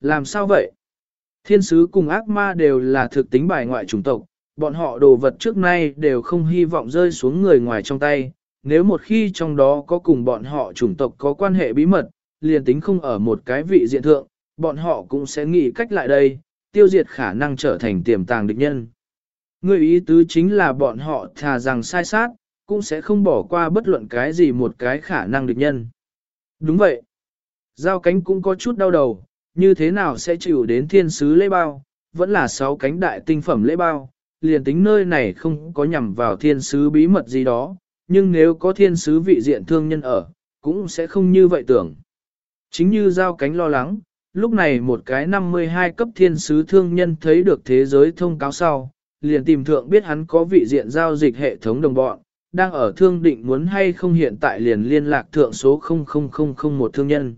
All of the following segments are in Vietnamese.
Làm sao vậy? Thiên sứ cùng ác ma đều là thực tính bài ngoại chủng tộc, bọn họ đồ vật trước nay đều không hy vọng rơi xuống người ngoài trong tay. Nếu một khi trong đó có cùng bọn họ chủng tộc có quan hệ bí mật, liền tính không ở một cái vị diện thượng, bọn họ cũng sẽ nghĩ cách lại đây, tiêu diệt khả năng trở thành tiềm tàng địch nhân. Người ý tứ chính là bọn họ thà rằng sai sát, cũng sẽ không bỏ qua bất luận cái gì một cái khả năng địch nhân. Đúng vậy. Giao cánh cũng có chút đau đầu, như thế nào sẽ chịu đến thiên sứ lễ bao, vẫn là sáu cánh đại tinh phẩm lễ bao, liền tính nơi này không có nhằm vào thiên sứ bí mật gì đó, nhưng nếu có thiên sứ vị diện thương nhân ở, cũng sẽ không như vậy tưởng. Chính như giao cánh lo lắng, lúc này một cái 52 cấp thiên sứ thương nhân thấy được thế giới thông cáo sau, liền tìm thượng biết hắn có vị diện giao dịch hệ thống đồng bọn, đang ở thương định muốn hay không hiện tại liền liên lạc thượng số 00001 thương nhân.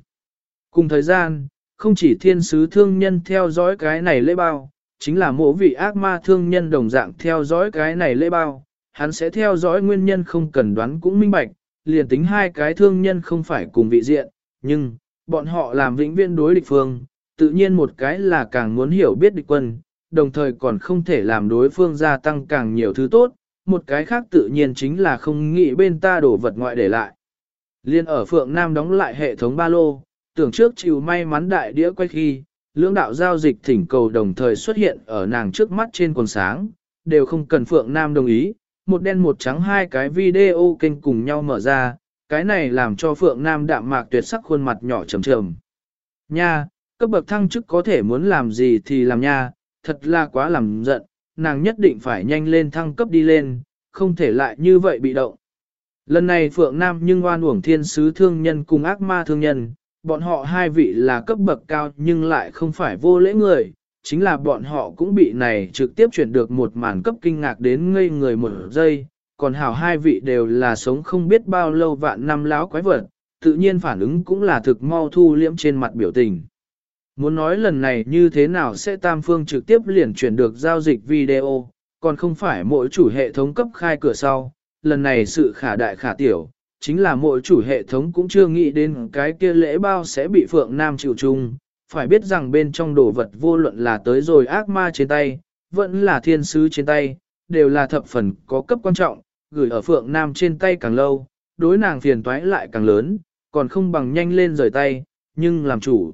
Cùng thời gian, không chỉ thiên sứ thương nhân theo dõi cái này lễ bao, chính là mỗi vị ác ma thương nhân đồng dạng theo dõi cái này lễ bao, hắn sẽ theo dõi nguyên nhân không cần đoán cũng minh bạch, liền tính hai cái thương nhân không phải cùng vị diện, nhưng, bọn họ làm vĩnh viên đối địch phương, tự nhiên một cái là càng muốn hiểu biết địch quân, đồng thời còn không thể làm đối phương gia tăng càng nhiều thứ tốt, một cái khác tự nhiên chính là không nghĩ bên ta đổ vật ngoại để lại. Liên ở Phượng Nam đóng lại hệ thống ba lô, tưởng trước chịu may mắn đại đĩa quay khi, lưỡng đạo giao dịch thỉnh cầu đồng thời xuất hiện ở nàng trước mắt trên quần sáng, đều không cần Phượng Nam đồng ý, một đen một trắng hai cái video kênh cùng nhau mở ra, cái này làm cho Phượng Nam đạm mạc tuyệt sắc khuôn mặt nhỏ trầm trầm. Nha, cấp bậc thăng chức có thể muốn làm gì thì làm nha, thật là quá làm giận, nàng nhất định phải nhanh lên thăng cấp đi lên, không thể lại như vậy bị động. Lần này Phượng Nam nhưng oan uổng thiên sứ thương nhân cùng ác ma thương nhân, bọn họ hai vị là cấp bậc cao nhưng lại không phải vô lễ người, chính là bọn họ cũng bị này trực tiếp chuyển được một màn cấp kinh ngạc đến ngây người một giây, còn hảo hai vị đều là sống không biết bao lâu vạn năm láo quái vật, tự nhiên phản ứng cũng là thực mau thu liễm trên mặt biểu tình. Muốn nói lần này như thế nào sẽ tam phương trực tiếp liền chuyển được giao dịch video, còn không phải mỗi chủ hệ thống cấp khai cửa sau, lần này sự khả đại khả tiểu, chính là mỗi chủ hệ thống cũng chưa nghĩ đến cái kia lễ bao sẽ bị Phượng Nam chịu chung, phải biết rằng bên trong đồ vật vô luận là tới rồi ác ma trên tay, vẫn là thiên sứ trên tay, đều là thập phần có cấp quan trọng, gửi ở Phượng Nam trên tay càng lâu, đối nàng phiền toái lại càng lớn, còn không bằng nhanh lên rời tay, nhưng làm chủ.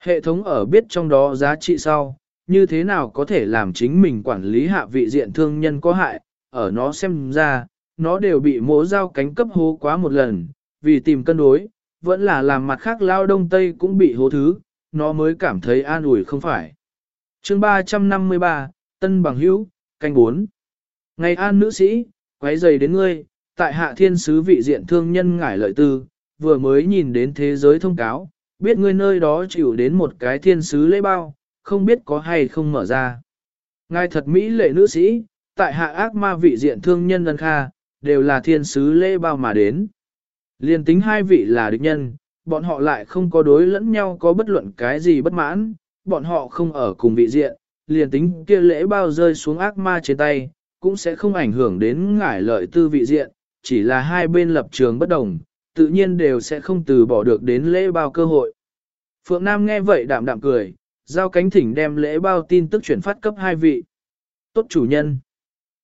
Hệ thống ở biết trong đó giá trị sau, như thế nào có thể làm chính mình quản lý hạ vị diện thương nhân có hại, ở nó xem ra, nó đều bị mố dao cánh cấp hố quá một lần, vì tìm cân đối, vẫn là làm mặt khác lao đông tây cũng bị hố thứ, nó mới cảm thấy an ủi không phải. chương 353, Tân Bằng Hữu, canh 4. Ngày an nữ sĩ, quấy giày đến ngươi, tại hạ thiên sứ vị diện thương nhân ngải lợi tư, vừa mới nhìn đến thế giới thông cáo, biết ngươi nơi đó chịu đến một cái thiên sứ lễ bao, không biết có hay không mở ra. Ngài thật mỹ lệ nữ sĩ, tại hạ ác ma vị diện thương nhân ân kha, đều là thiên sứ lễ bao mà đến. Liên tính hai vị là địch nhân, bọn họ lại không có đối lẫn nhau có bất luận cái gì bất mãn, bọn họ không ở cùng vị diện, liền tính kia lễ bao rơi xuống ác ma trên tay, cũng sẽ không ảnh hưởng đến ngải lợi tư vị diện, chỉ là hai bên lập trường bất đồng, tự nhiên đều sẽ không từ bỏ được đến lễ bao cơ hội. Phượng Nam nghe vậy đạm đạm cười, giao cánh thỉnh đem lễ bao tin tức chuyển phát cấp hai vị. Tốt chủ nhân.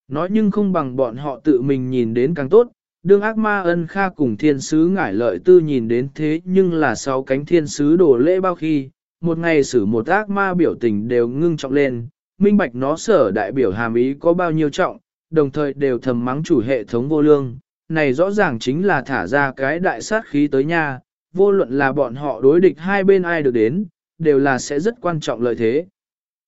Nói nhưng không bằng bọn họ tự mình nhìn đến càng tốt, đương ác ma ân kha cùng thiên sứ ngải lợi tư nhìn đến thế nhưng là sau cánh thiên sứ đổ lễ bao khi, một ngày xử một ác ma biểu tình đều ngưng trọng lên, minh bạch nó sở đại biểu hàm ý có bao nhiêu trọng, đồng thời đều thầm mắng chủ hệ thống vô lương, này rõ ràng chính là thả ra cái đại sát khí tới nha, vô luận là bọn họ đối địch hai bên ai được đến, đều là sẽ rất quan trọng lợi thế.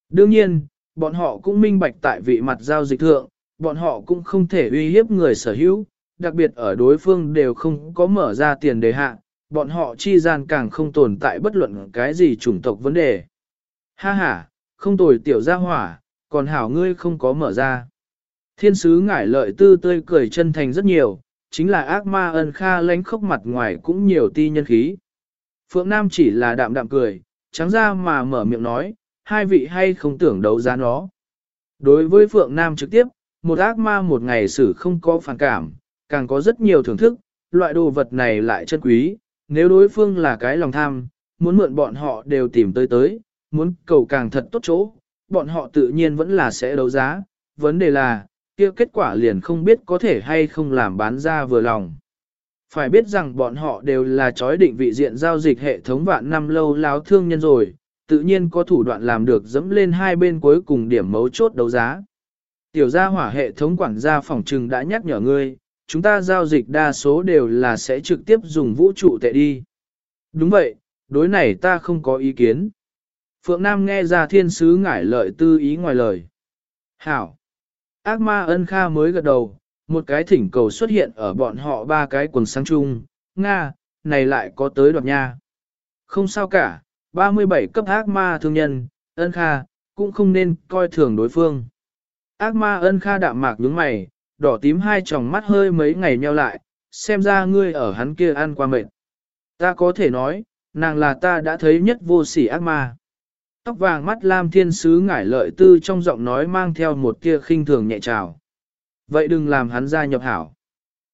Đương nhiên, bọn họ cũng minh bạch tại vị mặt giao dịch thượng, bọn họ cũng không thể uy hiếp người sở hữu, đặc biệt ở đối phương đều không có mở ra tiền đề hạ, bọn họ chi gian càng không tồn tại bất luận cái gì chủng tộc vấn đề. Ha ha, không tồi tiểu gia hỏa, còn hảo ngươi không có mở ra. Thiên sứ ngải lợi tư tươi cười chân thành rất nhiều, chính là ác ma ân kha lánh khóc mặt ngoài cũng nhiều ti nhân khí. Phượng Nam chỉ là đạm đạm cười, trắng ra mà mở miệng nói, hai vị hay không tưởng đấu giá nó. Đối với Phượng Nam trực tiếp, một ác ma một ngày xử không có phản cảm, càng có rất nhiều thưởng thức, loại đồ vật này lại chân quý, nếu đối phương là cái lòng tham, muốn mượn bọn họ đều tìm tới tới, muốn cầu càng thật tốt chỗ, bọn họ tự nhiên vẫn là sẽ đấu giá, vấn đề là, kia kết quả liền không biết có thể hay không làm bán ra vừa lòng. Phải biết rằng bọn họ đều là chói định vị diện giao dịch hệ thống vạn năm lâu láo thương nhân rồi, tự nhiên có thủ đoạn làm được dẫm lên hai bên cuối cùng điểm mấu chốt đấu giá. Tiểu gia hỏa hệ thống quản gia phòng trừng đã nhắc nhở ngươi, chúng ta giao dịch đa số đều là sẽ trực tiếp dùng vũ trụ tệ đi. Đúng vậy, đối này ta không có ý kiến. Phượng Nam nghe ra thiên sứ ngải lợi tư ý ngoài lời. Hảo! Ác ma ân kha mới gật đầu, một cái thỉnh cầu xuất hiện ở bọn họ ba cái quần sáng chung. Nga, này lại có tới đoạt nha. Không sao cả, 37 cấp ác ma thương nhân, ân kha, cũng không nên coi thường đối phương. Ác ma ân kha đạm mạc nhướng mày, đỏ tím hai tròng mắt hơi mấy ngày nheo lại, xem ra ngươi ở hắn kia ăn qua mệt. Ta có thể nói, nàng là ta đã thấy nhất vô sỉ ác ma. Tóc vàng mắt lam thiên sứ ngải lợi tư trong giọng nói mang theo một tia khinh thường nhẹ trào. Vậy đừng làm hắn gia nhập hảo.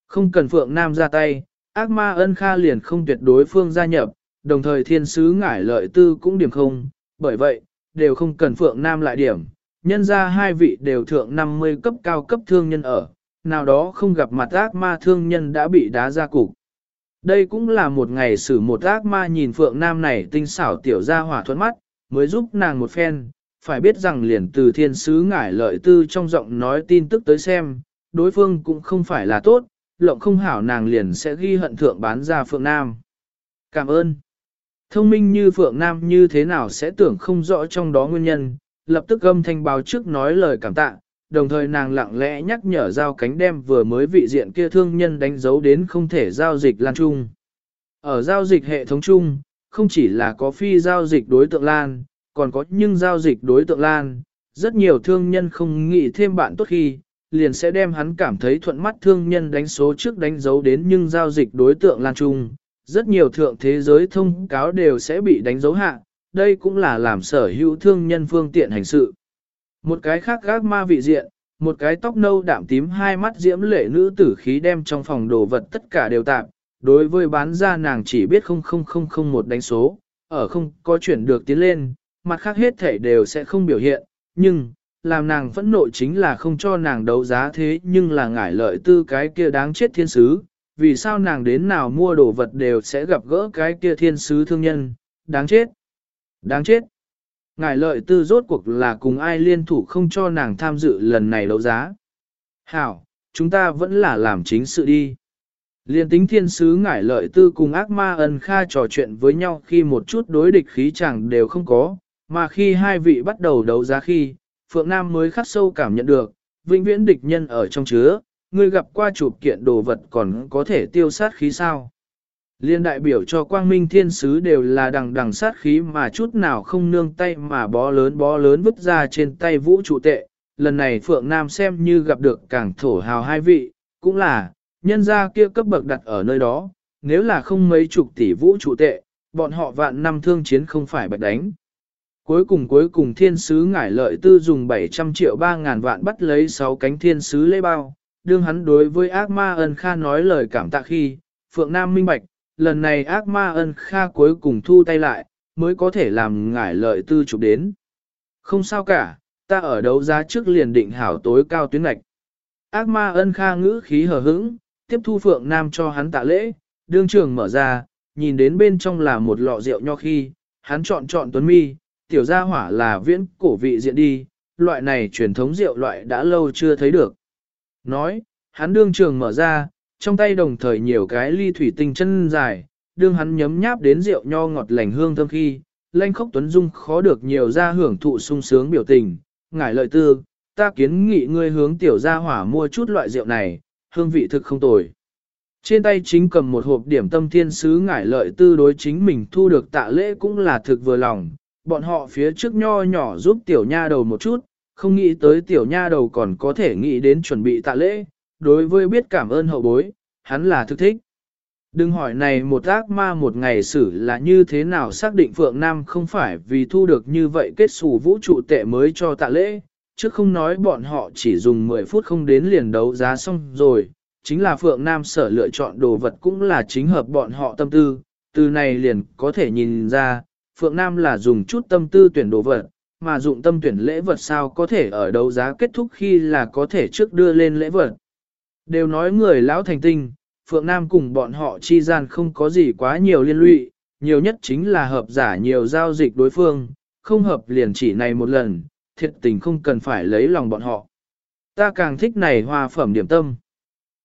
Không cần Phượng Nam ra tay, ác ma ân kha liền không tuyệt đối phương gia nhập, đồng thời thiên sứ ngải lợi tư cũng điểm không, bởi vậy, đều không cần Phượng Nam lại điểm. Nhân ra hai vị đều thượng 50 cấp cao cấp thương nhân ở, nào đó không gặp mặt ác ma thương nhân đã bị đá ra cục. Đây cũng là một ngày xử một ác ma nhìn Phượng Nam này tinh xảo tiểu ra hỏa thuẫn mắt, mới giúp nàng một phen, phải biết rằng liền từ thiên sứ ngải lợi tư trong giọng nói tin tức tới xem, đối phương cũng không phải là tốt, lộng không hảo nàng liền sẽ ghi hận thượng bán ra Phượng Nam. Cảm ơn. Thông minh như Phượng Nam như thế nào sẽ tưởng không rõ trong đó nguyên nhân, lập tức âm thanh báo trước nói lời cảm tạ, đồng thời nàng lặng lẽ nhắc nhở giao cánh đem vừa mới vị diện kia thương nhân đánh dấu đến không thể giao dịch lan chung. Ở giao dịch hệ thống chung, không chỉ là có phi giao dịch đối tượng lan, còn có nhưng giao dịch đối tượng lan, rất nhiều thương nhân không nghĩ thêm bạn tốt khi, liền sẽ đem hắn cảm thấy thuận mắt thương nhân đánh số trước đánh dấu đến nhưng giao dịch đối tượng lan chung. Rất nhiều thượng thế giới thông cáo đều sẽ bị đánh dấu hạ, đây cũng là làm sở hữu thương nhân phương tiện hành sự. Một cái khác gác ma vị diện, một cái tóc nâu đạm tím hai mắt diễm lệ nữ tử khí đem trong phòng đồ vật tất cả đều tạm, đối với bán ra nàng chỉ biết 00001 đánh số, ở không có chuyển được tiến lên, mặt khác hết thể đều sẽ không biểu hiện, nhưng, làm nàng phẫn nộ chính là không cho nàng đấu giá thế nhưng là ngải lợi tư cái kia đáng chết thiên sứ, vì sao nàng đến nào mua đồ vật đều sẽ gặp gỡ cái kia thiên sứ thương nhân, đáng chết, đáng chết. Ngải lợi tư rốt cuộc là cùng ai liên thủ không cho nàng tham dự lần này đấu giá. Hảo, chúng ta vẫn là làm chính sự đi. Liên tính thiên sứ ngải lợi tư cùng ác ma ân kha trò chuyện với nhau khi một chút đối địch khí chẳng đều không có, mà khi hai vị bắt đầu đấu giá khi, Phượng Nam mới khắc sâu cảm nhận được, vĩnh viễn địch nhân ở trong chứa, người gặp qua chụp kiện đồ vật còn có thể tiêu sát khí sao. Liên đại biểu cho quang minh thiên sứ đều là đằng đằng sát khí mà chút nào không nương tay mà bó lớn bó lớn vứt ra trên tay vũ trụ tệ. Lần này Phượng Nam xem như gặp được càng thổ hào hai vị, cũng là, nhân gia kia cấp bậc đặt ở nơi đó, nếu là không mấy chục tỷ vũ trụ tệ, bọn họ vạn năm thương chiến không phải bạch đánh. Cuối cùng cuối cùng thiên sứ ngải lợi tư dùng 700 triệu 3 ngàn vạn bắt lấy 6 cánh thiên sứ lê bao, đương hắn đối với ác ma ân kha nói lời cảm tạ khi, Phượng Nam minh bạch, lần này ác ma ân kha cuối cùng thu tay lại, mới có thể làm ngải lợi tư chụp đến. Không sao cả, ta ở đấu giá trước liền định hảo tối cao tuyến ngạch. Ác ma ân kha ngữ khí hờ hững, tiếp thu Phượng Nam cho hắn tạ lễ, đương trường mở ra, nhìn đến bên trong là một lọ rượu nho khi, hắn chọn chọn tuấn mi, tiểu gia hỏa là viễn cổ vị diện đi, loại này truyền thống rượu loại đã lâu chưa thấy được. Nói, hắn đương trường mở ra, trong tay đồng thời nhiều cái ly thủy tinh chân dài, đương hắn nhấm nháp đến rượu nho ngọt lành hương thơm khi, lanh khốc tuấn dung khó được nhiều ra hưởng thụ sung sướng biểu tình, ngải lợi tư, ta kiến nghị ngươi hướng tiểu gia hỏa mua chút loại rượu này, hương vị thực không tồi. Trên tay chính cầm một hộp điểm tâm thiên sứ ngải lợi tư đối chính mình thu được tạ lễ cũng là thực vừa lòng, bọn họ phía trước nho nhỏ giúp tiểu nha đầu một chút, không nghĩ tới tiểu nha đầu còn có thể nghĩ đến chuẩn bị tạ lễ, đối với biết cảm ơn hậu bối, hắn là thực thích. Đừng hỏi này một ác ma một ngày xử là như thế nào xác định Phượng Nam không phải vì thu được như vậy kết xù vũ trụ tệ mới cho tạ lễ, chứ không nói bọn họ chỉ dùng 10 phút không đến liền đấu giá xong rồi, chính là Phượng Nam sở lựa chọn đồ vật cũng là chính hợp bọn họ tâm tư, từ này liền có thể nhìn ra, Phượng Nam là dùng chút tâm tư tuyển đồ vật, mà dụng tâm tuyển lễ vật sao có thể ở đấu giá kết thúc khi là có thể trước đưa lên lễ vật. Đều nói người lão thành tinh, Phượng Nam cùng bọn họ chi gian không có gì quá nhiều liên lụy, nhiều nhất chính là hợp giả nhiều giao dịch đối phương, không hợp liền chỉ này một lần, thiệt tình không cần phải lấy lòng bọn họ. Ta càng thích này hoa phẩm điểm tâm.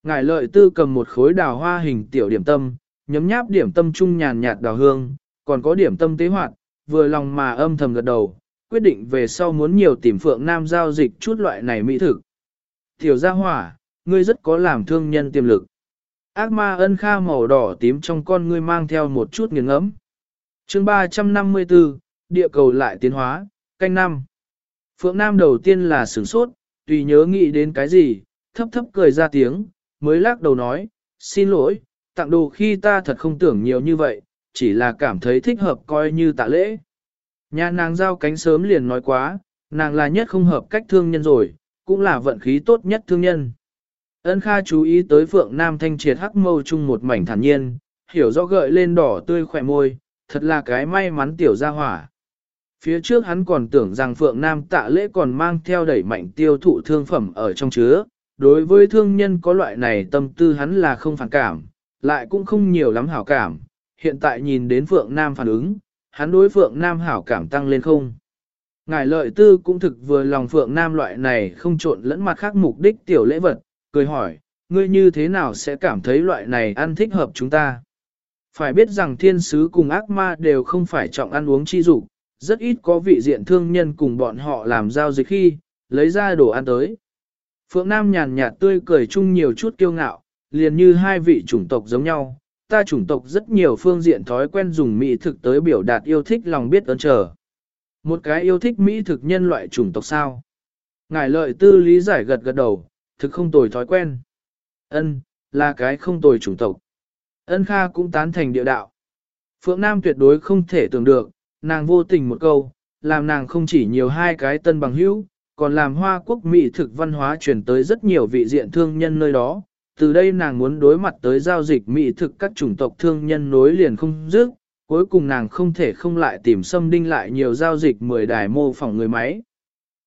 Ngài lợi tư cầm một khối đào hoa hình tiểu điểm tâm, nhấm nháp điểm tâm trung nhàn nhạt đào hương, còn có điểm tâm tế hoạt, vừa lòng mà âm thầm gật đầu, quyết định về sau muốn nhiều tìm Phượng Nam giao dịch chút loại này mỹ thực. Tiểu gia hỏa, ngươi rất có làm thương nhân tiềm lực. Ác ma ân kha màu đỏ tím trong con ngươi mang theo một chút nghiền ngẫm. chương 354, địa cầu lại tiến hóa, canh năm. Phượng Nam đầu tiên là sửng sốt, tùy nhớ nghĩ đến cái gì, thấp thấp cười ra tiếng, mới lắc đầu nói, xin lỗi, tặng đồ khi ta thật không tưởng nhiều như vậy, chỉ là cảm thấy thích hợp coi như tạ lễ. Nhà nàng giao cánh sớm liền nói quá, nàng là nhất không hợp cách thương nhân rồi, cũng là vận khí tốt nhất thương nhân. Ân Kha chú ý tới Phượng Nam thanh triệt hắc mâu chung một mảnh thản nhiên, hiểu rõ gợi lên đỏ tươi khỏe môi, thật là cái may mắn tiểu gia hỏa. Phía trước hắn còn tưởng rằng Phượng Nam tạ lễ còn mang theo đẩy mạnh tiêu thụ thương phẩm ở trong chứa, đối với thương nhân có loại này tâm tư hắn là không phản cảm, lại cũng không nhiều lắm hảo cảm, hiện tại nhìn đến Phượng Nam phản ứng, hắn đối Phượng Nam hảo cảm tăng lên không. Ngài lợi tư cũng thực vừa lòng Phượng Nam loại này không trộn lẫn mặt khác mục đích tiểu lễ vật, cười hỏi, ngươi như thế nào sẽ cảm thấy loại này ăn thích hợp chúng ta? Phải biết rằng thiên sứ cùng ác ma đều không phải trọng ăn uống chi dục rất ít có vị diện thương nhân cùng bọn họ làm giao dịch khi, lấy ra đồ ăn tới. Phượng Nam nhàn nhạt tươi cười chung nhiều chút kiêu ngạo, liền như hai vị chủng tộc giống nhau, ta chủng tộc rất nhiều phương diện thói quen dùng mỹ thực tới biểu đạt yêu thích lòng biết ơn trở. Một cái yêu thích mỹ thực nhân loại chủng tộc sao? Ngài lợi tư lý giải gật gật đầu, thực không tồi thói quen. Ân, là cái không tồi chủng tộc. Ân Kha cũng tán thành địa đạo. Phượng Nam tuyệt đối không thể tưởng được, nàng vô tình một câu, làm nàng không chỉ nhiều hai cái tân bằng hữu, còn làm hoa quốc mỹ thực văn hóa truyền tới rất nhiều vị diện thương nhân nơi đó. Từ đây nàng muốn đối mặt tới giao dịch mỹ thực các chủng tộc thương nhân nối liền không dứt, cuối cùng nàng không thể không lại tìm xâm đinh lại nhiều giao dịch 10 đài mô phỏng người máy.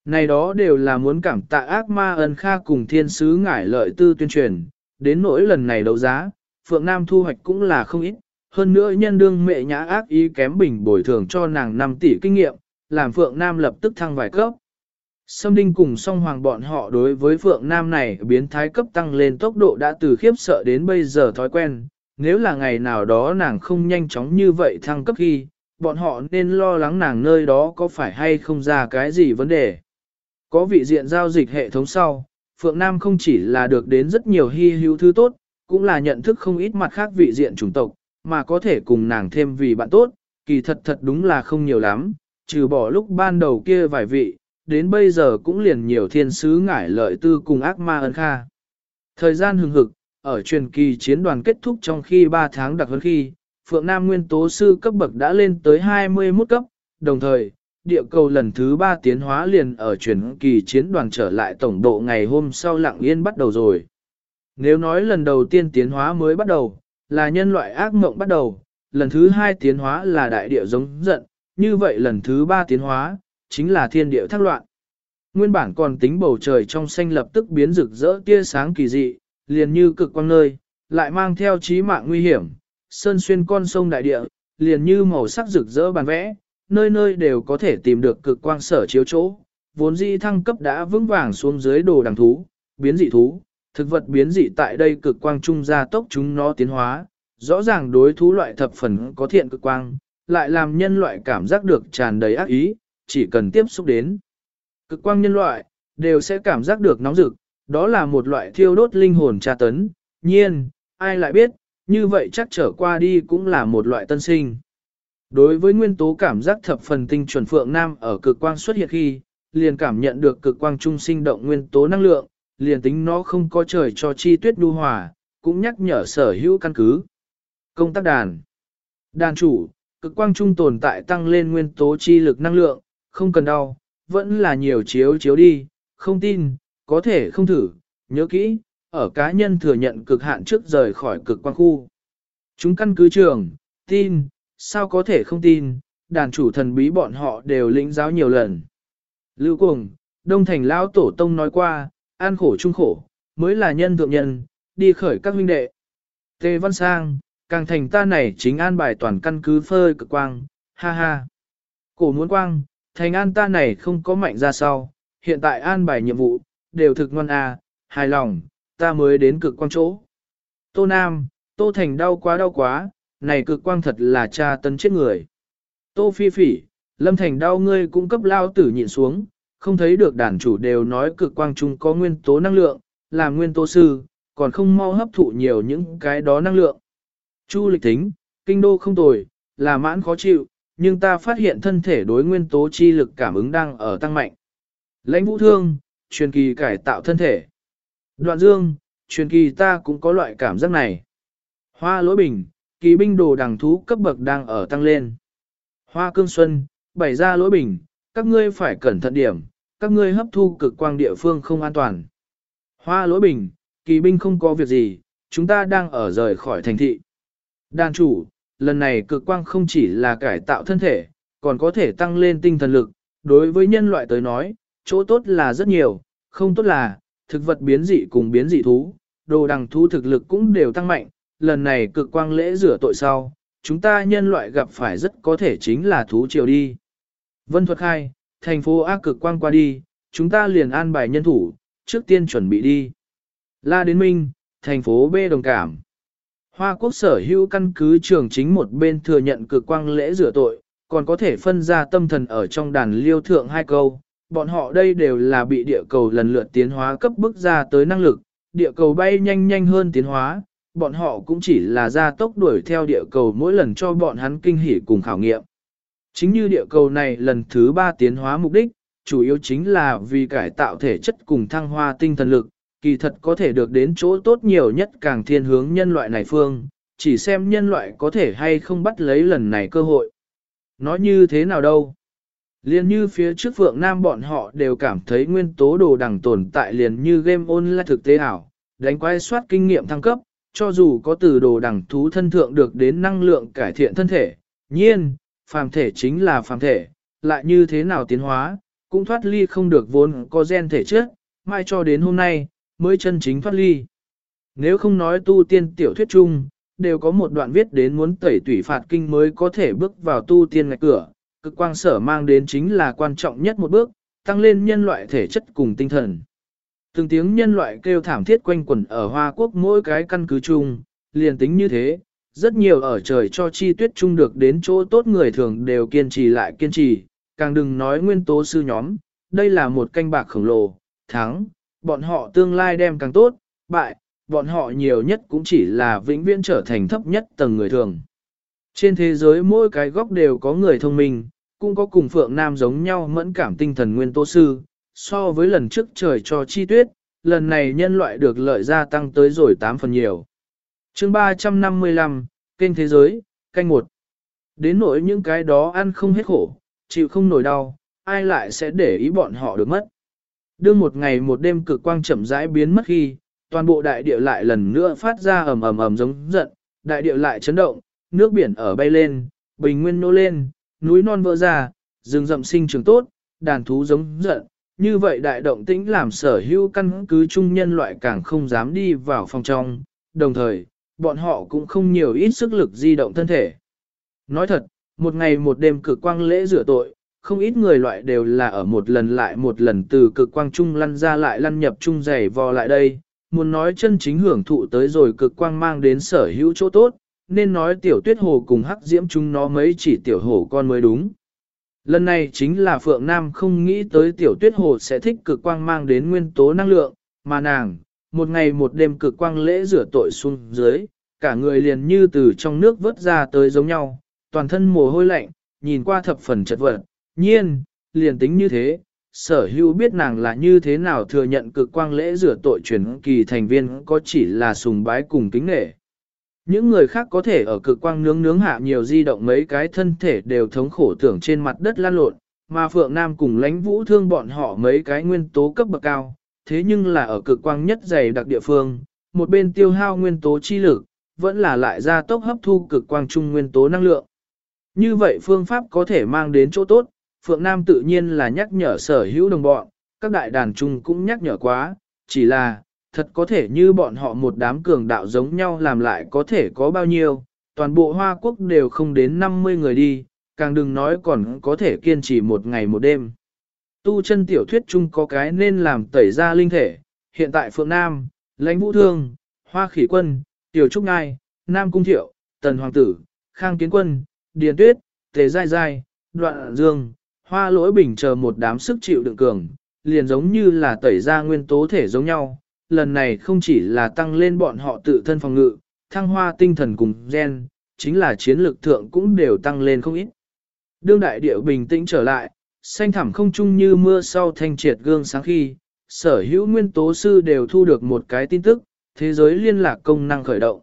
Này đó đều là muốn cảm tạ ác ma ân kha cùng thiên sứ ngải lợi tư tuyên truyền, đến nỗi lần này đấu giá, Phượng Nam thu hoạch cũng là không ít, hơn nữa nhân đương mẹ nhã ác ý kém bình bồi thường cho nàng 5 tỷ kinh nghiệm, làm Phượng Nam lập tức thăng vài cấp. Sâm Đinh cùng song hoàng bọn họ đối với Phượng Nam này biến thái cấp tăng lên tốc độ đã từ khiếp sợ đến bây giờ thói quen, nếu là ngày nào đó nàng không nhanh chóng như vậy thăng cấp khi, bọn họ nên lo lắng nàng nơi đó có phải hay không ra cái gì vấn đề. Có vị diện giao dịch hệ thống sau, Phượng Nam không chỉ là được đến rất nhiều hy hữu thứ tốt, cũng là nhận thức không ít mặt khác vị diện chủng tộc, mà có thể cùng nàng thêm vì bạn tốt, kỳ thật thật đúng là không nhiều lắm, trừ bỏ lúc ban đầu kia vài vị, đến bây giờ cũng liền nhiều thiên sứ ngải lợi tư cùng ác ma ân kha. Thời gian hừng hực, ở truyền kỳ chiến đoàn kết thúc trong khi 3 tháng đặc hơn khi, Phượng Nam Nguyên Tố Sư cấp bậc đã lên tới 21 cấp, đồng thời, địa cầu lần thứ ba tiến hóa liền ở chuyển kỳ chiến đoàn trở lại tổng độ ngày hôm sau lặng yên bắt đầu rồi. Nếu nói lần đầu tiên tiến hóa mới bắt đầu, là nhân loại ác mộng bắt đầu, lần thứ hai tiến hóa là đại địa giống giận, như vậy lần thứ ba tiến hóa, chính là thiên địa thác loạn. Nguyên bản còn tính bầu trời trong xanh lập tức biến rực rỡ tia sáng kỳ dị, liền như cực quang nơi, lại mang theo chí mạng nguy hiểm, sơn xuyên con sông đại địa, liền như màu sắc rực rỡ bàn vẽ, nơi nơi đều có thể tìm được cực quang sở chiếu chỗ, vốn dĩ thăng cấp đã vững vàng xuống dưới đồ đằng thú, biến dị thú, thực vật biến dị tại đây cực quang trung gia tốc chúng nó tiến hóa, rõ ràng đối thú loại thập phần có thiện cực quang, lại làm nhân loại cảm giác được tràn đầy ác ý, chỉ cần tiếp xúc đến. Cực quang nhân loại, đều sẽ cảm giác được nóng rực, đó là một loại thiêu đốt linh hồn tra tấn, nhiên, ai lại biết, như vậy chắc trở qua đi cũng là một loại tân sinh. Đối với nguyên tố cảm giác thập phần tinh chuẩn Phượng Nam ở cực quang xuất hiện khi, liền cảm nhận được cực quang trung sinh động nguyên tố năng lượng, liền tính nó không có trời cho chi tuyết đu hòa, cũng nhắc nhở sở hữu căn cứ. Công tác đàn Đàn chủ, cực quang trung tồn tại tăng lên nguyên tố chi lực năng lượng, không cần đau, vẫn là nhiều chiếu chiếu đi, không tin, có thể không thử, nhớ kỹ, ở cá nhân thừa nhận cực hạn trước rời khỏi cực quang khu. Chúng căn cứ trường, tin, sao có thể không tin, đàn chủ thần bí bọn họ đều lĩnh giáo nhiều lần. Lưu Cuồng, Đông Thành Lão Tổ Tông nói qua, an khổ chung khổ, mới là nhân thượng nhân, đi khởi các huynh đệ. Tề Văn Sang, càng thành ta này chính an bài toàn căn cứ phơi cực quang, ha ha. Cổ muốn quang, thành an ta này không có mạnh ra sau, hiện tại an bài nhiệm vụ, đều thực ngon à, hài lòng, ta mới đến cực quang chỗ. Tô Nam, Tô Thành đau quá đau quá, này cực quang thật là cha tân chết người. Tô Phi Phỉ, Lâm Thành đau ngươi cũng cấp lao tử nhịn xuống, không thấy được đàn chủ đều nói cực quang chúng có nguyên tố năng lượng, là nguyên tố sư, còn không mau hấp thụ nhiều những cái đó năng lượng. Chu lịch tính, kinh đô không tồi, là mãn khó chịu, nhưng ta phát hiện thân thể đối nguyên tố chi lực cảm ứng đang ở tăng mạnh. Lãnh vũ thương, truyền kỳ cải tạo thân thể. Đoạn dương, truyền kỳ ta cũng có loại cảm giác này. Hoa lỗi bình, kỳ binh đồ đằng thú cấp bậc đang ở tăng lên. Hoa cương xuân, bày ra lỗi bình, các ngươi phải cẩn thận điểm, các ngươi hấp thu cực quang địa phương không an toàn. Hoa lỗi bình, kỳ binh không có việc gì, chúng ta đang ở rời khỏi thành thị. Đàn chủ, lần này cực quang không chỉ là cải tạo thân thể, còn có thể tăng lên tinh thần lực. Đối với nhân loại tới nói, chỗ tốt là rất nhiều, không tốt là, thực vật biến dị cùng biến dị thú, đồ đằng thú thực lực cũng đều tăng mạnh. Lần này cực quang lễ rửa tội sau, chúng ta nhân loại gặp phải rất có thể chính là thú triều đi. Vân thuật khai, thành phố A cực quang qua đi, chúng ta liền an bài nhân thủ, trước tiên chuẩn bị đi. La Đến Minh, thành phố B đồng cảm. Hoa quốc sở hữu căn cứ trường chính một bên thừa nhận cực quang lễ rửa tội, còn có thể phân ra tâm thần ở trong đàn liêu thượng hai câu. Bọn họ đây đều là bị địa cầu lần lượt tiến hóa cấp bức ra tới năng lực, địa cầu bay nhanh nhanh hơn tiến hóa, bọn họ cũng chỉ là ra tốc đuổi theo địa cầu mỗi lần cho bọn hắn kinh hỉ cùng khảo nghiệm. Chính như địa cầu này lần thứ ba tiến hóa mục đích, chủ yếu chính là vì cải tạo thể chất cùng thăng hoa tinh thần lực, kỳ thật có thể được đến chỗ tốt nhiều nhất càng thiên hướng nhân loại này phương, chỉ xem nhân loại có thể hay không bắt lấy lần này cơ hội. Nói như thế nào đâu? Liên như phía trước Phượng Nam bọn họ đều cảm thấy nguyên tố đồ đằng tồn tại liền như game online thực tế ảo, đánh quay soát kinh nghiệm thăng cấp, cho dù có từ đồ đẳng thú thân thượng được đến năng lượng cải thiện thân thể, nhiên, phàm thể chính là phàm thể, lại như thế nào tiến hóa, cũng thoát ly không được vốn có gen thể trước, mai cho đến hôm nay, mới chân chính thoát ly. Nếu không nói tu tiên tiểu thuyết chung, đều có một đoạn viết đến muốn tẩy tủy phạt kinh mới có thể bước vào tu tiên ngạch cửa, cực quang sở mang đến chính là quan trọng nhất một bước, tăng lên nhân loại thể chất cùng tinh thần. Từng tiếng nhân loại kêu thảm thiết quanh quẩn ở Hoa Quốc mỗi cái căn cứ chung, liền tính như thế, rất nhiều ở trời cho chi tuyết chung được đến chỗ tốt người thường đều kiên trì lại kiên trì, càng đừng nói nguyên tố sư nhóm, đây là một canh bạc khổng lồ, thắng, bọn họ tương lai đem càng tốt, bại, bọn họ nhiều nhất cũng chỉ là vĩnh viễn trở thành thấp nhất tầng người thường. Trên thế giới mỗi cái góc đều có người thông minh, cũng có cùng Phượng Nam giống nhau mẫn cảm tinh thần nguyên tố sư, so với lần trước trời cho chi tuyết, lần này nhân loại được lợi gia tăng tới rồi 8 phần nhiều. chương 355, kênh thế giới, canh một. Đến nỗi những cái đó ăn không hết khổ, chịu không nổi đau, ai lại sẽ để ý bọn họ được mất. Đương một ngày một đêm cực quang chậm rãi biến mất khi, toàn bộ đại địa lại lần nữa phát ra ầm ầm ầm giống giận, đại địa lại chấn động, nước biển ở bay lên, bình nguyên nô lên, núi non vỡ ra, rừng rậm sinh trường tốt, đàn thú giống giận. Như vậy đại động tĩnh làm sở hữu căn cứ chung nhân loại càng không dám đi vào phòng trong, đồng thời, bọn họ cũng không nhiều ít sức lực di động thân thể. Nói thật, một ngày một đêm cực quang lễ rửa tội, không ít người loại đều là ở một lần lại một lần từ cực quang trung lăn ra lại lăn nhập trung dày vò lại đây, muốn nói chân chính hưởng thụ tới rồi cực quang mang đến sở hữu chỗ tốt, nên nói tiểu tuyết hồ cùng hắc diễm chúng nó mấy chỉ tiểu hồ con mới đúng. Lần này chính là Phượng Nam không nghĩ tới tiểu tuyết hồ sẽ thích cực quang mang đến nguyên tố năng lượng, mà nàng, một ngày một đêm cực quang lễ rửa tội xuống dưới, cả người liền như từ trong nước vớt ra tới giống nhau, toàn thân mồ hôi lạnh, nhìn qua thập phần chật vật, nhiên, liền tính như thế, sở hữu biết nàng là như thế nào thừa nhận cực quang lễ rửa tội chuyển kỳ thành viên có chỉ là sùng bái cùng kính nghệ. Những người khác có thể ở cực quang nướng nướng hạ nhiều di động mấy cái thân thể đều thống khổ tưởng trên mặt đất lan lộn, mà Phượng Nam cùng lãnh vũ thương bọn họ mấy cái nguyên tố cấp bậc cao, thế nhưng là ở cực quang nhất dày đặc địa phương, một bên tiêu hao nguyên tố chi lực, vẫn là lại ra tốc hấp thu cực quang trung nguyên tố năng lượng. Như vậy phương pháp có thể mang đến chỗ tốt, Phượng Nam tự nhiên là nhắc nhở sở hữu đồng bọn, các đại đàn trung cũng nhắc nhở quá, chỉ là, thật có thể như bọn họ một đám cường đạo giống nhau làm lại có thể có bao nhiêu, toàn bộ Hoa Quốc đều không đến 50 người đi, càng đừng nói còn có thể kiên trì một ngày một đêm. Tu chân tiểu thuyết chung có cái nên làm tẩy ra linh thể, hiện tại Phượng Nam, lãnh vũ thương, Hoa Khỉ Quân, Tiểu Trúc Ngai, Nam Cung Thiệu, Tần Hoàng Tử, Khang Kiến Quân, Điền Tuyết, Tề Giai Giai, Đoạn Dương, Hoa Lỗi Bình chờ một đám sức chịu đựng cường, liền giống như là tẩy ra nguyên tố thể giống nhau. Lần này không chỉ là tăng lên bọn họ tự thân phòng ngự, thăng hoa tinh thần cùng gen, chính là chiến lược thượng cũng đều tăng lên không ít. Đương đại địa bình tĩnh trở lại, xanh thẳm không chung như mưa sau thanh triệt gương sáng khi, sở hữu nguyên tố sư đều thu được một cái tin tức, thế giới liên lạc công năng khởi động.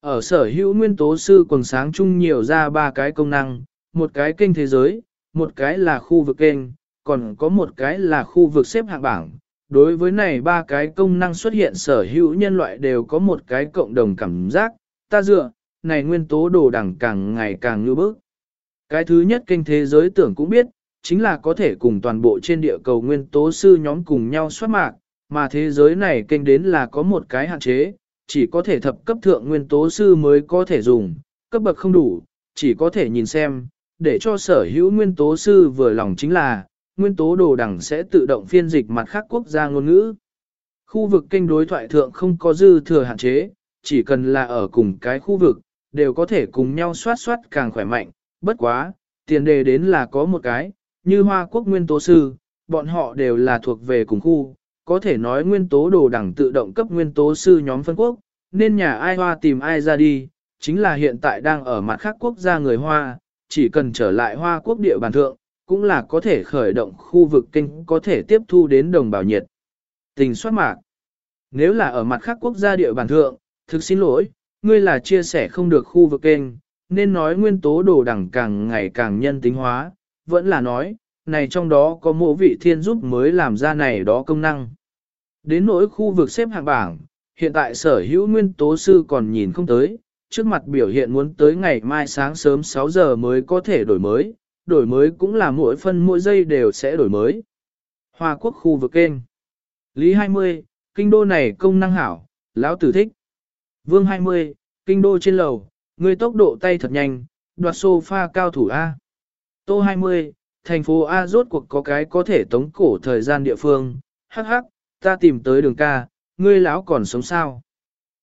Ở sở hữu nguyên tố sư quần sáng chung nhiều ra ba cái công năng, một cái kênh thế giới, một cái là khu vực kênh, còn có một cái là khu vực xếp hạng bảng. Đối với này ba cái công năng xuất hiện sở hữu nhân loại đều có một cái cộng đồng cảm giác, ta dựa, này nguyên tố đồ đẳng càng ngày càng như bức. Cái thứ nhất kênh thế giới tưởng cũng biết, chính là có thể cùng toàn bộ trên địa cầu nguyên tố sư nhóm cùng nhau soát mạc, mà thế giới này kênh đến là có một cái hạn chế, chỉ có thể thập cấp thượng nguyên tố sư mới có thể dùng, cấp bậc không đủ, chỉ có thể nhìn xem, để cho sở hữu nguyên tố sư vừa lòng chính là, nguyên tố đồ đẳng sẽ tự động phiên dịch mặt khác quốc gia ngôn ngữ. Khu vực kênh đối thoại thượng không có dư thừa hạn chế, chỉ cần là ở cùng cái khu vực, đều có thể cùng nhau soát soát càng khỏe mạnh, bất quá, tiền đề đến là có một cái, như Hoa Quốc nguyên tố sư, bọn họ đều là thuộc về cùng khu, có thể nói nguyên tố đồ đẳng tự động cấp nguyên tố sư nhóm phân quốc, nên nhà ai Hoa tìm ai ra đi, chính là hiện tại đang ở mặt khác quốc gia người Hoa, chỉ cần trở lại Hoa Quốc địa bàn thượng, cũng là có thể khởi động khu vực kinh có thể tiếp thu đến đồng bào nhiệt. Tình soát mạc Nếu là ở mặt khác quốc gia địa bàn thượng, thực xin lỗi, ngươi là chia sẻ không được khu vực kênh, nên nói nguyên tố đồ đẳng càng ngày càng nhân tính hóa, vẫn là nói, này trong đó có mộ vị thiên giúp mới làm ra này đó công năng. Đến nỗi khu vực xếp hạng bảng, hiện tại sở hữu nguyên tố sư còn nhìn không tới, trước mặt biểu hiện muốn tới ngày mai sáng sớm 6 giờ mới có thể đổi mới, đổi mới cũng là mỗi phân mỗi giây đều sẽ đổi mới. Hoa quốc khu vực kênh Lý 20, kinh đô này công năng hảo, lão tử thích. Vương 20, kinh đô trên lầu, người tốc độ tay thật nhanh, đoạt sofa cao thủ A. Tô 20, thành phố A rốt cuộc có cái có thể tống cổ thời gian địa phương, hắc hắc, ta tìm tới đường ca, ngươi lão còn sống sao.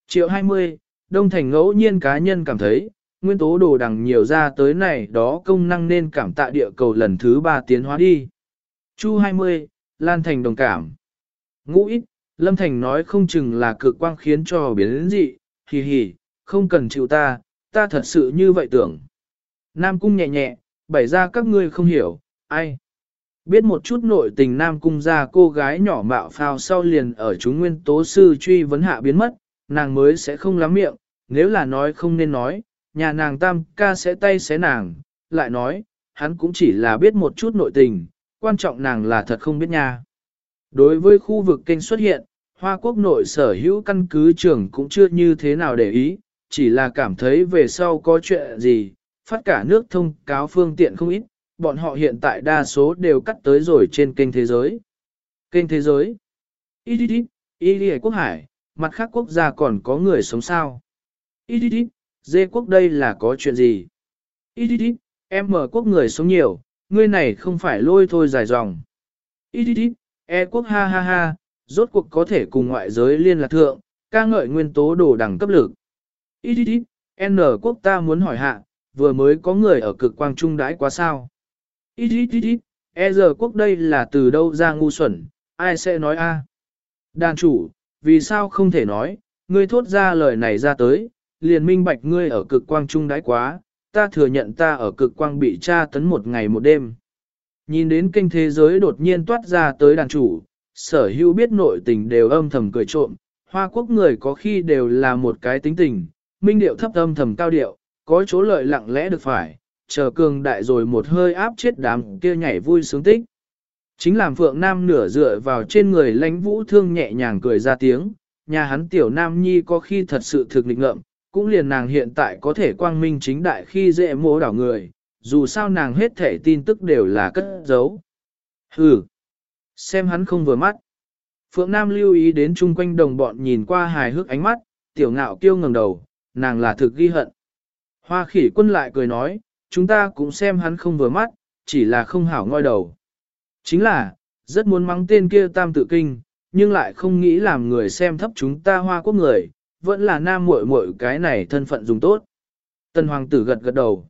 Triệu 20, Đông Thành ngẫu nhiên cá nhân cảm thấy, nguyên tố đồ đằng nhiều ra tới này đó công năng nên cảm tạ địa cầu lần thứ ba tiến hóa đi. Chu 20, Lan Thành đồng cảm. Ngũ ít, Lâm Thành nói không chừng là cực quang khiến cho biến dị, hì hì, không cần chịu ta, ta thật sự như vậy tưởng. Nam Cung nhẹ nhẹ, bày ra các ngươi không hiểu, ai. Biết một chút nội tình Nam Cung ra cô gái nhỏ mạo phao sau liền ở chúng nguyên tố sư truy vấn hạ biến mất, nàng mới sẽ không lắm miệng, nếu là nói không nên nói, nhà nàng tam ca sẽ tay xé nàng, lại nói, hắn cũng chỉ là biết một chút nội tình, quan trọng nàng là thật không biết nha. Đối với khu vực kênh xuất hiện, Hoa Quốc nội sở hữu căn cứ trưởng cũng chưa như thế nào để ý, chỉ là cảm thấy về sau có chuyện gì, phát cả nước thông cáo phương tiện không ít, bọn họ hiện tại đa số đều cắt tới rồi trên kênh thế giới. Kênh thế giới. Ít đi đi, ít đi quốc hải, mặt khác quốc gia còn có người sống sao. y đi đi dê quốc đây là có chuyện gì? Ít ít ít, em mở quốc người sống nhiều, ngươi này không phải lôi thôi dài dòng. Ít ít ít, e quốc ha ha ha, rốt cuộc có thể cùng ngoại giới liên lạc thượng, ca ngợi nguyên tố đồ đẳng cấp lực. Ít ít ít, N quốc ta muốn hỏi hạ, vừa mới có người ở cực quang trung đãi quá sao. Ít ít ít ít, e giờ quốc đây là từ đâu ra ngu xuẩn, ai sẽ nói a? Đàn chủ, vì sao không thể nói, ngươi thốt ra lời này ra tới, liền minh bạch ngươi ở cực quang trung đãi quá, ta thừa nhận ta ở cực quang bị tra tấn một ngày một đêm. Nhìn đến kênh thế giới đột nhiên toát ra tới đàn chủ, sở hữu biết nội tình đều âm thầm cười trộm, hoa quốc người có khi đều là một cái tính tình, minh điệu thấp âm thầm cao điệu, có chỗ lợi lặng lẽ được phải, chờ cường đại rồi một hơi áp chết đám kia nhảy vui sướng tích. Chính làm Phượng Nam nửa dựa vào trên người lãnh vũ thương nhẹ nhàng cười ra tiếng, nhà hắn tiểu Nam Nhi có khi thật sự thực định ngợm, cũng liền nàng hiện tại có thể quang minh chính đại khi dễ mố đảo người, dù sao nàng hết thể tin tức đều là cất giấu. Hừ, xem hắn không vừa mắt. Phượng Nam lưu ý đến chung quanh đồng bọn nhìn qua hài hước ánh mắt, tiểu ngạo kiêu ngẩng đầu, nàng là thực ghi hận. Hoa khỉ quân lại cười nói, chúng ta cũng xem hắn không vừa mắt, chỉ là không hảo ngoi đầu. Chính là, rất muốn mắng tên kia tam tự kinh, nhưng lại không nghĩ làm người xem thấp chúng ta hoa quốc người, vẫn là nam muội muội cái này thân phận dùng tốt. Tân hoàng tử gật gật đầu.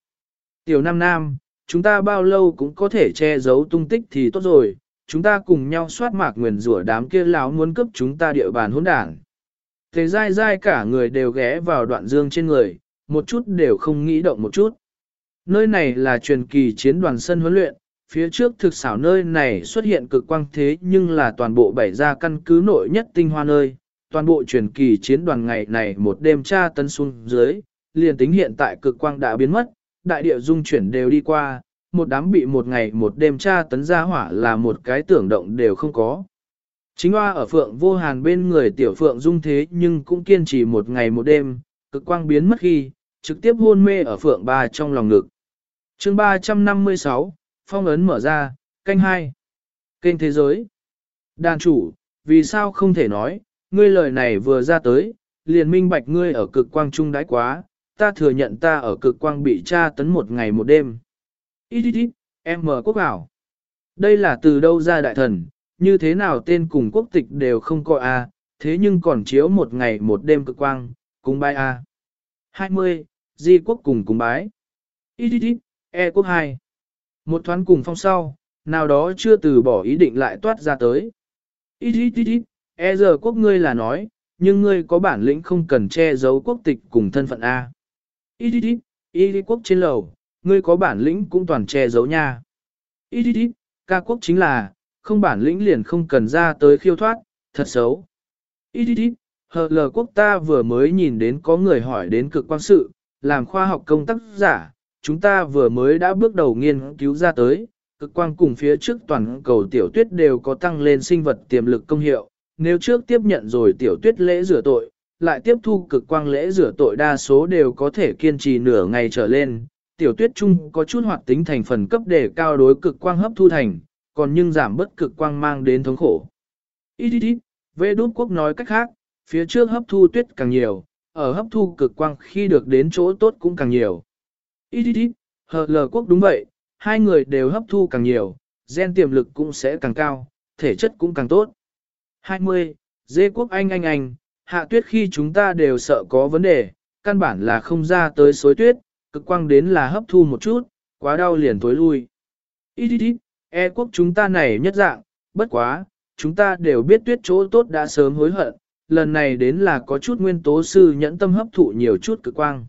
Tiểu nam nam, chúng ta bao lâu cũng có thể che giấu tung tích thì tốt rồi, chúng ta cùng nhau soát mạc nguyền rủa đám kia láo muốn cướp chúng ta địa bàn hỗn đảng. Thế dai dai cả người đều ghé vào đoạn dương trên người, một chút đều không nghĩ động một chút. Nơi này là truyền kỳ chiến đoàn sân huấn luyện, phía trước thực xảo nơi này xuất hiện cực quang thế nhưng là toàn bộ bảy ra căn cứ nội nhất tinh hoa nơi, toàn bộ truyền kỳ chiến đoàn ngày này một đêm tra tân xuống dưới, liền tính hiện tại cực quang đã biến mất, đại địa dung chuyển đều đi qua, một đám bị một ngày một đêm tra tấn ra hỏa là một cái tưởng động đều không có. Chính hoa ở phượng vô hàn bên người tiểu phượng dung thế nhưng cũng kiên trì một ngày một đêm, cực quang biến mất khi, trực tiếp hôn mê ở phượng ba trong lòng ngực. chương 356, phong ấn mở ra, canh hai Kênh thế giới. Đàn chủ, vì sao không thể nói, ngươi lời này vừa ra tới, liền minh bạch ngươi ở cực quang trung đãi quá, ta thừa nhận ta ở cực quang bị tra tấn một ngày một đêm. Ít ít ít, em mở quốc ảo. Đây là từ đâu ra đại thần, như thế nào tên cùng quốc tịch đều không có A, thế nhưng còn chiếu một ngày một đêm cực quang, cùng bái A. 20. Di quốc cùng cùng bái. Ít ít ít, E quốc 2. Một thoáng cùng phong sau, nào đó chưa từ bỏ ý định lại toát ra tới. Ít ít ít ít, E giờ quốc ngươi là nói, nhưng ngươi có bản lĩnh không cần che giấu quốc tịch cùng thân phận A. Ít ít ít, Y quốc trên lầu, ngươi có bản lĩnh cũng toàn che giấu nha. Ít ít ít, ca quốc chính là, không bản lĩnh liền không cần ra tới khiêu thoát, thật xấu. Ít ít ít, hờ lờ quốc ta vừa mới nhìn đến có người hỏi đến cực quan sự, làm khoa học công tác giả, chúng ta vừa mới đã bước đầu nghiên cứu ra tới, cực quang cùng phía trước toàn cầu tiểu tuyết đều có tăng lên sinh vật tiềm lực công hiệu, nếu trước tiếp nhận rồi tiểu tuyết lễ rửa tội, lại tiếp thu cực quang lễ rửa tội đa số đều có thể kiên trì nửa ngày trở lên, tiểu tuyết chung có chút hoạt tính thành phần cấp để cao đối cực quang hấp thu thành, còn nhưng giảm bất cực quang mang đến thống khổ. Ít ít ít, về đốt quốc nói cách khác, phía trước hấp thu tuyết càng nhiều, ở hấp thu cực quang khi được đến chỗ tốt cũng càng nhiều. Ít ít ít, hờ lờ quốc đúng vậy, hai người đều hấp thu càng nhiều, gen tiềm lực cũng sẽ càng cao, thể chất cũng càng tốt. 20. Dê quốc anh anh anh, hạ tuyết khi chúng ta đều sợ có vấn đề, căn bản là không ra tới xối tuyết, cực quang đến là hấp thu một chút, quá đau liền tối lui. Ít ít ít, e quốc chúng ta này nhất dạng, bất quá, chúng ta đều biết tuyết chỗ tốt đã sớm hối hận, lần này đến là có chút nguyên tố sư nhẫn tâm hấp thụ nhiều chút cực quang.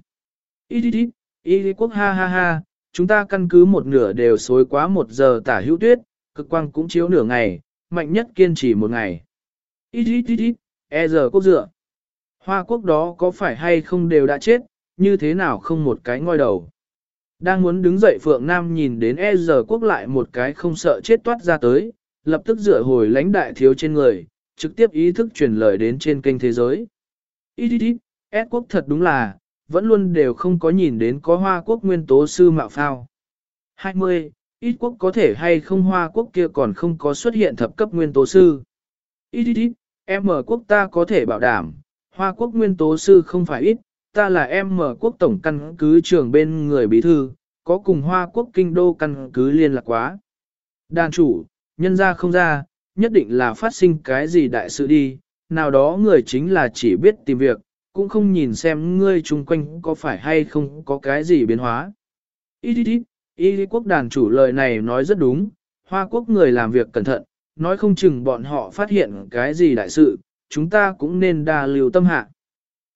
Ít ít ít, y quốc ha ha ha, chúng ta căn cứ một nửa đều xối quá một giờ tả hữu tuyết, cực quang cũng chiếu nửa ngày, mạnh nhất kiên trì một ngày. Ít ít ít ít, e giờ quốc dựa. Hoa quốc đó có phải hay không đều đã chết, như thế nào không một cái ngoi đầu. Đang muốn đứng dậy Phượng Nam nhìn đến e giờ quốc lại một cái không sợ chết toát ra tới, lập tức dựa hồi lãnh đại thiếu trên người, trực tiếp ý thức truyền lời đến trên kênh thế giới. Ít ít ít, S quốc thật đúng là, vẫn luôn đều không có nhìn đến có hoa quốc nguyên tố sư mạo phao. 20. Ít quốc có thể hay không hoa quốc kia còn không có xuất hiện thập cấp nguyên tố sư. Ít ít ít, em mở quốc ta có thể bảo đảm, hoa quốc nguyên tố sư không phải ít, ta là em mở quốc tổng căn cứ trưởng bên người bí thư, có cùng hoa quốc kinh đô căn cứ liên lạc quá. Đàn chủ, nhân ra không ra, nhất định là phát sinh cái gì đại sự đi, nào đó người chính là chỉ biết tìm việc, cũng không nhìn xem ngươi chung quanh có phải hay không có cái gì biến hóa. Ý ít, đi, ý quốc đàn chủ lời này nói rất đúng, hoa quốc người làm việc cẩn thận, nói không chừng bọn họ phát hiện cái gì đại sự, chúng ta cũng nên đa lưu tâm hạ.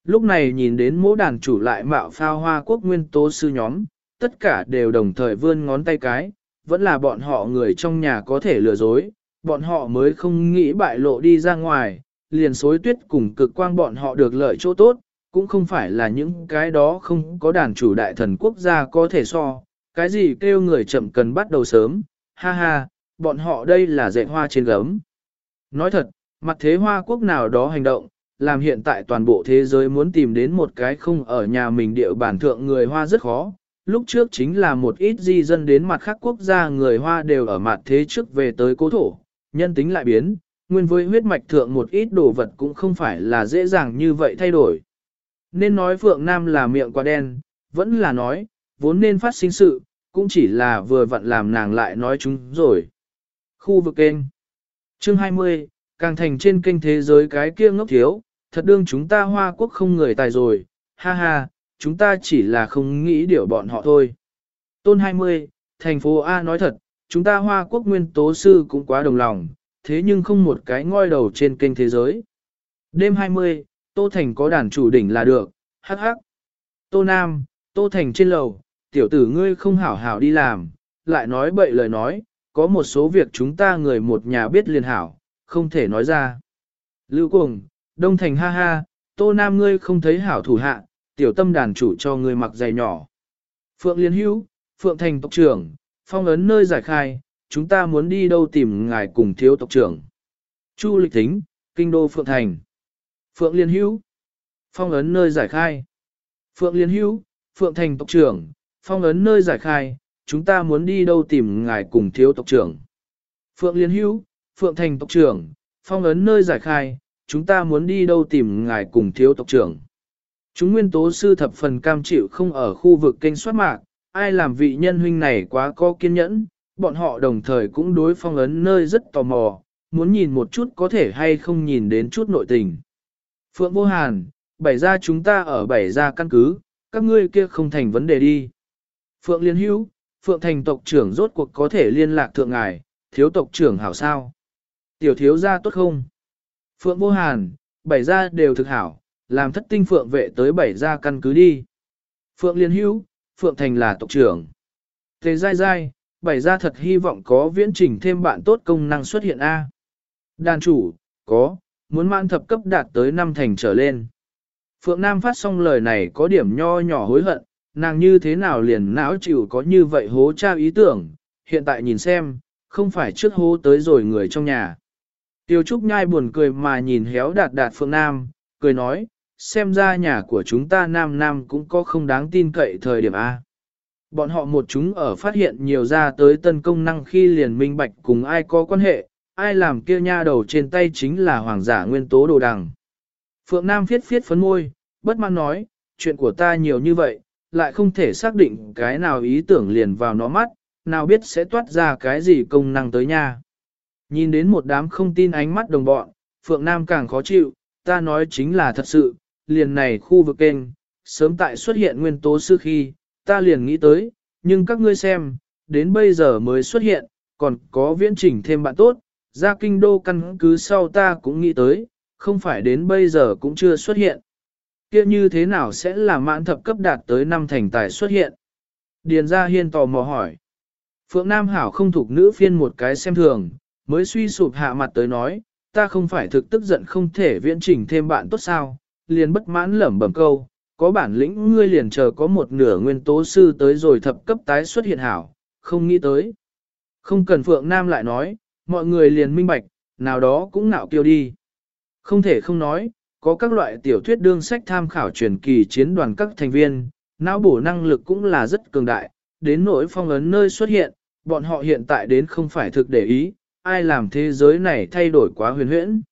Lúc này nhìn đến mỗi đàn chủ lại mạo phao hoa quốc nguyên tố sư nhóm, tất cả đều đồng thời vươn ngón tay cái, vẫn là bọn họ người trong nhà có thể lừa dối, bọn họ mới không nghĩ bại lộ đi ra ngoài, liền xối tuyết cùng cực quang bọn họ được lợi chỗ tốt, cũng không phải là những cái đó không có đàn chủ đại thần quốc gia có thể so, cái gì kêu người chậm cần bắt đầu sớm, ha ha, bọn họ đây là dạy hoa trên gấm. Nói thật, mặt thế hoa quốc nào đó hành động, làm hiện tại toàn bộ thế giới muốn tìm đến một cái không ở nhà mình địa bản thượng người hoa rất khó, lúc trước chính là một ít di dân đến mặt khác quốc gia người Hoa đều ở mặt thế trước về tới cố thổ, nhân tính lại biến, nguyên với huyết mạch thượng một ít đồ vật cũng không phải là dễ dàng như vậy thay đổi. Nên nói Phượng Nam là miệng quá đen, vẫn là nói, vốn nên phát sinh sự, cũng chỉ là vừa vặn làm nàng lại nói chúng rồi. Khu vực kênh Chương 20, càng thành trên kênh thế giới cái kia ngốc thiếu, thật đương chúng ta Hoa Quốc không người tài rồi, ha ha, chúng ta chỉ là không nghĩ điều bọn họ thôi. Tôn 20, thành phố A nói thật, chúng ta Hoa Quốc nguyên tố sư cũng quá đồng lòng, thế nhưng không một cái ngoi đầu trên kênh thế giới. Đêm 20, Tô Thành có đàn chủ đỉnh là được, hắc hắc. Tô Nam, Tô Thành trên lầu, tiểu tử ngươi không hảo hảo đi làm, lại nói bậy lời nói, có một số việc chúng ta người một nhà biết liền hảo, không thể nói ra. Lưu Cuồng, Đông Thành ha ha, Tô Nam ngươi không thấy hảo thủ hạ, tiểu tâm đàn chủ cho ngươi mặc giày nhỏ. Phượng Liên Hữu, Phượng Thành tộc trưởng, phong ấn nơi giải khai, chúng ta muốn đi đâu tìm ngài cùng thiếu tộc trưởng. Chu lịch Thính, kinh đô Phượng Thành. Phượng Liên Hữu, phong ấn nơi giải khai. Phượng Liên Hữu, Phượng Thành tộc trưởng, phong ấn nơi giải khai, chúng ta muốn đi đâu tìm ngài cùng thiếu tộc trưởng. Phượng Liên Hữu, Phượng Thành tộc trưởng, phong ấn nơi giải khai, chúng ta muốn đi đâu tìm ngài cùng thiếu tộc trưởng. Chúng nguyên tố sư thập phần cam chịu không ở khu vực kênh soát mạc, ai làm vị nhân huynh này quá có kiên nhẫn, bọn họ đồng thời cũng đối phong ấn nơi rất tò mò, muốn nhìn một chút có thể hay không nhìn đến chút nội tình. Phượng Vô Hàn, bảy gia chúng ta ở bảy gia căn cứ, các ngươi kia không thành vấn đề đi. Phượng Liên Hữu, Phượng Thành tộc trưởng rốt cuộc có thể liên lạc thượng ngài, thiếu tộc trưởng hảo sao. Tiểu thiếu gia tốt không? Phượng Vô Hàn, bảy gia đều thực hảo, làm thất tinh Phượng vệ tới bảy gia căn cứ đi. Phượng Liên Hữu, Phượng Thành là tộc trưởng. Tề dai dai, bảy gia thật hy vọng có viễn trình thêm bạn tốt công năng xuất hiện A. Đàn chủ, có, muốn mãn thập cấp đạt tới năm thành trở lên. Phượng Nam phát xong lời này có điểm nho nhỏ hối hận, nàng như thế nào liền não chịu có như vậy hố tra ý tưởng, hiện tại nhìn xem, không phải trước hố tới rồi người trong nhà. Tiêu Trúc nhai buồn cười mà nhìn héo đạt đạt Phượng Nam, cười nói, xem ra nhà của chúng ta Nam Nam cũng có không đáng tin cậy thời điểm A. Bọn họ một chúng ở phát hiện nhiều ra tới tân công năng khi liền minh bạch cùng ai có quan hệ, ai làm kia nha đầu trên tay chính là hoàng giả nguyên tố đồ đằng. Phượng Nam phiết phiết phấn môi, bất mãn nói, chuyện của ta nhiều như vậy, lại không thể xác định cái nào ý tưởng liền vào nó mắt, nào biết sẽ toát ra cái gì công năng tới nha. Nhìn đến một đám không tin ánh mắt đồng bọn, Phượng Nam càng khó chịu, ta nói chính là thật sự, liền này khu vực kênh, sớm tại xuất hiện nguyên tố sư khi, ta liền nghĩ tới, nhưng các ngươi xem, đến bây giờ mới xuất hiện, còn có viễn chỉnh thêm bạn tốt, ra kinh đô căn cứ sau ta cũng nghĩ tới, không phải đến bây giờ cũng chưa xuất hiện kia như thế nào sẽ là mãn thập cấp đạt tới năm thành tài xuất hiện? Điền gia hiên tò mò hỏi. Phượng Nam Hảo không thuộc nữ phiên một cái xem thường, mới suy sụp hạ mặt tới nói, ta không phải thực tức giận không thể viễn chỉnh thêm bạn tốt sao, liền bất mãn lẩm bẩm câu, có bản lĩnh ngươi liền chờ có một nửa nguyên tố sư tới rồi thập cấp tái xuất hiện hảo, không nghĩ tới. Không cần Phượng Nam lại nói, mọi người liền minh bạch, nào đó cũng nạo kiêu đi. Không thể không nói, có các loại tiểu thuyết đương sách tham khảo truyền kỳ chiến đoàn các thành viên, não bổ năng lực cũng là rất cường đại, đến nỗi phong ấn nơi xuất hiện, bọn họ hiện tại đến không phải thực để ý, ai làm thế giới này thay đổi quá huyền huyễn.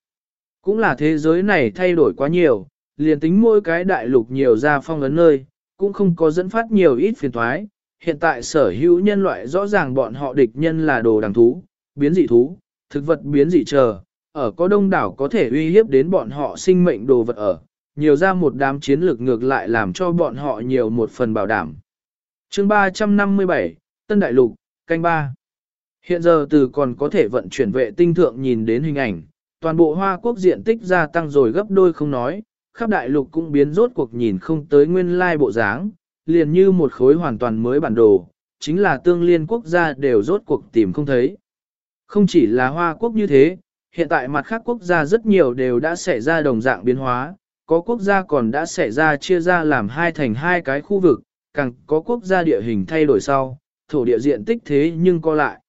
Cũng là thế giới này thay đổi quá nhiều, liền tính mỗi cái đại lục nhiều ra phong ấn nơi, cũng không có dẫn phát nhiều ít phiền thoái. Hiện tại sở hữu nhân loại rõ ràng bọn họ địch nhân là đồ đằng thú, biến dị thú, thực vật biến dị chờ, ở có đông đảo có thể uy hiếp đến bọn họ sinh mệnh đồ vật ở, nhiều ra một đám chiến lược ngược lại làm cho bọn họ nhiều một phần bảo đảm. chương 357, Tân Đại Lục, canh 3 Hiện giờ từ còn có thể vận chuyển vệ tinh thượng nhìn đến hình ảnh, toàn bộ Hoa Quốc diện tích gia tăng rồi gấp đôi không nói, khắp đại lục cũng biến rốt cuộc nhìn không tới nguyên lai bộ dáng, liền như một khối hoàn toàn mới bản đồ, chính là tương liên quốc gia đều rốt cuộc tìm không thấy. Không chỉ là Hoa Quốc như thế, hiện tại mặt khác quốc gia rất nhiều đều đã xảy ra đồng dạng biến hóa, có quốc gia còn đã xảy ra chia ra làm hai thành hai cái khu vực, càng có quốc gia địa hình thay đổi sau, thổ địa diện tích thế nhưng co lại.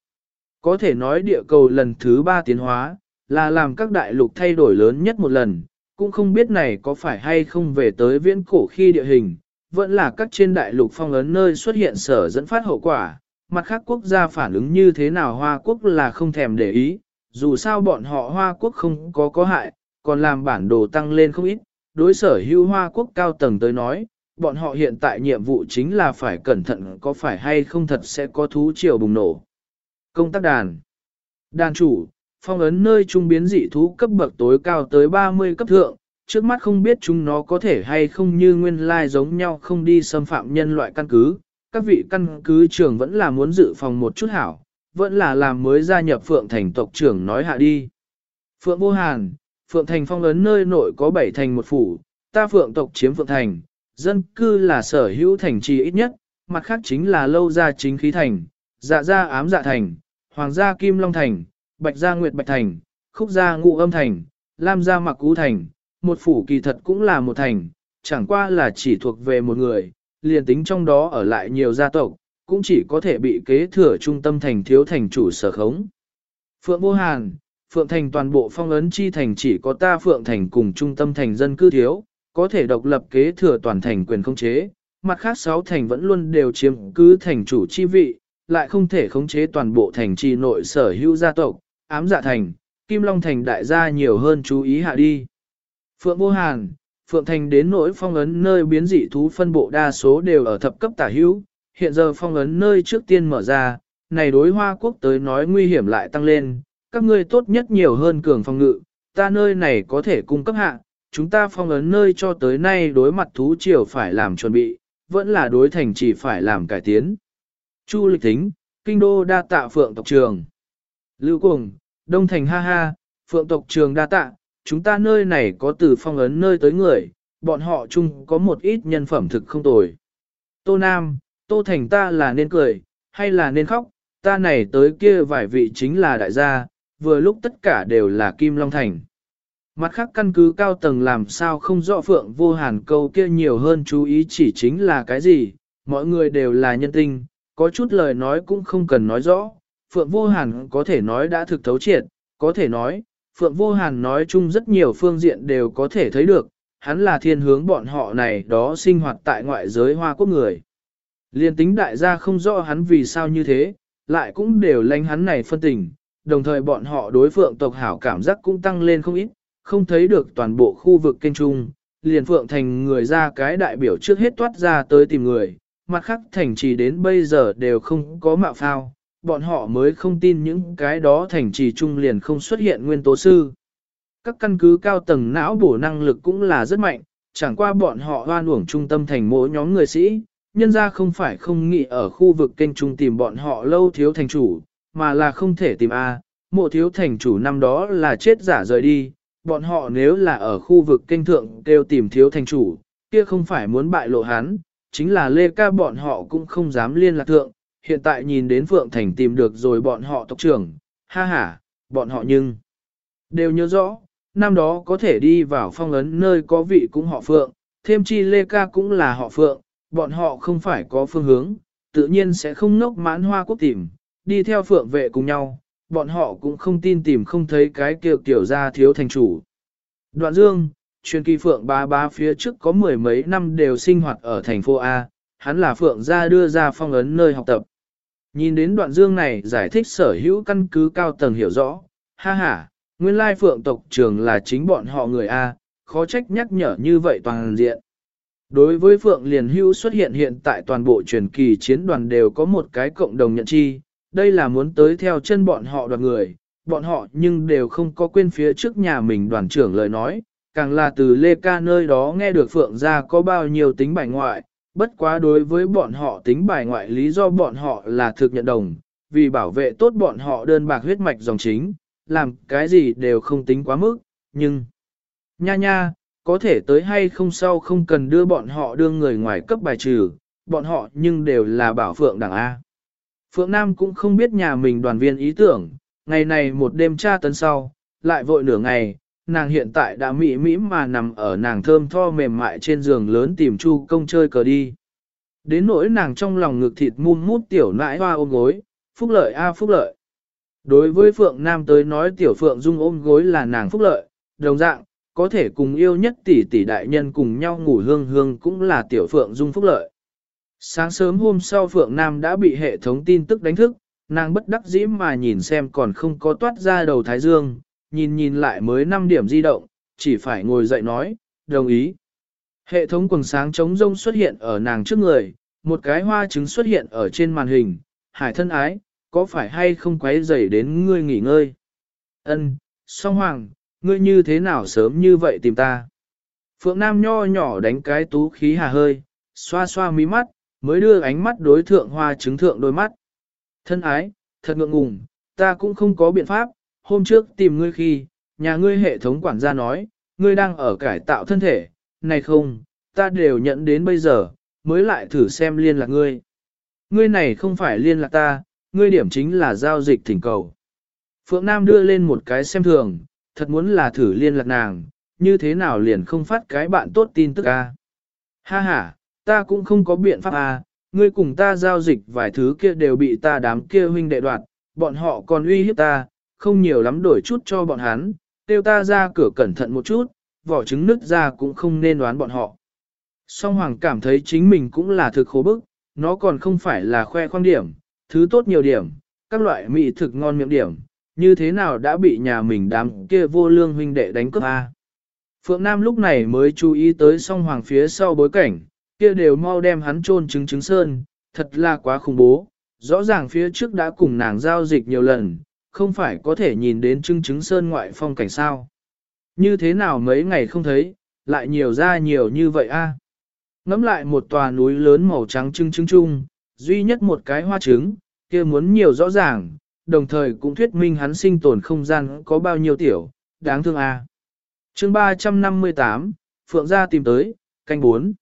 Có thể nói địa cầu lần thứ ba tiến hóa, là làm các đại lục thay đổi lớn nhất một lần, cũng không biết này có phải hay không về tới viễn cổ khi địa hình, vẫn là các trên đại lục phong ấn nơi xuất hiện sở dẫn phát hậu quả, mặt khác quốc gia phản ứng như thế nào Hoa Quốc là không thèm để ý, dù sao bọn họ Hoa Quốc không có có hại, còn làm bản đồ tăng lên không ít, đối sở hữu Hoa Quốc cao tầng tới nói, bọn họ hiện tại nhiệm vụ chính là phải cẩn thận có phải hay không thật sẽ có thú triều bùng nổ. Công tác đàn. Đàn chủ, phong ấn nơi trung biến dị thú cấp bậc tối cao tới 30 cấp thượng, trước mắt không biết chúng nó có thể hay không như nguyên lai giống nhau không đi xâm phạm nhân loại căn cứ, các vị căn cứ trưởng vẫn là muốn dự phòng một chút hảo, vẫn là làm mới gia nhập Phượng Thành tộc trưởng nói hạ đi. Phượng Vô Hàn, Phượng Thành phong ấn nơi nội có bảy thành một phủ, ta Phượng tộc chiếm Phượng Thành, dân cư là sở hữu thành trì ít nhất, mặt khác chính là lâu gia chính khí thành, dạ gia ám dạ thành, hoàng gia kim long thành, bạch gia nguyệt bạch thành, khúc gia ngụ âm thành, lam gia mặc cú thành, một phủ kỳ thật cũng là một thành, chẳng qua là chỉ thuộc về một người, liền tính trong đó ở lại nhiều gia tộc, cũng chỉ có thể bị kế thừa trung tâm thành thiếu thành chủ sở khống. Phượng Vô Hàn, Phượng Thành toàn bộ phong ấn chi thành chỉ có ta Phượng Thành cùng trung tâm thành dân cư thiếu, có thể độc lập kế thừa toàn thành quyền khống chế, mặt khác sáu thành vẫn luôn đều chiếm cứ thành chủ chi vị, lại không thể khống chế toàn bộ thành trì nội sở hữu gia tộc, ám dạ thành, Kim Long thành đại gia nhiều hơn chú ý hạ đi. Phượng Vô Hàn, Phượng Thành đến nỗi phong ấn nơi biến dị thú phân bộ đa số đều ở thập cấp tả hữu, hiện giờ phong ấn nơi trước tiên mở ra, này đối hoa quốc tới nói nguy hiểm lại tăng lên, các ngươi tốt nhất nhiều hơn cường phong ngự, ta nơi này có thể cung cấp hạ, chúng ta phong ấn nơi cho tới nay đối mặt thú triều phải làm chuẩn bị, vẫn là đối thành chỉ phải làm cải tiến. Chu lịch tính, kinh đô đa tạ phượng tộc trường. Lưu cuồng, đông thành ha ha, phượng tộc trường đa tạ, chúng ta nơi này có từ phong ấn nơi tới người, bọn họ chung có một ít nhân phẩm thực không tồi. Tô Nam, Tô Thành ta là nên cười, hay là nên khóc, ta này tới kia vài vị chính là đại gia, vừa lúc tất cả đều là Kim Long Thành. Mặt khác căn cứ cao tầng làm sao không rõ phượng vô hàn câu kia nhiều hơn chú ý chỉ chính là cái gì, mọi người đều là nhân tinh, có chút lời nói cũng không cần nói rõ, phượng vô hàn có thể nói đã thực thấu triệt, có thể nói, phượng vô hàn nói chung rất nhiều phương diện đều có thể thấy được, hắn là thiên hướng bọn họ này đó sinh hoạt tại ngoại giới hoa quốc người. Liên tính đại gia không rõ hắn vì sao như thế, lại cũng đều lánh hắn này phân tình, đồng thời bọn họ đối phượng tộc hảo cảm giác cũng tăng lên không ít, không thấy được toàn bộ khu vực kênh trung, liền phượng thành người ra cái đại biểu trước hết toát ra tới tìm người, mặt khác thành trì đến bây giờ đều không có mạo phao, bọn họ mới không tin những cái đó thành trì trung liền không xuất hiện nguyên tố sư. Các căn cứ cao tầng não bổ năng lực cũng là rất mạnh, chẳng qua bọn họ hoan uổng trung tâm thành mỗi nhóm người sĩ, nhân ra không phải không nghĩ ở khu vực kênh trung tìm bọn họ lâu thiếu thành chủ, mà là không thể tìm A, mộ thiếu thành chủ năm đó là chết giả rời đi, bọn họ nếu là ở khu vực kênh thượng kêu tìm thiếu thành chủ, kia không phải muốn bại lộ hắn, chính là Lê Ca bọn họ cũng không dám liên lạc thượng, hiện tại nhìn đến Phượng Thành tìm được rồi bọn họ tộc trưởng, ha ha, bọn họ nhưng đều nhớ rõ, năm đó có thể đi vào phong ấn nơi có vị cũng họ Phượng, thêm chi Lê Ca cũng là họ Phượng, bọn họ không phải có phương hướng, tự nhiên sẽ không nốc mãn hoa quốc tìm, đi theo Phượng vệ cùng nhau, bọn họ cũng không tin tìm không thấy cái kiểu tiểu gia thiếu thành chủ. Đoạn dương, truyền kỳ Phượng ba ba phía trước có mười mấy năm đều sinh hoạt ở thành phố A, hắn là Phượng gia đưa ra phong ấn nơi học tập. Nhìn đến đoạn dương này giải thích sở hữu căn cứ cao tầng hiểu rõ, ha ha, nguyên lai Phượng tộc trường là chính bọn họ người A, khó trách nhắc nhở như vậy toàn diện. Đối với Phượng Liền Hữu xuất hiện hiện tại toàn bộ truyền kỳ chiến đoàn đều có một cái cộng đồng nhận chi, đây là muốn tới theo chân bọn họ đoạt người, bọn họ nhưng đều không có quên phía trước nhà mình đoàn trưởng lời nói, càng là từ Lê Ca nơi đó nghe được Phượng ra có bao nhiêu tính bài ngoại, bất quá đối với bọn họ tính bài ngoại lý do bọn họ là thực nhận đồng, vì bảo vệ tốt bọn họ đơn bạc huyết mạch dòng chính, làm cái gì đều không tính quá mức, nhưng... Nha nha, có thể tới hay không sau không cần đưa bọn họ đưa người ngoài cấp bài trừ, bọn họ nhưng đều là bảo Phượng đảng A. Phượng Nam cũng không biết nhà mình đoàn viên ý tưởng, ngày này một đêm tra tấn sau, lại vội nửa ngày, nàng hiện tại đã mỹ mỹ mà nằm ở nàng thơm tho mềm mại trên giường lớn tìm chu công chơi cờ đi. Đến nỗi nàng trong lòng ngực thịt mum mút tiểu nãi hoa ôm gối, phúc lợi a phúc lợi. Đối với Phượng Nam tới nói tiểu Phượng Dung ôm gối là nàng phúc lợi, đồng dạng, có thể cùng yêu nhất tỷ tỷ đại nhân cùng nhau ngủ hương hương cũng là tiểu phượng dung phúc lợi. Sáng sớm hôm sau Phượng Nam đã bị hệ thống tin tức đánh thức, nàng bất đắc dĩ mà nhìn xem còn không có toát ra đầu Thái Dương, nhìn nhìn lại mới 5 điểm di động, chỉ phải ngồi dậy nói, đồng ý. Hệ thống quần sáng trống rông xuất hiện ở nàng trước người, một cái hoa trứng xuất hiện ở trên màn hình, hải thân ái, có phải hay không quấy rầy đến ngươi nghỉ ngơi? Ân, song hoàng, ngươi như thế nào sớm như vậy tìm ta? Phượng Nam nho nhỏ đánh cái tú khí hà hơi, xoa xoa mí mắt, mới đưa ánh mắt đối thượng hoa chứng thượng đôi mắt. Thân ái, thật ngượng ngùng, ta cũng không có biện pháp, hôm trước tìm ngươi khi, nhà ngươi hệ thống quản gia nói, ngươi đang ở cải tạo thân thể, này không, ta đều nhận đến bây giờ, mới lại thử xem liên lạc ngươi. Ngươi này không phải liên lạc ta, ngươi điểm chính là giao dịch thỉnh cầu. Phượng Nam đưa lên một cái xem thường, thật muốn là thử liên lạc nàng, như thế nào liền không phát cái bạn tốt tin tức a? Ha ha, ta cũng không có biện pháp a, ngươi cùng ta giao dịch vài thứ kia đều bị ta đám kia huynh đệ đoạt, bọn họ còn uy hiếp ta, không nhiều lắm đổi chút cho bọn hắn, tiêu ta ra cửa cẩn thận một chút, vỏ trứng nứt ra cũng không nên đoán bọn họ. Song Hoàng cảm thấy chính mình cũng là thực khổ bức, nó còn không phải là khoe khoang điểm, thứ tốt nhiều điểm, các loại mỹ thực ngon miệng điểm, như thế nào đã bị nhà mình đám kia vô lương huynh đệ đánh cướp A. Phượng Nam lúc này mới chú ý tới song hoàng phía sau bối cảnh, kia đều mau đem hắn chôn trứng trứng sơn, thật là quá khủng bố, rõ ràng phía trước đã cùng nàng giao dịch nhiều lần, không phải có thể nhìn đến trứng trứng sơn ngoại phong cảnh sao. Như thế nào mấy ngày không thấy, lại nhiều ra nhiều như vậy a. Ngắm lại một tòa núi lớn màu trắng trưng trưng trung, duy nhất một cái hoa trứng, kia muốn nhiều rõ ràng, đồng thời cũng thuyết minh hắn sinh tồn không gian có bao nhiêu tiểu, đáng thương a. À. Chương 358, Phượng gia tìm tới, canh 4.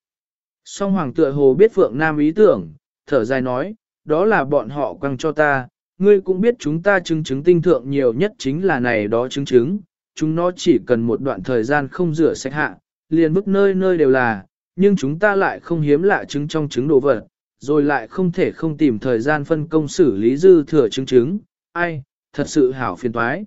Song Hoàng tựa hồ biết Phượng Nam ý tưởng, thở dài nói, đó là bọn họ quăng cho ta, ngươi cũng biết chúng ta chứng chứng tinh thượng nhiều nhất chính là này đó chứng chứng, chúng nó chỉ cần một đoạn thời gian không rửa sạch hạ, liền bức nơi nơi đều là, nhưng chúng ta lại không hiếm lạ chứng trong chứng đồ vật, rồi lại không thể không tìm thời gian phân công xử lý dư thừa chứng chứng ai, thật sự hảo phiền toái.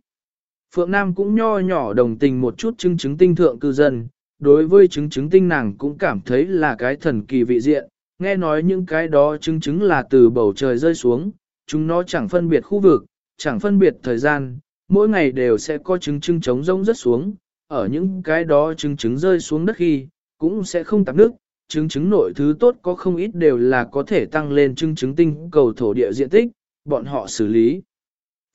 Phượng Nam cũng nho nhỏ đồng tình một chút chứng chứng tinh thượng cư dân, đối với chứng chứng tinh nàng cũng cảm thấy là cái thần kỳ vị diện, nghe nói những cái đó chứng chứng là từ bầu trời rơi xuống, chúng nó chẳng phân biệt khu vực, chẳng phân biệt thời gian, mỗi ngày đều sẽ có chứng chứng trống rông rất xuống, ở những cái đó chứng chứng rơi xuống đất khi, cũng sẽ không tạp nước, chứng chứng nội thứ tốt có không ít đều là có thể tăng lên chứng chứng tinh cầu thổ địa diện tích, bọn họ xử lý.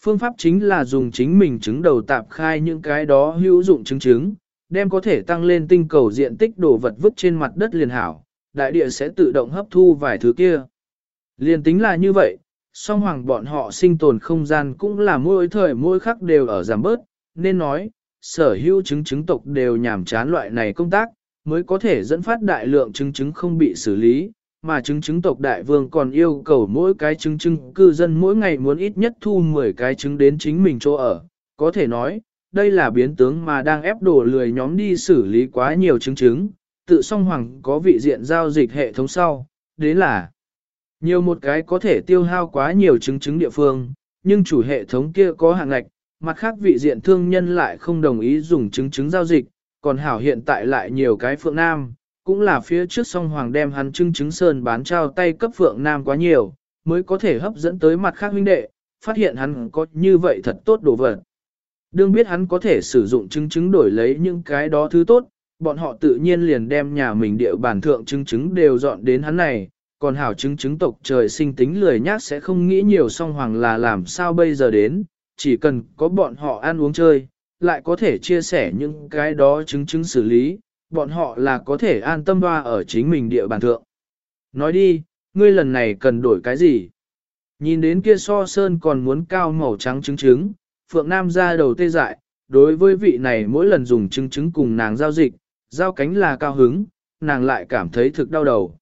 Phương pháp chính là dùng chính mình chứng đầu tạp khai những cái đó hữu dụng chứng chứng, đem có thể tăng lên tinh cầu diện tích đồ vật vứt trên mặt đất liền hảo, đại địa sẽ tự động hấp thu vài thứ kia. Liền tính là như vậy, song hoàng bọn họ sinh tồn không gian cũng là mỗi thời mỗi khắc đều ở giảm bớt, nên nói, sở hữu chứng chứng tộc đều nhảm chán loại này công tác, mới có thể dẫn phát đại lượng chứng chứng không bị xử lý, mà chứng chứng tộc đại vương còn yêu cầu mỗi cái chứng chứng cư dân mỗi ngày muốn ít nhất thu 10 cái chứng đến chính mình chỗ ở. Có thể nói, đây là biến tướng mà đang ép đổ lười nhóm đi xử lý quá nhiều chứng chứng, tự song hoàng có vị diện giao dịch hệ thống sau, đến là nhiều một cái có thể tiêu hao quá nhiều chứng chứng địa phương, nhưng chủ hệ thống kia có hạng ngạch, mặt khác vị diện thương nhân lại không đồng ý dùng chứng chứng giao dịch, còn hảo hiện tại lại nhiều cái phượng nam, cũng là phía trước song hoàng đem hắn trưng chứng sơn bán trao tay cấp phượng nam quá nhiều, mới có thể hấp dẫn tới mặt khác huynh đệ, phát hiện hắn có như vậy thật tốt đồ vật. Đương biết hắn có thể sử dụng chứng chứng đổi lấy những cái đó thứ tốt, bọn họ tự nhiên liền đem nhà mình địa bản thượng chứng chứng đều dọn đến hắn này, còn hảo chứng chứng tộc trời sinh tính lười nhác sẽ không nghĩ nhiều song hoàng là làm sao bây giờ đến, chỉ cần có bọn họ ăn uống chơi, lại có thể chia sẻ những cái đó chứng chứng xử lý, bọn họ là có thể an tâm hoa ở chính mình địa bàn thượng. Nói đi, ngươi lần này cần đổi cái gì? Nhìn đến kia so sơn còn muốn cao màu trắng trứng trứng, Phượng Nam ra đầu tê dại, đối với vị này mỗi lần dùng trứng trứng cùng nàng giao dịch, giao cánh là cao hứng, nàng lại cảm thấy thực đau đầu.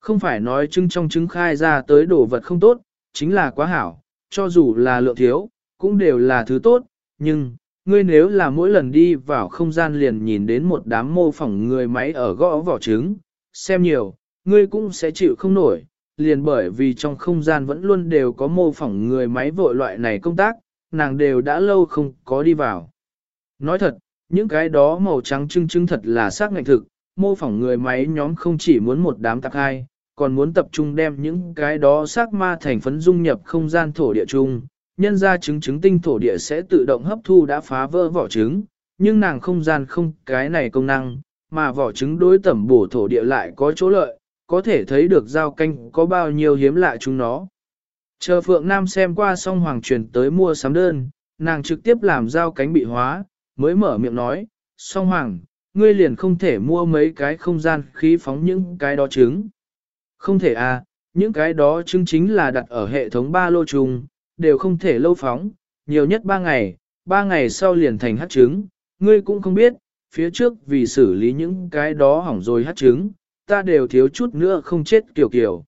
Không phải nói trứng trong trứng khai ra tới đồ vật không tốt, chính là quá hảo, cho dù là lượng thiếu, cũng đều là thứ tốt, nhưng, ngươi nếu là mỗi lần đi vào không gian liền nhìn đến một đám mô phỏng người máy ở gõ vỏ trứng, xem nhiều, ngươi cũng sẽ chịu không nổi, liền bởi vì trong không gian vẫn luôn đều có mô phỏng người máy vội loại này công tác, nàng đều đã lâu không có đi vào. Nói thật, Những cái đó màu trắng trưng trưng thật là xác ngạch thực, mô phỏng người máy nhóm không chỉ muốn một đám tạp hai, còn muốn tập trung đem những cái đó xác ma thành phấn dung nhập không gian thổ địa chung. Nhân ra trứng trứng tinh thổ địa sẽ tự động hấp thu đã phá vỡ vỏ trứng, nhưng nàng không gian không cái này công năng, mà vỏ trứng đối tẩm bổ thổ địa lại có chỗ lợi, có thể thấy được giao canh có bao nhiêu hiếm lạ chúng nó. Chờ Phượng Nam xem qua xong hoàng truyền tới mua sắm đơn, nàng trực tiếp làm giao cánh bị hóa, mới mở miệng nói, song hoàng, ngươi liền không thể mua mấy cái không gian khí phóng những cái đó trứng. Không thể à, những cái đó trứng chính là đặt ở hệ thống ba lô trùng, đều không thể lâu phóng, nhiều nhất ba ngày, ba ngày sau liền thành hát trứng, ngươi cũng không biết, phía trước vì xử lý những cái đó hỏng rồi hát trứng, ta đều thiếu chút nữa không chết kiểu kiểu.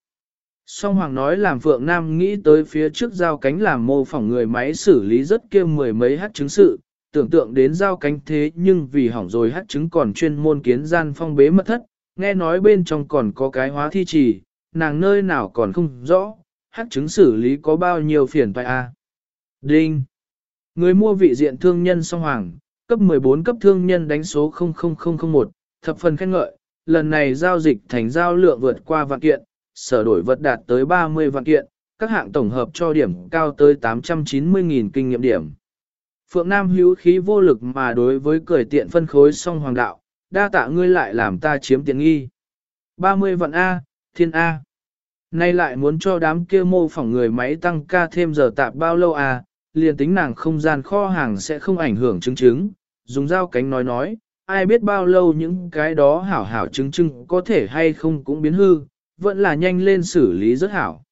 Song Hoàng nói làm Phượng Nam nghĩ tới phía trước giao cánh làm mô phỏng người máy xử lý rất kia mười mấy hát chứng sự, tưởng tượng đến giao cánh thế nhưng vì hỏng rồi hát chứng còn chuyên môn kiến gian phong bế mật thất, nghe nói bên trong còn có cái hóa thi trì, nàng nơi nào còn không rõ, hát chứng xử lý có bao nhiêu phiền toại a. Đinh! Người mua vị diện thương nhân song hoàng, cấp 14 cấp thương nhân đánh số 00001, thập phần khen ngợi, lần này giao dịch thành giao lượng vượt qua vạn kiện, sở đổi vật đạt tới 30 vạn kiện, các hạng tổng hợp cho điểm cao tới 890.000 kinh nghiệm điểm. Phượng Nam hữu khí vô lực mà đối với cười tiện phân khối song hoàng đạo, đa tạ ngươi lại làm ta chiếm tiện nghi. 30 vạn A, thiên A. Nay lại muốn cho đám kia mô phỏng người máy tăng ca thêm giờ tạp bao lâu à, liền tính nàng không gian kho hàng sẽ không ảnh hưởng chứng chứng, dùng dao cánh nói nói, ai biết bao lâu những cái đó hảo hảo chứng chứng có thể hay không cũng biến hư, vẫn là nhanh lên xử lý rất hảo.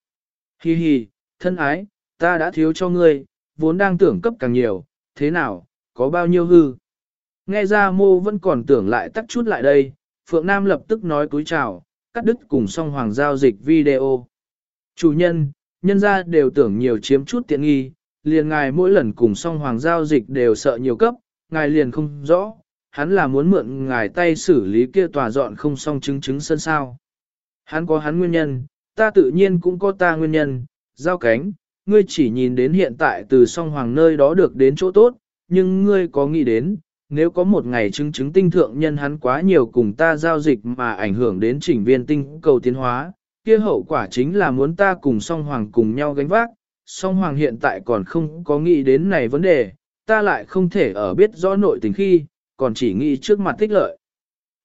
Hi hi, thân ái, ta đã thiếu cho ngươi, vốn đang tưởng cấp càng nhiều, thế nào, có bao nhiêu hư. Nghe ra mô vẫn còn tưởng lại tắt chút lại đây, Phượng Nam lập tức nói cúi chào, cắt đứt cùng song hoàng giao dịch video. Chủ nhân, nhân ra đều tưởng nhiều chiếm chút tiện nghi, liền ngài mỗi lần cùng song hoàng giao dịch đều sợ nhiều cấp, ngài liền không rõ, hắn là muốn mượn ngài tay xử lý kia tòa dọn không song chứng chứng sân sao. Hắn có hắn nguyên nhân, ta tự nhiên cũng có ta nguyên nhân, giao cánh, ngươi chỉ nhìn đến hiện tại từ song hoàng nơi đó được đến chỗ tốt, nhưng ngươi có nghĩ đến, nếu có một ngày chứng chứng tinh thượng nhân hắn quá nhiều cùng ta giao dịch mà ảnh hưởng đến chỉnh viên tinh cầu tiến hóa, kia hậu quả chính là muốn ta cùng song hoàng cùng nhau gánh vác, song hoàng hiện tại còn không có nghĩ đến này vấn đề, ta lại không thể ở biết rõ nội tình khi, còn chỉ nghĩ trước mặt tích lợi.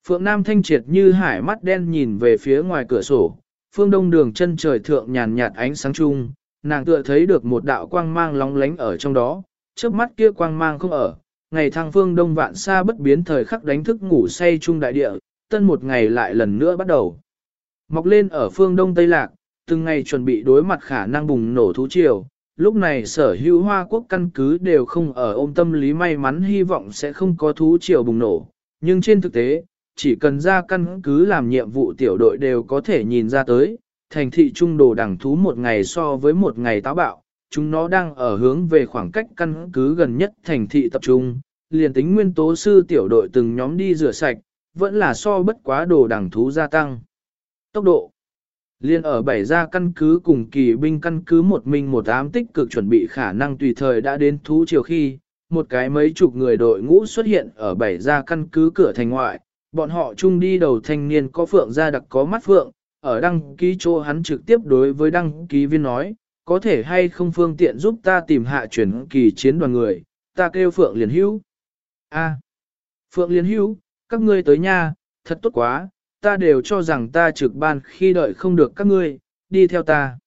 Phượng Nam thanh triệt như hải mắt đen nhìn về phía ngoài cửa sổ, phương đông đường chân trời thượng nhàn nhạt ánh sáng chung, nàng tựa thấy được một đạo quang mang lóng lánh ở trong đó, trước mắt kia quang mang không ở, ngày thăng phương đông vạn xa bất biến thời khắc đánh thức ngủ say chung đại địa, tân một ngày lại lần nữa bắt đầu. Mọc lên ở phương đông Tây Lạc, từng ngày chuẩn bị đối mặt khả năng bùng nổ thú triều, lúc này sở hữu hoa quốc căn cứ đều không ở ôm tâm lý may mắn hy vọng sẽ không có thú triều bùng nổ, nhưng trên thực tế, chỉ cần ra căn cứ làm nhiệm vụ tiểu đội đều có thể nhìn ra tới, thành thị trung đồ đẳng thú một ngày so với một ngày táo bạo, chúng nó đang ở hướng về khoảng cách căn cứ gần nhất thành thị tập trung, liền tính nguyên tố sư tiểu đội từng nhóm đi rửa sạch, vẫn là so bất quá đồ đẳng thú gia tăng. Tốc độ. Liên ở bảy gia căn cứ cùng kỳ binh căn cứ một mình một ám tích cực chuẩn bị khả năng tùy thời đã đến thú chiều khi, một cái mấy chục người đội ngũ xuất hiện ở bảy gia căn cứ cửa thành ngoại, bọn họ chung đi đầu thanh niên có phượng gia đặc có mắt phượng, ở đăng ký chỗ hắn trực tiếp đối với đăng ký viên nói, có thể hay không phương tiện giúp ta tìm hạ chuyển kỳ chiến đoàn người, ta kêu phượng liên hữu. A. phượng liên hữu, các ngươi tới nha, thật tốt quá, ta đều cho rằng ta trực ban khi đợi không được các ngươi, đi theo ta.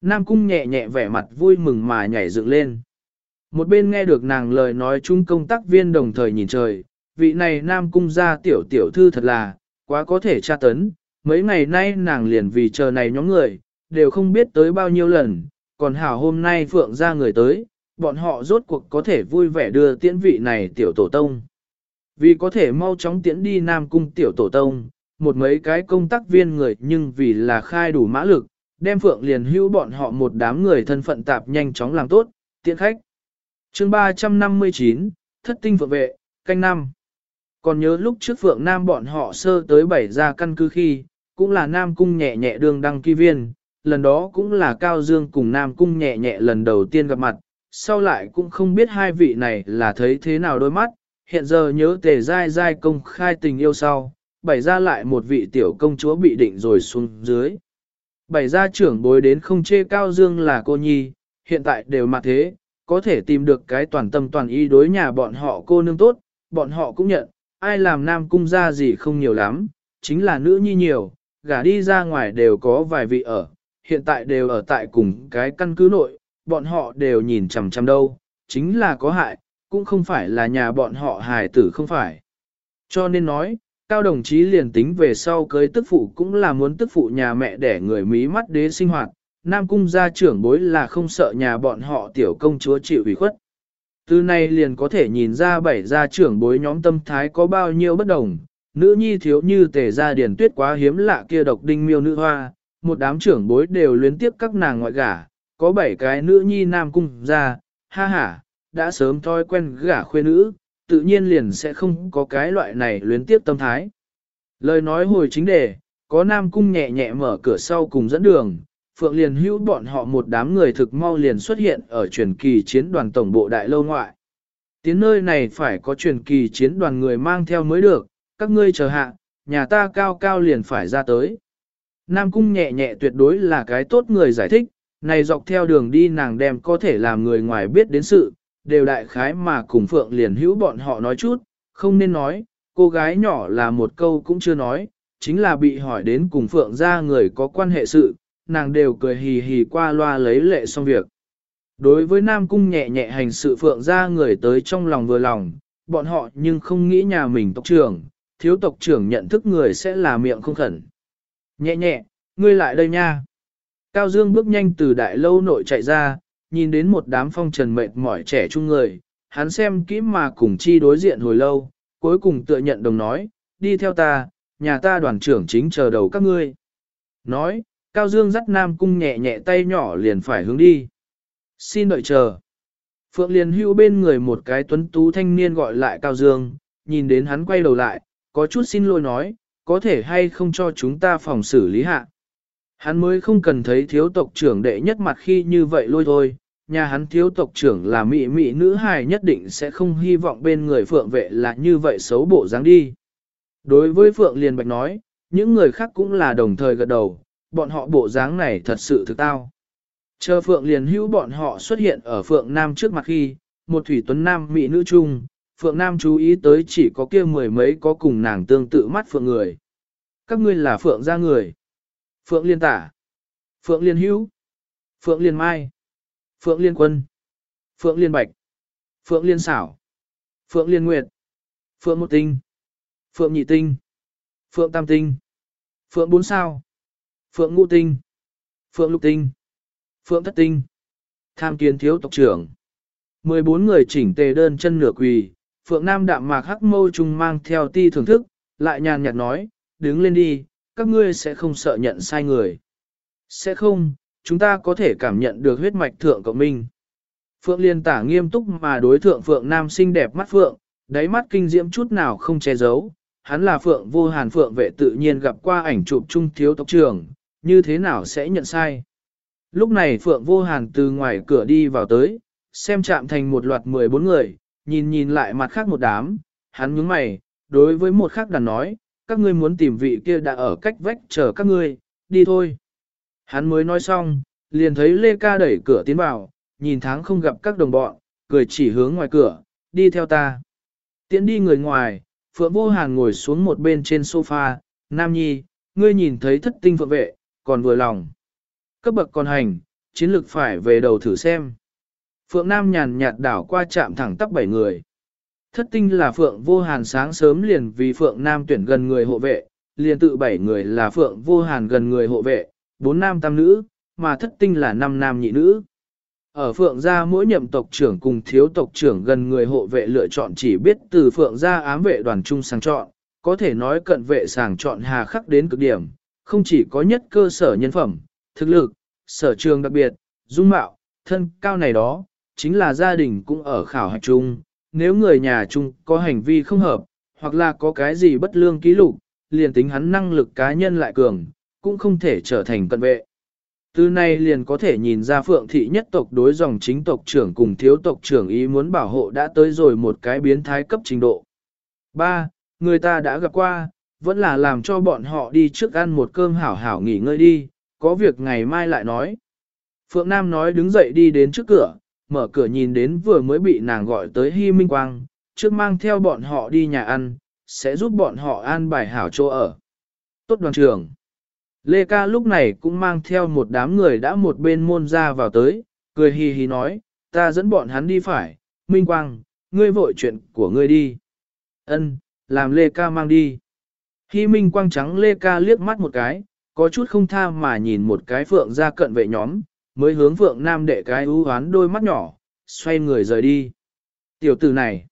Nam cung nhẹ nhẹ vẻ mặt vui mừng mà nhảy dựng lên. Một bên nghe được nàng lời nói chung công tác viên đồng thời nhìn trời, vị này Nam cung gia tiểu tiểu thư thật là, quá có thể tra tấn, mấy ngày nay nàng liền vì chờ này nhóm người, đều không biết tới bao nhiêu lần, còn hảo hôm nay phượng ra người tới, bọn họ rốt cuộc có thể vui vẻ đưa tiễn vị này tiểu tổ tông. Vì có thể mau chóng tiễn đi Nam cung tiểu tổ tông, một mấy cái công tác viên người nhưng vì là khai đủ mã lực, đem phượng liền hữu bọn họ một đám người thân phận tạp nhanh chóng làm tốt, tiễn khách. chương 359, Thất tinh phượng vệ, canh năm. Còn nhớ lúc trước phượng nam bọn họ sơ tới bảy ra căn cứ khi, cũng là nam cung nhẹ nhẹ đường đăng ký viên, lần đó cũng là Cao Dương cùng nam cung nhẹ nhẹ lần đầu tiên gặp mặt, sau lại cũng không biết hai vị này là thấy thế nào đôi mắt, hiện giờ nhớ tề dai dai công khai tình yêu sau, bày ra lại một vị tiểu công chúa bị định rồi xuống dưới. Bày ra trưởng bối đến không chê cao dương là cô nhi, hiện tại đều mà thế, có thể tìm được cái toàn tâm toàn ý đối nhà bọn họ cô nương tốt, bọn họ cũng nhận, ai làm nam cung ra gì không nhiều lắm, chính là nữ nhi nhiều, gả đi ra ngoài đều có vài vị ở, hiện tại đều ở tại cùng cái căn cứ nội, bọn họ đều nhìn chằm chằm đâu, chính là có hại, cũng không phải là nhà bọn họ hài tử không phải. Cho nên nói, cao đồng chí liền tính về sau cưới tức phụ cũng là muốn tức phụ nhà mẹ để người mí mắt đế sinh hoạt, Nam Cung gia trưởng bối là không sợ nhà bọn họ tiểu công chúa chịu ủy khuất. Từ này liền có thể nhìn ra bảy gia trưởng bối nhóm tâm thái có bao nhiêu bất đồng, nữ nhi thiếu như tề gia điển tuyết quá hiếm lạ kia độc đinh miêu nữ hoa, một đám trưởng bối đều luyến tiếp các nàng ngoại gả, có bảy cái nữ nhi Nam Cung ra, ha ha, đã sớm thói quen gả khuê nữ, tự nhiên liền sẽ không có cái loại này luyến tiếp tâm thái. Lời nói hồi chính đề, có Nam Cung nhẹ nhẹ mở cửa sau cùng dẫn đường, Phượng liền hữu bọn họ một đám người thực mau liền xuất hiện ở truyền kỳ chiến đoàn tổng bộ đại lâu ngoại. Tiến nơi này phải có truyền kỳ chiến đoàn người mang theo mới được, các ngươi chờ hạ, nhà ta cao cao liền phải ra tới. Nam cung nhẹ nhẹ tuyệt đối là cái tốt người giải thích, này dọc theo đường đi nàng đem có thể làm người ngoài biết đến sự, đều đại khái mà cùng Phượng liền hữu bọn họ nói chút, không nên nói, cô gái nhỏ là một câu cũng chưa nói, chính là bị hỏi đến cùng Phượng ra người có quan hệ sự, nàng đều cười hì hì qua loa lấy lệ xong việc. Đối với Nam Cung nhẹ nhẹ hành sự phượng ra người tới trong lòng vừa lòng, bọn họ nhưng không nghĩ nhà mình tộc trưởng, thiếu tộc trưởng nhận thức người sẽ là miệng không khẩn. Nhẹ nhẹ, ngươi lại đây nha. Cao Dương bước nhanh từ đại lâu nội chạy ra, nhìn đến một đám phong trần mệt mỏi trẻ trung người, hắn xem kỹ mà cùng chi đối diện hồi lâu, cuối cùng tựa nhận đồng nói, đi theo ta, nhà ta đoàn trưởng chính chờ đầu các ngươi. Nói, Cao Dương dắt Nam Cung nhẹ nhẹ tay nhỏ liền phải hướng đi. Xin đợi chờ. Phượng liền hưu bên người một cái tuấn tú thanh niên gọi lại Cao Dương, nhìn đến hắn quay đầu lại, có chút xin lỗi nói, có thể hay không cho chúng ta phòng xử lý hạ. Hắn mới không cần thấy thiếu tộc trưởng đệ nhất mặt khi như vậy lôi thôi, nhà hắn thiếu tộc trưởng là mỹ mỹ nữ hài nhất định sẽ không hy vọng bên người Phượng vệ là như vậy xấu bộ dáng đi. Đối với Phượng liền bạch nói, những người khác cũng là đồng thời gật đầu, bọn họ bộ dáng này thật sự thực tao. Chờ Phượng liền hữu bọn họ xuất hiện ở Phượng Nam trước mặt khi, một thủy tuấn nam mỹ nữ trung, Phượng Nam chú ý tới chỉ có kia mười mấy có cùng nàng tương tự mắt Phượng người. Các ngươi là Phượng gia người. Phượng liên tả. Phượng liên hữu. Phượng liên mai. Phượng liên quân. Phượng liên bạch. Phượng liên xảo. Phượng liên nguyệt. Phượng một tinh. Phượng nhị tinh. Phượng tam tinh. Phượng bốn sao. Phượng Ngũ Tinh, Phượng Lục Tinh, Phượng Thất Tinh, tham kiến thiếu tộc trưởng. 14 người chỉnh tề đơn chân nửa quỳ, Phượng Nam đạm mạc hắc mâu trung mang theo ti thưởng thức, lại nhàn nhạt nói, đứng lên đi, các ngươi sẽ không sợ nhận sai người. Sẽ không, chúng ta có thể cảm nhận được huyết mạch thượng cộng minh. Phượng liên tả nghiêm túc mà đối thượng Phượng Nam xinh đẹp mắt Phượng, đáy mắt kinh diễm chút nào không che giấu. Hắn là Phượng vô hàn Phượng vệ tự nhiên gặp qua ảnh chụp trung thiếu tộc trưởng, như thế nào sẽ nhận sai. Lúc này Phượng Vô Hàn từ ngoài cửa đi vào tới, xem chạm thành một loạt 14 người, nhìn nhìn lại mặt khác một đám, hắn nhướng mày, đối với một khác đàn nói, các ngươi muốn tìm vị kia đã ở cách vách chờ các ngươi, đi thôi. Hắn mới nói xong, liền thấy Lê Ca đẩy cửa tiến vào, nhìn tháng không gặp các đồng bọn, cười chỉ hướng ngoài cửa, đi theo ta. Tiến đi người ngoài, Phượng Vô Hàn ngồi xuống một bên trên sofa, Nam Nhi, ngươi nhìn thấy thất tinh phượng vệ, còn vừa lòng. Cấp bậc còn hành, chiến lược phải về đầu thử xem. Phượng Nam nhàn nhạt đảo qua chạm thẳng tắp bảy người. Thất tinh là Phượng vô hàn sáng sớm liền vì Phượng Nam tuyển gần người hộ vệ, liền tự bảy người là Phượng vô hàn gần người hộ vệ, bốn nam tam nữ, mà thất tinh là năm nam nhị nữ. Ở Phượng gia mỗi nhậm tộc trưởng cùng thiếu tộc trưởng gần người hộ vệ lựa chọn chỉ biết từ Phượng gia ám vệ đoàn trung sang chọn, có thể nói cận vệ sàng chọn hà khắc đến cực điểm, không chỉ có nhất cơ sở nhân phẩm, thực lực, sở trường đặc biệt, dung mạo, thân cao này đó, chính là gia đình cũng ở khảo hạch chung, nếu người nhà chung có hành vi không hợp, hoặc là có cái gì bất lương ký lục, liền tính hắn năng lực cá nhân lại cường, cũng không thể trở thành cận vệ. Từ này liền có thể nhìn ra phượng thị nhất tộc đối dòng chính tộc trưởng cùng thiếu tộc trưởng ý muốn bảo hộ đã tới rồi một cái biến thái cấp trình độ. 3. Người ta đã gặp qua, vẫn là làm cho bọn họ đi trước ăn một cơm hảo hảo nghỉ ngơi đi, có việc ngày mai lại nói. Phượng Nam nói đứng dậy đi đến trước cửa, mở cửa nhìn đến vừa mới bị nàng gọi tới Hy Minh Quang, trước mang theo bọn họ đi nhà ăn, sẽ giúp bọn họ an bài hảo chỗ ở. Tốt đoàn trưởng. Lê Ca lúc này cũng mang theo một đám người đã một bên môn ra vào tới, cười hì hì nói, ta dẫn bọn hắn đi phải, Minh Quang, ngươi vội chuyện của ngươi đi. Ân, làm Lê Ca mang đi. Hi Minh Quang trắng Lê Ca liếc mắt một cái, có chút không tha mà nhìn một cái phượng ra cận vệ nhóm, mới hướng phượng nam đệ cái ưu hoán đôi mắt nhỏ, xoay người rời đi. Tiểu tử này,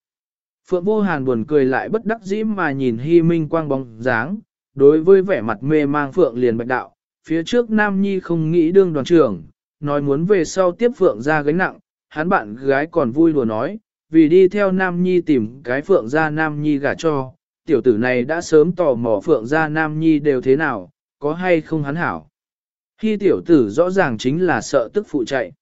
phượng vô hàn buồn cười lại bất đắc dĩ mà nhìn Hi Minh Quang bóng dáng, đối với vẻ mặt mê mang phượng liền bạch đạo, phía trước Nam Nhi không nghĩ đương đoàn trưởng, nói muốn về sau tiếp phượng ra gánh nặng, hắn bạn gái còn vui đùa nói, vì đi theo Nam Nhi tìm cái phượng ra Nam Nhi gả cho, tiểu tử này đã sớm tò mò phượng ra Nam Nhi đều thế nào, có hay không hắn hảo. Hy tiểu tử rõ ràng chính là sợ tức phụ chạy.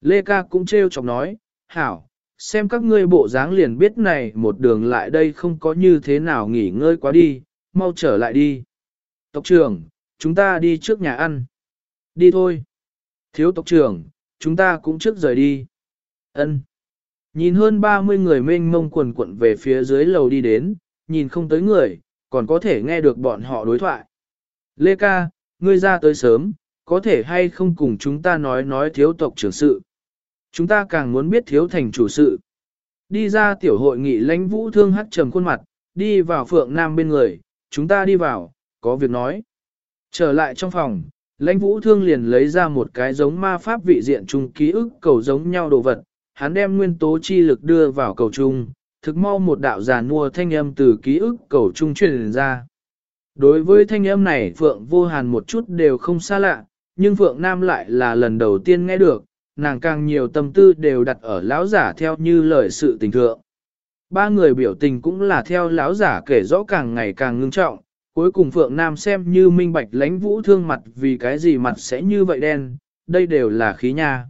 Lê ca cũng trêu chọc nói, hảo, xem các ngươi bộ dáng liền biết này một đường lại đây không có như thế nào nghỉ ngơi quá đi, mau trở lại đi. Tộc trưởng, chúng ta đi trước nhà ăn. Đi thôi. Thiếu tộc trưởng, chúng ta cũng trước rời đi. Ân. Nhìn hơn 30 người mênh mông quần quận về phía dưới lầu đi đến, nhìn không tới người, còn có thể nghe được bọn họ đối thoại. Lê ca, ngươi ra tới sớm, có thể hay không cùng chúng ta nói nói thiếu tộc trưởng sự. Chúng ta càng muốn biết thiếu thành chủ sự. Đi ra tiểu hội nghị lãnh vũ thương hắt trầm khuôn mặt, đi vào phượng nam bên người, chúng ta đi vào, có việc nói. Trở lại trong phòng, lãnh vũ thương liền lấy ra một cái giống ma pháp vị diện chung ký ức cầu giống nhau đồ vật, hắn đem nguyên tố chi lực đưa vào cầu chung, thực mau một đạo giàn mua thanh âm từ ký ức cầu chung truyền ra. Đối với thanh âm này Phượng Vô Hàn một chút đều không xa lạ, nhưng Phượng Nam lại là lần đầu tiên nghe được, nàng càng nhiều tâm tư đều đặt ở lão giả theo như lời sự tình thượng. Ba người biểu tình cũng là theo lão giả kể rõ càng ngày càng ngưng trọng, cuối cùng Phượng Nam xem như minh bạch lãnh vũ thương mặt vì cái gì mặt sẽ như vậy đen, đây đều là khí nha.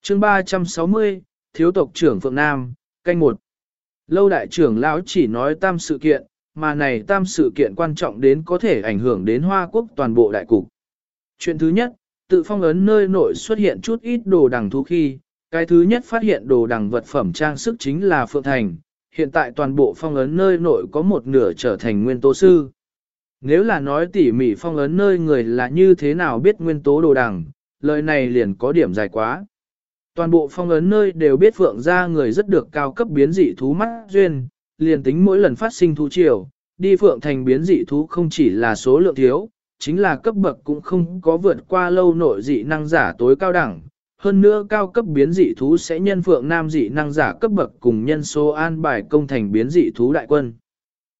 chương 360, Thiếu tộc trưởng Phượng Nam, canh một. Lâu đại trưởng lão chỉ nói tam sự kiện, mà này tam sự kiện quan trọng đến có thể ảnh hưởng đến Hoa Quốc toàn bộ đại cục. Chuyện thứ nhất, tự phong ấn nơi nội xuất hiện chút ít đồ đằng thú khi, cái thứ nhất phát hiện đồ đằng vật phẩm trang sức chính là Phượng Thành, hiện tại toàn bộ phong ấn nơi nội có một nửa trở thành nguyên tố sư. Nếu là nói tỉ mỉ phong ấn nơi người là như thế nào biết nguyên tố đồ đằng, lời này liền có điểm dài quá. Toàn bộ phong ấn nơi đều biết phượng ra người rất được cao cấp biến dị thú mắt duyên, liền tính mỗi lần phát sinh thú triều, đi phượng thành biến dị thú không chỉ là số lượng thiếu, chính là cấp bậc cũng không có vượt qua lâu nội dị năng giả tối cao đẳng. Hơn nữa cao cấp biến dị thú sẽ nhân phượng nam dị năng giả cấp bậc cùng nhân số an bài công thành biến dị thú đại quân.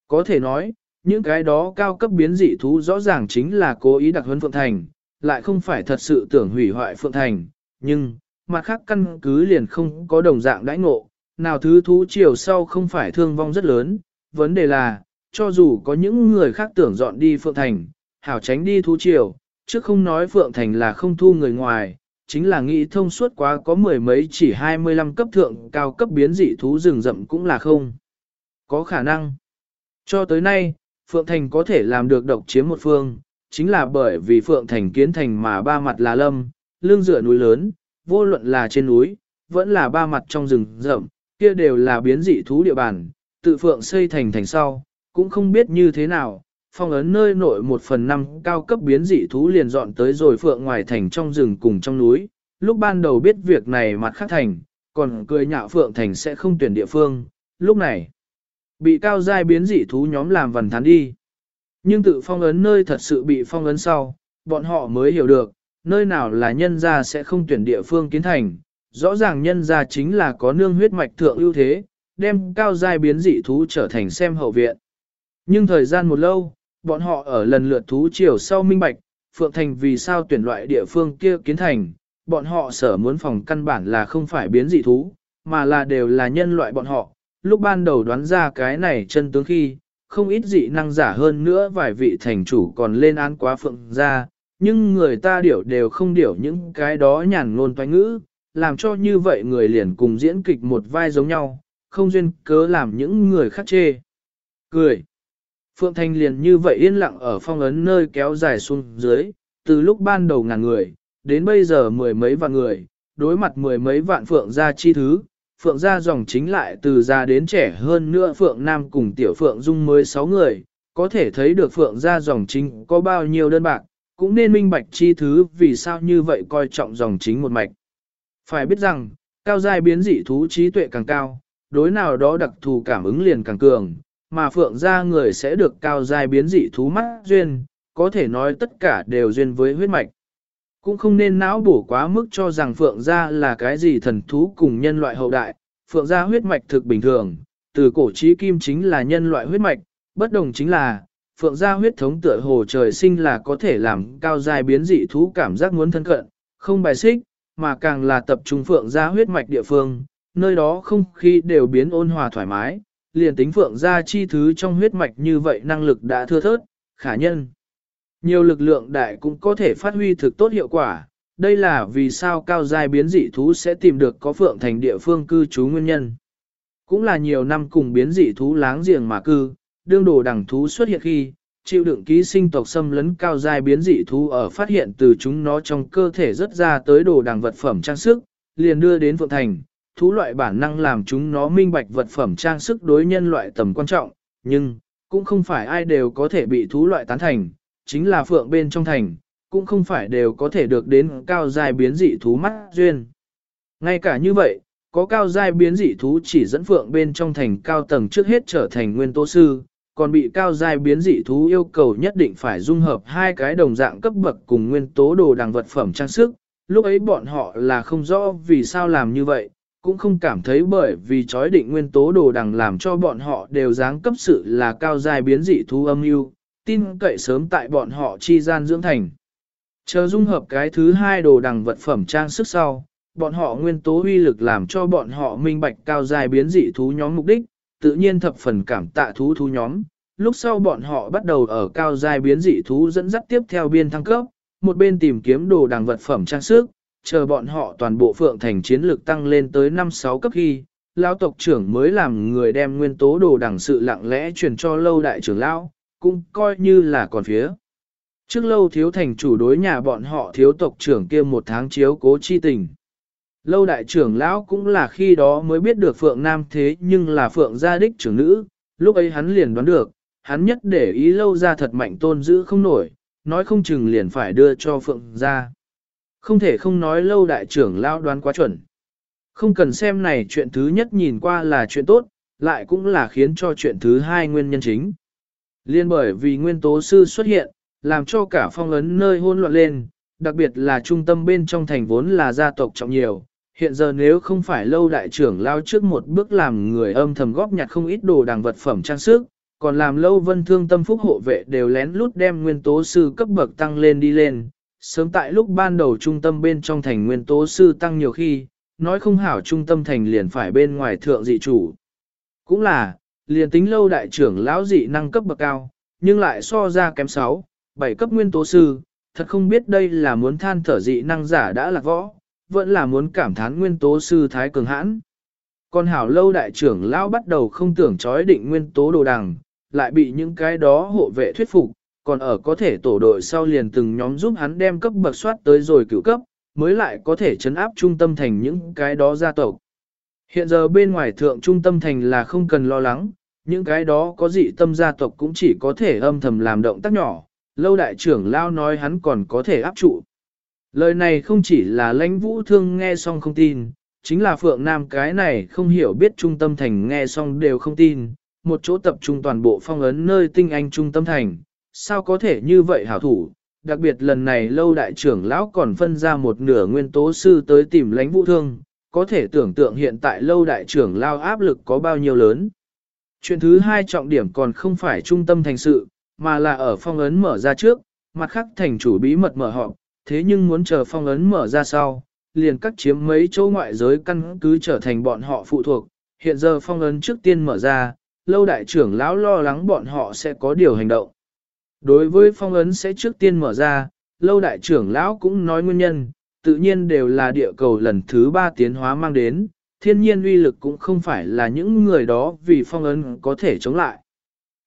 Có thể nói, những cái đó cao cấp biến dị thú rõ ràng chính là cố ý đặc huấn phượng thành, lại không phải thật sự tưởng hủy hoại phượng thành, nhưng, mặt khác căn cứ liền không có đồng dạng đãi ngộ, nào thứ thú chiều sau không phải thương vong rất lớn, vấn đề là, cho dù có những người khác tưởng dọn đi Phượng Thành, hảo tránh đi thú triều, chứ không nói Phượng Thành là không thu người ngoài, chính là nghĩ thông suốt quá có mười mấy chỉ 25 cấp thượng cao cấp biến dị thú rừng rậm cũng là không. Có khả năng. Cho tới nay, Phượng Thành có thể làm được độc chiếm một phương, chính là bởi vì Phượng Thành kiến thành mà ba mặt là lâm, lưng dựa núi lớn, vô luận là trên núi, vẫn là ba mặt trong rừng rậm, kia đều là biến dị thú địa bàn, tự phượng xây thành thành sau, cũng không biết như thế nào, phong ấn nơi nội một phần năm cao cấp biến dị thú liền dọn tới rồi phượng ngoài thành trong rừng cùng trong núi, lúc ban đầu biết việc này mặt khác thành, còn cười nhạo phượng thành sẽ không tuyển địa phương, lúc này, bị cao giai biến dị thú nhóm làm vần thán đi. Nhưng tự phong ấn nơi thật sự bị phong ấn sau, bọn họ mới hiểu được, nơi nào là nhân gia sẽ không tuyển địa phương kiến thành, rõ ràng nhân gia chính là có nương huyết mạch thượng ưu thế, đem cao giai biến dị thú trở thành xem hậu viện. Nhưng thời gian một lâu, bọn họ ở lần lượt thú chiều sau minh bạch, Phượng Thành vì sao tuyển loại địa phương kia kiến thành, bọn họ sở muốn phòng căn bản là không phải biến dị thú, mà là đều là nhân loại bọn họ. Lúc ban đầu đoán ra cái này chân tướng khi, không ít dị năng giả hơn nữa vài vị thành chủ còn lên án quá Phượng ra, nhưng người ta điểu đều không điểu những cái đó nhàn ngôn toán ngữ, làm cho như vậy người liền cùng diễn kịch một vai giống nhau, không duyên cớ làm những người khác chê. Cười. Phượng Thanh liền như vậy yên lặng ở phong ấn nơi kéo dài xuống dưới, từ lúc ban đầu ngàn người, đến bây giờ mười mấy vạn người, đối mặt mười mấy vạn Phượng gia chi thứ, Phượng gia dòng chính lại từ già đến trẻ hơn nữa Phượng Nam cùng Tiểu Phượng Dung mới sáu người, có thể thấy được Phượng gia dòng chính có bao nhiêu đơn bạc, cũng nên minh bạch chi thứ vì sao như vậy coi trọng dòng chính một mạch. Phải biết rằng, cao giai biến dị thú trí tuệ càng cao, đối nào đó đặc thù cảm ứng liền càng cường, mà phượng gia người sẽ được cao giai biến dị thú mắt duyên, có thể nói tất cả đều duyên với huyết mạch. Cũng không nên não bổ quá mức cho rằng phượng gia là cái gì thần thú cùng nhân loại hậu đại, phượng gia huyết mạch thực bình thường, từ cổ trí kim chính là nhân loại huyết mạch, bất đồng chính là, phượng gia huyết thống tựa hồ trời sinh là có thể làm cao giai biến dị thú cảm giác muốn thân cận, không bài xích, mà càng là tập trung phượng gia huyết mạch địa phương, nơi đó không khí đều biến ôn hòa thoải mái, liền tính phượng gia chi thứ trong huyết mạch như vậy năng lực đã thưa thớt, khả nhân. Nhiều lực lượng đại cũng có thể phát huy thực tốt hiệu quả, đây là vì sao cao giai biến dị thú sẽ tìm được có phượng thành địa phương cư trú nguyên nhân. Cũng là nhiều năm cùng biến dị thú láng giềng mà cư, đương đồ đẳng thú xuất hiện khi, chịu đựng ký sinh tộc xâm lấn cao giai biến dị thú ở phát hiện từ chúng nó trong cơ thể rất ra tới đồ đằng vật phẩm trang sức, liền đưa đến Phượng Thành. Thú loại bản năng làm chúng nó minh bạch vật phẩm trang sức đối nhân loại tầm quan trọng, nhưng, cũng không phải ai đều có thể bị thú loại tán thành, chính là Phượng bên trong thành, cũng không phải đều có thể được đến cao giai biến dị thú mắt duyên. Ngay cả như vậy, có cao giai biến dị thú chỉ dẫn Phượng bên trong thành cao tầng trước hết trở thành nguyên tố sư, còn bị cao giai biến dị thú yêu cầu nhất định phải dung hợp hai cái đồng dạng cấp bậc cùng nguyên tố đồ đằng vật phẩm trang sức. Lúc ấy bọn họ là không rõ vì sao làm như vậy, cũng không cảm thấy bởi vì chói định nguyên tố đồ đằng làm cho bọn họ đều dáng cấp sự là cao giai biến dị thú âm mưu tin cậy sớm tại bọn họ chi gian dưỡng thành. Chờ dung hợp cái thứ hai đồ đằng vật phẩm trang sức sau, bọn họ nguyên tố huy lực làm cho bọn họ minh bạch cao giai biến dị thú nhóm mục đích, tự nhiên thập phần cảm tạ thú thú nhóm. Lúc sau bọn họ bắt đầu ở cao giai biến dị thú dẫn dắt tiếp theo biên thăng cấp, một bên tìm kiếm đồ đằng vật phẩm trang sức, chờ bọn họ toàn bộ phượng thành chiến lược tăng lên tới 5-6 cấp khi, lão tộc trưởng mới làm người đem nguyên tố đồ đẳng sự lặng lẽ truyền cho lâu đại trưởng lão, cũng coi như là còn phía. Trước lâu thiếu thành chủ đối nhà bọn họ thiếu tộc trưởng kia một tháng chiếu cố chi tình. Lâu đại trưởng lão cũng là khi đó mới biết được Phượng Nam thế nhưng là Phượng gia đích trưởng nữ, lúc ấy hắn liền đoán được, hắn nhất để ý lâu ra thật mạnh tôn giữ không nổi, nói không chừng liền phải đưa cho Phượng gia. Không thể không nói lâu đại trưởng lão đoán quá chuẩn. Không cần xem này chuyện thứ nhất nhìn qua là chuyện tốt, lại cũng là khiến cho chuyện thứ hai nguyên nhân chính. Liên bởi vì nguyên tố sư xuất hiện, làm cho cả phong ấn nơi hôn loạn lên, đặc biệt là trung tâm bên trong thành vốn là gia tộc trọng nhiều, hiện giờ nếu không phải lâu đại trưởng lao trước một bước làm người âm thầm góp nhặt không ít đồ đàng vật phẩm trang sức, còn làm lâu vân thương tâm phúc hộ vệ đều lén lút đem nguyên tố sư cấp bậc tăng lên đi lên. Sớm tại lúc ban đầu trung tâm bên trong thành nguyên tố sư tăng nhiều khi, nói không hảo trung tâm thành liền phải bên ngoài thượng dị chủ. Cũng là, liền tính lâu đại trưởng lão dị năng cấp bậc cao, nhưng lại so ra kém 6, 7 cấp nguyên tố sư, thật không biết đây là muốn than thở dị năng giả đã lạc võ, vẫn là muốn cảm thán nguyên tố sư thái cường hãn. Còn hảo lâu đại trưởng lão bắt đầu không tưởng chói định nguyên tố đồ đằng, lại bị những cái đó hộ vệ thuyết phục, còn ở có thể tổ đội sau liền từng nhóm giúp hắn đem cấp bậc soát tới rồi cựu cấp, mới lại có thể chấn áp trung tâm thành những cái đó gia tộc. Hiện giờ bên ngoài thượng trung tâm thành là không cần lo lắng, những cái đó có dị tâm gia tộc cũng chỉ có thể âm thầm làm động tác nhỏ, lâu đại trưởng lao nói hắn còn có thể áp trụ. Lời này không chỉ là lãnh vũ thương nghe xong không tin, chính là Phượng Nam cái này không hiểu biết trung tâm thành nghe xong đều không tin, một chỗ tập trung toàn bộ phong ấn nơi tinh anh trung tâm thành, sao có thể như vậy hảo thủ, đặc biệt lần này lâu đại trưởng lão còn phân ra một nửa nguyên tố sư tới tìm lãnh vũ thương, có thể tưởng tượng hiện tại lâu đại trưởng lao áp lực có bao nhiêu lớn. Chuyện thứ hai trọng điểm còn không phải trung tâm thành sự, mà là ở phong ấn mở ra trước, mặt khác thành chủ bí mật mở họp, thế nhưng muốn chờ phong ấn mở ra sau, liền cắt chiếm mấy chỗ ngoại giới căn cứ trở thành bọn họ phụ thuộc. Hiện giờ phong ấn trước tiên mở ra, lâu đại trưởng lão lo lắng bọn họ sẽ có điều hành động. Đối với phong ấn sẽ trước tiên mở ra, lâu đại trưởng lão cũng nói nguyên nhân, tự nhiên đều là địa cầu lần thứ ba tiến hóa mang đến, thiên nhiên uy lực cũng không phải là những người đó vì phong ấn có thể chống lại.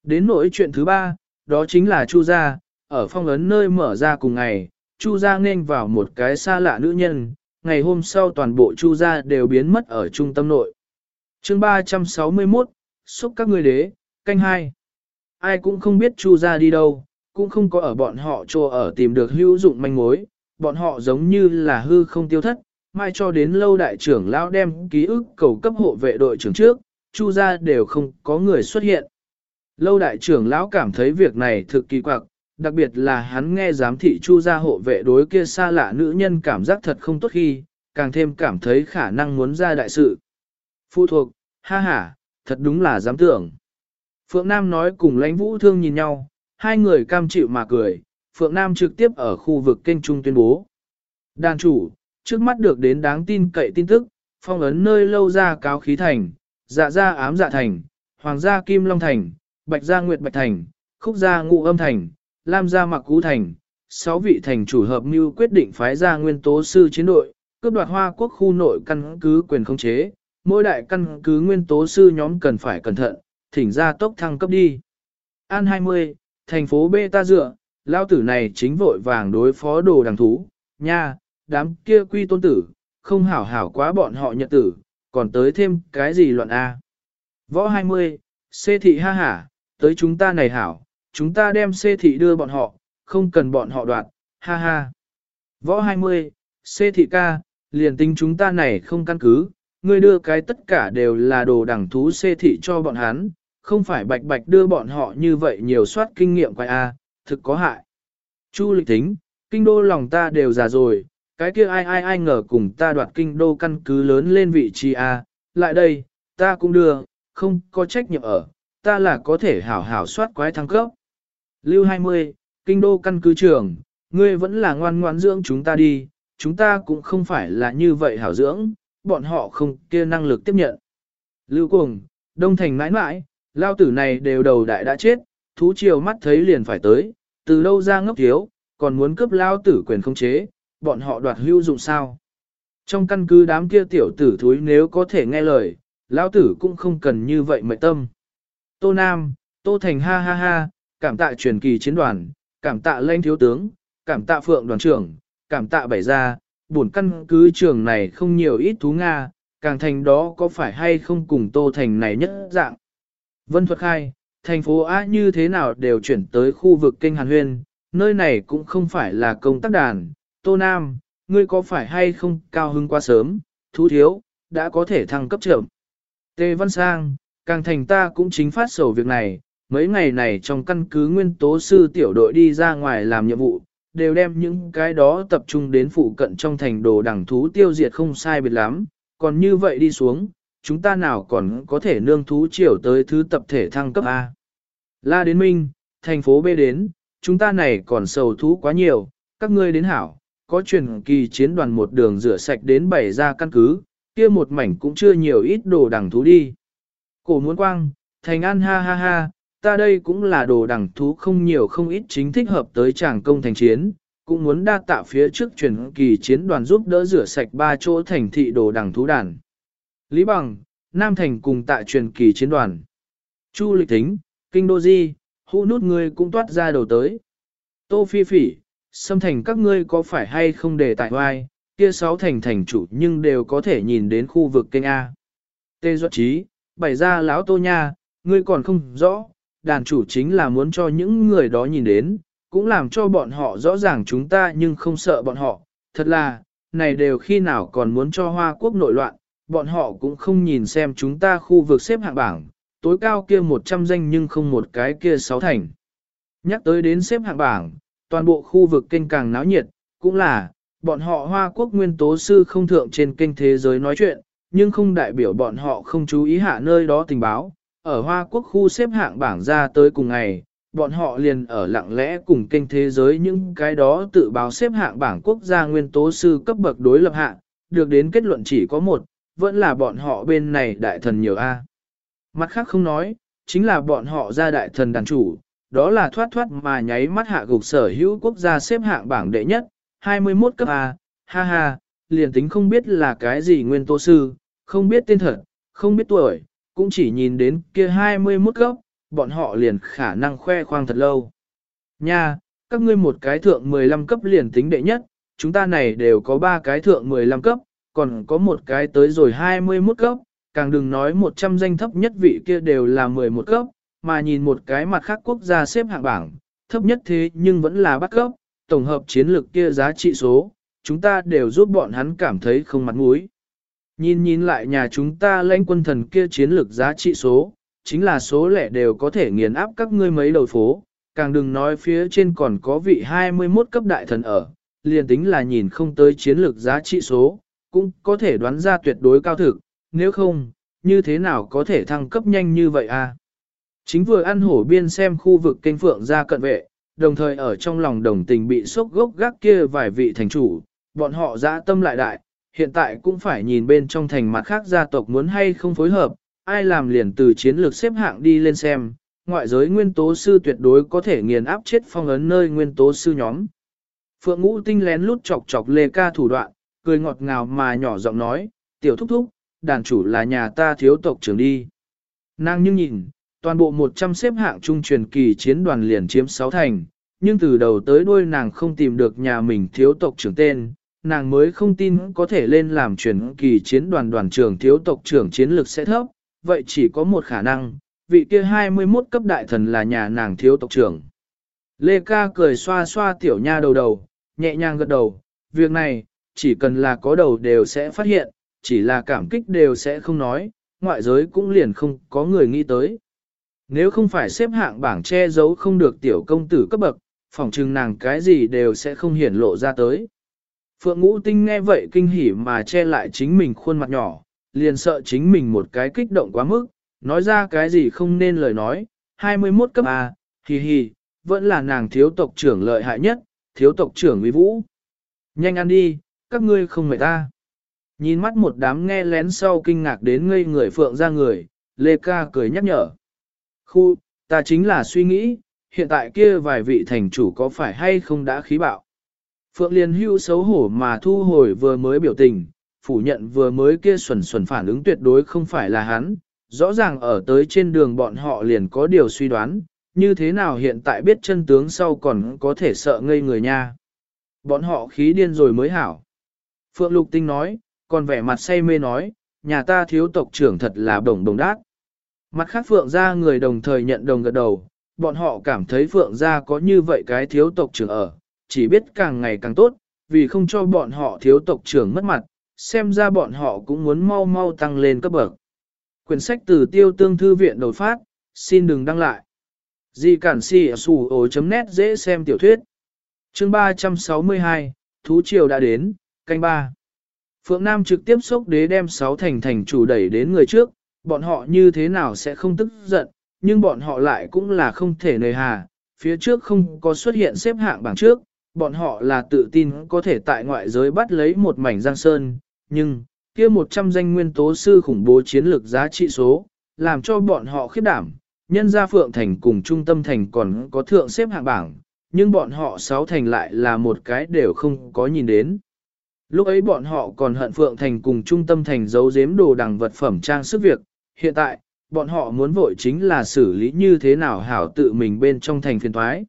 Đến nỗi chuyện thứ ba, đó chính là Chu gia, ở phong ấn nơi mở ra cùng ngày, Chu gia nên vào một cái xa lạ nữ nhân, ngày hôm sau toàn bộ Chu gia đều biến mất ở trung tâm nội. Chương 361, xúc các người đế, canh hai. Ai cũng không biết Chu gia đi đâu, cũng không có ở bọn họ trô ở tìm được hữu dụng manh mối, bọn họ giống như là hư không tiêu thất, mai cho đến lâu đại trưởng lão đem ký ức cầu cấp hộ vệ đội trưởng trước, Chu gia đều không có người xuất hiện. Lâu đại trưởng lão cảm thấy việc này thực kỳ quặc, đặc biệt là hắn nghe giám thị chu gia hộ vệ đối kia xa lạ nữ nhân cảm giác thật không tốt khi, càng thêm cảm thấy khả năng muốn ra đại sự. Phụ thuộc, ha ha, thật đúng là dám tưởng. Phượng Nam nói cùng lãnh vũ thương nhìn nhau, hai người cam chịu mà cười, Phượng Nam trực tiếp ở khu vực kênh trung tuyên bố. Đàn chủ, trước mắt được đến đáng tin cậy tin tức, phong ấn nơi lâu ra cáo khí thành, dạ ra ám dạ thành, hoàng gia kim long thành, bạch gia nguyệt bạch thành, khúc gia ngụ âm thành, lam gia mặc cú thành, sáu vị thành chủ hợp mưu quyết định phái ra nguyên tố sư chiến đội, cướp đoạt hoa quốc khu nội căn cứ quyền không chế, mỗi đại căn cứ nguyên tố sư nhóm cần phải cẩn thận, thỉnh ra tốc thăng cấp đi. An 20, thành phố B ta dựa, lao tử này chính vội vàng đối phó đồ đằng thú, nha, đám kia quy tôn tử, không hảo hảo quá bọn họ nhật tử, còn tới thêm cái gì loạn A. Võ 20, xê thị ha hả, tới chúng ta này hảo, chúng ta đem xê thị đưa bọn họ, không cần bọn họ đoạt, ha ha. Võ 20, xê thị ca, liền tính chúng ta này không căn cứ, ngươi đưa cái tất cả đều là đồ đẳng thú xê thị cho bọn hắn, không phải bạch bạch đưa bọn họ như vậy nhiều soát kinh nghiệm quay A, à, thực có hại. Chu lịch tính, kinh đô lòng ta đều già rồi, cái kia ai ai ai ngờ cùng ta đoạt kinh đô căn cứ lớn lên vị trí A, lại đây, ta cũng đưa, không có trách nhiệm ở, ta là có thể hảo hảo soát quái thăng cấp. Lưu 20, kinh đô căn cứ trường, ngươi vẫn là ngoan ngoan dưỡng chúng ta đi, chúng ta cũng không phải là như vậy hảo dưỡng, bọn họ không kia năng lực tiếp nhận. Lưu cuồng, đông thành mãi mãi, lao tử này đều đầu đại đã chết, thú triều mắt thấy liền phải tới, từ lâu ra ngốc thiếu, còn muốn cướp lao tử quyền không chế, bọn họ đoạt hưu dụng sao. Trong căn cứ đám kia tiểu tử thúi nếu có thể nghe lời, lao tử cũng không cần như vậy mệnh tâm. Tô Nam, Tô Thành ha ha ha, cảm tạ truyền kỳ chiến đoàn, cảm tạ lãnh thiếu tướng, cảm tạ phượng đoàn trưởng, cảm tạ bảy gia, buồn căn cứ trường này không nhiều ít thú Nga, càng thành đó có phải hay không cùng Tô Thành này nhất dạng. Vân Thuật khai, thành phố A như thế nào đều chuyển tới khu vực kênh Hàn Huyên, nơi này cũng không phải là công tác đàn, Tô Nam, ngươi có phải hay không cao hưng quá sớm, thú thiếu, đã có thể thăng cấp trưởng. Tề Văn Sang, càng thành ta cũng chính phát sầu việc này, mấy ngày này trong căn cứ nguyên tố sư tiểu đội đi ra ngoài làm nhiệm vụ, đều đem những cái đó tập trung đến phụ cận trong thành đồ đẳng thú tiêu diệt không sai biệt lắm, còn như vậy đi xuống, chúng ta nào còn có thể nương thú chiều tới thứ tập thể thăng cấp A. La đến Minh, thành phố B đến, chúng ta này còn sầu thú quá nhiều, các ngươi đến hảo, có truyền kỳ chiến đoàn một đường rửa sạch đến bảy ra căn cứ, kia một mảnh cũng chưa nhiều ít đồ đẳng thú đi. Cổ muốn quang, thành an ha ha ha, ta đây cũng là đồ đẳng thú không nhiều không ít chính thích hợp tới tràng công thành chiến, cũng muốn đa tạ phía trước truyền kỳ chiến đoàn giúp đỡ rửa sạch ba chỗ thành thị đồ đẳng thú đàn. Lý Bằng, Nam Thành cùng tại truyền kỳ chiến đoàn. Chu Lịch Thính, Kinh Đô Di, hũ nút ngươi cũng toát ra đầu tới. Tô Phi Phỉ, xâm thành các ngươi có phải hay không để tại hoai, kia sáu thành thành chủ nhưng đều có thể nhìn đến khu vực kênh A. Tê Duật Trí, bày ra lão tô nha, ngươi còn không rõ, đàn chủ chính là muốn cho những người đó nhìn đến, cũng làm cho bọn họ rõ ràng chúng ta nhưng không sợ bọn họ, thật là, này đều khi nào còn muốn cho Hoa Quốc nội loạn, bọn họ cũng không nhìn xem chúng ta khu vực xếp hạng bảng, tối cao kia 100 danh nhưng không một cái kia sáu thành. Nhắc tới đến xếp hạng bảng, toàn bộ khu vực kênh càng náo nhiệt, cũng là, bọn họ Hoa Quốc nguyên tố sư không thượng trên kênh thế giới nói chuyện, nhưng không đại biểu bọn họ không chú ý hạ nơi đó tình báo. Ở Hoa Quốc khu xếp hạng bảng ra tới cùng ngày, bọn họ liền ở lặng lẽ cùng kênh thế giới những cái đó tự báo xếp hạng bảng quốc gia nguyên tố sư cấp bậc đối lập hạng, được đến kết luận chỉ có một, vẫn là bọn họ bên này đại thần nhiều A. Mặt khác không nói, chính là bọn họ ra đại thần đàn chủ, đó là thoát thoát mà nháy mắt hạ gục sở hữu quốc gia xếp hạng bảng đệ nhất, 21 cấp A, ha ha, liền tính không biết là cái gì nguyên tố sư, không biết tên thật, không biết tuổi, cũng chỉ nhìn đến kia 21 cấp, bọn họ liền khả năng khoe khoang thật lâu. Nha, các ngươi một cái thượng 15 cấp liền tính đệ nhất, chúng ta này đều có ba cái thượng 15 cấp, còn có một cái tới rồi 21 cấp, càng đừng nói 100 danh thấp nhất vị kia đều là 11 cấp, mà nhìn một cái mặt khác quốc gia xếp hạng bảng, thấp nhất thế nhưng vẫn là bắt cấp, tổng hợp chiến lược kia giá trị số, chúng ta đều giúp bọn hắn cảm thấy không mặt mũi. Nhìn nhìn lại nhà chúng ta lãnh quân thần kia chiến lược giá trị số, chính là số lẻ đều có thể nghiền áp các ngươi mấy đầu phố, càng đừng nói phía trên còn có vị 21 cấp đại thần ở, liền tính là nhìn không tới chiến lược giá trị số, cũng có thể đoán ra tuyệt đối cao thực, nếu không, như thế nào có thể thăng cấp nhanh như vậy à? Chính vừa ăn hổ biên xem khu vực kênh phượng ra cận vệ, đồng thời ở trong lòng đồng tình bị sốc gốc gác kia vài vị thành chủ, bọn họ dã tâm lại đại, hiện tại cũng phải nhìn bên trong thành mặt khác gia tộc muốn hay không phối hợp, ai làm liền từ chiến lược xếp hạng đi lên xem, ngoại giới nguyên tố sư tuyệt đối có thể nghiền áp chết phong ấn nơi nguyên tố sư nhóm. Phượng ngũ tinh lén lút chọc chọc lê ca thủ đoạn, cười ngọt ngào mà nhỏ giọng nói, tiểu thúc thúc, đàn chủ là nhà ta thiếu tộc trưởng đi. Nàng nhưng nhìn, toàn bộ 100 xếp hạng trung truyền kỳ chiến đoàn liền chiếm 6 thành, nhưng từ đầu tới đuôi nàng không tìm được nhà mình thiếu tộc trưởng tên, nàng mới không tin có thể lên làm truyền kỳ chiến đoàn đoàn trưởng thiếu tộc trưởng chiến lực sẽ thấp, vậy chỉ có một khả năng, vị kia 21 cấp đại thần là nhà nàng thiếu tộc trưởng. Lê ca cười xoa xoa tiểu nha đầu đầu, nhẹ nhàng gật đầu, việc này, chỉ cần là có đầu đều sẽ phát hiện, chỉ là cảm kích đều sẽ không nói, ngoại giới cũng liền không có người nghĩ tới. Nếu không phải xếp hạng bảng che giấu không được tiểu công tử cấp bậc, phỏng chừng nàng cái gì đều sẽ không hiển lộ ra tới. Phượng ngũ tinh nghe vậy kinh hỉ mà che lại chính mình khuôn mặt nhỏ, liền sợ chính mình một cái kích động quá mức, nói ra cái gì không nên lời nói, 21 cấp A, hì hì, vẫn là nàng thiếu tộc trưởng lợi hại nhất, thiếu tộc trưởng uy vũ. Nhanh ăn đi, các ngươi không mệt ta. Nhìn mắt một đám nghe lén sau kinh ngạc đến ngây người phượng ra người, Lê Ca cười nhắc nhở. Khu, ta chính là suy nghĩ, hiện tại kia vài vị thành chủ có phải hay không đã khí bạo. Phượng Liên hưu xấu hổ mà thu hồi vừa mới biểu tình, phủ nhận vừa mới kia xuẩn xuẩn phản ứng tuyệt đối không phải là hắn, rõ ràng ở tới trên đường bọn họ liền có điều suy đoán, như thế nào hiện tại biết chân tướng sau còn có thể sợ ngây người nha. Bọn họ khí điên rồi mới hảo. Phượng Lục Tinh nói, còn vẻ mặt say mê nói, nhà ta thiếu tộc trưởng thật là đồng đồng đát. Mặt khác Phượng gia người đồng thời nhận đồng gật đầu, bọn họ cảm thấy Phượng gia có như vậy cái thiếu tộc trưởng ở, chỉ biết càng ngày càng tốt, vì không cho bọn họ thiếu tộc trưởng mất mặt, xem ra bọn họ cũng muốn mau mau tăng lên cấp bậc. Quyển sách từ tiêu tương thư viện đột phát, xin đừng đăng lại. Di cản si sủ chấm nét dễ xem tiểu thuyết. chương 362, Thú Triều đã đến, canh ba. Phượng Nam trực tiếp xúc đế đem sáu thành thành chủ đẩy đến người trước, bọn họ như thế nào sẽ không tức giận, nhưng bọn họ lại cũng là không thể nề hà, phía trước không có xuất hiện xếp hạng bảng trước, bọn họ là tự tin có thể tại ngoại giới bắt lấy một mảnh giang sơn, nhưng, kia 100 danh nguyên tố sư khủng bố chiến lược giá trị số, làm cho bọn họ khiếp đảm, nhân gia Phượng Thành cùng Trung tâm Thành còn có thượng xếp hạng bảng, nhưng bọn họ sáu thành lại là một cái đều không có nhìn đến. Lúc ấy bọn họ còn hận Phượng Thành cùng Trung tâm Thành giấu giếm đồ đằng vật phẩm trang sức việc, hiện tại, bọn họ muốn vội chính là xử lý như thế nào hảo tự mình bên trong thành phiền thoái.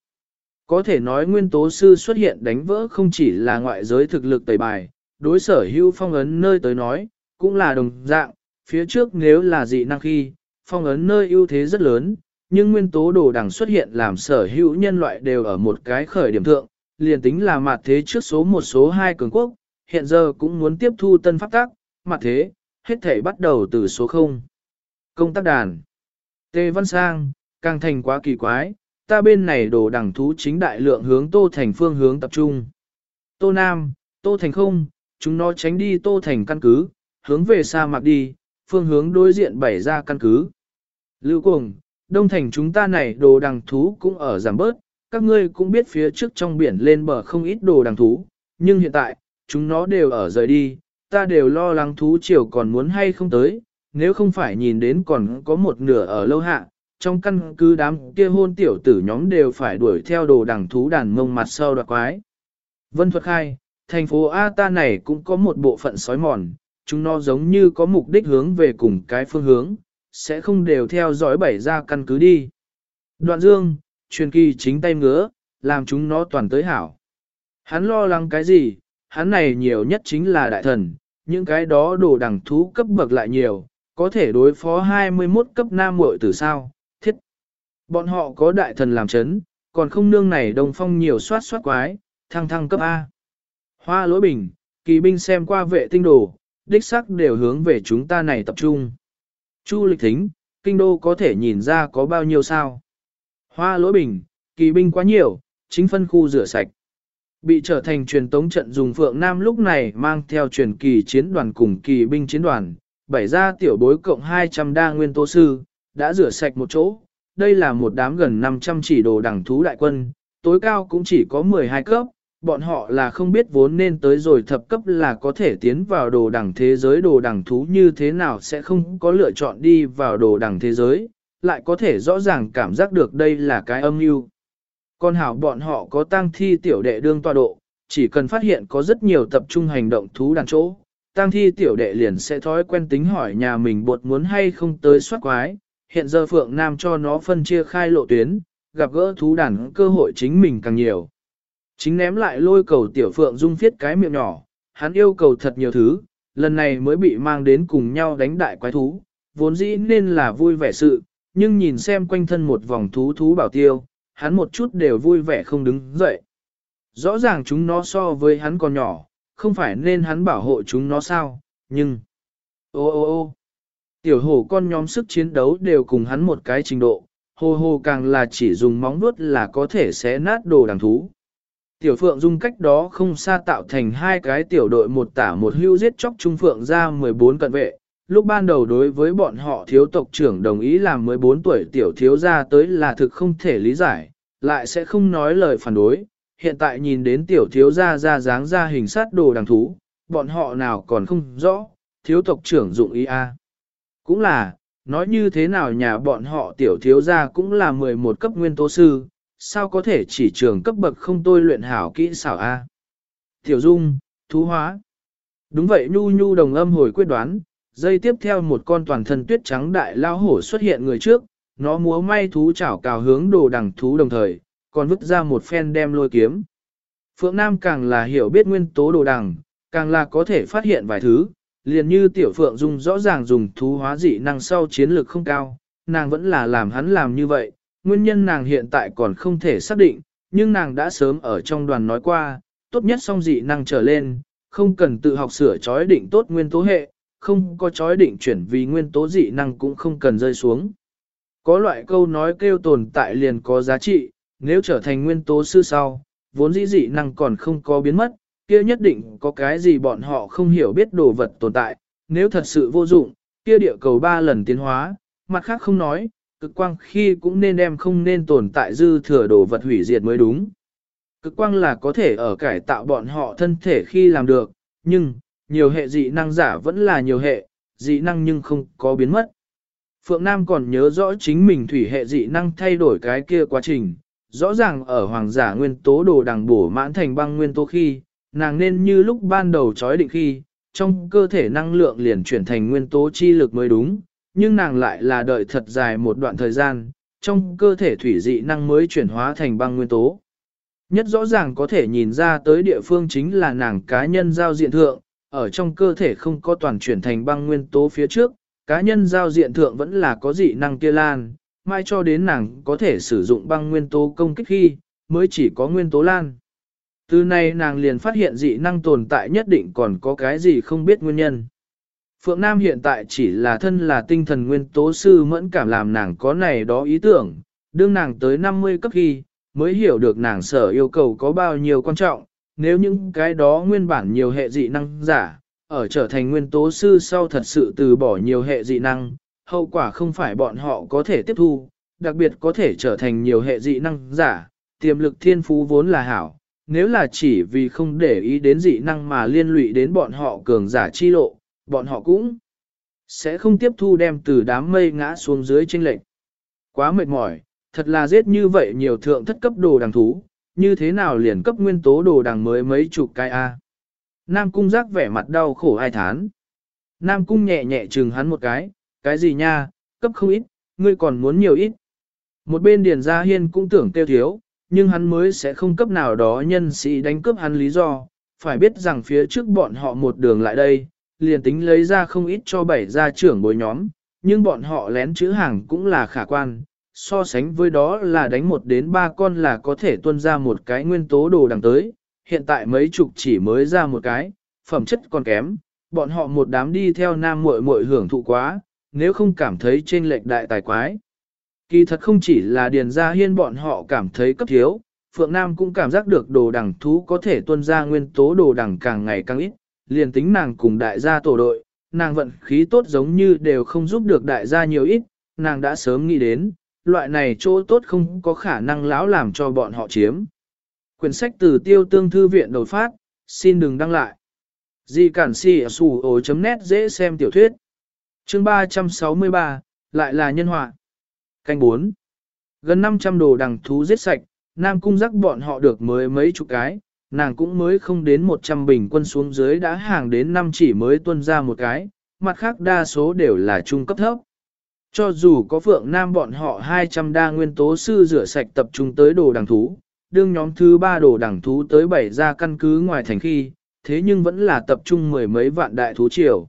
Có thể nói nguyên tố sư xuất hiện đánh vỡ không chỉ là ngoại giới thực lực tẩy bài, đối sở hữu phong ấn nơi tới nói, cũng là đồng dạng, phía trước nếu là dị năng khi, phong ấn nơi ưu thế rất lớn, nhưng nguyên tố đồ đằng xuất hiện làm sở hữu nhân loại đều ở một cái khởi điểm thượng, liền tính là mặt thế trước số một số hai cường quốc, hiện giờ cũng muốn tiếp thu tân pháp tác, mặt thế, hết thể bắt đầu từ số 0. Công tác đàn tê Văn Sang, càng thành quá kỳ quái, ta bên này đồ đẳng thú chính đại lượng hướng Tô Thành phương hướng tập trung. Tô Nam, Tô Thành không, chúng nó tránh đi Tô Thành căn cứ, hướng về sa mạc đi, phương hướng đối diện bảy ra căn cứ. Lưu Cuồng, Đông Thành chúng ta này đồ đằng thú cũng ở giảm bớt, các ngươi cũng biết phía trước trong biển lên bờ không ít đồ đằng thú, nhưng hiện tại, chúng nó đều ở rời đi, ta đều lo lắng thú chiều còn muốn hay không tới, nếu không phải nhìn đến còn có một nửa ở lâu hạ, trong căn cứ đám kia hôn tiểu tử nhóm đều phải đuổi theo đồ đằng thú đàn mông mặt sau đoạt quái. Vân thuật khai, thành phố A ta này cũng có một bộ phận sói mòn, chúng nó giống như có mục đích hướng về cùng cái phương hướng, sẽ không đều theo dõi bảy ra căn cứ đi. Đoạn dương, truyền kỳ chính tay ngứa, làm chúng nó toàn tới hảo. Hắn lo lắng cái gì, hắn này nhiều nhất chính là đại thần, những cái đó đồ đẳng thú cấp bậc lại nhiều, có thể đối phó 21 cấp nam muội từ sao. Bọn họ có đại thần làm chấn, còn không nương này đồng phong nhiều soát soát quái, thăng thăng cấp A. Hoa lỗi bình, kỳ binh xem qua vệ tinh đồ, đích sắc đều hướng về chúng ta này tập trung. Chu lịch thính, kinh đô có thể nhìn ra có bao nhiêu sao. Hoa lỗi bình, kỳ binh quá nhiều, chính phân khu rửa sạch. Bị trở thành truyền tống trận dùng Phượng Nam lúc này mang theo truyền kỳ chiến đoàn cùng kỳ binh chiến đoàn, bảy ra tiểu bối cộng 200 đa nguyên tố sư, đã rửa sạch một chỗ. Đây là một đám gần 500 chỉ đồ đẳng thú đại quân, tối cao cũng chỉ có 12 cấp, bọn họ là không biết vốn nên tới rồi thập cấp là có thể tiến vào đồ đẳng thế giới đồ đẳng thú như thế nào sẽ không có lựa chọn đi vào đồ đẳng thế giới, lại có thể rõ ràng cảm giác được đây là cái âm mưu. Còn hảo bọn họ có tăng thi tiểu đệ đương tọa độ, chỉ cần phát hiện có rất nhiều tập trung hành động thú đàn chỗ, tăng thi tiểu đệ liền sẽ thói quen tính hỏi nhà mình buộc muốn hay không tới soát quái, hiện giờ Phượng Nam cho nó phân chia khai lộ tuyến, gặp gỡ thú đàn cơ hội chính mình càng nhiều. Chính ném lại lôi cầu tiểu Phượng Dung viết cái miệng nhỏ, hắn yêu cầu thật nhiều thứ, lần này mới bị mang đến cùng nhau đánh đại quái thú, vốn dĩ nên là vui vẻ sự, nhưng nhìn xem quanh thân một vòng thú thú bảo tiêu, hắn một chút đều vui vẻ không đứng dậy. Rõ ràng chúng nó so với hắn còn nhỏ, không phải nên hắn bảo hộ chúng nó sao, nhưng... Ô ô ô tiểu hổ con nhóm sức chiến đấu đều cùng hắn một cái trình độ, hồ hồ càng là chỉ dùng móng vuốt là có thể xé nát đồ đằng thú. Tiểu phượng dung cách đó không xa tạo thành hai cái tiểu đội một tả một hưu giết chóc trung phượng ra 14 cận vệ, lúc ban đầu đối với bọn họ thiếu tộc trưởng đồng ý làm 14 tuổi tiểu thiếu ra tới là thực không thể lý giải, lại sẽ không nói lời phản đối. Hiện tại nhìn đến tiểu thiếu ra ra dáng ra hình sát đồ đằng thú, bọn họ nào còn không rõ, thiếu tộc trưởng dụng ý a cũng là, nói như thế nào nhà bọn họ tiểu thiếu gia cũng là 11 cấp nguyên tố sư, sao có thể chỉ trường cấp bậc không tôi luyện hảo kỹ xảo a Tiểu dung, thú hóa. Đúng vậy nhu nhu đồng âm hồi quyết đoán, Dây tiếp theo một con toàn thân tuyết trắng đại lao hổ xuất hiện người trước, nó múa may thú chảo cào hướng đồ đằng thú đồng thời, còn vứt ra một phen đem lôi kiếm. Phượng Nam càng là hiểu biết nguyên tố đồ đằng, càng là có thể phát hiện vài thứ, liền như tiểu Phượng Dung rõ ràng dùng thú hóa dị năng sau chiến lược không cao, nàng vẫn là làm hắn làm như vậy, nguyên nhân nàng hiện tại còn không thể xác định, nhưng nàng đã sớm ở trong đoàn nói qua, tốt nhất song dị năng trở lên, không cần tự học sửa chói định tốt nguyên tố hệ, không có chói định chuyển vì nguyên tố dị năng cũng không cần rơi xuống. Có loại câu nói kêu tồn tại liền có giá trị, nếu trở thành nguyên tố sư sau, vốn dĩ dị năng còn không có biến mất, kia nhất định có cái gì bọn họ không hiểu biết đồ vật tồn tại, nếu thật sự vô dụng, kia địa cầu ba lần tiến hóa, mặt khác không nói, cực quang khi cũng nên đem không nên tồn tại dư thừa đồ vật hủy diệt mới đúng. Cực quang là có thể ở cải tạo bọn họ thân thể khi làm được, nhưng, nhiều hệ dị năng giả vẫn là nhiều hệ, dị năng nhưng không có biến mất. Phượng Nam còn nhớ rõ chính mình thủy hệ dị năng thay đổi cái kia quá trình, rõ ràng ở hoàng giả nguyên tố đồ đằng bổ mãn thành băng nguyên tố khi, nàng nên như lúc ban đầu chói định khi, trong cơ thể năng lượng liền chuyển thành nguyên tố chi lực mới đúng, nhưng nàng lại là đợi thật dài một đoạn thời gian, trong cơ thể thủy dị năng mới chuyển hóa thành băng nguyên tố. Nhất rõ ràng có thể nhìn ra tới địa phương chính là nàng cá nhân giao diện thượng, ở trong cơ thể không có toàn chuyển thành băng nguyên tố phía trước, cá nhân giao diện thượng vẫn là có dị năng kia lan, mai cho đến nàng có thể sử dụng băng nguyên tố công kích khi, mới chỉ có nguyên tố lan. Từ này nàng liền phát hiện dị năng tồn tại nhất định còn có cái gì không biết nguyên nhân. Phượng Nam hiện tại chỉ là thân là tinh thần nguyên tố sư mẫn cảm làm nàng có này đó ý tưởng, đương nàng tới 50 cấp khi, mới hiểu được nàng sở yêu cầu có bao nhiêu quan trọng, nếu những cái đó nguyên bản nhiều hệ dị năng giả, ở trở thành nguyên tố sư sau thật sự từ bỏ nhiều hệ dị năng, hậu quả không phải bọn họ có thể tiếp thu, đặc biệt có thể trở thành nhiều hệ dị năng giả, tiềm lực thiên phú vốn là hảo, nếu là chỉ vì không để ý đến dị năng mà liên lụy đến bọn họ cường giả chi lộ, bọn họ cũng sẽ không tiếp thu đem từ đám mây ngã xuống dưới trên lệnh. Quá mệt mỏi, thật là giết như vậy nhiều thượng thất cấp đồ đằng thú, như thế nào liền cấp nguyên tố đồ đằng mới mấy chục cái a. Nam cung giác vẻ mặt đau khổ ai thán. Nam cung nhẹ nhẹ chừng hắn một cái, cái gì nha, cấp không ít, ngươi còn muốn nhiều ít. Một bên Điền Gia Hiên cũng tưởng tiêu thiếu, nhưng hắn mới sẽ không cấp nào đó nhân sĩ đánh cướp hắn lý do, phải biết rằng phía trước bọn họ một đường lại đây, liền tính lấy ra không ít cho bảy gia trưởng bối nhóm, nhưng bọn họ lén chữ hàng cũng là khả quan, so sánh với đó là đánh một đến ba con là có thể tuân ra một cái nguyên tố đồ đằng tới, hiện tại mấy chục chỉ mới ra một cái, phẩm chất còn kém, bọn họ một đám đi theo nam muội muội hưởng thụ quá, nếu không cảm thấy trên lệch đại tài quái. Kỳ thật không chỉ là điền gia hiên bọn họ cảm thấy cấp thiếu, Phượng Nam cũng cảm giác được đồ đẳng thú có thể tuân ra nguyên tố đồ đẳng càng ngày càng ít, liền tính nàng cùng đại gia tổ đội, nàng vận khí tốt giống như đều không giúp được đại gia nhiều ít, nàng đã sớm nghĩ đến, loại này chỗ tốt không có khả năng lão làm cho bọn họ chiếm. Quyển sách từ tiêu tương thư viện đột phát, xin đừng đăng lại. Di cản si ở sủ ổ chấm nét dễ xem tiểu thuyết. chương 363, lại là nhân họa. Canh 4. Gần 500 đồ đằng thú giết sạch, Nam Cung rắc bọn họ được mới mấy chục cái, nàng cũng mới không đến 100 bình quân xuống dưới đã hàng đến năm chỉ mới tuân ra một cái, mặt khác đa số đều là trung cấp thấp. Cho dù có Phượng Nam bọn họ 200 đa nguyên tố sư rửa sạch tập trung tới đồ đằng thú, đương nhóm thứ ba đồ đằng thú tới bảy ra căn cứ ngoài thành khi, thế nhưng vẫn là tập trung mười mấy vạn đại thú triều.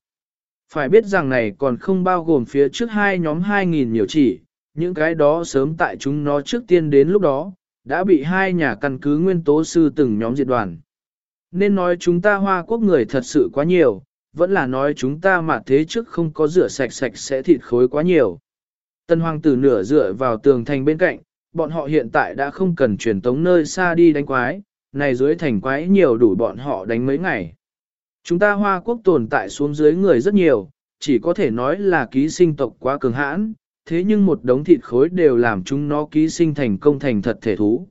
Phải biết rằng này còn không bao gồm phía trước hai nhóm 2.000 nhiều chỉ, những cái đó sớm tại chúng nó trước tiên đến lúc đó, đã bị hai nhà căn cứ nguyên tố sư từng nhóm diệt đoàn. Nên nói chúng ta hoa quốc người thật sự quá nhiều, vẫn là nói chúng ta mà thế trước không có rửa sạch sạch sẽ thịt khối quá nhiều. Tân hoàng tử nửa dựa vào tường thành bên cạnh, bọn họ hiện tại đã không cần truyền tống nơi xa đi đánh quái, này dưới thành quái nhiều đủ bọn họ đánh mấy ngày. Chúng ta hoa quốc tồn tại xuống dưới người rất nhiều, chỉ có thể nói là ký sinh tộc quá cường hãn, thế nhưng một đống thịt khối đều làm chúng nó ký sinh thành công thành thật thể thú.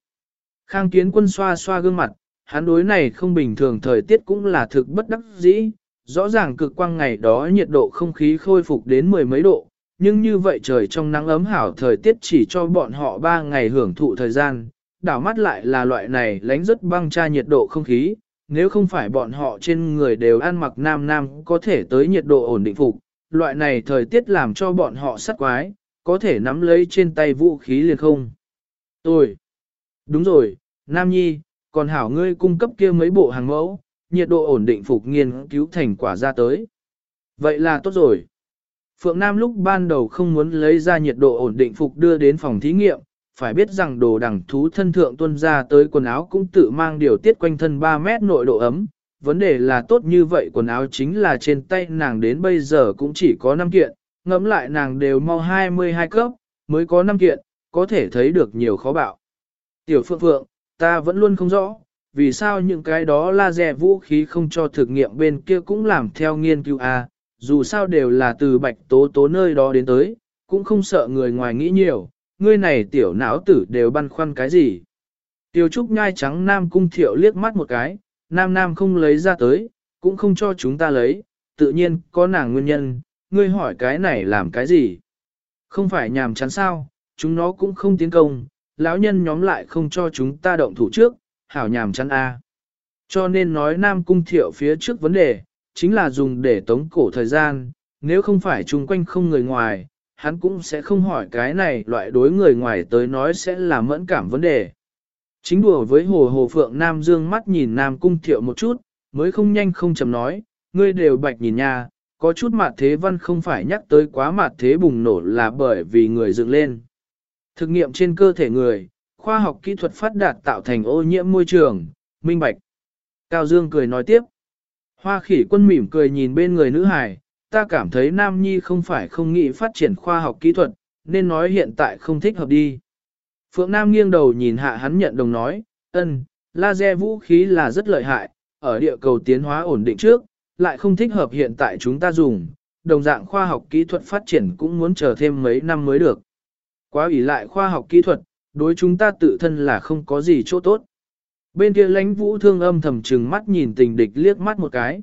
Khang kiến quân xoa xoa gương mặt, hắn đối này không bình thường thời tiết cũng là thực bất đắc dĩ, rõ ràng cực quang ngày đó nhiệt độ không khí khôi phục đến mười mấy độ, nhưng như vậy trời trong nắng ấm hảo thời tiết chỉ cho bọn họ ba ngày hưởng thụ thời gian, đảo mắt lại là loại này lánh rất băng tra nhiệt độ không khí, nếu không phải bọn họ trên người đều ăn mặc nam nam có thể tới nhiệt độ ổn định phục, loại này thời tiết làm cho bọn họ sắt quái, có thể nắm lấy trên tay vũ khí liền không. Tôi. Đúng rồi, Nam Nhi, còn hảo ngươi cung cấp kia mấy bộ hàng mẫu, nhiệt độ ổn định phục nghiên cứu thành quả ra tới. Vậy là tốt rồi. Phượng Nam lúc ban đầu không muốn lấy ra nhiệt độ ổn định phục đưa đến phòng thí nghiệm, phải biết rằng đồ đẳng thú thân thượng tuân ra tới quần áo cũng tự mang điều tiết quanh thân 3 mét nội độ ấm. Vấn đề là tốt như vậy quần áo chính là trên tay nàng đến bây giờ cũng chỉ có 5 kiện, ngẫm lại nàng đều mau 22 cấp, mới có 5 kiện, có thể thấy được nhiều khó bạo. Tiểu Phượng Phượng, ta vẫn luôn không rõ, vì sao những cái đó laser vũ khí không cho thực nghiệm bên kia cũng làm theo nghiên cứu a à, dù sao đều là từ bạch tố tố nơi đó đến tới, cũng không sợ người ngoài nghĩ nhiều, ngươi này tiểu não tử đều băn khoăn cái gì. Tiểu Trúc nhai trắng Nam Cung Thiệu liếc mắt một cái, Nam Nam không lấy ra tới, cũng không cho chúng ta lấy, tự nhiên có nàng nguyên nhân, ngươi hỏi cái này làm cái gì? Không phải nhàm chán sao, chúng nó cũng không tiến công, lão nhân nhóm lại không cho chúng ta động thủ trước, hảo nhàm chán a. Cho nên nói Nam Cung Thiệu phía trước vấn đề, chính là dùng để tống cổ thời gian, nếu không phải chung quanh không người ngoài, hắn cũng sẽ không hỏi cái này loại đối người ngoài tới nói sẽ là mẫn cảm vấn đề. Chính đùa với hồ hồ phượng Nam Dương mắt nhìn Nam Cung Thiệu một chút, mới không nhanh không chậm nói, ngươi đều bạch nhìn nha, có chút mặt thế văn không phải nhắc tới quá mặt thế bùng nổ là bởi vì người dựng lên. Thực nghiệm trên cơ thể người, khoa học kỹ thuật phát đạt tạo thành ô nhiễm môi trường, minh bạch. Cao Dương cười nói tiếp. Hoa khỉ quân mỉm cười nhìn bên người nữ hài, ta cảm thấy Nam Nhi không phải không nghĩ phát triển khoa học kỹ thuật, nên nói hiện tại không thích hợp đi. Phượng Nam nghiêng đầu nhìn hạ hắn nhận đồng nói, ân, laser vũ khí là rất lợi hại, ở địa cầu tiến hóa ổn định trước, lại không thích hợp hiện tại chúng ta dùng, đồng dạng khoa học kỹ thuật phát triển cũng muốn chờ thêm mấy năm mới được. Quá ủy lại khoa học kỹ thuật, đối chúng ta tự thân là không có gì chỗ tốt. Bên kia lãnh vũ thương âm thầm trừng mắt nhìn tình địch liếc mắt một cái.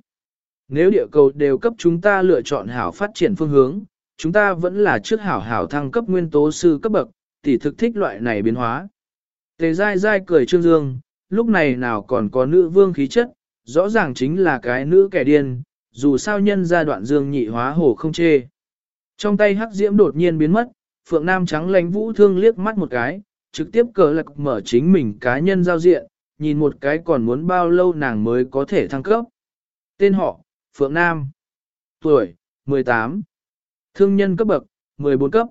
Nếu địa cầu đều cấp chúng ta lựa chọn hảo phát triển phương hướng, chúng ta vẫn là trước hảo hảo thăng cấp nguyên tố sư cấp bậc, tỷ thực thích loại này biến hóa. Tề dai dai cười trương dương, lúc này nào còn có nữ vương khí chất, rõ ràng chính là cái nữ kẻ điên, dù sao nhân gia đoạn dương nhị hóa hồ không chê. Trong tay hắc diễm đột nhiên biến mất, phượng nam trắng lánh vũ thương liếc mắt một cái, trực tiếp cờ lạc mở chính mình cá nhân giao diện, nhìn một cái còn muốn bao lâu nàng mới có thể thăng cấp. Tên họ, Phượng Nam. Tuổi, 18. Thương nhân cấp bậc, 14 cấp.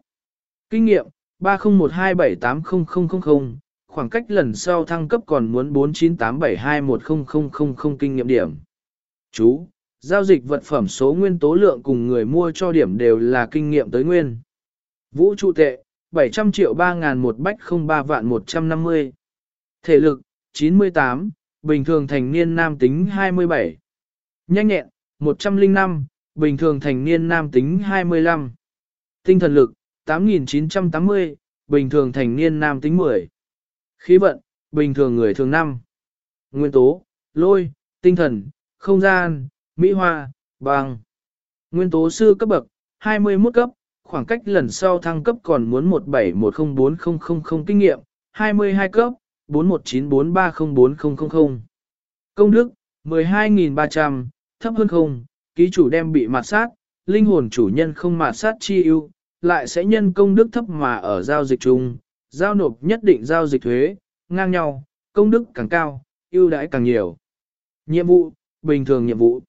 Kinh nghiệm, 3012780000, khoảng cách lần sau thăng cấp còn muốn 4987210000 kinh nghiệm điểm. Chú, giao dịch vật phẩm số nguyên tố lượng cùng người mua cho điểm đều là kinh nghiệm tới nguyên. Vũ trụ tệ, 700 triệu 3 ngàn một bách không 3 vạn 150. Thể lực, 98, bình thường thành niên nam tính 27. Nhanh nhẹn, 105, bình thường thành niên nam tính 25. Tinh thần lực, 8980, bình thường thành niên nam tính 10. Khí vận, bình thường người thường năm Nguyên tố, lôi, tinh thần, không gian, mỹ hoa, bằng. Nguyên tố sư cấp bậc, 21 cấp, khoảng cách lần sau thăng cấp còn muốn 17104000 kinh nghiệm, 22 cấp, 4194304000. Công đức, 12.300, thấp hơn không, ký chủ đem bị mạt sát, linh hồn chủ nhân không mạt sát chi ưu, lại sẽ nhân công đức thấp mà ở giao dịch chung, giao nộp nhất định giao dịch thuế, ngang nhau, công đức càng cao, ưu đãi càng nhiều. Nhiệm vụ, bình thường nhiệm vụ.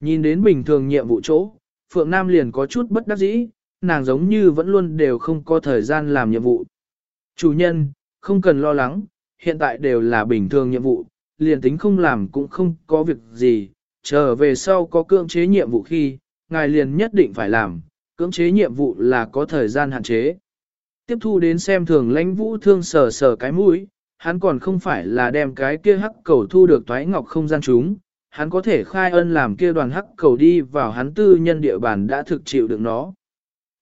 Nhìn đến bình thường nhiệm vụ chỗ, Phượng Nam liền có chút bất đắc dĩ, nàng giống như vẫn luôn đều không có thời gian làm nhiệm vụ. Chủ nhân, không cần lo lắng, hiện tại đều là bình thường nhiệm vụ, liền tính không làm cũng không có việc gì, trở về sau có cưỡng chế nhiệm vụ khi, ngài liền nhất định phải làm, cưỡng chế nhiệm vụ là có thời gian hạn chế. Tiếp thu đến xem thường lãnh vũ thương sờ sờ cái mũi, hắn còn không phải là đem cái kia hắc cầu thu được toái ngọc không gian chúng, hắn có thể khai ân làm kia đoàn hắc cầu đi vào hắn tư nhân địa bàn đã thực chịu được nó.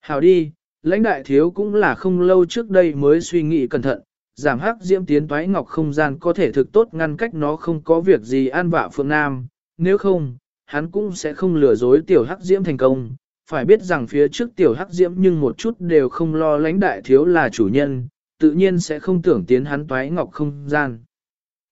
Hào đi, lãnh đại thiếu cũng là không lâu trước đây mới suy nghĩ cẩn thận, giảm hắc diễm tiến toái ngọc không gian có thể thực tốt ngăn cách nó không có việc gì an vạ phương Nam, nếu không, hắn cũng sẽ không lừa dối tiểu hắc diễm thành công. Phải biết rằng phía trước tiểu hắc diễm nhưng một chút đều không lo lãnh đại thiếu là chủ nhân, tự nhiên sẽ không tưởng tiến hắn toái ngọc không gian.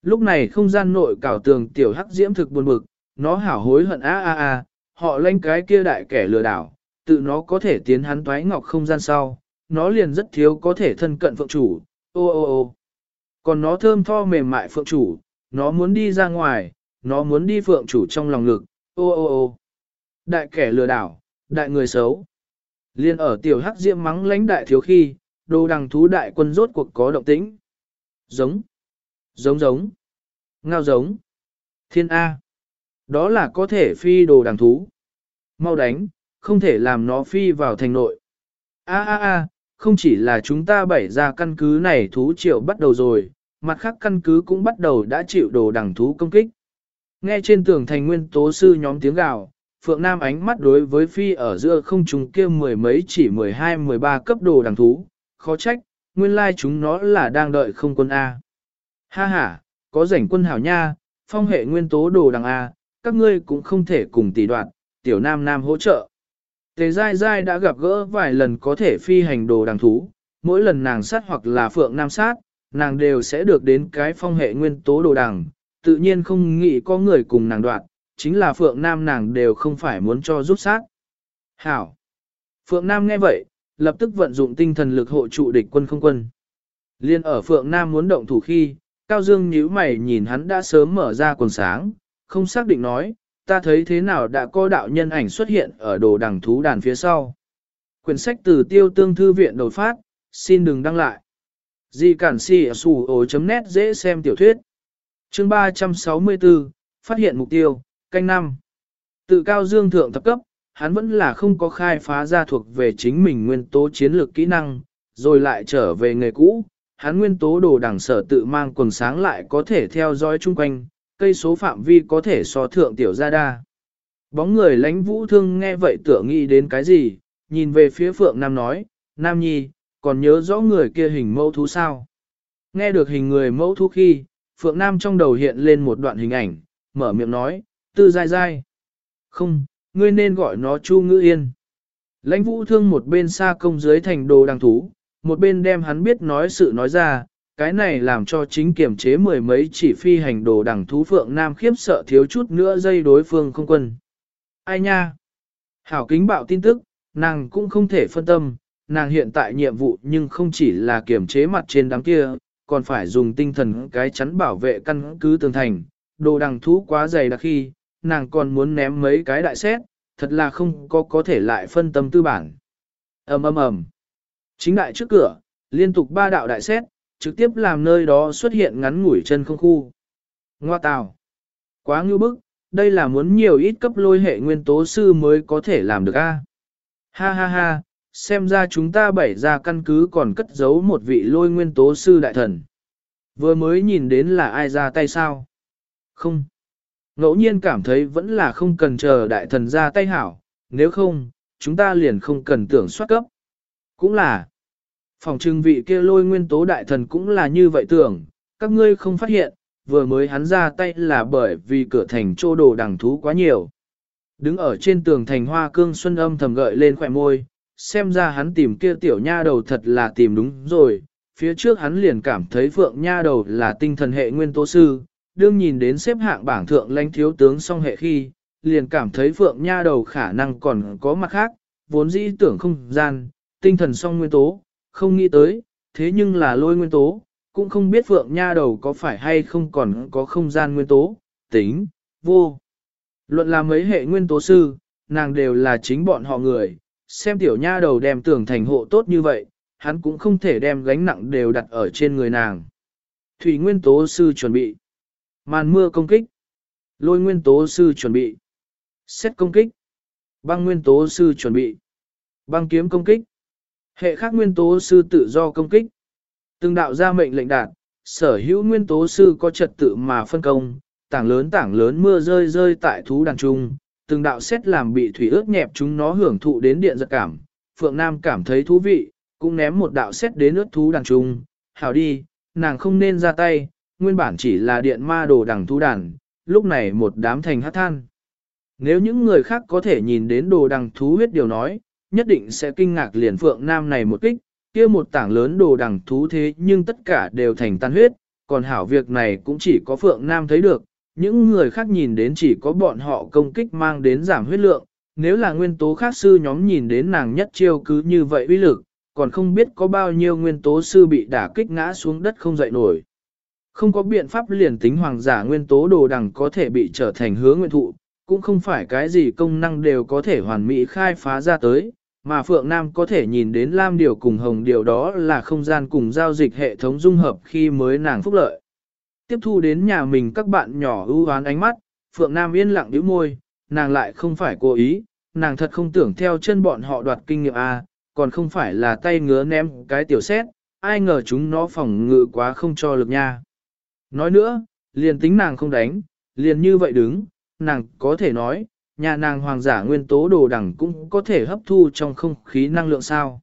Lúc này không gian nội cảo tường tiểu hắc diễm thực buồn bực, nó hảo hối hận a a a, họ lãnh cái kia đại kẻ lừa đảo, tự nó có thể tiến hắn toái ngọc không gian sau, nó liền rất thiếu có thể thân cận phượng chủ, ô ô ô. Còn nó thơm tho mềm mại phượng chủ, nó muốn đi ra ngoài, nó muốn đi phượng chủ trong lòng ngực, ô ô ô. Đại kẻ lừa đảo, đại người xấu. Liên ở tiểu hắc diễm mắng lãnh đại thiếu khi, đồ đằng thú đại quân rốt cuộc có động tĩnh. Giống, giống giống, ngao giống, thiên A. Đó là có thể phi đồ đằng thú. Mau đánh, không thể làm nó phi vào thành nội. A a a, không chỉ là chúng ta bày ra căn cứ này thú triệu bắt đầu rồi, mặt khác căn cứ cũng bắt đầu đã chịu đồ đằng thú công kích. Nghe trên tường thành nguyên tố sư nhóm tiếng gào, Phượng Nam ánh mắt đối với phi ở giữa không trùng kia mười mấy chỉ 12-13 cấp đồ đằng thú, khó trách, nguyên lai chúng nó là đang đợi không quân A. Ha ha, có rảnh quân hảo nha, phong hệ nguyên tố đồ đằng A, các ngươi cũng không thể cùng tỷ đoạn, tiểu nam nam hỗ trợ. Tề dai dai đã gặp gỡ vài lần có thể phi hành đồ đằng thú, mỗi lần nàng sát hoặc là phượng nam sát, nàng đều sẽ được đến cái phong hệ nguyên tố đồ đằng, tự nhiên không nghĩ có người cùng nàng đoạn, chính là phượng nam nàng đều không phải muốn cho giúp sát. Hảo! Phượng Nam nghe vậy, lập tức vận dụng tinh thần lực hộ trụ địch quân không quân. Liên ở Phượng Nam muốn động thủ khi, Cao Dương nhíu mày nhìn hắn đã sớm mở ra quần sáng, không xác định nói, ta thấy thế nào đã có đạo nhân ảnh xuất hiện ở đồ đằng thú đàn phía sau. Quyển sách từ tiêu tương thư viện đột phát, xin đừng đăng lại. Di cản si ở sủ ổ.net dễ xem tiểu thuyết. Chương 364, phát hiện mục tiêu, canh năm. Tự cao dương thượng thập cấp, hắn vẫn là không có khai phá ra thuộc về chính mình nguyên tố chiến lược kỹ năng, rồi lại trở về nghề cũ. Hắn nguyên tố đồ đẳng sở tự mang quần sáng lại có thể theo dõi chung quanh, cây số phạm vi có thể so thượng tiểu gia đa. Bóng người lãnh vũ thương nghe vậy tưởng nghĩ đến cái gì, nhìn về phía Phượng Nam nói, Nam Nhi, còn nhớ rõ người kia hình mẫu thú sao? Nghe được hình người mẫu thú khi, Phượng Nam trong đầu hiện lên một đoạn hình ảnh, mở miệng nói, tư dai dai. Không, ngươi nên gọi nó Chu Ngữ Yên. Lãnh vũ thương một bên xa công dưới thành đồ đằng thú, một bên đem hắn biết nói sự nói ra, cái này làm cho chính kiểm chế mười mấy chỉ phi hành đồ đằng thú phượng nam khiếp sợ thiếu chút nữa dây đối phương không quân. Ai nha? Hảo kính bạo tin tức, nàng cũng không thể phân tâm, nàng hiện tại nhiệm vụ nhưng không chỉ là kiểm chế mặt trên đám kia, còn phải dùng tinh thần cái chắn bảo vệ căn cứ tường thành, đồ đằng thú quá dày đặc khi, nàng còn muốn ném mấy cái đại xét, thật là không có có thể lại phân tâm tư bản. ầm ầm ầm Chính đại trước cửa, liên tục ba đạo đại xét, trực tiếp làm nơi đó xuất hiện ngắn ngủi chân không khu. Ngoa tào. Quá ngưu bức, đây là muốn nhiều ít cấp lôi hệ nguyên tố sư mới có thể làm được a. Ha ha ha, xem ra chúng ta bảy ra căn cứ còn cất giấu một vị lôi nguyên tố sư đại thần. Vừa mới nhìn đến là ai ra tay sao? Không. Ngẫu nhiên cảm thấy vẫn là không cần chờ đại thần ra tay hảo, nếu không, chúng ta liền không cần tưởng soát cấp. Cũng là, phòng trưng vị kia lôi nguyên tố đại thần cũng là như vậy tưởng, các ngươi không phát hiện, vừa mới hắn ra tay là bởi vì cửa thành trô đồ đằng thú quá nhiều. Đứng ở trên tường thành hoa cương xuân âm thầm gợi lên khỏe môi, xem ra hắn tìm kia tiểu nha đầu thật là tìm đúng rồi, phía trước hắn liền cảm thấy phượng nha đầu là tinh thần hệ nguyên tố sư, đương nhìn đến xếp hạng bảng thượng lãnh thiếu tướng song hệ khi, liền cảm thấy phượng nha đầu khả năng còn có mặt khác, vốn dĩ tưởng không gian, tinh thần song nguyên tố, không nghĩ tới, thế nhưng là lôi nguyên tố, cũng không biết phượng nha đầu có phải hay không còn có không gian nguyên tố, tính, vô. Luận là mấy hệ nguyên tố sư, nàng đều là chính bọn họ người, xem tiểu nha đầu đem tưởng thành hộ tốt như vậy, hắn cũng không thể đem gánh nặng đều đặt ở trên người nàng. Thủy nguyên tố sư chuẩn bị. Màn mưa công kích. Lôi nguyên tố sư chuẩn bị. Xét công kích. Băng nguyên tố sư chuẩn bị. Băng kiếm công kích. Hệ khác nguyên tố sư tự do công kích. Từng đạo ra mệnh lệnh đạt, sở hữu nguyên tố sư có trật tự mà phân công, tảng lớn tảng lớn mưa rơi rơi tại thú đàn trung, từng đạo xét làm bị thủy ướt nhẹp chúng nó hưởng thụ đến điện giật cảm. Phượng Nam cảm thấy thú vị, cũng ném một đạo xét đến ướt thú đàn trung, hảo đi, nàng không nên ra tay, nguyên bản chỉ là điện ma đồ đằng thú đàn, lúc này một đám thành hát than. Nếu những người khác có thể nhìn đến đồ đằng thú huyết điều nói, nhất định sẽ kinh ngạc liền Phượng Nam này một kích, kia một tảng lớn đồ đằng thú thế nhưng tất cả đều thành tan huyết, còn hảo việc này cũng chỉ có Phượng Nam thấy được, những người khác nhìn đến chỉ có bọn họ công kích mang đến giảm huyết lượng, nếu là nguyên tố khác sư nhóm nhìn đến nàng nhất chiêu cứ như vậy uy lực, còn không biết có bao nhiêu nguyên tố sư bị đả kích ngã xuống đất không dậy nổi. Không có biện pháp liền tính hoàng giả nguyên tố đồ đằng có thể bị trở thành hứa nguyên thụ, cũng không phải cái gì công năng đều có thể hoàn mỹ khai phá ra tới, mà Phượng Nam có thể nhìn đến Lam Điều cùng Hồng Điều đó là không gian cùng giao dịch hệ thống dung hợp khi mới nàng phúc lợi. Tiếp thu đến nhà mình các bạn nhỏ ưu hoán ánh mắt, Phượng Nam yên lặng nhíu môi, nàng lại không phải cố ý, nàng thật không tưởng theo chân bọn họ đoạt kinh nghiệm A, còn không phải là tay ngứa ném cái tiểu xét, ai ngờ chúng nó phòng ngự quá không cho lực nha. Nói nữa, liền tính nàng không đánh, liền như vậy đứng, nàng có thể nói, nhà nàng hoàng giả nguyên tố đồ đẳng cũng có thể hấp thu trong không khí năng lượng sao.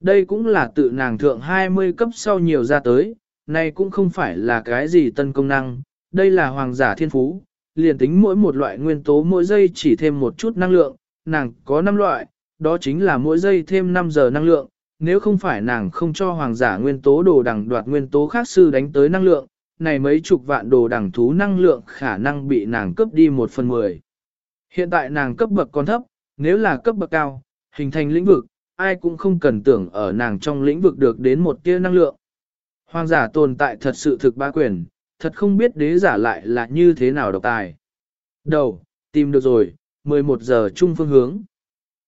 Đây cũng là tự nàng thượng 20 cấp sau nhiều ra tới, này cũng không phải là cái gì tân công năng, đây là hoàng giả thiên phú, liền tính mỗi một loại nguyên tố mỗi giây chỉ thêm một chút năng lượng, nàng có 5 loại, đó chính là mỗi giây thêm 5 giờ năng lượng, nếu không phải nàng không cho hoàng giả nguyên tố đồ đẳng đoạt nguyên tố khác sư đánh tới năng lượng, này mấy chục vạn đồ đẳng thú năng lượng khả năng bị nàng cướp đi một phần mười. Hiện tại nàng cấp bậc còn thấp, nếu là cấp bậc cao, hình thành lĩnh vực, ai cũng không cần tưởng ở nàng trong lĩnh vực được đến một tia năng lượng. Hoàng giả tồn tại thật sự thực ba quyền, thật không biết đế giả lại là như thế nào độc tài. Đầu, tìm được rồi, 11 giờ chung phương hướng.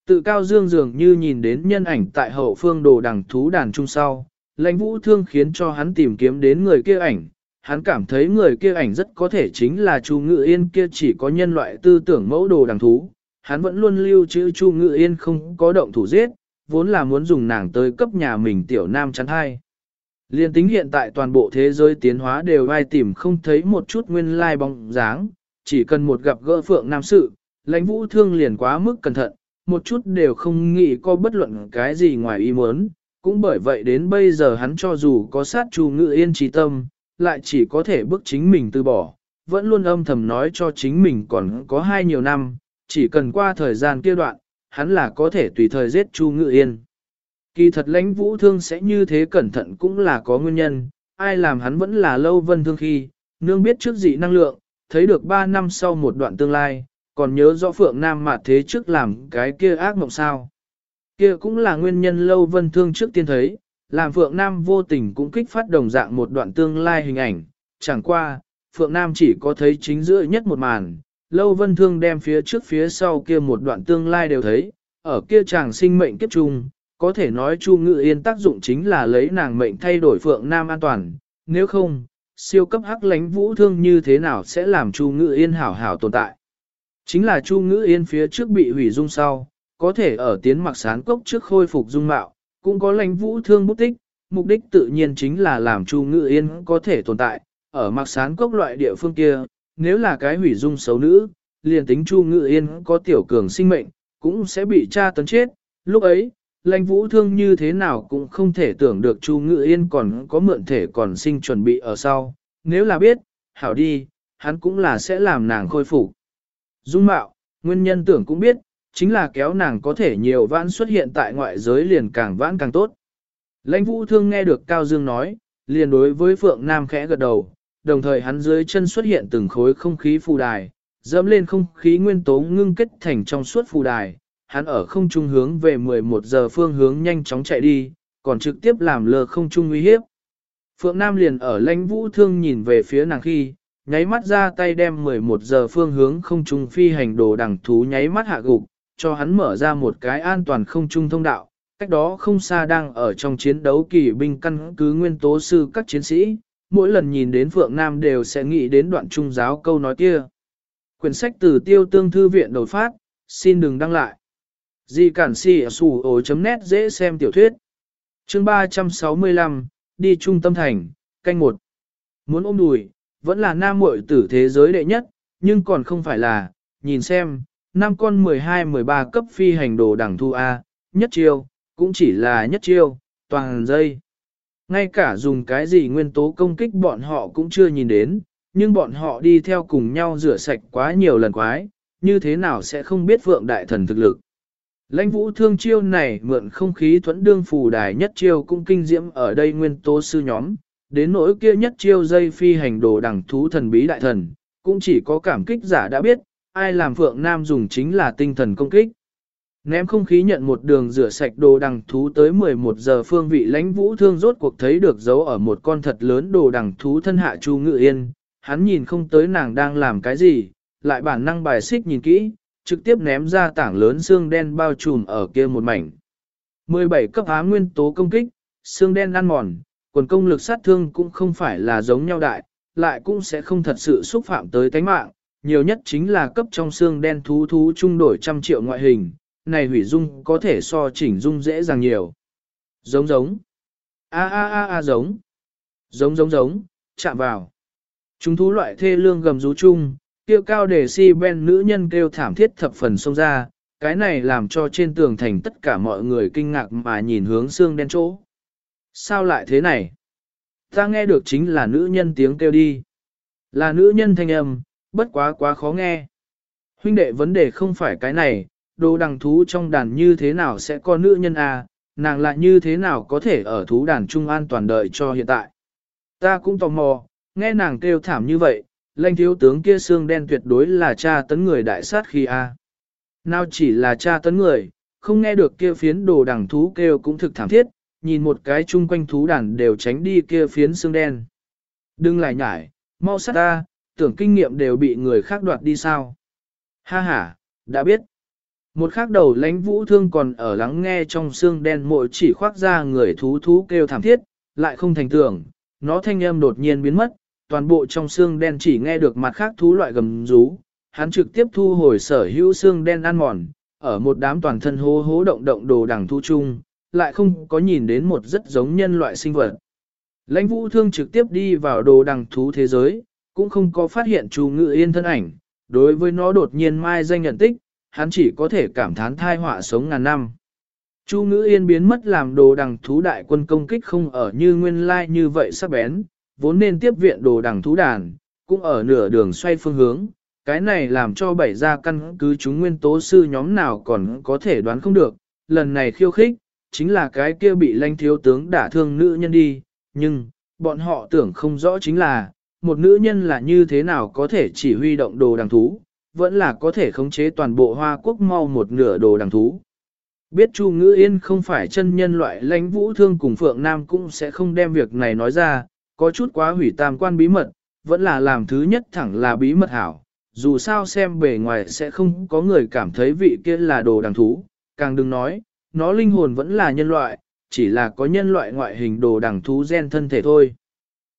Tự cao dương dường như nhìn đến nhân ảnh tại hậu phương đồ đằng thú đàn trung sau, lãnh vũ thương khiến cho hắn tìm kiếm đến người kia ảnh, hắn cảm thấy người kia ảnh rất có thể chính là Chu Ngự Yên kia chỉ có nhân loại tư tưởng mẫu đồ đằng thú. Hắn vẫn luôn lưu trữ Chu Ngự Yên không có động thủ giết, vốn là muốn dùng nàng tới cấp nhà mình tiểu nam chắn hai. Liên tính hiện tại toàn bộ thế giới tiến hóa đều ai tìm không thấy một chút nguyên lai bóng dáng, chỉ cần một gặp gỡ phượng nam sự, lãnh vũ thương liền quá mức cẩn thận, một chút đều không nghĩ có bất luận cái gì ngoài ý muốn, cũng bởi vậy đến bây giờ hắn cho dù có sát Chu Ngự Yên trí tâm, lại chỉ có thể bước chính mình từ bỏ, vẫn luôn âm thầm nói cho chính mình còn có hai nhiều năm, chỉ cần qua thời gian kia đoạn, hắn là có thể tùy thời giết Chu Ngự Yên. Kỳ thật lãnh vũ thương sẽ như thế cẩn thận cũng là có nguyên nhân, ai làm hắn vẫn là lâu vân thương khi, nương biết trước dị năng lượng, thấy được 3 năm sau một đoạn tương lai, còn nhớ rõ Phượng Nam mà thế trước làm cái kia ác mộng sao. Kia cũng là nguyên nhân lâu vân thương trước tiên thấy, làm Phượng Nam vô tình cũng kích phát đồng dạng một đoạn tương lai hình ảnh, chẳng qua, Phượng Nam chỉ có thấy chính giữa nhất một màn, lâu vân thương đem phía trước phía sau kia một đoạn tương lai đều thấy, ở kia chàng sinh mệnh kiếp chung, có thể nói Chu Ngự Yên tác dụng chính là lấy nàng mệnh thay đổi Phượng Nam an toàn, nếu không, siêu cấp hắc lánh vũ thương như thế nào sẽ làm Chu Ngự Yên hảo hảo tồn tại. Chính là Chu Ngự Yên phía trước bị hủy dung sau, có thể ở tiến mặc sán cốc trước khôi phục dung mạo, cũng có lãnh vũ thương bút tích, mục đích tự nhiên chính là làm Chu Ngự Yên có thể tồn tại, ở mặc sán cốc loại địa phương kia, nếu là cái hủy dung xấu nữ, liền tính Chu Ngự Yên có tiểu cường sinh mệnh, cũng sẽ bị tra tấn chết, lúc ấy, lãnh vũ thương như thế nào cũng không thể tưởng được Chu Ngự Yên còn có mượn thể còn sinh chuẩn bị ở sau, nếu là biết, hảo đi, hắn cũng là sẽ làm nàng khôi phục. Dung mạo, nguyên nhân tưởng cũng biết, chính là kéo nàng có thể nhiều vãn xuất hiện tại ngoại giới liền càng vãn càng tốt. Lãnh vũ thương nghe được Cao Dương nói, liền đối với Phượng Nam khẽ gật đầu, đồng thời hắn dưới chân xuất hiện từng khối không khí phù đài, dẫm lên không khí nguyên tố ngưng kết thành trong suốt phù đài, hắn ở không trung hướng về 11 giờ phương hướng nhanh chóng chạy đi, còn trực tiếp làm lờ không trung uy hiếp. Phượng Nam liền ở lãnh vũ thương nhìn về phía nàng khi, nháy mắt ra tay đem 11 giờ phương hướng không trung phi hành đồ đằng thú nháy mắt hạ gục, cho hắn mở ra một cái an toàn không trung thông đạo, cách đó không xa đang ở trong chiến đấu kỳ binh căn cứ nguyên tố sư các chiến sĩ, mỗi lần nhìn đến Phượng Nam đều sẽ nghĩ đến đoạn trung giáo câu nói kia. Quyển sách từ tiêu tương thư viện đột phát, xin đừng đăng lại. Di cản si sủ ổ chấm nét dễ xem tiểu thuyết. chương 365, đi trung tâm thành, canh một. Muốn ôm đùi, vẫn là nam muội tử thế giới đệ nhất, nhưng còn không phải là, nhìn xem, năm con 12-13 cấp phi hành đồ đẳng thu A, nhất chiêu, cũng chỉ là nhất chiêu, toàn dây. Ngay cả dùng cái gì nguyên tố công kích bọn họ cũng chưa nhìn đến, nhưng bọn họ đi theo cùng nhau rửa sạch quá nhiều lần quái, như thế nào sẽ không biết vượng đại thần thực lực. Lãnh vũ thương chiêu này mượn không khí thuẫn đương phù đài nhất chiêu cũng kinh diễm ở đây nguyên tố sư nhóm, đến nỗi kia nhất chiêu dây phi hành đồ đẳng thú thần bí đại thần, cũng chỉ có cảm kích giả đã biết, ai làm phượng nam dùng chính là tinh thần công kích. Ném không khí nhận một đường rửa sạch đồ đằng thú tới 11 giờ phương vị lãnh vũ thương rốt cuộc thấy được dấu ở một con thật lớn đồ đằng thú thân hạ chu ngự yên, hắn nhìn không tới nàng đang làm cái gì, lại bản năng bài xích nhìn kỹ, trực tiếp ném ra tảng lớn xương đen bao trùm ở kia một mảnh. 17 cấp á nguyên tố công kích, xương đen ăn mòn, quần công lực sát thương cũng không phải là giống nhau đại, lại cũng sẽ không thật sự xúc phạm tới tánh mạng, nhiều nhất chính là cấp trong xương đen thú thú trung đổi trăm triệu ngoại hình, này hủy dung có thể so chỉnh dung dễ dàng nhiều. Giống giống. A a a a giống. Giống giống giống, chạm vào. Chúng thú loại thê lương gầm rú chung, kêu cao để si ben nữ nhân kêu thảm thiết thập phần xông ra, cái này làm cho trên tường thành tất cả mọi người kinh ngạc mà nhìn hướng xương đen chỗ. Sao lại thế này? Ta nghe được chính là nữ nhân tiếng kêu đi. Là nữ nhân thanh âm, bất quá quá khó nghe. Huynh đệ vấn đề không phải cái này, đồ đằng thú trong đàn như thế nào sẽ có nữ nhân à, nàng lại như thế nào có thể ở thú đàn trung an toàn đợi cho hiện tại. Ta cũng tò mò, nghe nàng kêu thảm như vậy, lãnh thiếu tướng kia xương đen tuyệt đối là cha tấn người đại sát khi a. À. Nào chỉ là cha tấn người, không nghe được kia phiến đồ đằng thú kêu cũng thực thảm thiết, nhìn một cái chung quanh thú đàn đều tránh đi kia phiến xương đen. Đừng lại nhải, mau sát ta, tưởng kinh nghiệm đều bị người khác đoạt đi sao. Ha ha, đã biết. Một khắc đầu lánh vũ thương còn ở lắng nghe trong xương đen mội chỉ khoác ra người thú thú kêu thảm thiết, lại không thành tưởng, nó thanh âm đột nhiên biến mất, toàn bộ trong xương đen chỉ nghe được mặt khác thú loại gầm rú, hắn trực tiếp thu hồi sở hữu xương đen ăn mòn, ở một đám toàn thân hố hố động động đồ đằng thu chung, lại không có nhìn đến một rất giống nhân loại sinh vật. Lãnh vũ thương trực tiếp đi vào đồ đằng thú thế giới, cũng không có phát hiện chú ngự yên thân ảnh, đối với nó đột nhiên mai danh nhận tích, hắn chỉ có thể cảm thán thai họa sống ngàn năm. Chu ngữ yên biến mất làm đồ đằng thú đại quân công kích không ở như nguyên lai như vậy sắc bén, vốn nên tiếp viện đồ đằng thú đàn, cũng ở nửa đường xoay phương hướng. Cái này làm cho bảy gia căn cứ chúng nguyên tố sư nhóm nào còn có thể đoán không được, lần này khiêu khích, chính là cái kia bị lãnh thiếu tướng đả thương nữ nhân đi, nhưng, bọn họ tưởng không rõ chính là, một nữ nhân là như thế nào có thể chỉ huy động đồ đằng thú, vẫn là có thể khống chế toàn bộ Hoa Quốc mau một nửa đồ đằng thú. Biết Chu Ngữ Yên không phải chân nhân loại lãnh vũ thương cùng Phượng Nam cũng sẽ không đem việc này nói ra, có chút quá hủy tam quan bí mật, vẫn là làm thứ nhất thẳng là bí mật hảo. Dù sao xem bề ngoài sẽ không có người cảm thấy vị kia là đồ đằng thú, càng đừng nói, nó linh hồn vẫn là nhân loại, chỉ là có nhân loại ngoại hình đồ đằng thú gen thân thể thôi.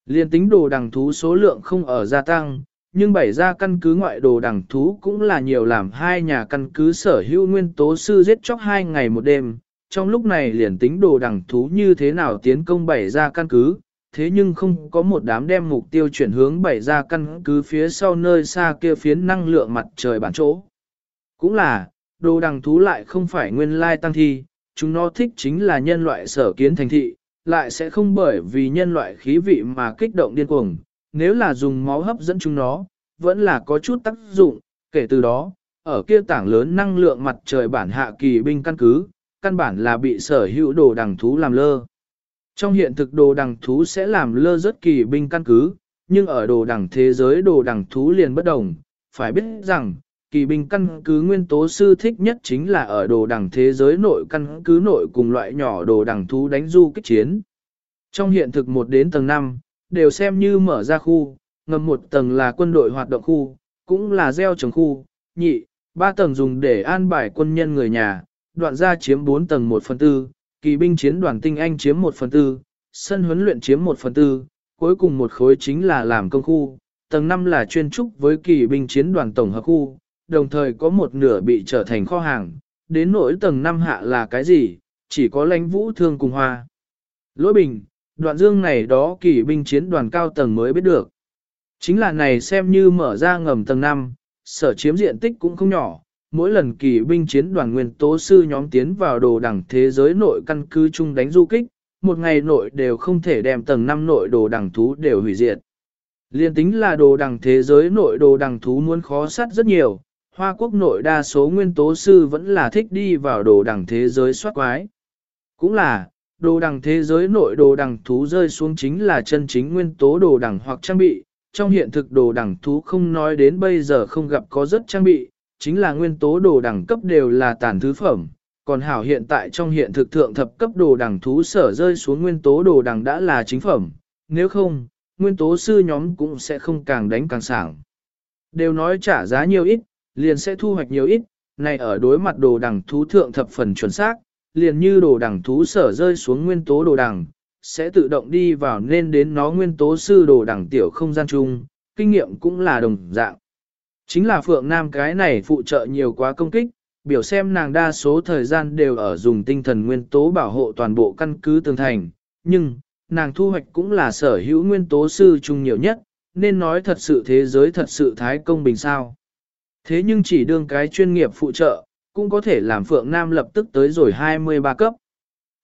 Liên tính đồ đằng thú số lượng không ở gia tăng, nhưng bảy ra căn cứ ngoại đồ đằng thú cũng là nhiều làm hai nhà căn cứ sở hữu nguyên tố sư giết chóc hai ngày một đêm. Trong lúc này liền tính đồ đằng thú như thế nào tiến công bảy ra căn cứ, thế nhưng không có một đám đem mục tiêu chuyển hướng bảy ra căn cứ phía sau nơi xa kia phiến năng lượng mặt trời bản chỗ. Cũng là, đồ đằng thú lại không phải nguyên lai tăng thi, chúng nó thích chính là nhân loại sở kiến thành thị, lại sẽ không bởi vì nhân loại khí vị mà kích động điên cuồng, nếu là dùng máu hấp dẫn chúng nó, vẫn là có chút tác dụng, kể từ đó, ở kia tảng lớn năng lượng mặt trời bản hạ kỳ binh căn cứ, căn bản là bị sở hữu đồ đằng thú làm lơ. Trong hiện thực đồ đằng thú sẽ làm lơ rất kỳ binh căn cứ, nhưng ở đồ đằng thế giới đồ đằng thú liền bất đồng, phải biết rằng, kỳ binh căn cứ nguyên tố sư thích nhất chính là ở đồ đằng thế giới nội căn cứ nội cùng loại nhỏ đồ đằng thú đánh du kích chiến. Trong hiện thực 1 đến tầng 5, đều xem như mở ra khu, ngầm một tầng là quân đội hoạt động khu, cũng là gieo trồng khu, nhị, ba tầng dùng để an bài quân nhân người nhà, đoạn ra chiếm 4 tầng 1 phần 4, kỳ binh chiến đoàn tinh anh chiếm 1 phần 4, sân huấn luyện chiếm 1 phần 4, cuối cùng một khối chính là làm công khu, tầng 5 là chuyên trúc với kỳ binh chiến đoàn tổng hợp khu, đồng thời có một nửa bị trở thành kho hàng, đến nỗi tầng 5 hạ là cái gì, chỉ có lãnh vũ thương cùng hoa. Lỗi bình, đoạn dương này đó kỳ binh chiến đoàn cao tầng mới biết được. Chính là này xem như mở ra ngầm tầng 5, sở chiếm diện tích cũng không nhỏ, mỗi lần kỳ binh chiến đoàn nguyên tố sư nhóm tiến vào đồ đẳng thế giới nội căn cứ chung đánh du kích, một ngày nội đều không thể đem tầng 5 nội đồ đẳng thú đều hủy diệt. Liên tính là đồ đẳng thế giới nội đồ đẳng thú muốn khó sát rất nhiều, Hoa quốc nội đa số nguyên tố sư vẫn là thích đi vào đồ đẳng thế giới soát quái. Cũng là, đồ đẳng thế giới nội đồ đẳng thú rơi xuống chính là chân chính nguyên tố đồ đẳng hoặc trang bị. Trong hiện thực đồ đẳng thú không nói đến bây giờ không gặp có rất trang bị, chính là nguyên tố đồ đẳng cấp đều là tàn thứ phẩm. Còn hảo hiện tại trong hiện thực thượng thập cấp đồ đẳng thú sở rơi xuống nguyên tố đồ đẳng đã là chính phẩm, nếu không, nguyên tố sư nhóm cũng sẽ không càng đánh càng sảng. Đều nói trả giá nhiều ít, liền sẽ thu hoạch nhiều ít, này ở đối mặt đồ đằng thú thượng thập phần chuẩn xác, liền như đồ đằng thú sở rơi xuống nguyên tố đồ đằng, sẽ tự động đi vào nên đến nó nguyên tố sư đồ đằng tiểu không gian chung, kinh nghiệm cũng là đồng dạng. Chính là Phượng Nam cái này phụ trợ nhiều quá công kích, biểu xem nàng đa số thời gian đều ở dùng tinh thần nguyên tố bảo hộ toàn bộ căn cứ tường thành, nhưng, nàng thu hoạch cũng là sở hữu nguyên tố sư chung nhiều nhất, nên nói thật sự thế giới thật sự thái công bình sao. Thế nhưng chỉ đương cái chuyên nghiệp phụ trợ, cũng có thể làm Phượng Nam lập tức tới rồi 23 cấp.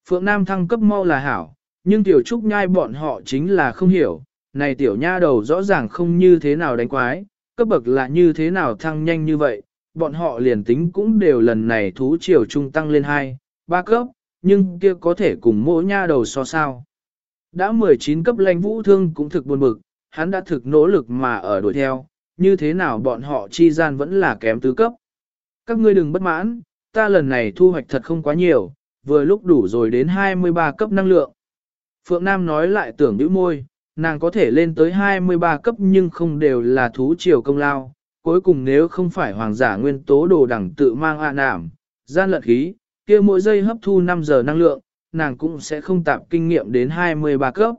Phượng Nam thăng cấp mau là hảo, nhưng tiểu trúc nhai bọn họ chính là không hiểu, này tiểu nha đầu rõ ràng không như thế nào đánh quái, cấp bậc là như thế nào thăng nhanh như vậy, bọn họ liền tính cũng đều lần này thú triều trung tăng lên 2, 3 cấp, nhưng kia có thể cùng mỗi nha đầu so sao. Đã 19 cấp lãnh vũ thương cũng thực buồn bực, hắn đã thực nỗ lực mà ở đuổi theo, như thế nào bọn họ chi gian vẫn là kém tứ cấp. Các ngươi đừng bất mãn, ta lần này thu hoạch thật không quá nhiều, vừa lúc đủ rồi đến 23 cấp năng lượng. Phượng Nam nói lại tưởng nữ môi, nàng có thể lên tới 23 cấp nhưng không đều là thú triều công lao, cuối cùng nếu không phải hoàng giả nguyên tố đồ đẳng tự mang ạ nảm, gian lận khí, kia mỗi giây hấp thu 5 giờ năng lượng, nàng cũng sẽ không tạp kinh nghiệm đến 23 cấp.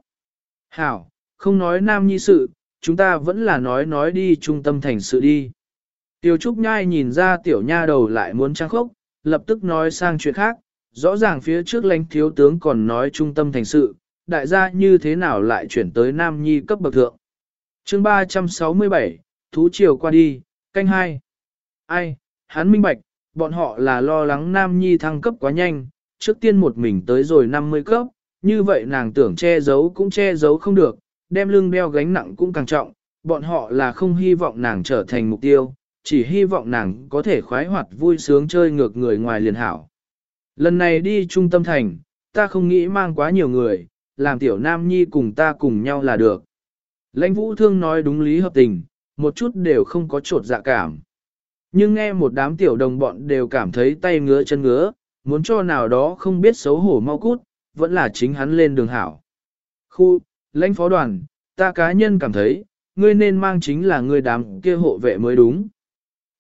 Hảo, không nói nam nhi sự, chúng ta vẫn là nói nói đi trung tâm thành sự đi. Tiểu Trúc Nhai nhìn ra tiểu nha đầu lại muốn trang khốc, lập tức nói sang chuyện khác, rõ ràng phía trước lãnh thiếu tướng còn nói trung tâm thành sự, đại gia như thế nào lại chuyển tới Nam Nhi cấp bậc thượng. chương 367, Thú Triều qua đi, canh hai. Ai, hắn minh bạch, bọn họ là lo lắng Nam Nhi thăng cấp quá nhanh, trước tiên một mình tới rồi 50 cấp, như vậy nàng tưởng che giấu cũng che giấu không được, đem lưng đeo gánh nặng cũng càng trọng, bọn họ là không hy vọng nàng trở thành mục tiêu, chỉ hy vọng nàng có thể khoái hoạt vui sướng chơi ngược người ngoài liền hảo. Lần này đi trung tâm thành, ta không nghĩ mang quá nhiều người, làm tiểu nam nhi cùng ta cùng nhau là được. Lãnh vũ thương nói đúng lý hợp tình, một chút đều không có trột dạ cảm. Nhưng nghe một đám tiểu đồng bọn đều cảm thấy tay ngứa chân ngứa, muốn cho nào đó không biết xấu hổ mau cút, vẫn là chính hắn lên đường hảo. Khu, lãnh phó đoàn, ta cá nhân cảm thấy, ngươi nên mang chính là ngươi đám kia hộ vệ mới đúng.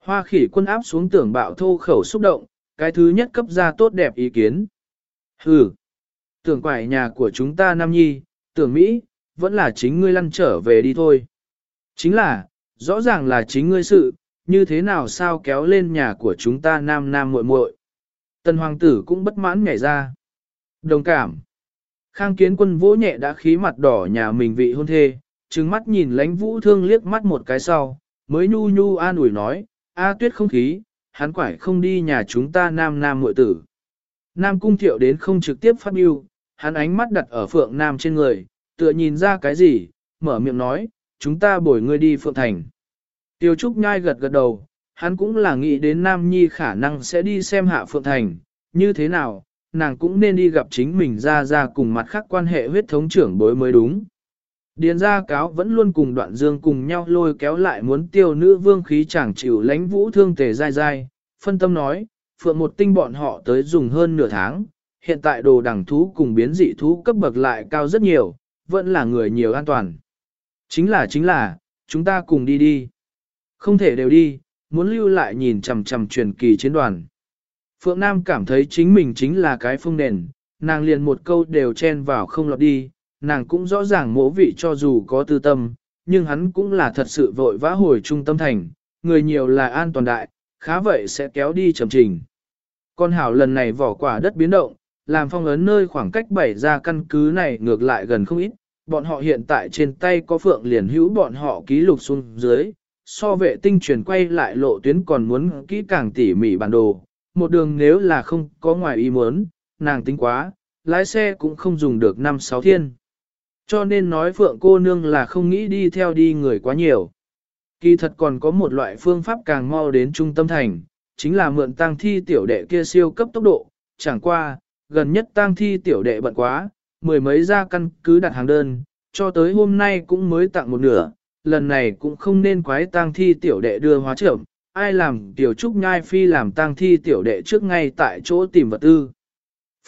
Hoa khỉ quân áp xuống tưởng bạo thô khẩu xúc động, cái thứ nhất cấp ra tốt đẹp ý kiến. Hừ, tưởng quải nhà của chúng ta Nam Nhi, tưởng Mỹ, vẫn là chính ngươi lăn trở về đi thôi. Chính là, rõ ràng là chính ngươi sự, như thế nào sao kéo lên nhà của chúng ta Nam Nam muội muội. Tần hoàng tử cũng bất mãn nhảy ra. Đồng cảm. Khang kiến quân vỗ nhẹ đã khí mặt đỏ nhà mình vị hôn thê, trừng mắt nhìn lánh vũ thương liếc mắt một cái sau, mới nhu nhu an ủi nói, A tuyết không khí, hắn quải không đi nhà chúng ta nam nam muội tử. Nam cung thiệu đến không trực tiếp phát biểu, hắn ánh mắt đặt ở phượng nam trên người, tựa nhìn ra cái gì, mở miệng nói, chúng ta bồi ngươi đi phượng thành. Tiêu Trúc nhai gật gật đầu, hắn cũng là nghĩ đến Nam Nhi khả năng sẽ đi xem hạ phượng thành, như thế nào, nàng cũng nên đi gặp chính mình ra ra cùng mặt khác quan hệ huyết thống trưởng bối mới đúng. Điền gia cáo vẫn luôn cùng đoạn dương cùng nhau lôi kéo lại muốn tiêu nữ vương khí chẳng chịu lánh vũ thương tề dai dai, phân tâm nói, phượng một tinh bọn họ tới dùng hơn nửa tháng, hiện tại đồ đẳng thú cùng biến dị thú cấp bậc lại cao rất nhiều, vẫn là người nhiều an toàn. Chính là chính là, chúng ta cùng đi đi. Không thể đều đi, muốn lưu lại nhìn chằm chằm truyền kỳ chiến đoàn. Phượng Nam cảm thấy chính mình chính là cái phương nền, nàng liền một câu đều chen vào không lọt đi, nàng cũng rõ ràng mỗ vị cho dù có tư tâm, nhưng hắn cũng là thật sự vội vã hồi trung tâm thành, người nhiều là an toàn đại, khá vậy sẽ kéo đi chậm trình. Con hảo lần này vỏ quả đất biến động, làm phong ấn nơi khoảng cách bảy ra căn cứ này ngược lại gần không ít, bọn họ hiện tại trên tay có phượng liền hữu bọn họ ký lục xuống dưới, so vệ tinh truyền quay lại lộ tuyến còn muốn kỹ càng tỉ mỉ bản đồ, một đường nếu là không có ngoài ý muốn, nàng tính quá, lái xe cũng không dùng được năm sáu thiên. Cho nên nói phượng cô nương là không nghĩ đi theo đi người quá nhiều. Kỳ thật còn có một loại phương pháp càng mau đến trung tâm thành, chính là mượn tang thi tiểu đệ kia siêu cấp tốc độ, chẳng qua, gần nhất tang thi tiểu đệ bận quá, mười mấy gia căn cứ đặt hàng đơn, cho tới hôm nay cũng mới tặng một nửa, lần này cũng không nên quái tang thi tiểu đệ đưa hóa trưởng, ai làm tiểu trúc nhai phi làm tang thi tiểu đệ trước ngay tại chỗ tìm vật tư.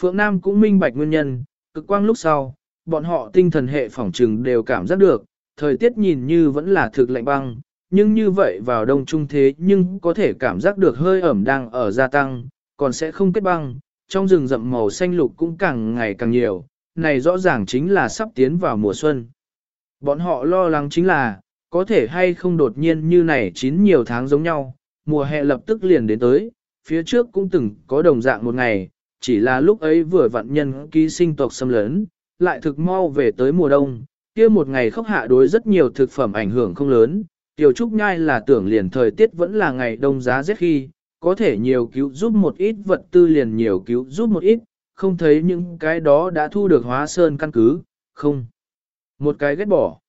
Phượng Nam cũng minh bạch nguyên nhân, cực quang lúc sau, bọn họ tinh thần hệ phỏng trừng đều cảm giác được, thời tiết nhìn như vẫn là thực lạnh băng, nhưng như vậy vào đông trung thế nhưng có thể cảm giác được hơi ẩm đang ở gia tăng, còn sẽ không kết băng, trong rừng rậm màu xanh lục cũng càng ngày càng nhiều, này rõ ràng chính là sắp tiến vào mùa xuân. Bọn họ lo lắng chính là, có thể hay không đột nhiên như này chín nhiều tháng giống nhau, mùa hè lập tức liền đến tới, phía trước cũng từng có đồng dạng một ngày, chỉ là lúc ấy vừa vặn nhân ký sinh tộc xâm lớn, lại thực mau về tới mùa đông, kia một ngày khốc hạ đối rất nhiều thực phẩm ảnh hưởng không lớn, Tiểu Trúc Nhai là tưởng liền thời tiết vẫn là ngày đông giá rét khi, có thể nhiều cứu giúp một ít vật tư liền nhiều cứu giúp một ít, không thấy những cái đó đã thu được hóa sơn căn cứ, không. Một cái ghét bỏ.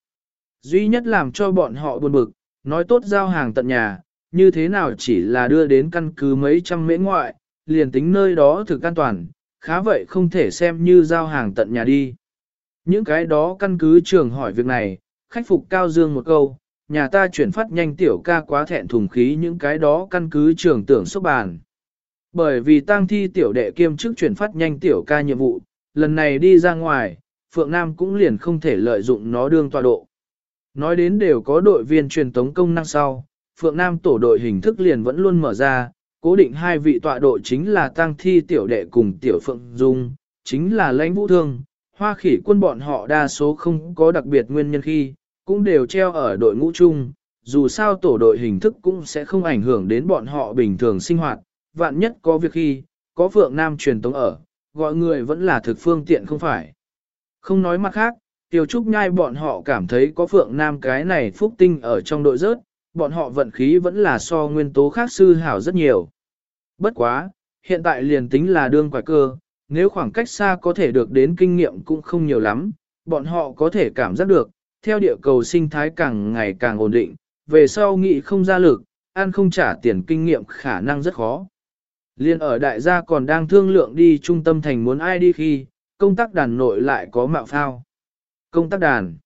Duy nhất làm cho bọn họ buồn bực, nói tốt giao hàng tận nhà, như thế nào chỉ là đưa đến căn cứ mấy trăm mễ ngoại, liền tính nơi đó thực an toàn, khá vậy không thể xem như giao hàng tận nhà đi. Những cái đó căn cứ trường hỏi việc này, khách phục cao dương một câu, nhà ta chuyển phát nhanh tiểu ca quá thẹn thùng khí những cái đó căn cứ trường tưởng xúc bàn. Bởi vì tang thi tiểu đệ kiêm chức chuyển phát nhanh tiểu ca nhiệm vụ, lần này đi ra ngoài, Phượng Nam cũng liền không thể lợi dụng nó đương tọa độ. Nói đến đều có đội viên truyền tống công năng sau, Phượng Nam tổ đội hình thức liền vẫn luôn mở ra, cố định hai vị tọa độ chính là tang thi tiểu đệ cùng tiểu Phượng Dung, chính là lãnh vũ thương, hoa khỉ quân bọn họ đa số không có đặc biệt nguyên nhân khi, cũng đều treo ở đội ngũ chung, dù sao tổ đội hình thức cũng sẽ không ảnh hưởng đến bọn họ bình thường sinh hoạt, vạn nhất có việc khi, có Phượng Nam truyền tống ở, gọi người vẫn là thực phương tiện không phải. Không nói mặt khác, Tiểu Trúc Nhai bọn họ cảm thấy có Phượng Nam cái này phúc tinh ở trong đội rớt, bọn họ vận khí vẫn là so nguyên tố khác sư hảo rất nhiều. Bất quá, hiện tại liền tính là đương quả cơ, nếu khoảng cách xa có thể được đến kinh nghiệm cũng không nhiều lắm, bọn họ có thể cảm giác được, theo địa cầu sinh thái càng ngày càng ổn định, về sau nghị không ra lực, ăn không trả tiền kinh nghiệm khả năng rất khó. Liên ở đại gia còn đang thương lượng đi trung tâm thành muốn ai đi khi, công tác đàn nội lại có mạo phao. Công tác đàn.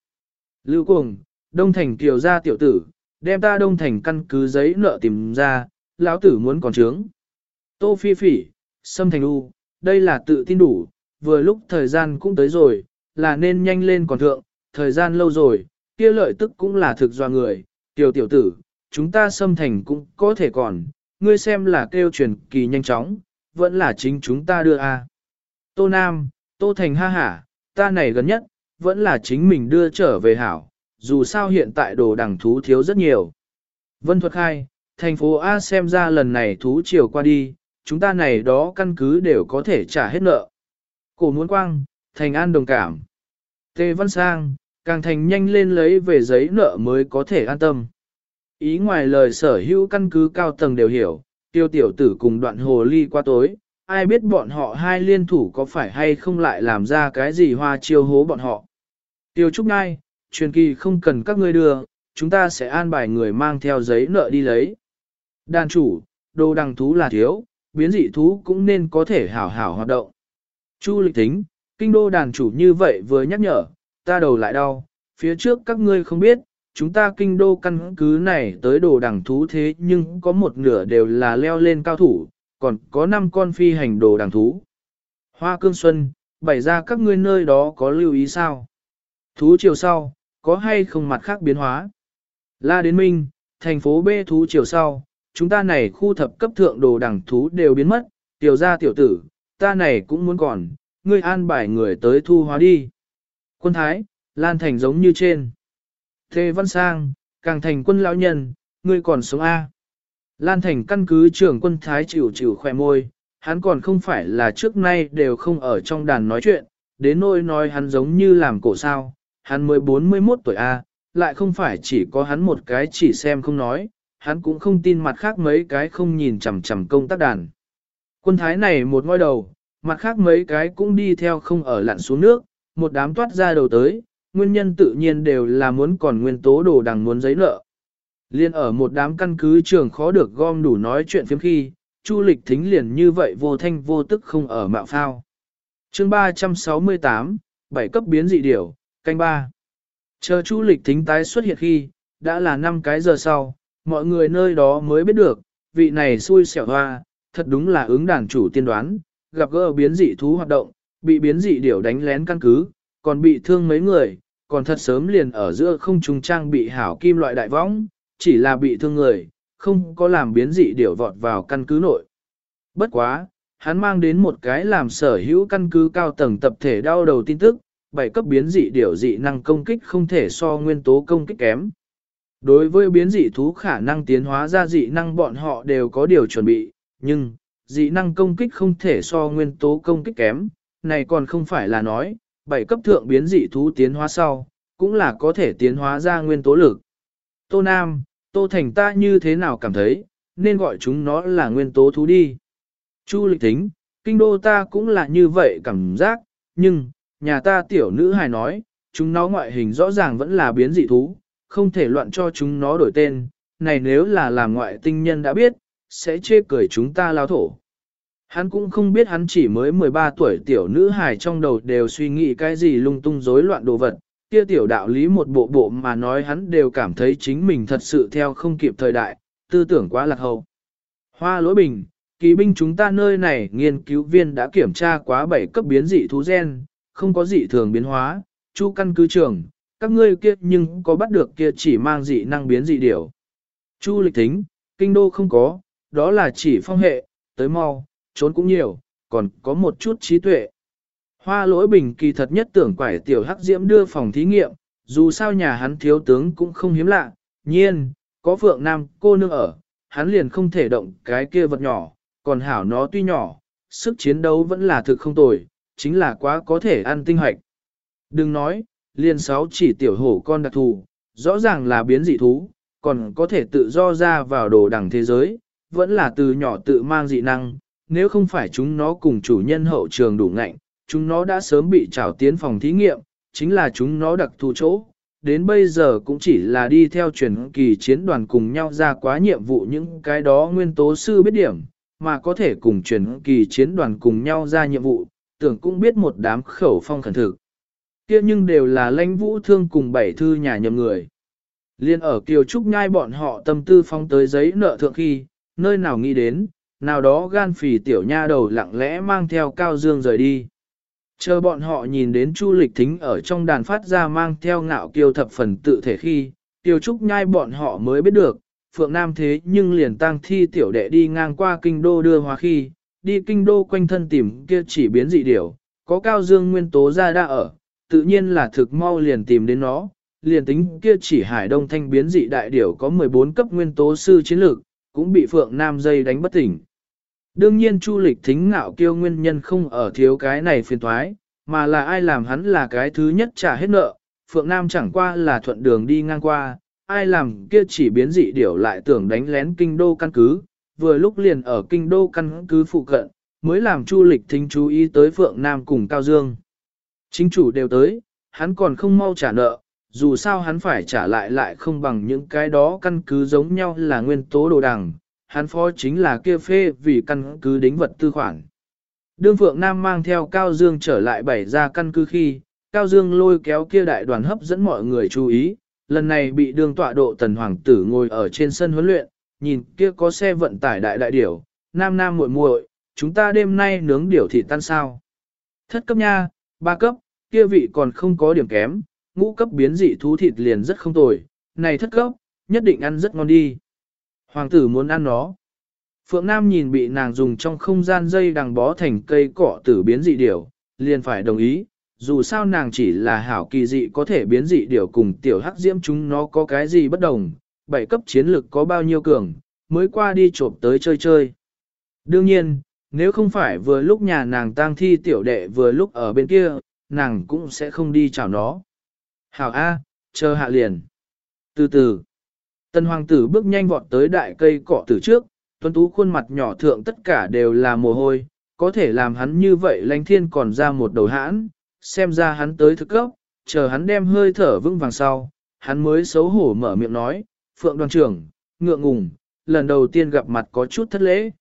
Lưu cuồng, đông thành kiều gia tiểu tử, đem ta đông thành căn cứ giấy nợ tìm ra, lão tử muốn còn trướng. Tô phi phỉ, xâm thành u, đây là tự tin đủ, vừa lúc thời gian cũng tới rồi, là nên nhanh lên còn thượng, thời gian lâu rồi, kia lợi tức cũng là thực do người, tiểu tiểu tử, chúng ta xâm thành cũng có thể còn, ngươi xem là kêu truyền kỳ nhanh chóng, vẫn là chính chúng ta đưa a. Tô Nam, Tô Thành ha hả, ta này gần nhất, vẫn là chính mình đưa trở về hảo, dù sao hiện tại đồ đằng thú thiếu rất nhiều. Vân Thuật khai, thành phố A xem ra lần này thú chiều qua đi, chúng ta này đó căn cứ đều có thể trả hết nợ. Cổ muốn quang, thành an đồng cảm. Tề Văn Sang, càng thành nhanh lên lấy về giấy nợ mới có thể an tâm. Ý ngoài lời sở hữu căn cứ cao tầng đều hiểu, tiêu tiểu tử cùng đoạn hồ ly qua tối, ai biết bọn họ hai liên thủ có phải hay không lại làm ra cái gì hoa chiêu hố bọn họ. Tiêu Trúc Ngai, truyền kỳ không cần các ngươi đưa, chúng ta sẽ an bài người mang theo giấy nợ đi lấy. Đàn chủ, đồ đằng thú là thiếu, biến dị thú cũng nên có thể hảo hảo hoạt động. Chu lịch tính, kinh đô đàn chủ như vậy vừa nhắc nhở, ta đầu lại đau, phía trước các ngươi không biết, chúng ta kinh đô căn cứ này tới đồ đằng thú thế nhưng có một nửa đều là leo lên cao thủ, còn có 5 con phi hành đồ đằng thú. Hoa cương xuân, bày ra các ngươi nơi đó có lưu ý sao? Thú chiều sau, có hay không mặt khác biến hóa? La đến minh, thành phố B thú chiều sau, chúng ta này khu thập cấp thượng đồ đẳng thú đều biến mất, tiểu gia tiểu tử, ta này cũng muốn còn, ngươi an bài người tới thu hóa đi. Quân Thái, Lan Thành giống như trên. Thê Văn Sang, càng thành quân lão nhân, ngươi còn sống A. Lan Thành căn cứ trưởng quân Thái chịu chịu khỏe môi, hắn còn không phải là trước nay đều không ở trong đàn nói chuyện, đến nỗi nói hắn giống như làm cổ sao, hắn mới 41 tuổi A, lại không phải chỉ có hắn một cái chỉ xem không nói, hắn cũng không tin mặt khác mấy cái không nhìn chằm chằm công tác đàn. Quân Thái này một ngôi đầu, mặt khác mấy cái cũng đi theo không ở lặn xuống nước, một đám toát ra đầu tới, nguyên nhân tự nhiên đều là muốn còn nguyên tố đồ đằng muốn giấy nợ. Liên ở một đám căn cứ trường khó được gom đủ nói chuyện phiếm khi, Chu lịch thính liền như vậy vô thanh vô tức không ở mạo phao. chương 368, bảy cấp biến dị điểu, canh ba Chờ Chu lịch thính tái xuất hiện khi, đã là 5 cái giờ sau, mọi người nơi đó mới biết được, vị này xui xẻo hoa, thật đúng là ứng đàn chủ tiên đoán, gặp gỡ biến dị thú hoạt động, bị biến dị điểu đánh lén căn cứ, còn bị thương mấy người, còn thật sớm liền ở giữa không trung trang bị hảo kim loại đại võng, chỉ là bị thương người, không có làm biến dị điểu vọt vào căn cứ nội. Bất quá, hắn mang đến một cái làm sở hữu căn cứ cao tầng tập thể đau đầu tin tức, bảy cấp biến dị điểu dị năng công kích không thể so nguyên tố công kích kém. Đối với biến dị thú khả năng tiến hóa ra dị năng bọn họ đều có điều chuẩn bị, nhưng, dị năng công kích không thể so nguyên tố công kích kém, này còn không phải là nói, bảy cấp thượng biến dị thú tiến hóa sau, cũng là có thể tiến hóa ra nguyên tố lực. Tô Nam, Tô Thành ta như thế nào cảm thấy, nên gọi chúng nó là nguyên tố thú đi. Chu lịch tính, kinh đô ta cũng là như vậy cảm giác, nhưng, nhà ta tiểu nữ hài nói, chúng nó ngoại hình rõ ràng vẫn là biến dị thú, không thể loạn cho chúng nó đổi tên, này nếu là làm ngoại tinh nhân đã biết, sẽ chê cười chúng ta lao thổ. Hắn cũng không biết hắn chỉ mới 13 tuổi tiểu nữ hài trong đầu đều suy nghĩ cái gì lung tung rối loạn đồ vật, kia tiểu đạo lý một bộ bộ mà nói hắn đều cảm thấy chính mình thật sự theo không kịp thời đại, tư tưởng quá lạc hậu. Hoa lỗi bình, kỳ binh chúng ta nơi này nghiên cứu viên đã kiểm tra quá bảy cấp biến dị thú gen, không có dị thường biến hóa, chu căn cứ trường, các ngươi kia nhưng có bắt được kia chỉ mang dị năng biến dị điều. Chu lịch tính, kinh đô không có, đó là chỉ phong hệ, tới mau, trốn cũng nhiều, còn có một chút trí tuệ. Hoa lỗi bình kỳ thật nhất tưởng quải tiểu hắc diễm đưa phòng thí nghiệm, dù sao nhà hắn thiếu tướng cũng không hiếm lạ, nhiên, có phượng nam cô nương ở, hắn liền không thể động cái kia vật nhỏ, còn hảo nó tuy nhỏ, sức chiến đấu vẫn là thực không tồi, chính là quá có thể ăn tinh hoạch. Đừng nói, liền sáu chỉ tiểu hổ con đặc thù, rõ ràng là biến dị thú, còn có thể tự do ra vào đồ đẳng thế giới, vẫn là từ nhỏ tự mang dị năng, nếu không phải chúng nó cùng chủ nhân hậu trường đủ ngạnh, chúng nó đã sớm bị trảo tiến phòng thí nghiệm, chính là chúng nó đặc thù chỗ. Đến bây giờ cũng chỉ là đi theo truyền kỳ chiến đoàn cùng nhau ra quá nhiệm vụ những cái đó nguyên tố sư biết điểm, mà có thể cùng truyền kỳ chiến đoàn cùng nhau ra nhiệm vụ, tưởng cũng biết một đám khẩu phong khẩn thực. kia nhưng đều là lãnh vũ thương cùng bảy thư nhà nhầm người. Liên ở Kiều Trúc nhai bọn họ tâm tư phong tới giấy nợ thượng khi, nơi nào nghĩ đến, nào đó gan phì tiểu nha đầu lặng lẽ mang theo cao dương rời đi. Chờ bọn họ nhìn đến Chu Lịch Thính ở trong đàn phát ra mang theo ngạo kiêu thập phần tự thể khi, Tiêu Trúc nhai bọn họ mới biết được, Phượng Nam thế nhưng liền tăng thi tiểu đệ đi ngang qua kinh đô đưa hóa khi, đi kinh đô quanh thân tìm kia chỉ biến dị điểu, có cao dương nguyên tố ra đa ở, tự nhiên là thực mau liền tìm đến nó, liền tính kia chỉ hải đông thanh biến dị đại điểu có 14 cấp nguyên tố sư chiến lược, cũng bị Phượng Nam dây đánh bất tỉnh. Đương nhiên Chu Lịch Thính ngạo kiêu nguyên nhân không ở thiếu cái này phiền thoái, mà là ai làm hắn là cái thứ nhất trả hết nợ, Phượng Nam chẳng qua là thuận đường đi ngang qua, ai làm kia chỉ biến dị điểu lại tưởng đánh lén kinh đô căn cứ, vừa lúc liền ở kinh đô căn cứ phụ cận, mới làm Chu Lịch Thính chú ý tới Phượng Nam cùng Cao Dương. Chính chủ đều tới, hắn còn không mau trả nợ, dù sao hắn phải trả lại lại không bằng những cái đó căn cứ giống nhau là nguyên tố đồ đằng, hắn phó chính là kia phê vì căn cứ đính vật tư khoản. Đương Phượng Nam mang theo Cao Dương trở lại bảy ra căn cứ khi, Cao Dương lôi kéo kia đại đoàn hấp dẫn mọi người chú ý, lần này bị đương tọa độ tần hoàng tử ngồi ở trên sân huấn luyện, nhìn kia có xe vận tải đại đại điểu, nam nam muội muội, chúng ta đêm nay nướng điểu thịt tan sao. Thất cấp nha, ba cấp, kia vị còn không có điểm kém, ngũ cấp biến dị thú thịt liền rất không tồi, này thất cấp, nhất định ăn rất ngon đi. Hoàng tử muốn ăn nó. Phượng Nam nhìn bị nàng dùng trong không gian dây đằng bó thành cây cỏ tử biến dị điểu, liền phải đồng ý, dù sao nàng chỉ là hảo kỳ dị có thể biến dị điểu cùng tiểu hắc diễm chúng nó có cái gì bất đồng, bảy cấp chiến lực có bao nhiêu cường, mới qua đi trộm tới chơi chơi. Đương nhiên, nếu không phải vừa lúc nhà nàng tang thi tiểu đệ vừa lúc ở bên kia, nàng cũng sẽ không đi chào nó. Hảo A, chờ hạ liền. Từ từ, Tân hoàng tử bước nhanh vọt tới đại cây cọ từ trước, tuấn tú khuôn mặt nhỏ thượng tất cả đều là mồ hôi, có thể làm hắn như vậy lánh thiên còn ra một đầu hãn, xem ra hắn tới thực cấp, chờ hắn đem hơi thở vững vàng sau, hắn mới xấu hổ mở miệng nói, phượng đoàn trưởng, ngượng ngùng, lần đầu tiên gặp mặt có chút thất lễ.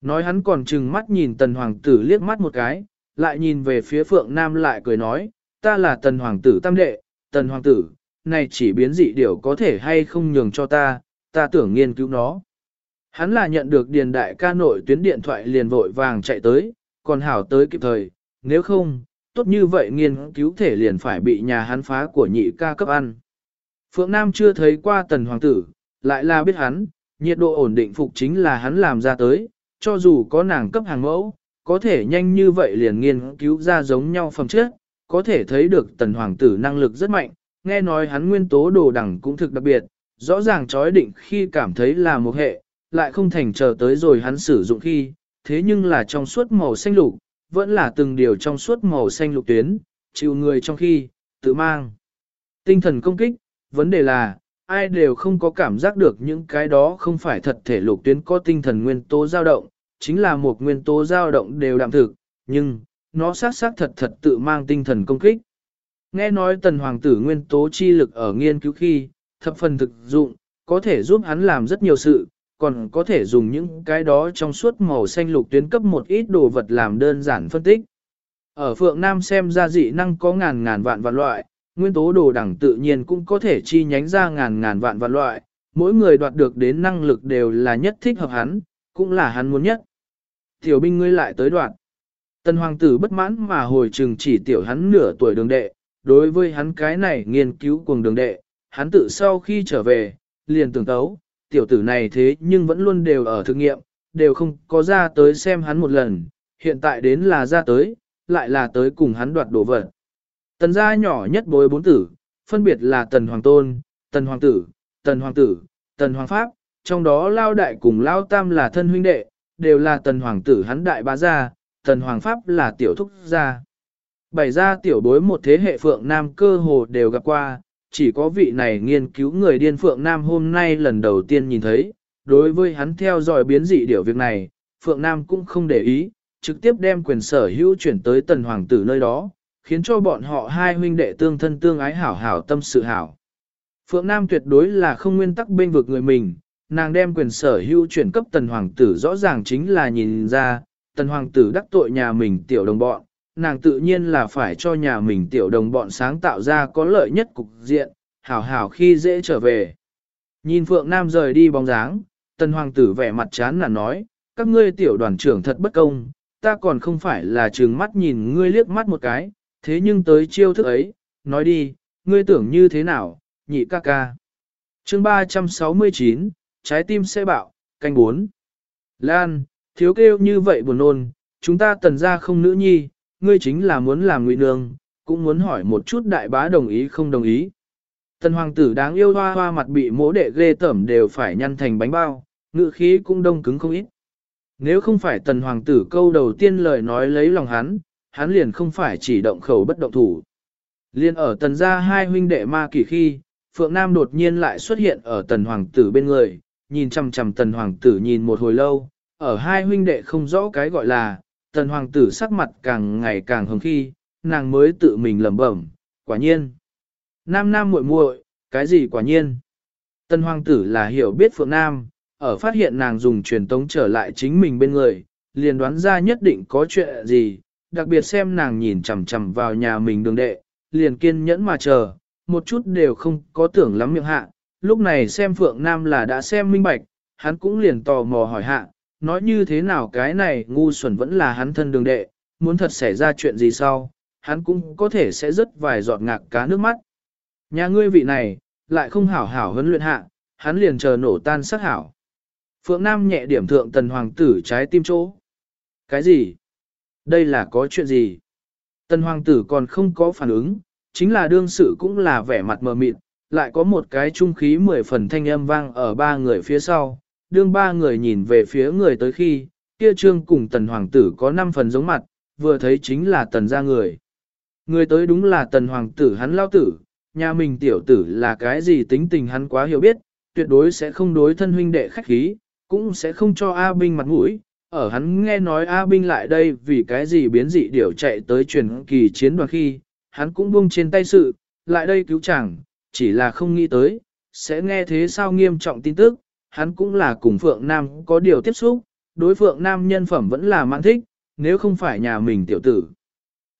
Nói hắn còn chừng mắt nhìn tần hoàng tử liếc mắt một cái, lại nhìn về phía phượng nam lại cười nói, ta là tần hoàng tử tam đệ, tần hoàng tử, này chỉ biến dị điều có thể hay không nhường cho ta, ta tưởng nghiên cứu nó. Hắn là nhận được điền đại ca nội tuyến điện thoại liền vội vàng chạy tới, còn hảo tới kịp thời, nếu không, tốt như vậy nghiên cứu thể liền phải bị nhà hắn phá của nhị ca cấp ăn. Phượng Nam chưa thấy qua tần hoàng tử, lại là biết hắn, nhiệt độ ổn định phục chính là hắn làm ra tới, cho dù có nàng cấp hàng mẫu, có thể nhanh như vậy liền nghiên cứu ra giống nhau phẩm chất, có thể thấy được tần hoàng tử năng lực rất mạnh, nghe nói hắn nguyên tố đồ đẳng cũng thực đặc biệt, rõ ràng chói định khi cảm thấy là một hệ, lại không thành chờ tới rồi hắn sử dụng khi, thế nhưng là trong suốt màu xanh lục, vẫn là từng điều trong suốt màu xanh lục tuyến, chịu người trong khi, tự mang. Tinh thần công kích, vấn đề là, ai đều không có cảm giác được những cái đó không phải thật thể lục tuyến có tinh thần nguyên tố dao động, chính là một nguyên tố dao động đều đạm thực, nhưng, nó sát sát thật thật tự mang tinh thần công kích. Nghe nói tần hoàng tử nguyên tố chi lực ở nghiên cứu khi, thập phần thực dụng, có thể giúp hắn làm rất nhiều sự, còn có thể dùng những cái đó trong suốt màu xanh lục tuyến cấp một ít đồ vật làm đơn giản phân tích. Ở Phượng Nam xem ra dị năng có ngàn ngàn vạn vạn loại, nguyên tố đồ đẳng tự nhiên cũng có thể chi nhánh ra ngàn ngàn vạn vạn loại, mỗi người đoạt được đến năng lực đều là nhất thích hợp hắn, cũng là hắn muốn nhất. Tiểu binh ngươi lại tới đoạn. Tần hoàng tử bất mãn mà hồi trừng chỉ tiểu hắn nửa tuổi đường đệ, đối với hắn cái này nghiên cứu cùng đường đệ, hắn tự sau khi trở về, liền tưởng tấu, tiểu tử này thế nhưng vẫn luôn đều ở thực nghiệm, đều không có ra tới xem hắn một lần, hiện tại đến là ra tới, lại là tới cùng hắn đoạt đồ vật. Tần gia nhỏ nhất bối bốn tử, phân biệt là Tần Hoàng Tôn, Tần Hoàng Tử, Tần Hoàng Tử, Tần Hoàng Pháp, trong đó Lao Đại cùng Lao Tam là thân huynh đệ, đều là Tần Hoàng Tử hắn đại bá gia, Tần Hoàng Pháp là tiểu thúc gia. Bảy gia tiểu bối một thế hệ Phượng Nam cơ hồ đều gặp qua, chỉ có vị này nghiên cứu người điên Phượng Nam hôm nay lần đầu tiên nhìn thấy, đối với hắn theo dõi biến dị điều việc này, Phượng Nam cũng không để ý, trực tiếp đem quyền sở hữu chuyển tới tần hoàng tử nơi đó, khiến cho bọn họ hai huynh đệ tương thân tương ái hảo hảo tâm sự hảo. Phượng Nam tuyệt đối là không nguyên tắc bên vực người mình, nàng đem quyền sở hữu chuyển cấp tần hoàng tử rõ ràng chính là nhìn ra, tần hoàng tử đắc tội nhà mình tiểu đồng bọn, nàng tự nhiên là phải cho nhà mình tiểu đồng bọn sáng tạo ra có lợi nhất cục diện, hảo hảo khi dễ trở về. Nhìn Phượng Nam rời đi bóng dáng, tần hoàng tử vẻ mặt chán là nói, các ngươi tiểu đoàn trưởng thật bất công, ta còn không phải là trừng mắt nhìn ngươi liếc mắt một cái, thế nhưng tới chiêu thức ấy, nói đi, ngươi tưởng như thế nào, nhị ca ca. chương 369, trái tim sẽ bạo, canh 4. Lan, thiếu kêu như vậy buồn nôn, chúng ta tần ra không nữ nhi, ngươi chính là muốn làm ngụy nương, cũng muốn hỏi một chút đại bá đồng ý không đồng ý. Tần hoàng tử đáng yêu hoa hoa mặt bị mỗ đệ ghê tẩm đều phải nhăn thành bánh bao, ngự khí cũng đông cứng không ít. Nếu không phải tần hoàng tử câu đầu tiên lời nói lấy lòng hắn, hắn liền không phải chỉ động khẩu bất động thủ. Liên ở tần gia hai huynh đệ ma kỳ khi, Phượng Nam đột nhiên lại xuất hiện ở tần hoàng tử bên người, nhìn chằm chằm tần hoàng tử nhìn một hồi lâu, ở hai huynh đệ không rõ cái gọi là, tần hoàng tử sắc mặt càng ngày càng hồng khi, nàng mới tự mình lẩm bẩm, quả nhiên. Nam nam muội muội, cái gì quả nhiên? Tần hoàng tử là hiểu biết Phượng Nam, ở phát hiện nàng dùng truyền tống trở lại chính mình bên người, liền đoán ra nhất định có chuyện gì, đặc biệt xem nàng nhìn chằm chằm vào nhà mình đường đệ, liền kiên nhẫn mà chờ, một chút đều không có tưởng lắm miệng hạ, lúc này xem Phượng Nam là đã xem minh bạch, hắn cũng liền tò mò hỏi hạ, nói như thế nào cái này ngu xuẩn vẫn là hắn thân đường đệ, muốn thật xảy ra chuyện gì sau, hắn cũng có thể sẽ rất vài giọt ngạc cá nước mắt. Nhà ngươi vị này, lại không hảo hảo huấn luyện hạ, hắn liền chờ nổ tan sát hảo. Phượng Nam nhẹ điểm thượng tần hoàng tử trái tim chỗ. Cái gì? Đây là có chuyện gì? Tần hoàng tử còn không có phản ứng, chính là đương sự cũng là vẻ mặt mờ mịt, lại có một cái trung khí mười phần thanh âm vang ở ba người phía sau, đương ba người nhìn về phía người tới khi, kia trương cùng tần hoàng tử có năm phần giống mặt, vừa thấy chính là tần gia người. Người tới đúng là tần hoàng tử hắn lao tử, nhà mình tiểu tử là cái gì tính tình hắn quá hiểu biết, tuyệt đối sẽ không đối thân huynh đệ khách khí, cũng sẽ không cho A binh mặt mũi. Ở hắn nghe nói A binh lại đây vì cái gì biến dị điều chạy tới truyền kỳ chiến đoàn khi, hắn cũng buông trên tay sự, lại đây cứu chàng, chỉ là không nghĩ tới, sẽ nghe thế sao nghiêm trọng tin tức, hắn cũng là cùng Phượng Nam có điều tiếp xúc, đối Phượng Nam nhân phẩm vẫn là mãn thích, nếu không phải nhà mình tiểu tử.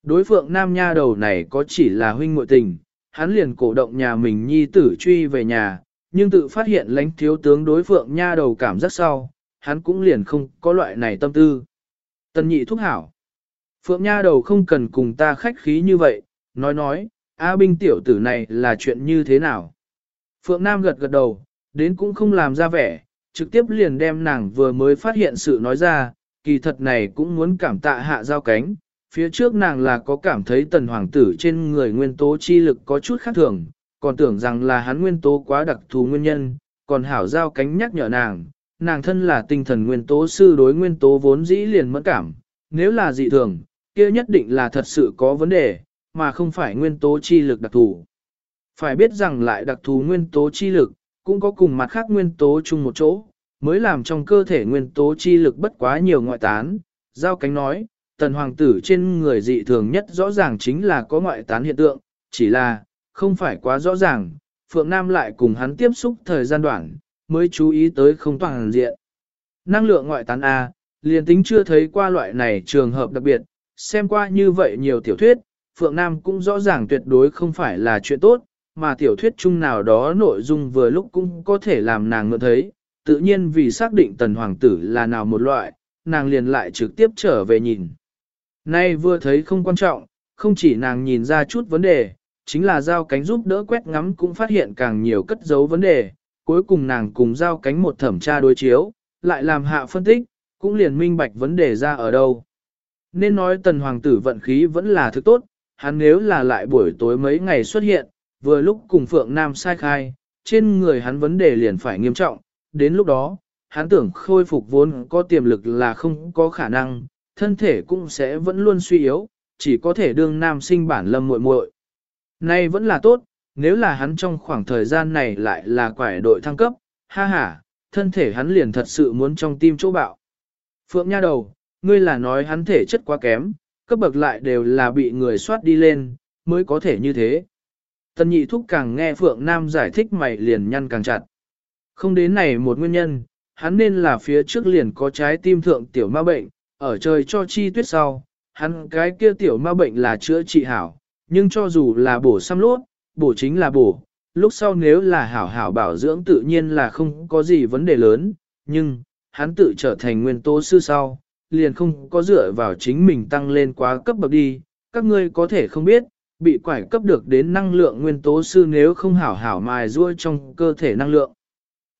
Đối Phượng Nam nha đầu này có chỉ là huynh muội tình, hắn liền cổ động nhà mình nhi tử truy về nhà, nhưng tự phát hiện lãnh thiếu tướng đối Phượng nha đầu cảm giác sau, hắn cũng liền không có loại này tâm tư. Tần nhị thúc hảo. Phượng nha đầu không cần cùng ta khách khí như vậy, nói nói, A binh tiểu tử này là chuyện như thế nào? Phượng Nam gật gật đầu, đến cũng không làm ra vẻ, trực tiếp liền đem nàng vừa mới phát hiện sự nói ra, kỳ thật này cũng muốn cảm tạ hạ giao cánh. Phía trước nàng là có cảm thấy tần hoàng tử trên người nguyên tố chi lực có chút khác thường, còn tưởng rằng là hắn nguyên tố quá đặc thù nguyên nhân, còn hảo giao cánh nhắc nhở nàng, nàng thân là tinh thần nguyên tố sư đối nguyên tố vốn dĩ liền mẫn cảm, nếu là dị thường, kia nhất định là thật sự có vấn đề, mà không phải nguyên tố chi lực đặc thù. Phải biết rằng lại đặc thù nguyên tố chi lực, cũng có cùng mặt khác nguyên tố chung một chỗ, mới làm trong cơ thể nguyên tố chi lực bất quá nhiều ngoại tán. Giao cánh nói, tần hoàng tử trên người dị thường nhất rõ ràng chính là có ngoại tán hiện tượng, chỉ là, không phải quá rõ ràng, Phượng Nam lại cùng hắn tiếp xúc thời gian đoạn, mới chú ý tới không toàn diện. Năng lượng ngoại tán A, liền tính chưa thấy qua loại này trường hợp đặc biệt, xem qua như vậy nhiều tiểu thuyết, Phượng Nam cũng rõ ràng tuyệt đối không phải là chuyện tốt, mà tiểu thuyết chung nào đó nội dung vừa lúc cũng có thể làm nàng ngỡ thấy, tự nhiên vì xác định tần hoàng tử là nào một loại, nàng liền lại trực tiếp trở về nhìn. Nay vừa thấy không quan trọng, không chỉ nàng nhìn ra chút vấn đề, chính là giao cánh giúp đỡ quét ngắm cũng phát hiện càng nhiều cất giấu vấn đề, cuối cùng nàng cùng giao cánh một thẩm tra đối chiếu, lại làm hạ phân tích, cũng liền minh bạch vấn đề ra ở đâu. Nên nói tần hoàng tử vận khí vẫn là thứ tốt, hắn nếu là lại buổi tối mấy ngày xuất hiện, vừa lúc cùng Phượng Nam sai khai, trên người hắn vấn đề liền phải nghiêm trọng, đến lúc đó, hắn tưởng khôi phục vốn có tiềm lực là không có khả năng, thân thể cũng sẽ vẫn luôn suy yếu, chỉ có thể đương nam sinh bản lâm muội muội. Nay vẫn là tốt, nếu là hắn trong khoảng thời gian này lại là quải đội thăng cấp, ha ha, thân thể hắn liền thật sự muốn trong tim chỗ bạo. Phượng nha đầu, ngươi là nói hắn thể chất quá kém, cấp bậc lại đều là bị người soát đi lên, mới có thể như thế. Tần nhị thúc càng nghe Phượng Nam giải thích mày liền nhăn càng chặt. Không đến này một nguyên nhân, hắn nên là phía trước liền có trái tim thượng tiểu ma bệnh, ở trời cho chi tuyết sau, hắn cái kia tiểu ma bệnh là chữa trị hảo, nhưng cho dù là bổ xăm lốt, bổ chính là bổ, lúc sau nếu là hảo hảo bảo dưỡng tự nhiên là không có gì vấn đề lớn, nhưng, hắn tự trở thành nguyên tố sư sau, liền không có dựa vào chính mình tăng lên quá cấp bậc đi, các ngươi có thể không biết, bị quải cấp được đến năng lượng nguyên tố sư nếu không hảo hảo mài ruôi trong cơ thể năng lượng.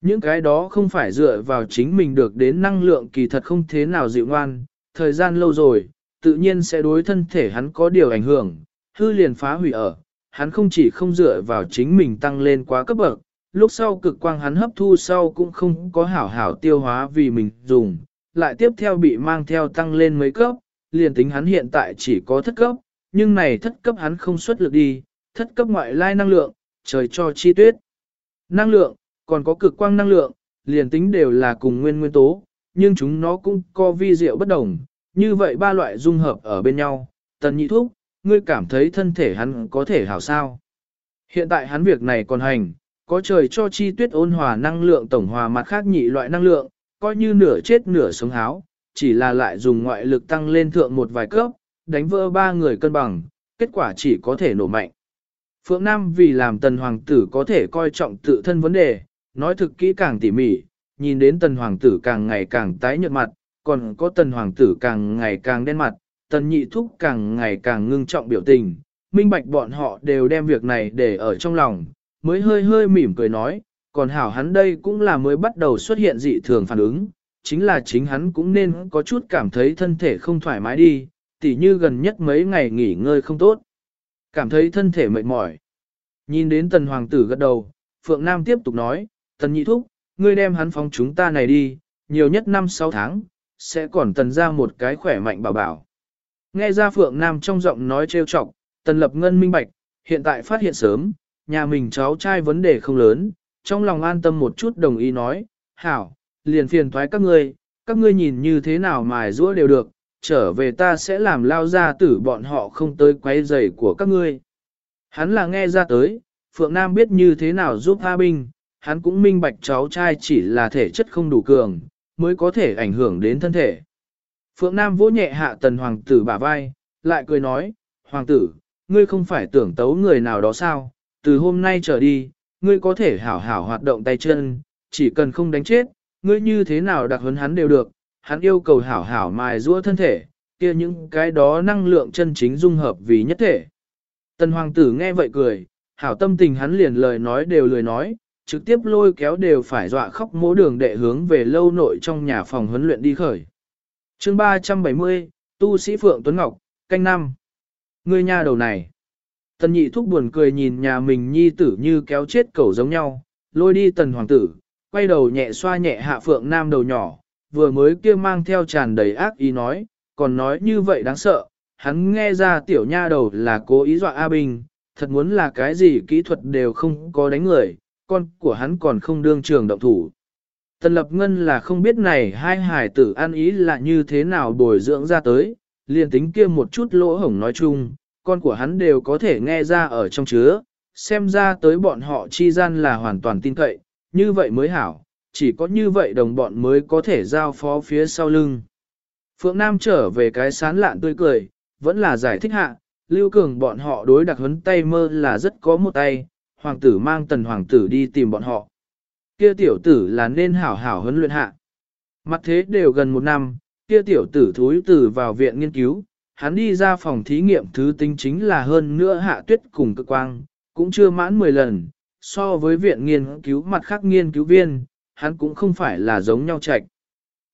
Những cái đó không phải dựa vào chính mình được đến năng lượng kỳ thật không thế nào dịu ngoan, thời gian lâu rồi, tự nhiên sẽ đối thân thể hắn có điều ảnh hưởng, hư liền phá hủy ở, hắn không chỉ không dựa vào chính mình tăng lên quá cấp bậc, lúc sau cực quang hắn hấp thu sau cũng không có hảo hảo tiêu hóa vì mình dùng, lại tiếp theo bị mang theo tăng lên mấy cấp, liền tính hắn hiện tại chỉ có thất cấp, nhưng này thất cấp hắn không xuất lực đi, thất cấp ngoại lai năng lượng, trời cho chi tuyết. Năng lượng, còn có cực quang năng lượng, liền tính đều là cùng nguyên nguyên tố, nhưng chúng nó cũng có vi diệu bất đồng, như vậy ba loại dung hợp ở bên nhau, tần nhị thuốc, ngươi cảm thấy thân thể hắn có thể hảo sao. Hiện tại hắn việc này còn hành, có trời cho chi tuyết ôn hòa năng lượng tổng hòa mặt khác nhị loại năng lượng, coi như nửa chết nửa sống háo, chỉ là lại dùng ngoại lực tăng lên thượng một vài cấp, đánh vỡ ba người cân bằng, kết quả chỉ có thể nổ mạnh. Phượng Nam vì làm tần hoàng tử có thể coi trọng tự thân vấn đề, nói thực kỹ càng tỉ mỉ, nhìn đến tần hoàng tử càng ngày càng tái nhợt mặt, còn có tần hoàng tử càng ngày càng đen mặt, tần nhị thúc càng ngày càng ngưng trọng biểu tình, minh bạch bọn họ đều đem việc này để ở trong lòng, mới hơi hơi mỉm cười nói, còn hảo hắn đây cũng là mới bắt đầu xuất hiện dị thường phản ứng, chính là chính hắn cũng nên có chút cảm thấy thân thể không thoải mái đi, tỉ như gần nhất mấy ngày nghỉ ngơi không tốt. Cảm thấy thân thể mệt mỏi. Nhìn đến tần hoàng tử gật đầu, Phượng Nam tiếp tục nói, tần nhị thúc, ngươi đem hắn phóng chúng ta này đi, nhiều nhất 5-6 tháng, sẽ còn tần ra một cái khỏe mạnh bảo bảo. Nghe ra Phượng Nam trong giọng nói trêu chọc, tần lập ngân minh bạch, hiện tại phát hiện sớm, nhà mình cháu trai vấn đề không lớn, trong lòng an tâm một chút đồng ý nói, hảo, liền phiền thoái các ngươi, các ngươi nhìn như thế nào mài rũa đều được, trở về ta sẽ làm lao ra tử bọn họ không tới quấy rầy của các ngươi. Hắn là nghe ra tới, Phượng Nam biết như thế nào giúp A Binh, hắn cũng minh bạch cháu trai chỉ là thể chất không đủ cường, mới có thể ảnh hưởng đến thân thể. Phượng Nam vỗ nhẹ hạ tần hoàng tử bả vai, lại cười nói, hoàng tử, ngươi không phải tưởng tấu người nào đó sao, từ hôm nay trở đi, ngươi có thể hảo hảo hoạt động tay chân, chỉ cần không đánh chết, ngươi như thế nào đặc huấn hắn đều được, hắn yêu cầu hảo hảo mài giũa thân thể, kia những cái đó năng lượng chân chính dung hợp vì nhất thể. Tần hoàng tử nghe vậy cười, hảo tâm tình hắn liền lời nói đều lười nói, trực tiếp lôi kéo đều phải dọa khóc mỗ đường đệ hướng về lâu nội trong nhà phòng huấn luyện đi khởi chương 370, Tu sĩ Phượng Tuấn Ngọc, canh năm. người nha đầu này. Tần nhị thúc buồn cười nhìn nhà mình nhi tử như kéo chết cẩu giống nhau, lôi đi tần hoàng tử, quay đầu nhẹ xoa nhẹ hạ Phượng Nam đầu nhỏ, vừa mới kia mang theo tràn đầy ác ý nói, còn nói như vậy đáng sợ, hắn nghe ra tiểu nha đầu là cố ý dọa A Bình, thật muốn là cái gì kỹ thuật đều không có đánh người, con của hắn còn không đương trường động thủ. Tần lập ngân là không biết này hai hải tử ăn ý là như thế nào bồi dưỡng ra tới, liền tính kia một chút lỗ hổng nói chung, con của hắn đều có thể nghe ra ở trong chứa, xem ra tới bọn họ chi gian là hoàn toàn tin cậy, như vậy mới hảo, chỉ có như vậy đồng bọn mới có thể giao phó phía sau lưng. Phượng Nam trở về cái sán lạn tươi cười, vẫn là giải thích hạ, Lưu Cường bọn họ đối đặc huấn tay mơ là rất có một tay, hoàng tử mang tần hoàng tử đi tìm bọn họ. Kia tiểu tử là nên hảo hảo huấn luyện hạ. Mặt thế đều gần một năm, kia tiểu tử thúi tử vào viện nghiên cứu, hắn đi ra phòng thí nghiệm thứ tính chính là hơn nữa hạ tuyết cùng cực quang, cũng chưa mãn 10 lần, so với viện nghiên cứu mặt khác nghiên cứu viên, hắn cũng không phải là giống nhau chạch.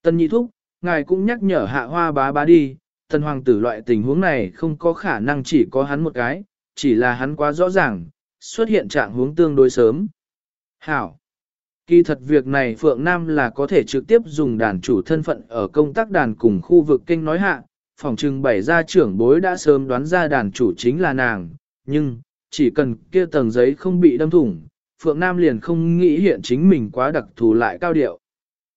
Tân nhị thúc, ngài cũng nhắc nhở hạ hoa bá bá đi, thần hoàng tử loại tình huống này không có khả năng chỉ có hắn một cái, chỉ là hắn quá rõ ràng, xuất hiện trạng huống tương đối sớm. Hảo! Kỳ thật việc này Phượng Nam là có thể trực tiếp dùng đàn chủ thân phận ở công tác đàn cùng khu vực kinh nói hạ, phòng trừng bảy gia trưởng bối đã sớm đoán ra đàn chủ chính là nàng, nhưng, chỉ cần kia tầng giấy không bị đâm thủng, Phượng Nam liền không nghĩ hiện chính mình quá đặc thù lại cao điệu.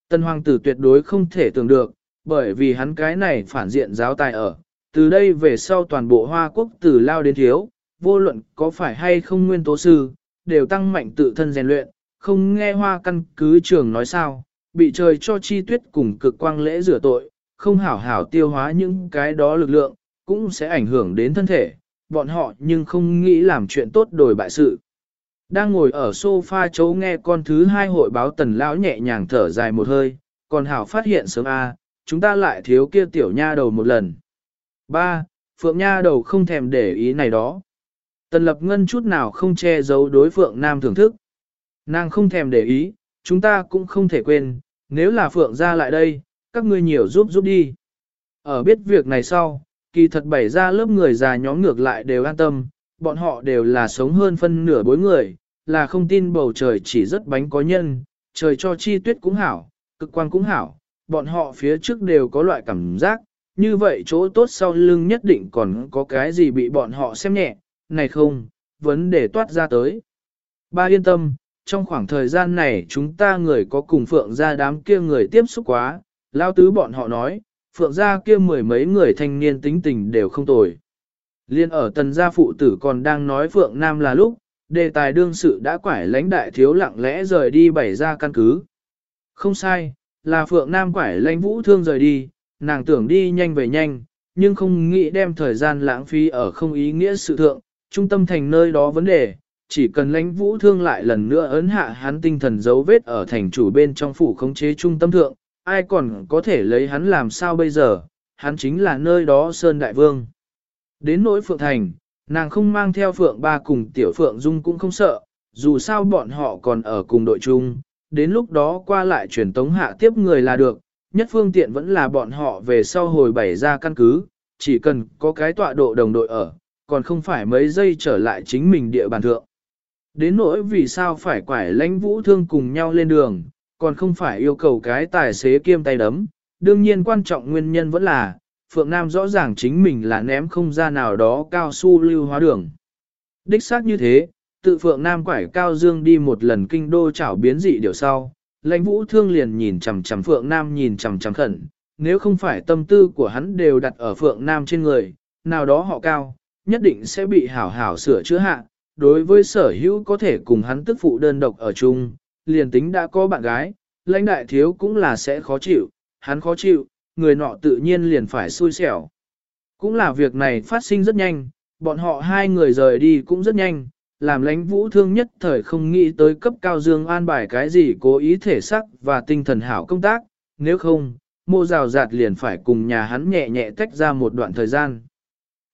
Tân hoàng tử tuyệt đối không thể tưởng được, bởi vì hắn cái này phản diện giáo tài ở, từ đây về sau toàn bộ Hoa Quốc từ lao đến thiếu, vô luận có phải hay không nguyên tố sư, đều tăng mạnh tự thân rèn luyện, không nghe hoa căn cứ trường nói sao, bị trời cho chi tuyết cùng cực quang lễ rửa tội, không hảo hảo tiêu hóa những cái đó lực lượng, cũng sẽ ảnh hưởng đến thân thể, bọn họ nhưng không nghĩ làm chuyện tốt đổi bại sự. Đang ngồi ở sofa chấu nghe con thứ hai hội báo tần lão nhẹ nhàng thở dài một hơi, còn hảo phát hiện sớm a, chúng ta lại thiếu kia tiểu nha đầu một lần. Ba, Phượng nha đầu không thèm để ý này đó. Tần lập ngân chút nào không che giấu đối Phượng Nam thưởng thức. Nàng không thèm để ý, chúng ta cũng không thể quên, nếu là Phượng ra lại đây, các ngươi nhiều giúp giúp đi. Ở biết việc này sau, kỳ thật bảy ra lớp người già nhóm ngược lại đều an tâm, bọn họ đều là sống hơn phân nửa bối người, là không tin bầu trời chỉ rất bánh có nhân, trời cho chi tuyết cũng hảo, cực quan cũng hảo, bọn họ phía trước đều có loại cảm giác, như vậy chỗ tốt sau lưng nhất định còn có cái gì bị bọn họ xem nhẹ, này không, vấn đề toát ra tới. Ba yên tâm, trong khoảng thời gian này chúng ta người có cùng phượng gia đám kia người tiếp xúc quá, lao tứ bọn họ nói, phượng gia kia mười mấy người thanh niên tính tình đều không tồi. Liên ở tần gia phụ tử còn đang nói phượng nam là lúc, đề tài đương sự đã quải lãnh đại thiếu lặng lẽ rời đi bảy ra căn cứ. Không sai, là phượng nam quải lãnh vũ thương rời đi, nàng tưởng đi nhanh về nhanh, nhưng không nghĩ đem thời gian lãng phí ở không ý nghĩa sự thượng, trung tâm thành nơi đó vấn đề, chỉ cần lãnh vũ thương lại lần nữa ấn hạ hắn tinh thần dấu vết ở thành chủ bên trong phủ khống chế trung tâm thượng, ai còn có thể lấy hắn làm sao bây giờ, hắn chính là nơi đó Sơn Đại Vương. Đến nỗi Phượng Thành, nàng không mang theo Phượng Ba cùng Tiểu Phượng Dung cũng không sợ, dù sao bọn họ còn ở cùng đội chung, đến lúc đó qua lại truyền tống hạ tiếp người là được, nhất phương tiện vẫn là bọn họ về sau hồi bảy ra căn cứ, chỉ cần có cái tọa độ đồng đội ở, còn không phải mấy giây trở lại chính mình địa bàn thượng. Đến nỗi vì sao phải quải lãnh vũ thương cùng nhau lên đường, còn không phải yêu cầu cái tài xế kiêm tay đấm. Đương nhiên quan trọng nguyên nhân vẫn là, Phượng Nam rõ ràng chính mình là ném không ra nào đó cao su lưu hóa đường. Đích xác như thế, tự Phượng Nam quải cao dương đi một lần kinh đô chảo biến dị điều sau, lãnh vũ thương liền nhìn chằm chằm Phượng Nam nhìn chằm chằm khẩn, nếu không phải tâm tư của hắn đều đặt ở Phượng Nam trên người, nào đó họ cao, nhất định sẽ bị hảo hảo sửa chữa hạ, đối với sở hữu có thể cùng hắn tức phụ đơn độc ở chung, liền tính đã có bạn gái, lãnh đại thiếu cũng là sẽ khó chịu, hắn khó chịu, người nọ tự nhiên liền phải xui xẻo. Cũng là việc này phát sinh rất nhanh, bọn họ hai người rời đi cũng rất nhanh, làm lãnh vũ thương nhất thời không nghĩ tới cấp cao dương an bài cái gì cố ý thể sắc và tinh thần hảo công tác, nếu không, mô rào rạt liền phải cùng nhà hắn nhẹ nhẹ tách ra một đoạn thời gian.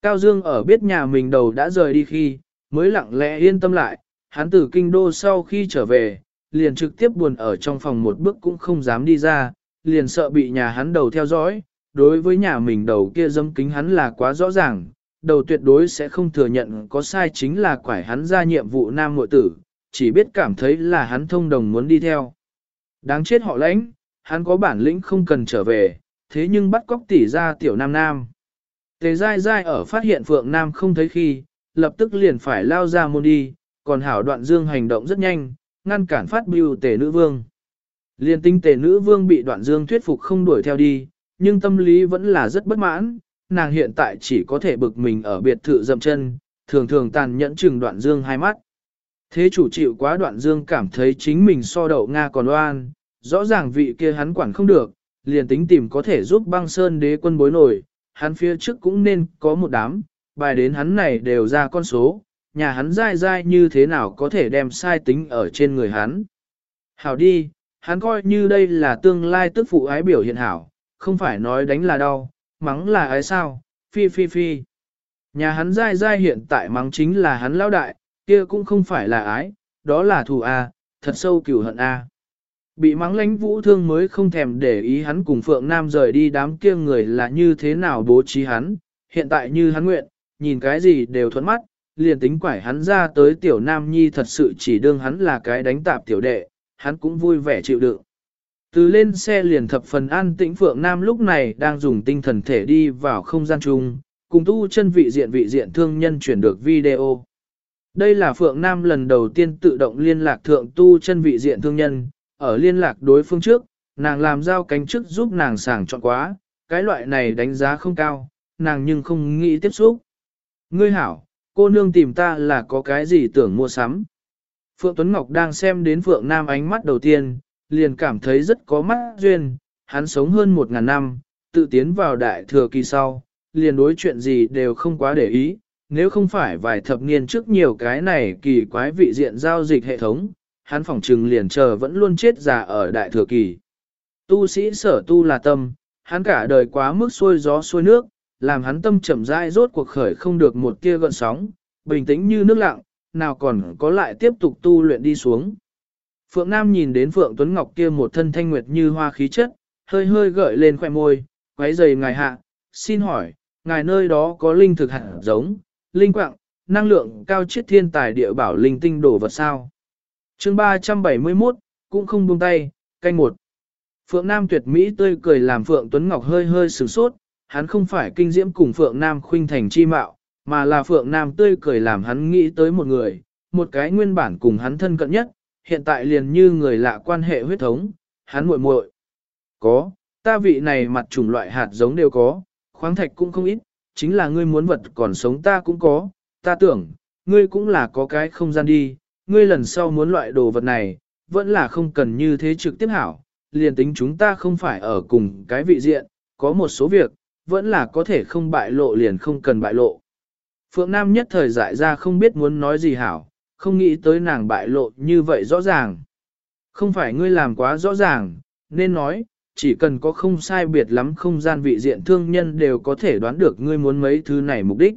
Cao Dương ở biết nhà mình đầu đã rời đi khi, mới lặng lẽ yên tâm lại, hắn từ kinh đô sau khi trở về, liền trực tiếp buồn ở trong phòng một bước cũng không dám đi ra, liền sợ bị nhà hắn đầu theo dõi, đối với nhà mình đầu kia dâm kính hắn là quá rõ ràng, đầu tuyệt đối sẽ không thừa nhận có sai chính là quải hắn ra nhiệm vụ nam nội tử, chỉ biết cảm thấy là hắn thông đồng muốn đi theo. Đáng chết họ lãnh, hắn có bản lĩnh không cần trở về, thế nhưng bắt cóc tỷ ra tiểu nam nam. Tề dai dai ở phát hiện Phượng Nam không thấy khi, lập tức liền phải lao ra môn đi, còn hảo đoạn dương hành động rất nhanh, ngăn cản phát bưu tề nữ vương. Liên tinh tề nữ vương bị đoạn dương thuyết phục không đuổi theo đi, nhưng tâm lý vẫn là rất bất mãn, nàng hiện tại chỉ có thể bực mình ở biệt thự dậm chân, thường thường tàn nhẫn chừng đoạn dương hai mắt. Thế chủ chịu quá đoạn dương cảm thấy chính mình so đậu Nga còn oan, rõ ràng vị kia hắn quản không được, liền tính tìm có thể giúp băng sơn đế quân bối nổi, hắn phía trước cũng nên có một đám, bài đến hắn này đều ra con số, nhà hắn dai dai như thế nào có thể đem sai tính ở trên người hắn. Hảo đi, hắn coi như đây là tương lai tức phụ ái biểu hiện hảo, không phải nói đánh là đau, mắng là ái sao, phi phi phi. Nhà hắn dai dai hiện tại mắng chính là hắn lão đại, kia cũng không phải là ái, đó là thù A, thật sâu cửu hận A. Bị mắng lánh vũ thương mới không thèm để ý hắn cùng Phượng Nam rời đi đám kia người là như thế nào bố trí hắn, hiện tại như hắn nguyện, nhìn cái gì đều thuẫn mắt, liền tính quải hắn ra tới tiểu nam nhi thật sự chỉ đương hắn là cái đánh tạp tiểu đệ, hắn cũng vui vẻ chịu đựng. Từ lên xe liền thập phần an tĩnh Phượng Nam lúc này đang dùng tinh thần thể đi vào không gian chung, cùng tu chân vị diện vị diện thương nhân chuyển được video. Đây là Phượng Nam lần đầu tiên tự động liên lạc thượng tu chân vị diện thương nhân, ở liên lạc đối phương trước, nàng làm giao cánh trước giúp nàng sàng chọn quá, cái loại này đánh giá không cao, nàng nhưng không nghĩ tiếp xúc. Ngươi hảo, cô nương tìm ta là có cái gì tưởng mua sắm. Phượng Tuấn Ngọc đang xem đến Phượng Nam ánh mắt đầu tiên, liền cảm thấy rất có mắt duyên, hắn sống hơn một ngàn năm, tự tiến vào đại thừa kỳ sau, liền đối chuyện gì đều không quá để ý, nếu không phải vài thập niên trước nhiều cái này kỳ quái vị diện giao dịch hệ thống, hắn phỏng trừng liền chờ vẫn luôn chết già ở đại thừa kỳ. Tu sĩ sở tu là tâm, hắn cả đời quá mức xuôi gió xuôi nước, làm hắn tâm chậm rãi rốt cuộc khởi không được một kia gợn sóng, bình tĩnh như nước lặng, nào còn có lại tiếp tục tu luyện đi xuống. Phượng Nam nhìn đến Phượng Tuấn Ngọc kia một thân thanh nguyệt như hoa khí chất, hơi hơi gợi lên khoẻ môi, quấy giày ngài hạ, xin hỏi, ngài nơi đó có linh thực hạt giống, linh quạng, năng lượng cao chiết thiên tài địa bảo linh tinh đổ vật sao. chương 371, cũng không buông tay, canh một. Phượng Nam tuyệt mỹ tươi cười làm Phượng Tuấn Ngọc hơi hơi sửng sốt, hắn không phải kinh diễm cùng Phượng Nam khuynh thành chi mạo, mà là Phượng Nam tươi cười làm hắn nghĩ tới một người, một cái nguyên bản cùng hắn thân cận nhất, hiện tại liền như người lạ quan hệ huyết thống, hắn muội muội. Có, ta vị này mặt chủng loại hạt giống đều có, khoáng thạch cũng không ít, chính là ngươi muốn vật còn sống ta cũng có, ta tưởng, ngươi cũng là có cái không gian đi, ngươi lần sau muốn loại đồ vật này, vẫn là không cần như thế trực tiếp hảo, liền tính chúng ta không phải ở cùng cái vị diện, có một số việc, vẫn là có thể không bại lộ liền không cần bại lộ. Phượng Nam nhất thời dại ra không biết muốn nói gì hảo, không nghĩ tới nàng bại lộ như vậy rõ ràng. Không phải ngươi làm quá rõ ràng, nên nói, chỉ cần có không sai biệt lắm không gian vị diện thương nhân đều có thể đoán được ngươi muốn mấy thứ này mục đích.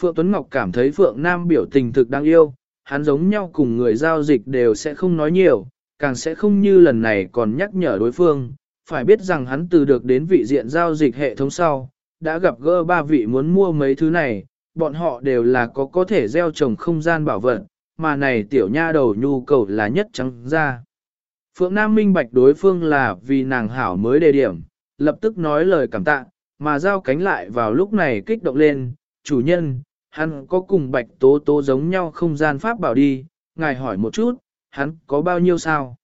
Phượng Tuấn Ngọc cảm thấy Phượng Nam biểu tình thực đáng yêu, hắn giống nhau cùng người giao dịch đều sẽ không nói nhiều, càng sẽ không như lần này còn nhắc nhở đối phương, phải biết rằng hắn từ được đến vị diện giao dịch hệ thống sau, đã gặp gỡ ba vị muốn mua mấy thứ này, bọn họ đều là có có thể gieo trồng không gian bảo vật, mà này tiểu nha đầu nhu cầu là nhất trắng ra. Phượng Nam minh bạch đối phương là vì nàng hảo mới đề điểm, lập tức nói lời cảm tạ, mà giao cánh lại vào lúc này kích động lên, chủ nhân, hắn có cùng bạch tố tố giống nhau không gian pháp bảo đi, ngài hỏi một chút, hắn có bao nhiêu sao?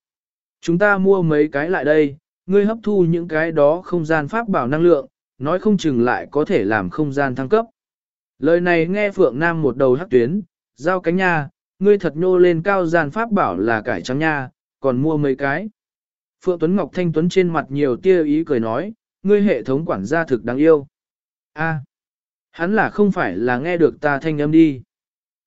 Chúng ta mua mấy cái lại đây, ngươi hấp thu những cái đó không gian pháp bảo năng lượng, nói không chừng lại có thể làm không gian thăng cấp. Lời này nghe Phượng Nam một đầu hắc tuyến, giao cánh nha, ngươi thật nhô lên cao gian pháp bảo là cải trắng nha, còn mua mấy cái. Phượng Tuấn Ngọc Thanh Tuấn trên mặt nhiều tia ý cười nói, ngươi hệ thống quản gia thực đáng yêu. A, hắn là không phải là nghe được ta thanh âm đi.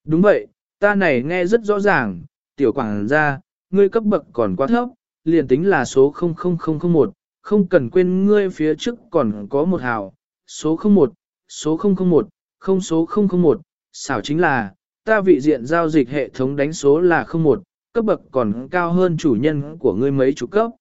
Đúng vậy, ta này nghe rất rõ ràng, tiểu quản gia, ngươi cấp bậc còn quá thấp, liền tính là số 00001, không cần quên ngươi phía trước còn có một hào, số 01, số 001, không số 001, xảo chính là, ta vị diện giao dịch hệ thống đánh số là 01, cấp bậc còn cao hơn chủ nhân của ngươi mấy chủ cấp.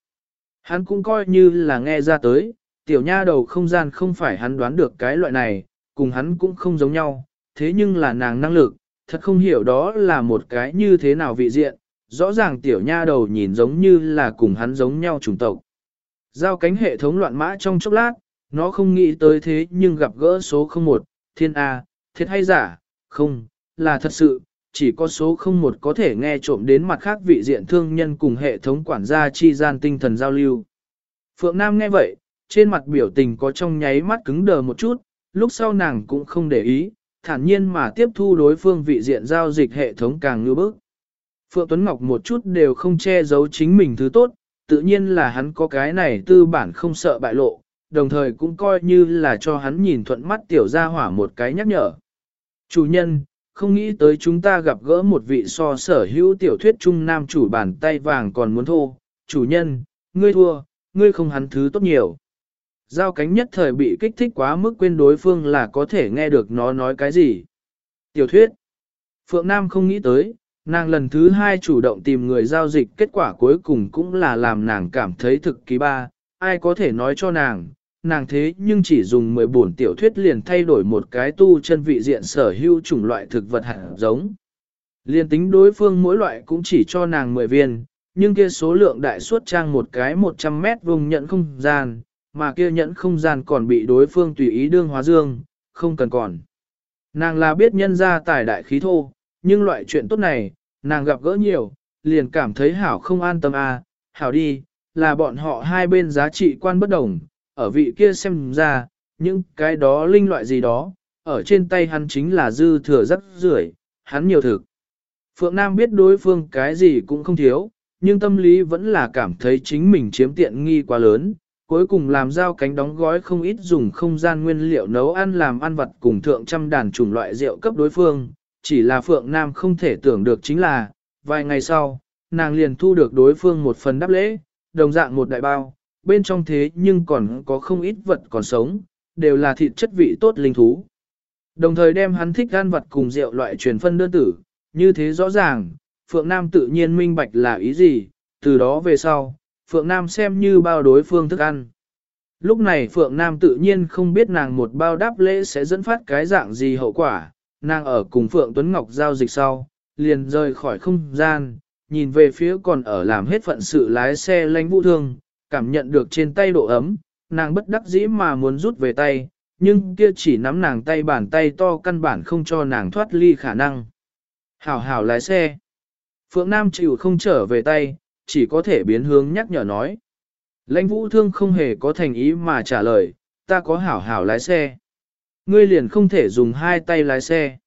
Hắn cũng coi như là nghe ra tới, tiểu nha đầu không gian không phải hắn đoán được cái loại này, cùng hắn cũng không giống nhau, thế nhưng là nàng năng lực, thật không hiểu đó là một cái như thế nào vị diện, rõ ràng tiểu nha đầu nhìn giống như là cùng hắn giống nhau chủng tộc. Giao cánh hệ thống loạn mã trong chốc lát, nó không nghĩ tới thế nhưng gặp gỡ số 01, thiên A, thiệt hay giả, không, là thật sự, chỉ có số 01 có thể nghe trộm đến mặt khác vị diện thương nhân cùng hệ thống quản gia chi gian tinh thần giao lưu. Phượng Nam nghe vậy, trên mặt biểu tình có trong nháy mắt cứng đờ một chút, lúc sau nàng cũng không để ý, thản nhiên mà tiếp thu đối phương vị diện giao dịch hệ thống càng như bức. Phượng Tuấn Ngọc một chút đều không che giấu chính mình thứ tốt, tự nhiên là hắn có cái này tư bản không sợ bại lộ, đồng thời cũng coi như là cho hắn nhìn thuận mắt tiểu gia hỏa một cái nhắc nhở. Chủ nhân, không nghĩ tới chúng ta gặp gỡ một vị so sở hữu tiểu thuyết trung nam chủ bàn tay vàng còn muốn thô. Chủ nhân, ngươi thua, ngươi không hắn thứ tốt nhiều. Giao cánh nhất thời bị kích thích quá mức quên đối phương là có thể nghe được nó nói cái gì. Tiểu thuyết. Phượng Nam không nghĩ tới, nàng lần thứ hai chủ động tìm người giao dịch kết quả cuối cùng cũng là làm nàng cảm thấy thực kỳ ba, ai có thể nói cho nàng, nàng thế nhưng chỉ dùng 10 bổn tiểu thuyết liền thay đổi một cái tu chân vị diện sở hữu chủng loại thực vật hạt giống. Liên tính đối phương mỗi loại cũng chỉ cho nàng 10 viên, nhưng kia số lượng đại suất trang một cái 100 mét vùng nhận không gian, mà kia nhận không gian còn bị đối phương tùy ý đương hóa dương, không cần còn. Nàng là biết nhân ra tài đại khí thô, nhưng loại chuyện tốt này, nàng gặp gỡ nhiều, liền cảm thấy hảo không an tâm à, hảo đi, là bọn họ hai bên giá trị quan bất đồng, ở vị kia xem ra, những cái đó linh loại gì đó, ở trên tay hắn chính là dư thừa rất rưởi, hắn nhiều thực. Phượng Nam biết đối phương cái gì cũng không thiếu, nhưng tâm lý vẫn là cảm thấy chính mình chiếm tiện nghi quá lớn, cuối cùng làm giao cánh đóng gói không ít dùng không gian nguyên liệu nấu ăn làm ăn vật cùng thượng trăm đàn chủng loại rượu cấp đối phương, chỉ là Phượng Nam không thể tưởng được chính là, vài ngày sau, nàng liền thu được đối phương một phần đáp lễ, đồng dạng một đại bao, bên trong thế nhưng còn có không ít vật còn sống, đều là thịt chất vị tốt linh thú. Đồng thời đem hắn thích gan vật cùng rượu loại truyền phân đơn tử, như thế rõ ràng, Phượng Nam tự nhiên minh bạch là ý gì, từ đó về sau, Phượng Nam xem như bao đối phương thức ăn. Lúc này Phượng Nam tự nhiên không biết nàng một bao đáp lễ sẽ dẫn phát cái dạng gì hậu quả, nàng ở cùng Phượng Tuấn Ngọc giao dịch sau, liền rời khỏi không gian, nhìn về phía còn ở làm hết phận sự lái xe lánh vũ thương, cảm nhận được trên tay độ ấm, nàng bất đắc dĩ mà muốn rút về tay, nhưng kia chỉ nắm nàng tay bàn tay to căn bản không cho nàng thoát ly khả năng. Hảo hảo lái xe. Phượng Nam chịu không trở về tay, chỉ có thể biến hướng nhắc nhở nói. Lãnh vũ thương không hề có thành ý mà trả lời, ta có hảo hảo lái xe. Ngươi liền không thể dùng hai tay lái xe.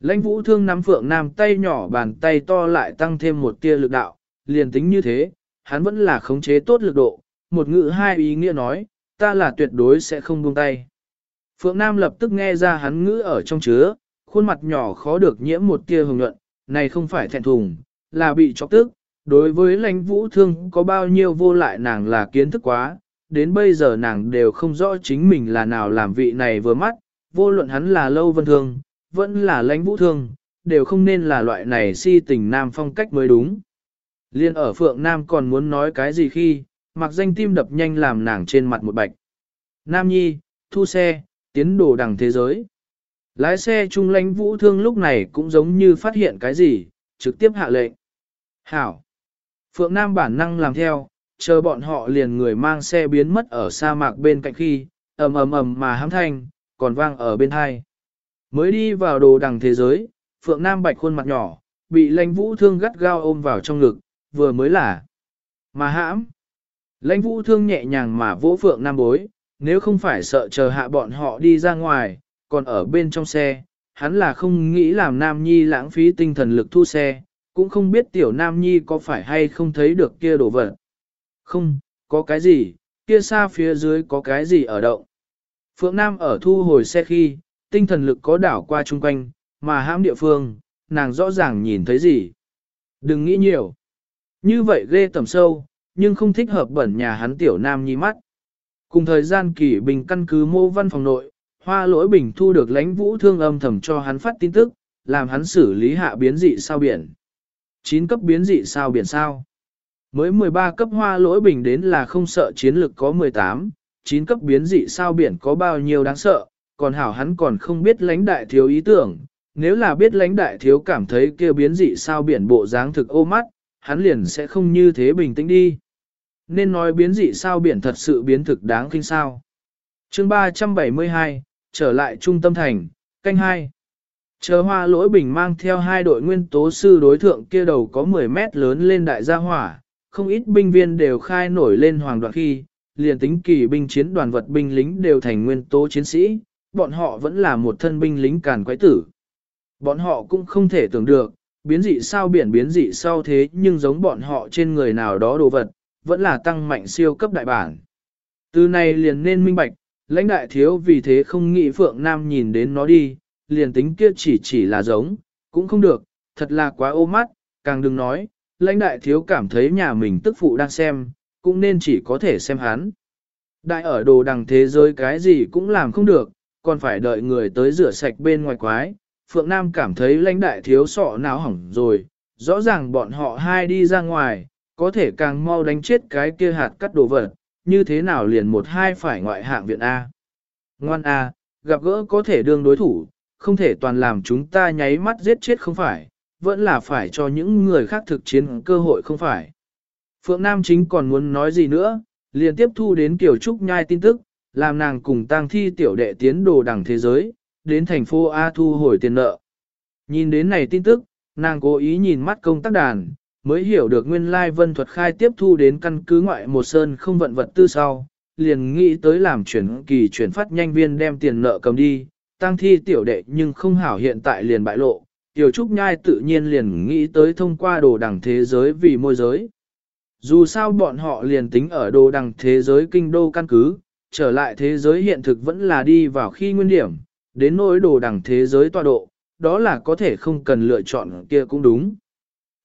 Lãnh vũ thương nắm Phượng Nam tay nhỏ bàn tay to lại tăng thêm một tia lực đạo, liền tính như thế, hắn vẫn là khống chế tốt lực độ, một ngữ hai ý nghĩa nói, ta là tuyệt đối sẽ không buông tay. Phượng Nam lập tức nghe ra hắn ngữ ở trong chứa, khuôn mặt nhỏ khó được nhiễm một tia hồng nhuận, này không phải thẹn thùng, là bị chọc tức. Đối với lãnh vũ thương có bao nhiêu vô lại nàng là kiến thức quá, đến bây giờ nàng đều không rõ chính mình là nào làm vị này vừa mắt, vô luận hắn là lâu vân thương, vẫn là lãnh vũ thương, đều không nên là loại này si tình nam phong cách mới đúng. Liên ở Phượng Nam còn muốn nói cái gì khi, mặc danh tim đập nhanh làm nàng trên mặt một bạch. Nam Nhi, thu xe, tiến đồ đằng thế giới. Lái xe trung lãnh vũ thương lúc này cũng giống như phát hiện cái gì, trực tiếp hạ lệnh. Hảo. Phượng Nam bản năng làm theo, chờ bọn họ liền người mang xe biến mất ở sa mạc bên cạnh khi, ầm ầm ầm mà hám thanh, còn vang ở bên hai. Mới đi vào đồ đằng thế giới, Phượng Nam bạch khuôn mặt nhỏ, bị lãnh vũ thương gắt gao ôm vào trong ngực, vừa mới là. Mà hãm. Lãnh vũ thương nhẹ nhàng mà vỗ Phượng Nam bối, nếu không phải sợ chờ hạ bọn họ đi ra ngoài, còn ở bên trong xe, hắn là không nghĩ làm Nam Nhi lãng phí tinh thần lực thu xe, cũng không biết tiểu Nam Nhi có phải hay không thấy được kia đồ vật. Không, có cái gì, kia xa phía dưới có cái gì ở động. Phượng Nam ở thu hồi xe khi, tinh thần lực có đảo qua chung quanh, mà hãm địa phương, nàng rõ ràng nhìn thấy gì. Đừng nghĩ nhiều. Như vậy ghê tầm sâu, nhưng không thích hợp bẩn nhà hắn tiểu nam nhi mắt. Cùng thời gian kỷ bình căn cứ mô văn phòng nội, hoa lỗi bình thu được lãnh vũ thương âm thầm cho hắn phát tin tức, làm hắn xử lý hạ biến dị sao biển. 9 cấp biến dị sao biển sao. Mới 13 cấp hoa lỗi bình đến là không sợ chiến lực có 18, chín cấp biến dị sao biển có bao nhiêu đáng sợ, còn hảo hắn còn không biết lãnh đại thiếu ý tưởng, nếu là biết lãnh đại thiếu cảm thấy kia biến dị sao biển bộ dáng thực ô mắt, hắn liền sẽ không như thế bình tĩnh đi. Nên nói biến dị sao biển thật sự biến thực đáng kinh sao. chương 372, trở lại trung tâm thành, canh 2. Chờ hoa lỗi bình mang theo hai đội nguyên tố sư đối thượng kia đầu có 10 mét lớn lên đại gia hỏa, không ít binh viên đều khai nổi lên hoàng đoạn khi, liền tính kỳ binh chiến đoàn vật binh lính đều thành nguyên tố chiến sĩ, bọn họ vẫn là một thân binh lính càn quái tử. Bọn họ cũng không thể tưởng được, biến dị sao biển biến dị sao thế nhưng giống bọn họ trên người nào đó đồ vật, vẫn là tăng mạnh siêu cấp đại bản. Từ này liền nên minh bạch, lãnh đại thiếu vì thế không nghĩ Phượng Nam nhìn đến nó đi, liền tính kia chỉ chỉ là giống, cũng không được, thật là quá ô mắt, càng đừng nói, lãnh đại thiếu cảm thấy nhà mình tức phụ đang xem, cũng nên chỉ có thể xem hắn. Đại ở đồ đằng thế giới cái gì cũng làm không được, còn phải đợi người tới rửa sạch bên ngoài quái. Phượng Nam cảm thấy lãnh đại thiếu sọ não hỏng rồi, rõ ràng bọn họ hai đi ra ngoài, có thể càng mau đánh chết cái kia hạt cắt đồ vật, như thế nào liền một hai phải ngoại hạng viện A. Ngoan A, gặp gỡ có thể đương đối thủ, không thể toàn làm chúng ta nháy mắt giết chết không phải, vẫn là phải cho những người khác thực chiến cơ hội không phải. Phượng Nam chính còn muốn nói gì nữa, liền tiếp thu đến Kiều Trúc nhai tin tức, làm nàng cùng tang thi tiểu đệ tiến đồ đẳng thế giới, đến thành phố A thu hồi tiền nợ. Nhìn đến này tin tức, nàng cố ý nhìn mắt công tác đàn, mới hiểu được nguyên lai vân thuật khai tiếp thu đến căn cứ ngoại một sơn không vận vật tư sau, liền nghĩ tới làm chuyển kỳ chuyển phát nhanh viên đem tiền nợ cầm đi, tăng thi tiểu đệ nhưng không hảo hiện tại liền bại lộ, Tiểu Trúc Nhai tự nhiên liền nghĩ tới thông qua đồ đẳng thế giới vì môi giới. Dù sao bọn họ liền tính ở đồ đẳng thế giới kinh đô căn cứ, trở lại thế giới hiện thực vẫn là đi vào khi nguyên điểm, đến nỗi đồ đẳng thế giới tọa độ, đó là có thể không cần lựa chọn kia cũng đúng.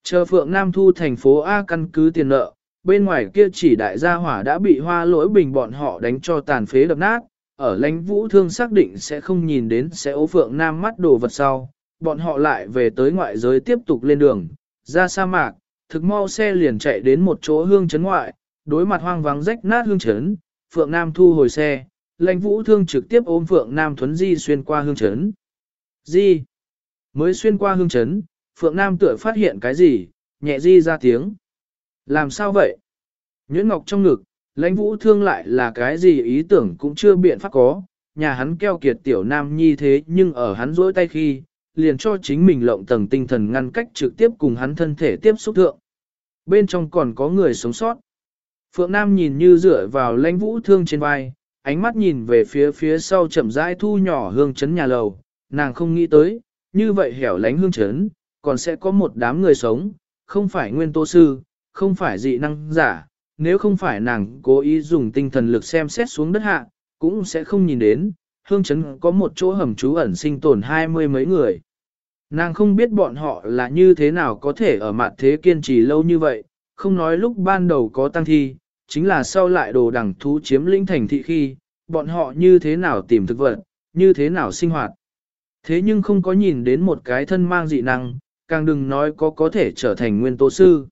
Chờ Phượng Nam Thu thành phố A căn cứ tiền nợ, bên ngoài kia chỉ đại gia hỏa đã bị hoa lỗi bình bọn họ đánh cho tàn phế đập nát, ở lãnh vũ thương xác định sẽ không nhìn đến sẽ ố Phượng Nam mắt đồ vật sau, bọn họ lại về tới ngoại giới tiếp tục lên đường, ra sa mạc, thực mau xe liền chạy đến một chỗ hương chấn ngoại, đối mặt hoang vắng rách nát hương chấn, Phượng Nam thu hồi xe, lãnh vũ thương trực tiếp ôm Phượng Nam thuấn di xuyên qua hương chấn. Di? Mới xuyên qua hương chấn, Phượng Nam tựa phát hiện cái gì, nhẹ di ra tiếng. Làm sao vậy? Nhuyễn Ngọc trong ngực, lãnh vũ thương lại là cái gì ý tưởng cũng chưa biện pháp có, nhà hắn keo kiệt tiểu nam nhi thế nhưng ở hắn rỗi tay khi, liền cho chính mình lộng tầng tinh thần ngăn cách trực tiếp cùng hắn thân thể tiếp xúc thượng. Bên trong còn có người sống sót. Phượng Nam nhìn như dựa vào lãnh vũ thương trên vai, ánh mắt nhìn về phía phía sau chậm rãi thu nhỏ hương chấn nhà lầu, nàng không nghĩ tới, như vậy hẻo lánh hương chấn, còn sẽ có một đám người sống, không phải nguyên tô sư, không phải dị năng giả, nếu không phải nàng cố ý dùng tinh thần lực xem xét xuống đất hạ, cũng sẽ không nhìn đến, hương chấn có một chỗ hầm trú ẩn sinh tồn hai mươi mấy người. Nàng không biết bọn họ là như thế nào có thể ở mặt thế kiên trì lâu như vậy, không nói lúc ban đầu có tăng thi, chính là sau lại đồ đẳng thú chiếm lĩnh thành thị khi, bọn họ như thế nào tìm thực vật, như thế nào sinh hoạt. Thế nhưng không có nhìn đến một cái thân mang dị năng, càng đừng nói có có thể trở thành nguyên tố sư.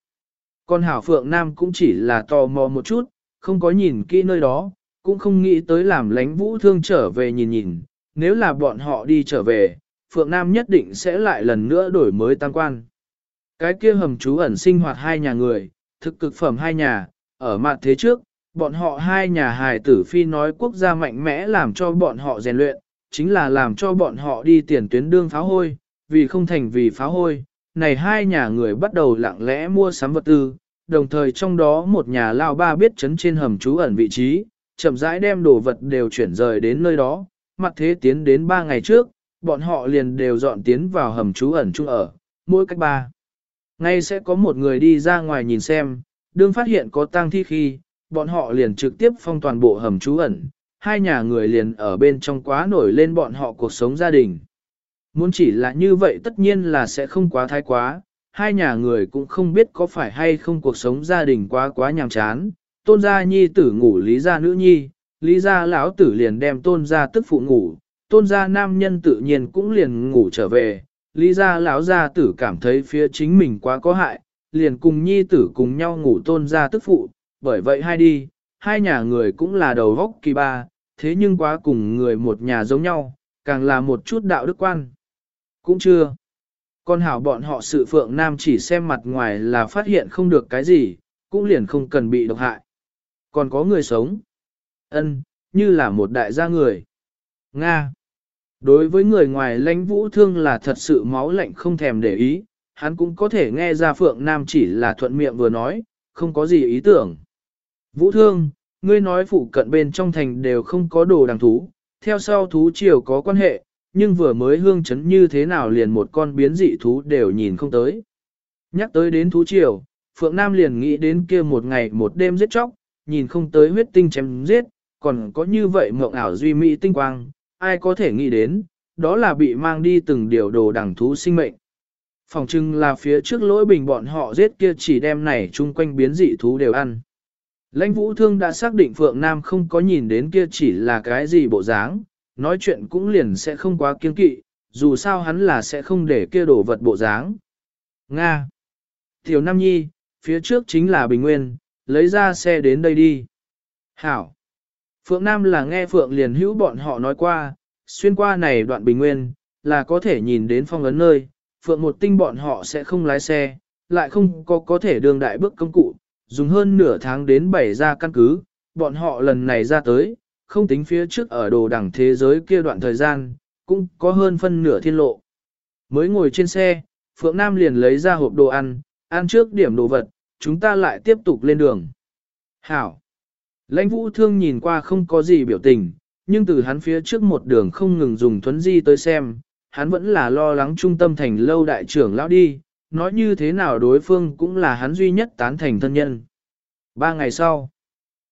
Còn Hảo Phượng Nam cũng chỉ là tò mò một chút, không có nhìn kỹ nơi đó, cũng không nghĩ tới làm lánh vũ thương trở về nhìn nhìn, nếu là bọn họ đi trở về, Phượng Nam nhất định sẽ lại lần nữa đổi mới tăng quan. Cái kia hầm trú ẩn sinh hoạt hai nhà người, thực cực phẩm hai nhà, ở mặt thế trước, bọn họ hai nhà hài tử phi nói quốc gia mạnh mẽ làm cho bọn họ rèn luyện, chính là làm cho bọn họ đi tiền tuyến đương pháo hôi, vì không thành vì pháo hôi, này hai nhà người bắt đầu lặng lẽ mua sắm vật tư, đồng thời trong đó một nhà lao ba biết chấn trên hầm trú ẩn vị trí, chậm rãi đem đồ vật đều chuyển rời đến nơi đó, mặt thế tiến đến ba ngày trước, bọn họ liền đều dọn tiến vào hầm trú ẩn chung ở, mỗi cách ba. Ngay sẽ có một người đi ra ngoài nhìn xem, đương phát hiện có tang thi khi, bọn họ liền trực tiếp phong toàn bộ hầm trú ẩn, hai nhà người liền ở bên trong quá nổi lên bọn họ cuộc sống gia đình. Muốn chỉ là như vậy tất nhiên là sẽ không quá thái quá, hai nhà người cũng không biết có phải hay không cuộc sống gia đình quá quá nhàm chán. Tôn gia nhi tử ngủ lý gia nữ nhi, lý gia lão tử liền đem tôn gia tức phụ ngủ, tôn gia nam nhân tự nhiên cũng liền ngủ trở về. Lý gia lão gia tử cảm thấy phía chính mình quá có hại, liền cùng nhi tử cùng nhau ngủ tôn gia tức phụ, bởi vậy hai đi, hai nhà người cũng là đầu góc kỳ ba, thế nhưng quá cùng người một nhà giống nhau, càng là một chút đạo đức quan. Cũng chưa. Con hảo bọn họ sự phượng nam chỉ xem mặt ngoài là phát hiện không được cái gì, cũng liền không cần bị độc hại. Còn có người sống. ân như là một đại gia người. Nga. Đối với người ngoài lãnh vũ thương là thật sự máu lạnh không thèm để ý, hắn cũng có thể nghe ra Phượng Nam chỉ là thuận miệng vừa nói, không có gì ý tưởng. Vũ thương, ngươi nói phụ cận bên trong thành đều không có đồ đằng thú, theo sau thú triều có quan hệ, nhưng vừa mới hương chấn như thế nào liền một con biến dị thú đều nhìn không tới. Nhắc tới đến thú triều, Phượng Nam liền nghĩ đến kia một ngày một đêm giết chóc, nhìn không tới huyết tinh chém giết, còn có như vậy mộng ảo duy mỹ tinh quang, ai có thể nghĩ đến, đó là bị mang đi từng điều đồ đẳng thú sinh mệnh. Phòng trưng là phía trước lỗi bình bọn họ giết kia chỉ đem này chung quanh biến dị thú đều ăn. Lãnh vũ thương đã xác định Phượng Nam không có nhìn đến kia chỉ là cái gì bộ dáng, nói chuyện cũng liền sẽ không quá kiên kỵ, dù sao hắn là sẽ không để kia đổ vật bộ dáng. Nga Tiểu Nam Nhi, phía trước chính là Bình Nguyên, lấy ra xe đến đây đi. Hảo Phượng Nam là nghe Phượng liền hữu bọn họ nói qua, xuyên qua này đoạn Bình Nguyên, là có thể nhìn đến phong ấn nơi, Phượng một tinh bọn họ sẽ không lái xe, lại không có có thể đường đại bước công cụ, dùng hơn nửa tháng đến bảy ra căn cứ, bọn họ lần này ra tới, không tính phía trước ở đồ đẳng thế giới kia đoạn thời gian, cũng có hơn phân nửa thiên lộ. Mới ngồi trên xe, Phượng Nam liền lấy ra hộp đồ ăn, ăn trước điểm đồ vật, chúng ta lại tiếp tục lên đường. Hảo! Lãnh vũ thương nhìn qua không có gì biểu tình, nhưng từ hắn phía trước một đường không ngừng dùng thuấn di tới xem, hắn vẫn là lo lắng trung tâm thành lâu đại trưởng lão đi, nói như thế nào đối phương cũng là hắn duy nhất tán thành thân nhân. Ba ngày sau,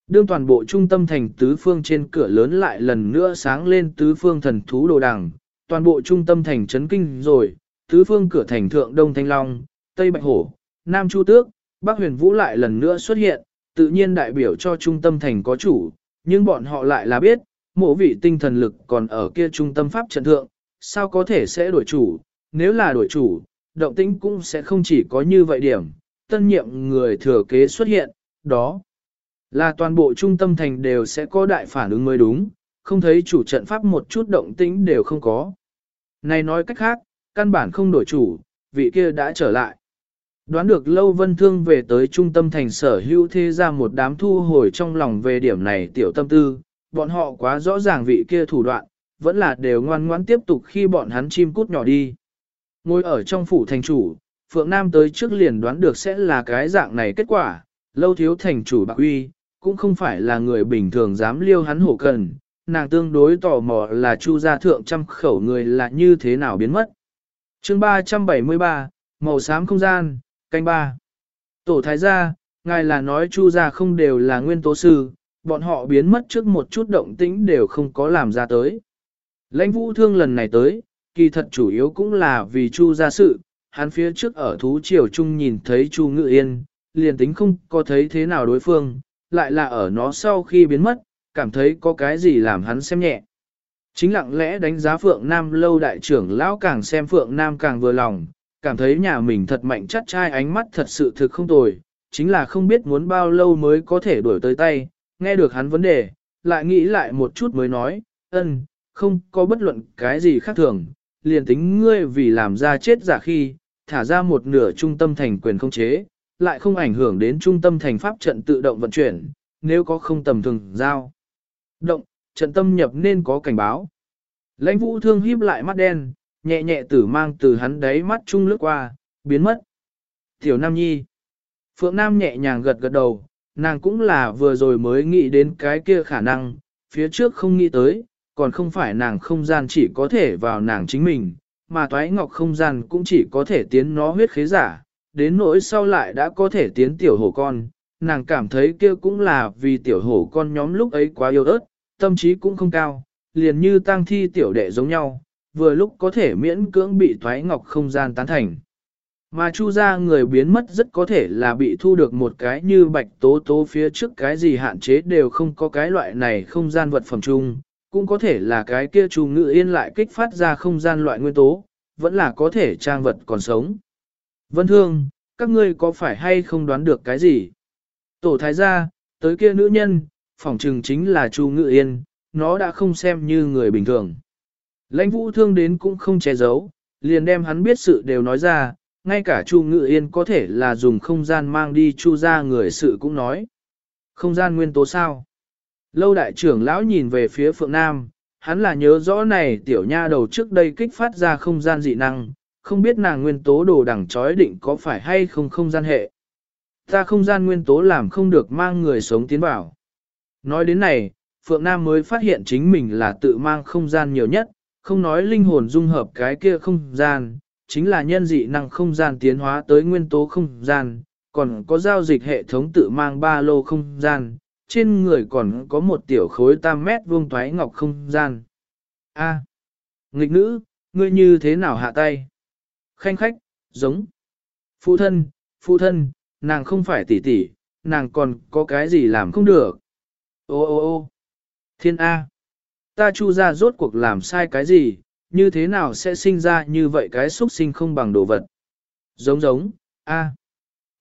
đương toàn bộ trung tâm thành tứ phương trên cửa lớn lại lần nữa sáng lên tứ phương thần thú đồ đằng, toàn bộ trung tâm thành chấn kinh rồi, tứ phương cửa thành thượng Đông Thanh Long, Tây Bạch Hổ, Nam Chu Tước, Bắc Huyền Vũ lại lần nữa xuất hiện, tự nhiên đại biểu cho trung tâm thành có chủ, nhưng bọn họ lại là biết, mộ vị tinh thần lực còn ở kia trung tâm pháp trận thượng, sao có thể sẽ đổi chủ, nếu là đổi chủ, động tĩnh cũng sẽ không chỉ có như vậy điểm, tân nhiệm người thừa kế xuất hiện, đó là toàn bộ trung tâm thành đều sẽ có đại phản ứng mới đúng, không thấy chủ trận pháp một chút động tĩnh đều không có. Này nói cách khác, căn bản không đổi chủ, vị kia đã trở lại. Đoán được lâu vân thương về tới trung tâm thành sở hữu thế ra một đám thu hồi trong lòng về điểm này tiểu tâm tư, bọn họ quá rõ ràng vị kia thủ đoạn, vẫn là đều ngoan ngoãn tiếp tục khi bọn hắn chim cút nhỏ đi. Ngồi ở trong phủ thành chủ, Phượng Nam tới trước liền đoán được sẽ là cái dạng này kết quả, lâu thiếu thành chủ bạc uy, cũng không phải là người bình thường dám liêu hắn hổ cần, nàng tương đối tò mò là chu gia thượng trăm khẩu người là như thế nào biến mất. chương 373, màu xám không gian, canh ba. Tổ thái gia, ngài là nói chu gia không đều là nguyên tố sư, bọn họ biến mất trước một chút động tĩnh đều không có làm ra tới. Lãnh vũ thương lần này tới, kỳ thật chủ yếu cũng là vì chu gia sự, hắn phía trước ở thú triều trung nhìn thấy chu ngự yên, liền tính không có thấy thế nào đối phương, lại là ở nó sau khi biến mất, cảm thấy có cái gì làm hắn xem nhẹ. Chính lặng lẽ đánh giá Phượng Nam lâu đại trưởng lão càng xem Phượng Nam càng vừa lòng, cảm thấy nhà mình thật mạnh chắc trai ánh mắt thật sự thực không tồi, chính là không biết muốn bao lâu mới có thể đuổi tới tay, nghe được hắn vấn đề, lại nghĩ lại một chút mới nói, ân, không có bất luận cái gì khác thường, liền tính ngươi vì làm ra chết giả khi, thả ra một nửa trung tâm thành quyền không chế, lại không ảnh hưởng đến trung tâm thành pháp trận tự động vận chuyển, nếu có không tầm thường giao. Động, trận tâm nhập nên có cảnh báo. Lãnh vũ thương híp lại mắt đen, nhẹ nhẹ tử mang từ hắn đáy mắt trung lướt qua, biến mất. Tiểu Nam Nhi. Phượng Nam nhẹ nhàng gật gật đầu, nàng cũng là vừa rồi mới nghĩ đến cái kia khả năng, phía trước không nghĩ tới, còn không phải nàng không gian chỉ có thể vào nàng chính mình, mà toái ngọc không gian cũng chỉ có thể tiến nó huyết khế giả, đến nỗi sau lại đã có thể tiến tiểu hổ con, nàng cảm thấy kia cũng là vì tiểu hổ con nhóm lúc ấy quá yêu ớt, tâm trí cũng không cao, liền như tang thi tiểu đệ giống nhau, vừa lúc có thể miễn cưỡng bị thoái ngọc không gian tán thành. Mà chu ra người biến mất rất có thể là bị thu được một cái như bạch tố tố phía trước cái gì hạn chế đều không có cái loại này không gian vật phẩm chung, cũng có thể là cái kia chu ngự yên lại kích phát ra không gian loại nguyên tố, vẫn là có thể trang vật còn sống. Vân Thương, các ngươi có phải hay không đoán được cái gì? Tổ thái gia, tới kia nữ nhân, phỏng trừng chính là Chu Ngự Yên, nó đã không xem như người bình thường. Lãnh vũ thương đến cũng không che giấu, liền đem hắn biết sự đều nói ra, ngay cả Chu Ngự Yên có thể là dùng không gian mang đi Chu ra người sự cũng nói. Không gian nguyên tố sao? Lâu đại trưởng lão nhìn về phía Phượng Nam, hắn là nhớ rõ này tiểu nha đầu trước đây kích phát ra không gian dị năng, không biết nàng nguyên tố đồ đằng chói định có phải hay không không gian hệ. Ta không gian nguyên tố làm không được mang người sống tiến vào. Nói đến này, Phượng Nam mới phát hiện chính mình là tự mang không gian nhiều nhất, không nói linh hồn dung hợp cái kia không gian, chính là nhân dị năng không gian tiến hóa tới nguyên tố không gian, còn có giao dịch hệ thống tự mang ba lô không gian, trên người còn có một tiểu khối tam mét vuông thoái ngọc không gian. A, nghịch nữ, ngươi như thế nào hạ tay? Khanh khách, giống. Phụ thân, phụ thân, nàng không phải tỷ tỷ, nàng còn có cái gì làm không được. Ô ô ô thiên A. Ta chu ra rốt cuộc làm sai cái gì, như thế nào sẽ sinh ra như vậy cái xuất sinh không bằng đồ vật. Giống giống, A.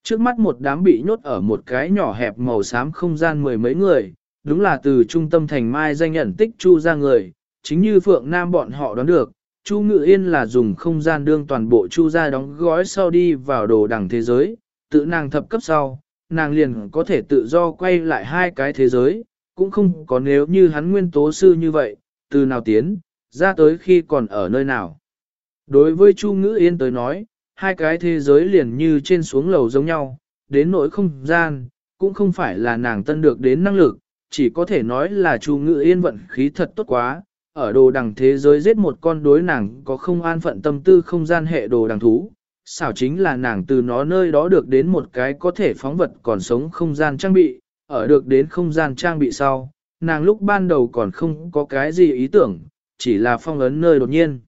Trước mắt một đám bị nhốt ở một cái nhỏ hẹp màu xám không gian mười mấy người, đúng là từ trung tâm thành mai danh nhận tích chu ra người, chính như Phượng Nam bọn họ đoán được, Chu Ngự Yên là dùng không gian đương toàn bộ Chu ra đóng gói sau đi vào đồ đẳng thế giới, tự nàng thập cấp sau, nàng liền có thể tự do quay lại hai cái thế giới, cũng không có nếu như hắn nguyên tố sư như vậy, từ nào tiến, ra tới khi còn ở nơi nào. Đối với Chu Ngữ Yên tới nói, hai cái thế giới liền như trên xuống lầu giống nhau, đến nỗi không gian, cũng không phải là nàng tân được đến năng lực, chỉ có thể nói là Chu Ngữ Yên vận khí thật tốt quá, ở đồ đằng thế giới giết một con đối nàng có không an phận tâm tư không gian hệ đồ đằng thú. Xảo chính là nàng từ nó nơi đó được đến một cái có thể phóng vật còn sống không gian trang bị, ở được đến không gian trang bị sau, nàng lúc ban đầu còn không có cái gì ý tưởng, chỉ là phong ấn nơi đột nhiên.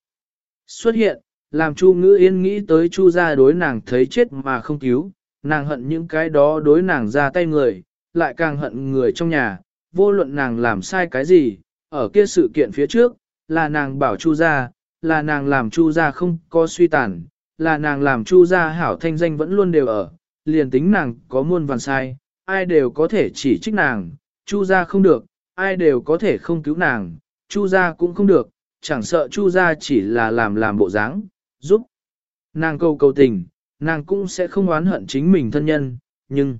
Xuất hiện, làm Chu Ngữ Yên nghĩ tới Chu gia đối nàng thấy chết mà không cứu, nàng hận những cái đó đối nàng ra tay người, lại càng hận người trong nhà, vô luận nàng làm sai cái gì, ở kia sự kiện phía trước, là nàng bảo Chu gia, là nàng làm Chu gia không có suy tàn, là nàng làm Chu gia hảo thanh danh vẫn luôn đều ở, liền tính nàng có muôn vàn sai, ai đều có thể chỉ trích nàng, Chu gia không được, ai đều có thể không cứu nàng, Chu gia cũng không được, chẳng sợ Chu gia chỉ là làm làm bộ dáng, giúp nàng câu cầu tình, nàng cũng sẽ không oán hận chính mình thân nhân, nhưng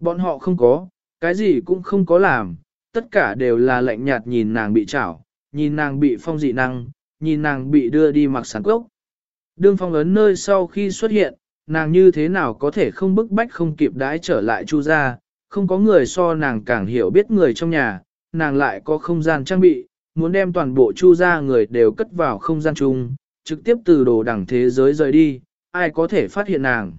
bọn họ không có, cái gì cũng không có làm, tất cả đều là lạnh nhạt nhìn nàng bị trảo, nhìn nàng bị phong dị năng, nhìn nàng bị đưa đi mặc sản cốc. Đương phong ấn nơi sau khi xuất hiện, nàng như thế nào có thể không bức bách không kịp đãi trở lại chu gia, không có người so nàng càng hiểu biết người trong nhà, nàng lại có không gian trang bị, muốn đem toàn bộ chu gia người đều cất vào không gian chung, trực tiếp từ đồ đẳng thế giới rời đi, ai có thể phát hiện nàng.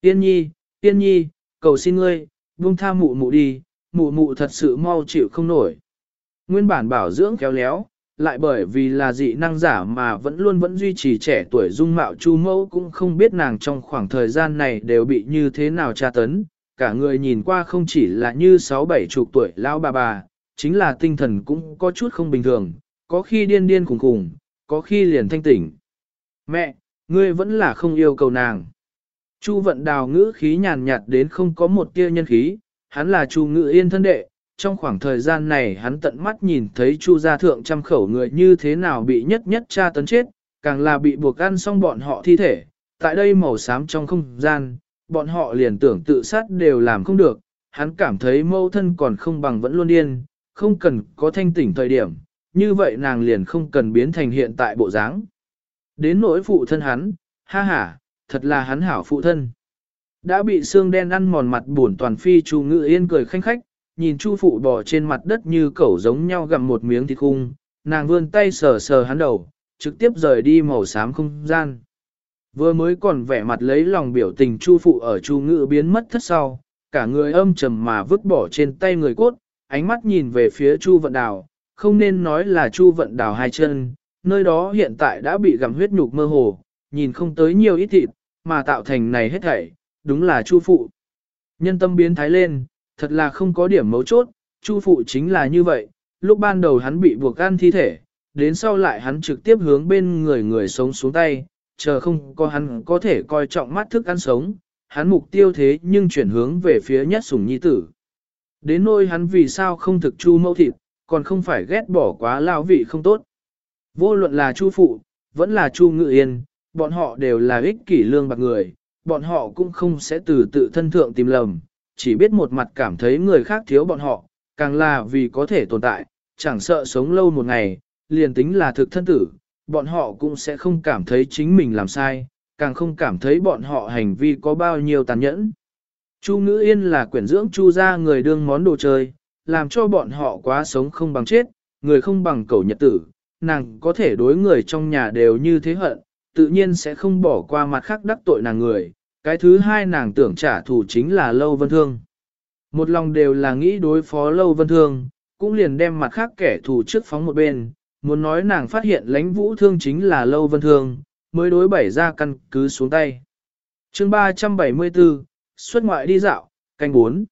Tiên nhi, tiên nhi, cầu xin ngươi, buông tha mụ mụ đi, mụ mụ thật sự mau chịu không nổi. Nguyên bản bảo dưỡng kéo léo, lại bởi vì là dị năng giả mà vẫn luôn vẫn duy trì trẻ tuổi dung mạo chu mẫu cũng không biết nàng trong khoảng thời gian này đều bị như thế nào tra tấn. Cả người nhìn qua không chỉ là như sáu bảy chục tuổi lão bà bà, chính là tinh thần cũng có chút không bình thường, có khi điên điên khủng khủng, có khi liền thanh tỉnh. Mẹ, ngươi vẫn là không yêu cầu nàng. Chu vận đào ngữ khí nhàn nhạt đến không có một tia nhân khí, hắn là chu ngữ yên thân đệ. Trong khoảng thời gian này hắn tận mắt nhìn thấy chu gia thượng trăm khẩu người như thế nào bị nhất nhất tra tấn chết, càng là bị buộc ăn xong bọn họ thi thể. Tại đây màu xám trong không gian, bọn họ liền tưởng tự sát đều làm không được. Hắn cảm thấy mâu thân còn không bằng vẫn luôn điên, không cần có thanh tỉnh thời điểm, như vậy nàng liền không cần biến thành hiện tại bộ dáng. Đến nỗi phụ thân hắn, ha ha, thật là hắn hảo phụ thân. Đã bị xương đen ăn mòn mặt buồn toàn phi Chu Ngự Yên cười khanh khách, nhìn Chu phụ bò trên mặt đất như cẩu giống nhau gặm một miếng thịt khung, nàng vươn tay sờ sờ hắn đầu, trực tiếp rời đi màu xám không gian. Vừa mới còn vẻ mặt lấy lòng biểu tình Chu phụ ở Chu Ngự biến mất thất sau, cả người âm trầm mà vứt bỏ trên tay người cốt, ánh mắt nhìn về phía Chu Vận Đào, không nên nói là Chu Vận Đào hai chân, nơi đó hiện tại đã bị gặm huyết nhục mơ hồ, nhìn không tới nhiều ít thịt, mà tạo thành này hết thảy, đúng là Chu phụ. Nhân tâm biến thái lên, thật là không có điểm mấu chốt, Chu phụ chính là như vậy, lúc ban đầu hắn bị buộc ăn thi thể, đến sau lại hắn trực tiếp hướng bên người người sống xuống tay, chờ không có hắn có thể coi trọng mắt thức ăn sống, hắn mục tiêu thế nhưng chuyển hướng về phía nhất sủng nhi tử. Đến nỗi hắn vì sao không thực chu mẫu thịt, còn không phải ghét bỏ quá lao vị không tốt. Vô luận là chu phụ, vẫn là chu ngự yên, bọn họ đều là ích kỷ lương bạc người, bọn họ cũng không sẽ từ tự thân thượng tìm lầm, chỉ biết một mặt cảm thấy người khác thiếu bọn họ, càng là vì có thể tồn tại, chẳng sợ sống lâu một ngày, liền tính là thực thân tử, bọn họ cũng sẽ không cảm thấy chính mình làm sai, càng không cảm thấy bọn họ hành vi có bao nhiêu tàn nhẫn. Chu Ngữ Yên là quyển dưỡng Chu gia người đương món đồ chơi, làm cho bọn họ quá sống không bằng chết, người không bằng cầu nhật tử, nàng có thể đối người trong nhà đều như thế hận, tự nhiên sẽ không bỏ qua mặt khác đắc tội nàng người. Cái thứ hai nàng tưởng trả thù chính là Lâu Vân Thương. Một lòng đều là nghĩ đối phó Lâu Vân Thương, cũng liền đem mặt khác kẻ thù trước phóng một bên, muốn nói nàng phát hiện lãnh vũ thương chính là Lâu Vân Thương, mới đối bảy ra căn cứ xuống tay. chương 374, xuất ngoại đi dạo, canh bốn.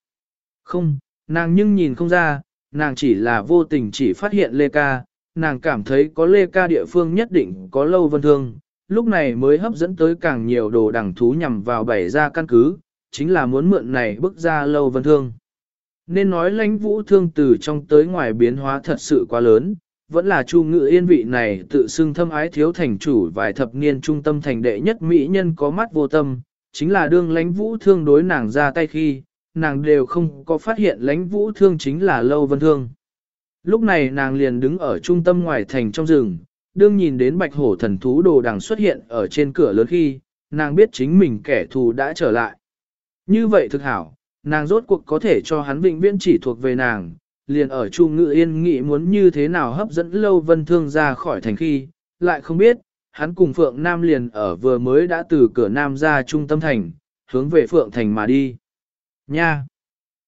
Không, nàng nhưng nhìn không ra, nàng chỉ là vô tình chỉ phát hiện Lê Ca, nàng cảm thấy có Lê Ca địa phương nhất định có lâu vân thương, lúc này mới hấp dẫn tới càng nhiều đồ đằng thú nhằm vào bảy ra căn cứ, chính là muốn mượn này bước ra lâu vân thương. Nên nói lãnh vũ thương từ trong tới ngoài biến hóa thật sự quá lớn, vẫn là chu ngự yên vị này tự xưng thâm ái thiếu thành chủ vài thập niên trung tâm thành đệ nhất mỹ nhân có mắt vô tâm, chính là đương lãnh vũ thương đối nàng ra tay khi, nàng đều không có phát hiện lãnh vũ thương chính là lâu vân thương. Lúc này nàng liền đứng ở trung tâm ngoài thành trong rừng, đương nhìn đến bạch hổ thần thú đồ đằng xuất hiện ở trên cửa lớn khi, nàng biết chính mình kẻ thù đã trở lại. Như vậy thực hảo, nàng rốt cuộc có thể cho hắn vĩnh viễn chỉ thuộc về nàng, liền ở Chu Ngự Yên nghĩ muốn như thế nào hấp dẫn Lâu Vân Thương ra khỏi thành khi, lại không biết, hắn cùng Phượng Nam liền ở vừa mới đã từ cửa Nam ra trung tâm thành, hướng về Phượng Thành mà đi. Nha!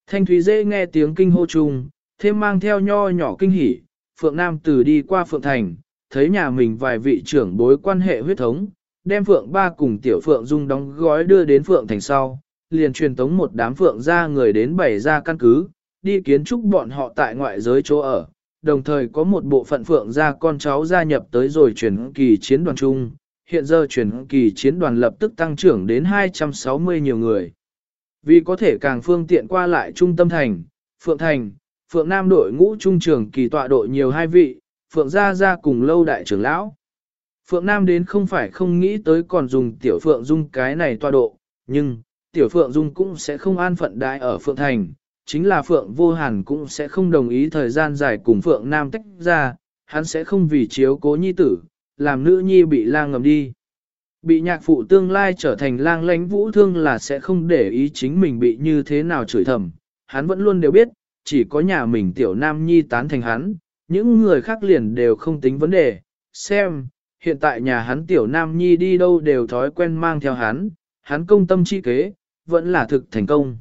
Thanh Thúy dễ nghe tiếng kinh hô chung, thêm mang theo nho nhỏ kinh hỉ, Phượng Nam từ đi qua Phượng Thành, thấy nhà mình vài vị trưởng bối quan hệ huyết thống, đem Phượng ba cùng tiểu Phượng Dung đóng gói đưa đến Phượng Thành sau, liền truyền tống một đám Phượng ra người đến bảy ra căn cứ, đi kiến trúc bọn họ tại ngoại giới chỗ ở, đồng thời có một bộ phận Phượng ra con cháu gia nhập tới rồi chuyển kỳ chiến đoàn chung, hiện giờ chuyển kỳ chiến đoàn lập tức tăng trưởng đến 260 nhiều người. Vì có thể càng phương tiện qua lại trung tâm thành, Phượng Thành, Phượng Nam đội ngũ trung trưởng kỳ tọa đội nhiều hai vị, Phượng Gia Gia cùng lâu đại trưởng lão. Phượng Nam đến không phải không nghĩ tới còn dùng tiểu Phượng Dung cái này toa độ, nhưng, tiểu Phượng Dung cũng sẽ không an phận đại ở Phượng Thành, chính là Phượng Vô Hàn cũng sẽ không đồng ý thời gian dài cùng Phượng Nam tách ra, hắn sẽ không vì chiếu cố nhi tử, làm nữ nhi bị lang ngầm đi. Bị nhạc phụ tương lai trở thành lang lánh vũ thương là sẽ không để ý chính mình bị như thế nào chửi thầm, hắn vẫn luôn đều biết, chỉ có nhà mình tiểu nam nhi tán thành hắn, những người khác liền đều không tính vấn đề, xem, hiện tại nhà hắn tiểu nam nhi đi đâu đều thói quen mang theo hắn, hắn công tâm chi kế, vẫn là thực thành công.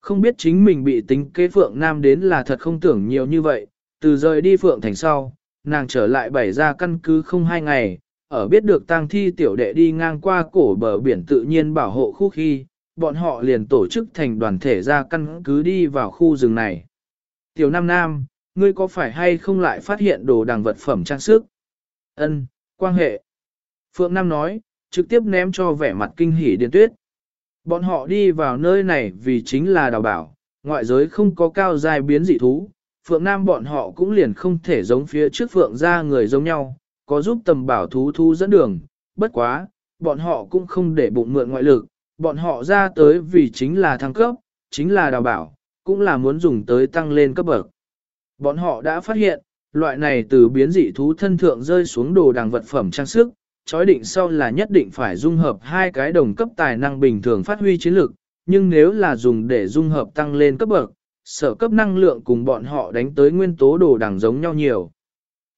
Không biết chính mình bị tính kế Phượng Nam đến là thật không tưởng nhiều như vậy, từ rời đi Phượng Thành sau, nàng trở lại bảy ra căn cứ không hai ngày, ở biết được tang thi tiểu đệ đi ngang qua cổ bờ biển tự nhiên bảo hộ khu khi, bọn họ liền tổ chức thành đoàn thể ra căn cứ đi vào khu rừng này. Tiểu Nam Nam, ngươi có phải hay không lại phát hiện đồ đằng vật phẩm trang sức? Ân, quan hệ. Phượng Nam nói, trực tiếp ném cho vẻ mặt kinh hỉ Điền Tuyết. Bọn họ đi vào nơi này vì chính là đào bảo, ngoại giới không có cao dài biến dị thú, Phượng Nam bọn họ cũng liền không thể giống phía trước Phượng ra người giống nhau, có giúp tầm bảo thú thu dẫn đường, bất quá, bọn họ cũng không để bụng mượn ngoại lực, bọn họ ra tới vì chính là thăng cấp, chính là đào bảo, cũng là muốn dùng tới tăng lên cấp bậc. Bọn họ đã phát hiện, loại này từ biến dị thú thân thượng rơi xuống đồ đàng vật phẩm trang sức, chói định sau là nhất định phải dung hợp hai cái đồng cấp tài năng bình thường phát huy chiến lược, nhưng nếu là dùng để dung hợp tăng lên cấp bậc, sở cấp năng lượng cùng bọn họ đánh tới nguyên tố đồ đằng giống nhau nhiều.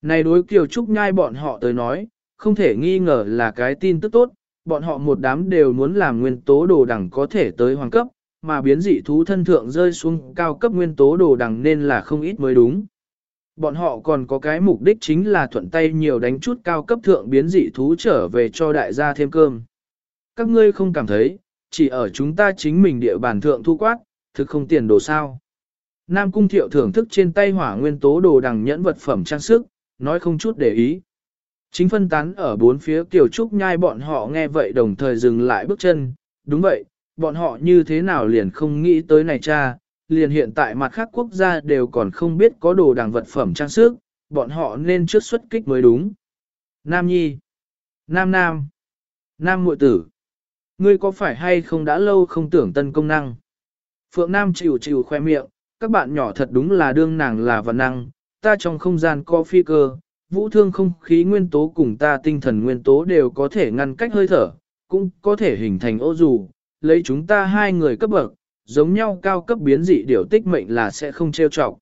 Này đối Kiều Trúc Nhai bọn họ tới nói, không thể nghi ngờ là cái tin tức tốt, bọn họ một đám đều muốn làm nguyên tố đồ đằng có thể tới hoàng cấp, mà biến dị thú thân thượng rơi xuống cao cấp nguyên tố đồ đằng nên là không ít mới đúng. Bọn họ còn có cái mục đích chính là thuận tay nhiều đánh chút cao cấp thượng biến dị thú trở về cho đại gia thêm cơm. Các ngươi không cảm thấy, chỉ ở chúng ta chính mình địa bàn thượng thu quát, thực không tiền đồ sao. Nam Cung Thiệu thưởng thức trên tay hỏa nguyên tố đồ đằng nhẫn vật phẩm trang sức, nói không chút để ý. Chính phân tán ở bốn phía Kiều Trúc nhai bọn họ nghe vậy đồng thời dừng lại bước chân, đúng vậy, bọn họ như thế nào liền không nghĩ tới này cha, liền hiện tại mặt khác quốc gia đều còn không biết có đồ đàng vật phẩm trang sức, bọn họ nên trước xuất kích mới đúng. Nam Nhi Nam Nam Nam muội tử Ngươi có phải hay không đã lâu không tưởng tân công năng? Phượng Nam chịu chịu khoe miệng, các bạn nhỏ thật đúng là đương nàng là vật năng, ta trong không gian có phi cơ, vũ thương không khí nguyên tố cùng ta tinh thần nguyên tố đều có thể ngăn cách hơi thở, cũng có thể hình thành ô dù, lấy chúng ta hai người cấp bậc, giống nhau cao cấp biến dị điều tích mệnh là sẽ không trêu chọc.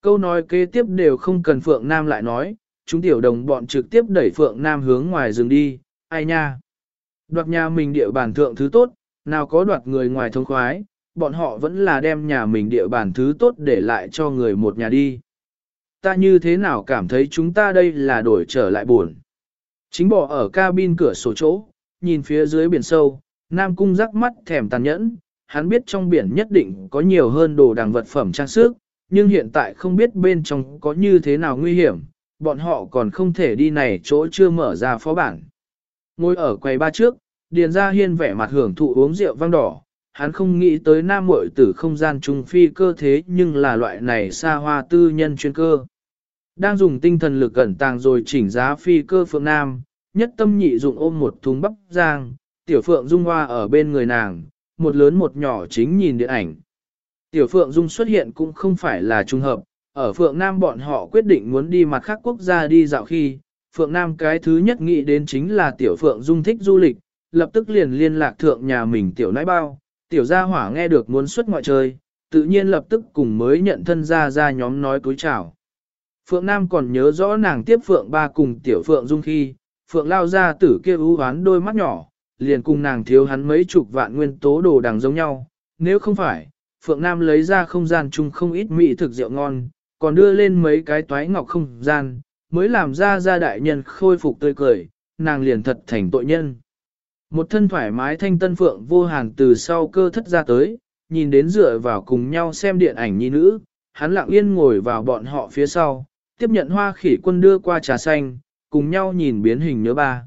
Câu nói kế tiếp đều không cần Phượng Nam lại nói, chúng tiểu đồng bọn trực tiếp đẩy Phượng Nam hướng ngoài rừng đi, ai nha. Đoạt nhà mình địa bàn thượng thứ tốt, nào có đoạt người ngoài thông khoái, bọn họ vẫn là đem nhà mình địa bàn thứ tốt để lại cho người một nhà đi. Ta như thế nào cảm thấy chúng ta đây là đổi trở lại buồn. Chính bỏ ở cabin cửa sổ chỗ, nhìn phía dưới biển sâu, Nam Cung rắc mắt thèm tàn nhẫn, hắn biết trong biển nhất định có nhiều hơn đồ đằng vật phẩm trang sức, nhưng hiện tại không biết bên trong có như thế nào nguy hiểm, bọn họ còn không thể đi này chỗ chưa mở ra phó bản. Ngồi ở quầy ba trước, Điền Gia Hiên vẻ mặt hưởng thụ uống rượu vang đỏ, hắn không nghĩ tới nam muội tử không gian trung phi cơ thế nhưng là loại này xa hoa tư nhân chuyên cơ. Đang dùng tinh thần lực cẩn tàng rồi chỉnh giá phi cơ phượng nam, nhất tâm nhị dụng ôm một thùng bắp giang, tiểu phượng dung hoa ở bên người nàng, một lớn một nhỏ chính nhìn điện ảnh. Tiểu phượng dung xuất hiện cũng không phải là trùng hợp, ở phượng nam bọn họ quyết định muốn đi mặt khác quốc gia đi dạo khi, phượng nam cái thứ nhất nghĩ đến chính là tiểu phượng dung thích du lịch, lập tức liền liên lạc thượng nhà mình tiểu nãi bao, tiểu gia hỏa nghe được muốn xuất ngoại chơi, tự nhiên lập tức cùng mới nhận thân ra ra nhóm nói cúi chào. Phượng Nam còn nhớ rõ nàng tiếp Phượng ba cùng tiểu Phượng Dung khi, Phượng lao ra tử kia ưu hoán đôi mắt nhỏ, liền cùng nàng thiếu hắn mấy chục vạn nguyên tố đồ đằng giống nhau. Nếu không phải, Phượng Nam lấy ra không gian chung không ít mỹ thực rượu ngon, còn đưa lên mấy cái toái ngọc không gian, mới làm ra ra đại nhân khôi phục tươi cười, nàng liền thật thành tội nhân. Một thân thoải mái thanh tân Phượng vô hàn từ sau cơ thất ra tới, nhìn đến dựa vào cùng nhau xem điện ảnh nhi nữ, hắn lặng yên ngồi vào bọn họ phía sau, tiếp nhận hoa khỉ quân đưa qua trà xanh, cùng nhau nhìn biến hình nhớ ba.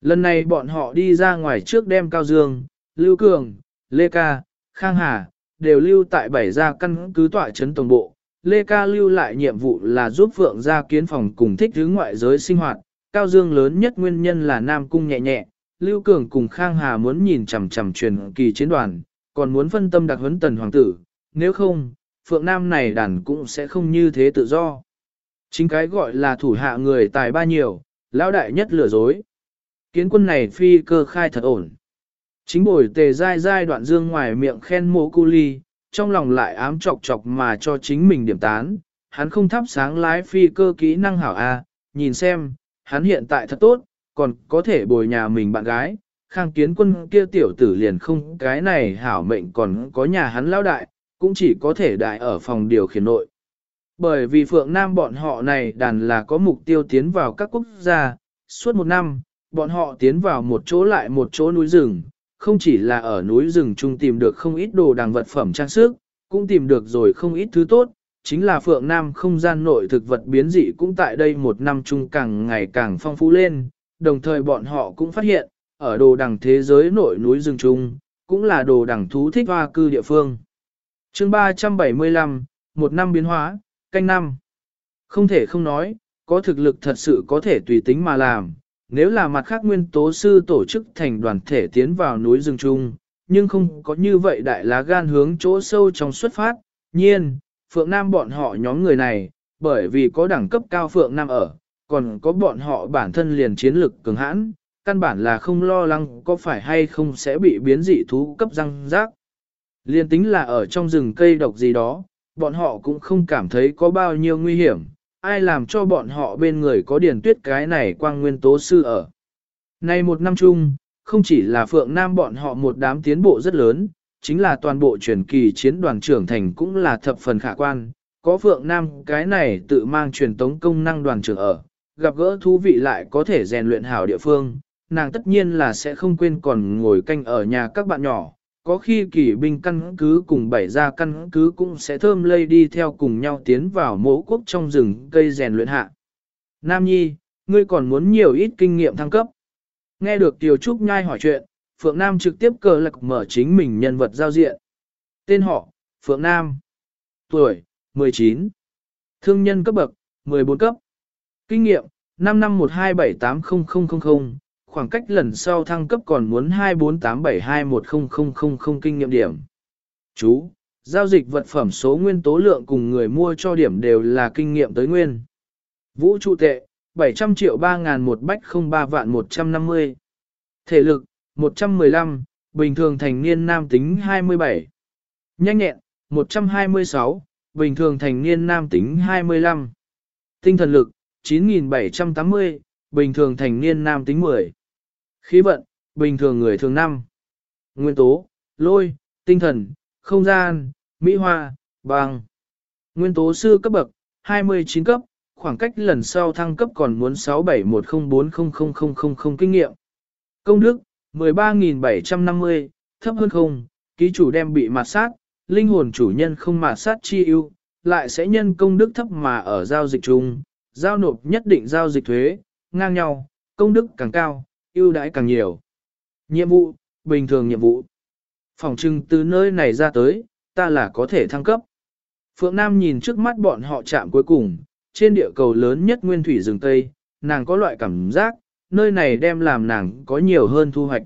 Lần này bọn họ đi ra ngoài trước đem Cao Dương, Lưu Cường, Lê Ca, Khang Hà, đều lưu tại bảy gia căn cứ tọa chấn tổng bộ. Lê Ca lưu lại nhiệm vụ là giúp Phượng gia kiến phòng cùng thích thứ ngoại giới sinh hoạt. Cao Dương lớn nhất nguyên nhân là Nam Cung nhẹ nhẹ, Lưu Cường cùng Khang Hà muốn nhìn chằm chằm truyền kỳ chiến đoàn, còn muốn phân tâm đặc huấn tần hoàng tử, nếu không, Phượng Nam này đàn cũng sẽ không như thế tự do. Chính cái gọi là thủ hạ người tài ba nhiều, lão đại nhất lừa dối. Kiến quân này phi cơ khai thật ổn. Chính bồi tề dai dai đoạn dương ngoài miệng khen mô cu ly, trong lòng lại ám chọc chọc mà cho chính mình điểm tán. Hắn không thắp sáng lái phi cơ kỹ năng hảo A, nhìn xem, hắn hiện tại thật tốt, còn có thể bồi nhà mình bạn gái. Khang kiến quân kia tiểu tử liền không cái này hảo mệnh còn có nhà hắn lao đại, cũng chỉ có thể đại ở phòng điều khiển nội. Bởi vì Phượng Nam bọn họ này đàn là có mục tiêu tiến vào các quốc gia, suốt một năm, bọn họ tiến vào một chỗ lại một chỗ núi rừng, không chỉ là ở núi rừng chung tìm được không ít đồ đàng vật phẩm trang sức, cũng tìm được rồi không ít thứ tốt, chính là Phượng Nam không gian nội thực vật biến dị cũng tại đây một năm chung càng ngày càng phong phú lên, đồng thời bọn họ cũng phát hiện, ở đồ đằng thế giới nội núi rừng chung, cũng là đồ đằng thú thích hoa cư địa phương. chương 375, một năm biến hóa, canh năm. Không thể không nói, có thực lực thật sự có thể tùy tính mà làm, nếu là mặt khác nguyên tố sư tổ chức thành đoàn thể tiến vào núi rừng chung, nhưng không có như vậy đại lá gan hướng chỗ sâu trong xuất phát, nhiên, Phượng Nam bọn họ nhóm người này, bởi vì có đẳng cấp cao Phượng Nam ở, còn có bọn họ bản thân liền chiến lực cường hãn, căn bản là không lo lắng có phải hay không sẽ bị biến dị thú cấp răng rác. Liên tính là ở trong rừng cây độc gì đó, bọn họ cũng không cảm thấy có bao nhiêu nguy hiểm, ai làm cho bọn họ bên người có điển tuyết cái này quang nguyên tố sư ở. Nay một năm chung, không chỉ là Phượng Nam bọn họ một đám tiến bộ rất lớn, chính là toàn bộ truyền kỳ chiến đoàn trưởng thành cũng là thập phần khả quan. Có Phượng Nam cái này tự mang truyền tống công năng đoàn trưởng ở, gặp gỡ thú vị lại có thể rèn luyện hảo địa phương, nàng tất nhiên là sẽ không quên còn ngồi canh ở nhà các bạn nhỏ, có khi kỷ binh căn cứ cùng bảy gia căn cứ cũng sẽ thơm lây đi theo cùng nhau tiến vào mẫu quốc trong rừng cây rèn luyện hạ. Nam Nhi, ngươi còn muốn nhiều ít kinh nghiệm thăng cấp. Nghe được Tiểu Trúc nhai hỏi chuyện, Phượng Nam trực tiếp cờ lạc mở chính mình nhân vật giao diện. Tên họ, Phượng Nam. Tuổi, 19. Thương nhân cấp bậc, 14 cấp. Kinh nghiệm, 5 năm 12780000, khoảng cách lần sau thăng cấp còn muốn 24872100000 kinh nghiệm điểm. Chú, giao dịch vật phẩm số nguyên tố lượng cùng người mua cho điểm đều là kinh nghiệm tới nguyên. Vũ trụ tệ, 700 triệu 3 ngàn một bách không 3 vạn 150. Thể lực, 115, bình thường thành niên nam tính 27. Nhanh nhẹn, 126, bình thường thành niên nam tính 25. Tinh thần lực, 9780, bình thường thành niên nam tính 10. Khí vận, bình thường người thường năm. Nguyên tố, lôi, tinh thần, không gian, mỹ hoa, bằng. Nguyên tố sư cấp bậc, 29 cấp, khoảng cách lần sau thăng cấp còn muốn 6710400000 kinh nghiệm. Công đức, 13.750, thấp hơn không, ký chủ đem bị mạt sát, linh hồn chủ nhân không mạt sát chi ưu, lại sẽ nhân công đức thấp mà ở giao dịch chung, giao nộp nhất định giao dịch thuế, ngang nhau, công đức càng cao, ưu đãi càng nhiều. Nhiệm vụ, bình thường nhiệm vụ. Phòng trưng từ nơi này ra tới, ta là có thể thăng cấp. Phượng Nam nhìn trước mắt bọn họ chạm cuối cùng, trên địa cầu lớn nhất nguyên thủy rừng Tây, nàng có loại cảm giác, nơi này đem làm nàng có nhiều hơn thu hoạch.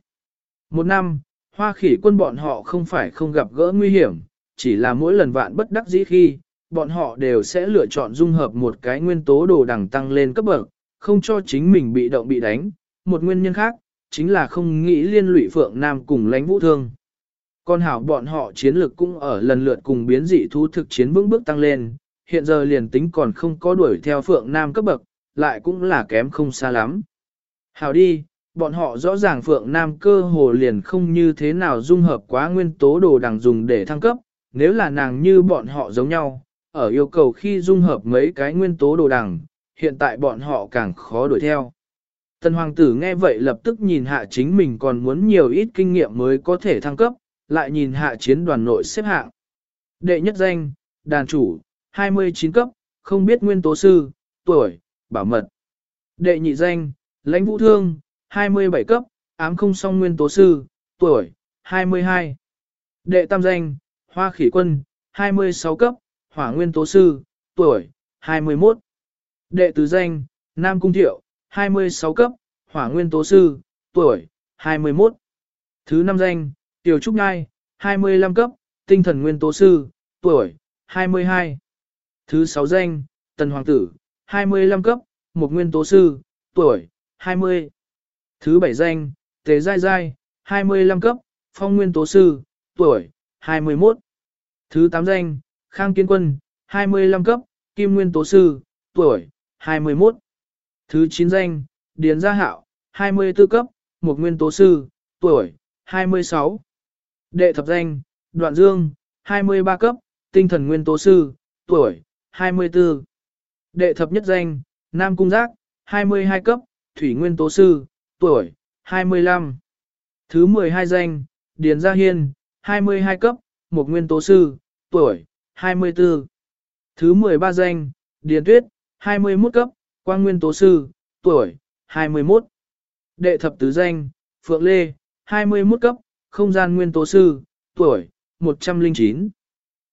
Một năm, hoa khỉ quân bọn họ không phải không gặp gỡ nguy hiểm, chỉ là mỗi lần vạn bất đắc dĩ khi, bọn họ đều sẽ lựa chọn dung hợp một cái nguyên tố đồ đẳng tăng lên cấp bậc, không cho chính mình bị động bị đánh, một nguyên nhân khác, chính là không nghĩ liên lụy Phượng Nam cùng lãnh vũ thương. Con hảo bọn họ chiến lược cũng ở lần lượt cùng biến dị thú thực chiến vững bước tăng lên, hiện giờ liền tính còn không có đuổi theo Phượng Nam cấp bậc, lại cũng là kém không xa lắm. Hảo đi, bọn họ rõ ràng Phượng Nam cơ hồ liền không như thế nào dung hợp quá nguyên tố đồ đằng dùng để thăng cấp, nếu là nàng như bọn họ giống nhau, ở yêu cầu khi dung hợp mấy cái nguyên tố đồ đằng, hiện tại bọn họ càng khó đuổi theo. Tần hoàng tử nghe vậy lập tức nhìn hạ chính mình còn muốn nhiều ít kinh nghiệm mới có thể thăng cấp, lại nhìn hạ chiến đoàn nội xếp hạng. Đệ nhất danh, đàn chủ, 29 cấp, không biết nguyên tố sư, tuổi, bảo mật. Đệ nhị danh, lãnh vũ thương, 27 cấp, ám không song nguyên tố sư, tuổi, 22. Đệ tam danh, hoa khỉ quân, 26 cấp, hỏa nguyên tố sư, tuổi, 21. Đệ tứ danh, nam cung thiệu, 26 cấp, hỏa nguyên tố sư, tuổi, 21. Thứ năm danh, tiểu trúc ngai, 25 cấp, tinh thần nguyên tố sư, tuổi, 22. Thứ sáu danh, tần hoàng tử, 25 cấp, một nguyên tố sư, tuổi, 20. Thứ bảy danh, Tế Giai Giai, 25 cấp, phong nguyên tố sư, tuổi, 21. Thứ tám danh, Khang Kiên Quân, 25 cấp, kim nguyên tố sư, tuổi, 21. Thứ 9 danh, Điền Gia Hạo, 24 cấp, một nguyên tố sư, tuổi, 26. Đệ thập danh, Đoạn Dương, 23 cấp, tinh thần nguyên tố sư, tuổi, 24. Đệ thập nhất danh, Nam Cung Giác, 22 cấp, thủy nguyên tố sư, tuổi, 25. Thứ 12 danh, Điền Gia Hiên, 22 cấp, một nguyên tố sư, tuổi, 24. Thứ 13 danh, Điền Tuyết, 21 cấp, quang nguyên tố sư, tuổi, 21. Đệ thập tứ danh, Phượng Lê, 21 cấp, không gian nguyên tố sư, tuổi, 109.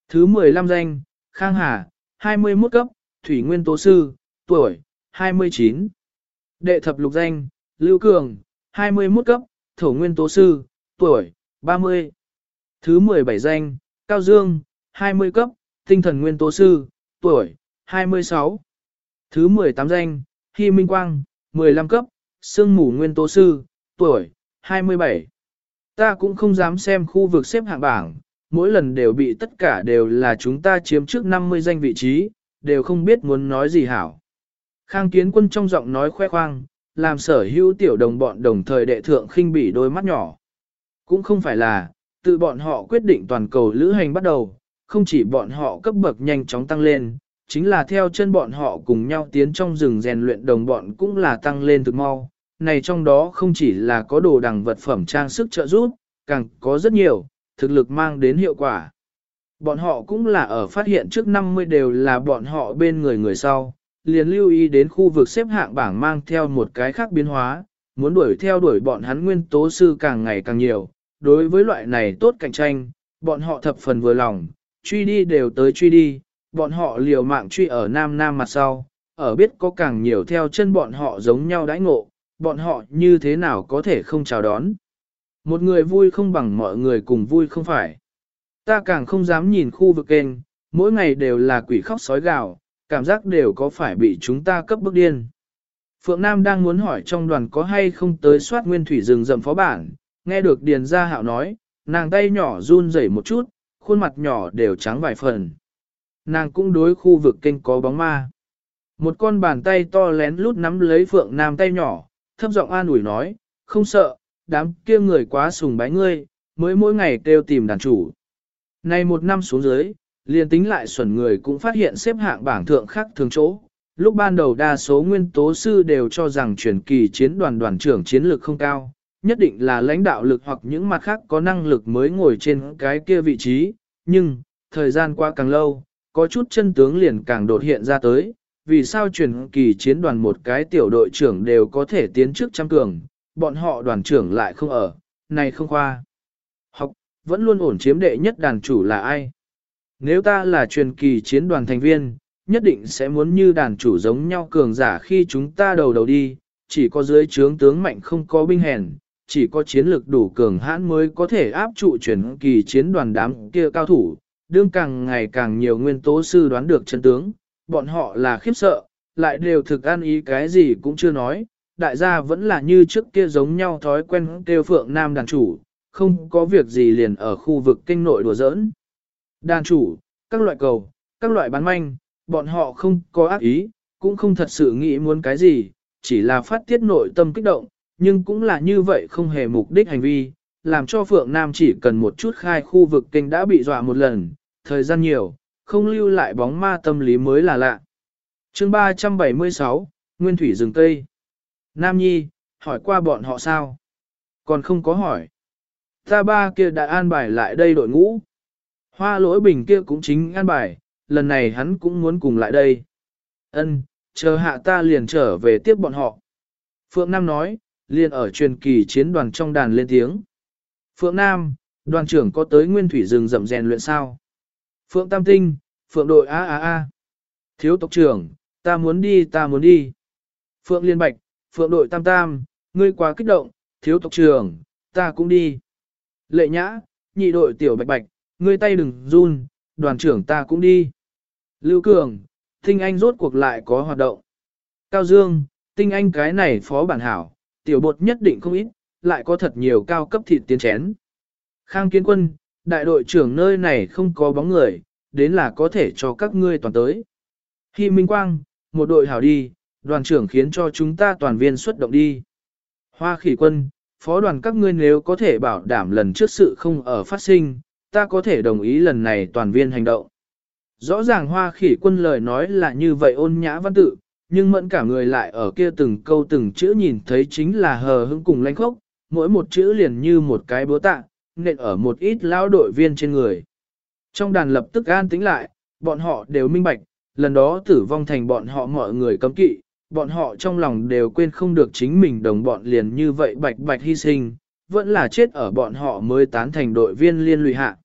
Thứ 15 danh, Khang Hà, 21 cấp, thủy nguyên tố sư, tuổi, 29. Đệ thập lục danh, Lưu Cường, 21 cấp, thổ nguyên tố sư, tuổi, 30. Thứ 17 danh, Cao Dương, 20 cấp, tinh thần nguyên tố sư, tuổi, 26. Thứ 18 danh, Hy Minh Quang, 15 cấp, sương mù nguyên tố sư, tuổi, 27. Ta cũng không dám xem khu vực xếp hạng bảng, mỗi lần đều bị tất cả đều là chúng ta chiếm trước 50 danh vị trí, đều không biết muốn nói gì hảo. Khang kiến quân trong giọng nói khoe khoang, làm sở hữu tiểu đồng bọn đồng thời đệ thượng khinh bỉ đôi mắt nhỏ. Cũng không phải là, tự bọn họ quyết định toàn cầu lữ hành bắt đầu, không chỉ bọn họ cấp bậc nhanh chóng tăng lên, chính là theo chân bọn họ cùng nhau tiến trong rừng rèn luyện đồng bọn cũng là tăng lên thực mau. Này trong đó không chỉ là có đồ đằng vật phẩm trang sức trợ giúp, càng có rất nhiều, thực lực mang đến hiệu quả. Bọn họ cũng là ở phát hiện trước 50 đều là bọn họ bên người người sau, liền lưu ý đến khu vực xếp hạng bảng mang theo một cái khác biến hóa, muốn đuổi theo đuổi bọn hắn nguyên tố sư càng ngày càng nhiều. Đối với loại này tốt cạnh tranh, bọn họ thập phần vừa lòng, truy đi đều tới truy đi, bọn họ liều mạng truy ở nam nam mặt sau, ở biết có càng nhiều theo chân bọn họ giống nhau đãi ngộ, bọn họ như thế nào có thể không chào đón. Một người vui không bằng mọi người cùng vui không phải. Ta càng không dám nhìn khu vực kênh, mỗi ngày đều là quỷ khóc sói gào, cảm giác đều có phải bị chúng ta cấp bức điên. Phượng Nam đang muốn hỏi trong đoàn có hay không tới soát nguyên thủy rừng rậm phó bản, nghe được Điền Gia Hạo nói, nàng tay nhỏ run rẩy một chút, khuôn mặt nhỏ đều trắng vài phần. Nàng cũng đối khu vực kênh có bóng ma. Một con bàn tay to lén lút nắm lấy Phượng Nam tay nhỏ, thấp giọng an ủi nói, không sợ, đám kia người quá sùng bái ngươi, mới mỗi ngày kêu tìm đàn chủ. nay một năm xuống dưới, liền tính lại xuẩn người cũng phát hiện xếp hạng bảng thượng khác thường chỗ. Lúc ban đầu đa số nguyên tố sư đều cho rằng truyền kỳ chiến đoàn đoàn trưởng chiến lược không cao, nhất định là lãnh đạo lực hoặc những mặt khác có năng lực mới ngồi trên cái kia vị trí, nhưng, thời gian qua càng lâu, có chút chân tướng liền càng đột hiện ra tới, vì sao truyền kỳ chiến đoàn một cái tiểu đội trưởng đều có thể tiến trước trăm cường, bọn họ đoàn trưởng lại không ở, này không khoa. Học, vẫn luôn ổn chiếm đệ nhất đàn chủ là ai? Nếu ta là truyền kỳ chiến đoàn thành viên, nhất định sẽ muốn như đàn chủ giống nhau cường giả khi chúng ta đầu đầu đi, chỉ có dưới trướng tướng mạnh không có binh hèn, chỉ có chiến lực đủ cường hãn mới có thể áp trụ truyền kỳ chiến đoàn đám kia cao thủ, đương càng ngày càng nhiều nguyên tố sư đoán được chân tướng, bọn họ là khiếp sợ, lại đều thực ăn ý cái gì cũng chưa nói, đại gia vẫn là như trước kia giống nhau thói quen kêu phượng nam đàn chủ, không có việc gì liền ở khu vực kinh nội đùa giỡn. Đàn chủ, các loại cầu, các loại bán manh, bọn họ không có ác ý, cũng không thật sự nghĩ muốn cái gì, chỉ là phát tiết nội tâm kích động, nhưng cũng là như vậy không hề mục đích hành vi, làm cho Phượng Nam chỉ cần một chút khai khu vực kinh đã bị dọa một lần, thời gian nhiều, không lưu lại bóng ma tâm lý mới là lạ. chương 376, Nguyên Thủy rừng Tây. Nam Nhi, hỏi qua bọn họ sao? Còn không có hỏi. Ta ba kia đã an bài lại đây đội ngũ. Hoa lỗi bình kia cũng chính an bài, lần này hắn cũng muốn cùng lại đây. Ân, chờ hạ ta liền trở về tiếp bọn họ. Phượng Nam nói, liền ở truyền kỳ chiến đoàn trong đàn lên tiếng. Phượng Nam, đoàn trưởng có tới nguyên thủy rừng rậm rèn luyện sao? Phượng Tam Tinh, Phượng đội a a a. Thiếu tộc trưởng, ta muốn đi ta muốn đi. Phượng Liên Bạch, Phượng đội Tam Tam, ngươi quá kích động, thiếu tộc trưởng, ta cũng đi. Lệ Nhã, nhị đội Tiểu Bạch Bạch, ngươi tay đừng run, đoàn trưởng ta cũng đi. Lưu Cường, Tinh Anh rốt cuộc lại có hoạt động. Cao Dương, Tinh Anh cái này phó bản hảo, tiểu bột nhất định không ít, lại có thật nhiều cao cấp thịt tiến chén. Khang Kiến Quân, đại đội trưởng nơi này không có bóng người, đến là có thể cho các ngươi toàn tới. Hi Minh Quang, một đội hảo đi, đoàn trưởng khiến cho chúng ta toàn viên xuất động đi. Hoa khỉ quân, phó đoàn các ngươi nếu có thể bảo đảm lần trước sự không ở phát sinh, ta có thể đồng ý lần này toàn viên hành động. Rõ ràng hoa khỉ quân lời nói là như vậy ôn nhã văn tự, nhưng mẫn cả người lại ở kia từng câu từng chữ nhìn thấy chính là hờ hững cùng lanh khốc, mỗi một chữ liền như một cái búa tạ, nện ở một ít lao đội viên trên người. Trong đàn lập tức an tĩnh lại, bọn họ đều minh bạch, lần đó tử vong thành bọn họ mọi người cấm kỵ, bọn họ trong lòng đều quên không được chính mình đồng bọn liền như vậy bạch bạch hy sinh, vẫn là chết ở bọn họ mới tán thành đội viên liên lụy hạ.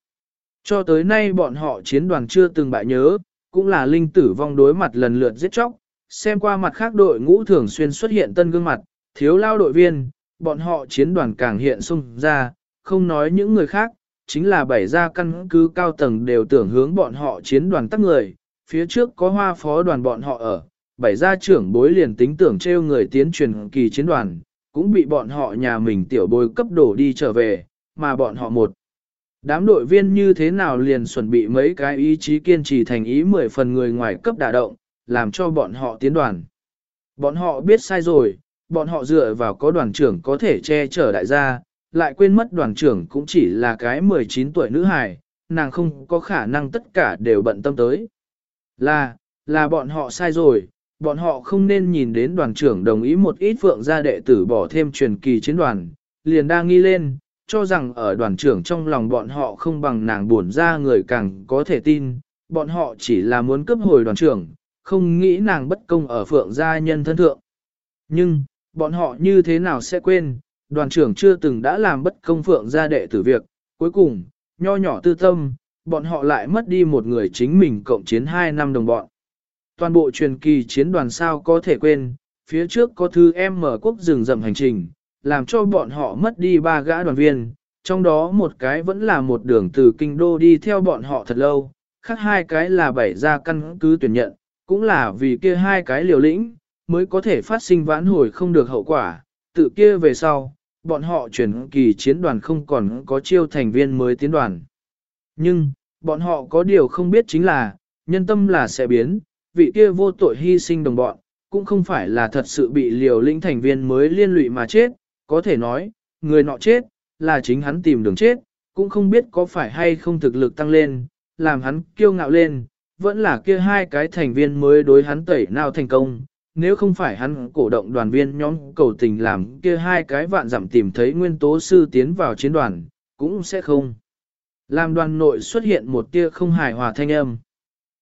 Cho tới nay bọn họ chiến đoàn chưa từng bại nhớ, cũng là linh tử vong đối mặt lần lượt giết chóc, xem qua mặt khác đội ngũ thường xuyên xuất hiện tân gương mặt, thiếu lao đội viên, bọn họ chiến đoàn càng hiện sung ra, không nói những người khác, chính là bảy gia căn cứ cao tầng đều tưởng hướng bọn họ chiến đoàn tắc người, phía trước có hoa phó đoàn bọn họ ở, bảy gia trưởng bối liền tính tưởng treo người tiến truyền kỳ chiến đoàn, cũng bị bọn họ nhà mình tiểu bối cấp đổ đi trở về, mà bọn họ một. Đám đội viên như thế nào liền chuẩn bị mấy cái ý chí kiên trì thành ý mười phần người ngoài cấp đả động, làm cho bọn họ tiến đoàn. Bọn họ biết sai rồi, bọn họ dựa vào có đoàn trưởng có thể che chở đại gia, lại quên mất đoàn trưởng cũng chỉ là cái 19 tuổi nữ hài, nàng không có khả năng tất cả đều bận tâm tới. Là, là bọn họ sai rồi, bọn họ không nên nhìn đến đoàn trưởng đồng ý một ít phượng gia đệ tử bỏ thêm truyền kỳ chiến đoàn, liền đa nghi lên, cho rằng ở đoàn trưởng trong lòng bọn họ không bằng nàng buồn ra người càng có thể tin, bọn họ chỉ là muốn cấp hồi đoàn trưởng, không nghĩ nàng bất công ở phượng gia nhân thân thượng. Nhưng, bọn họ như thế nào sẽ quên, đoàn trưởng chưa từng đã làm bất công phượng gia đệ tử việc, cuối cùng, nho nhỏ tư tâm, bọn họ lại mất đi một người chính mình cộng chiến 2 năm đồng bọn. Toàn bộ truyền kỳ chiến đoàn sao có thể quên, phía trước có thư em mở quốc rừng rậm hành trình, làm cho bọn họ mất đi ba gã đoàn viên, trong đó một cái vẫn là một đường từ kinh đô đi theo bọn họ thật lâu, khác hai cái là bảy gia căn cứ tuyển nhận, cũng là vì kia hai cái liều lĩnh, mới có thể phát sinh vãn hồi không được hậu quả, tự kia về sau, bọn họ chuyển kỳ chiến đoàn không còn có chiêu thành viên mới tiến đoàn. Nhưng, bọn họ có điều không biết chính là, nhân tâm là sẽ biến, vị kia vô tội hy sinh đồng bọn, cũng không phải là thật sự bị liều lĩnh thành viên mới liên lụy mà chết, có thể nói, người nọ chết, là chính hắn tìm đường chết, cũng không biết có phải hay không thực lực tăng lên, làm hắn kiêu ngạo lên, vẫn là kia hai cái thành viên mới đối hắn tẩy nào thành công. Nếu không phải hắn cổ động đoàn viên nhóm cầu tình làm kia hai cái vạn giảm tìm thấy nguyên tố sư tiến vào chiến đoàn, cũng sẽ không. Làm đoàn nội xuất hiện một tia không hài hòa thanh âm.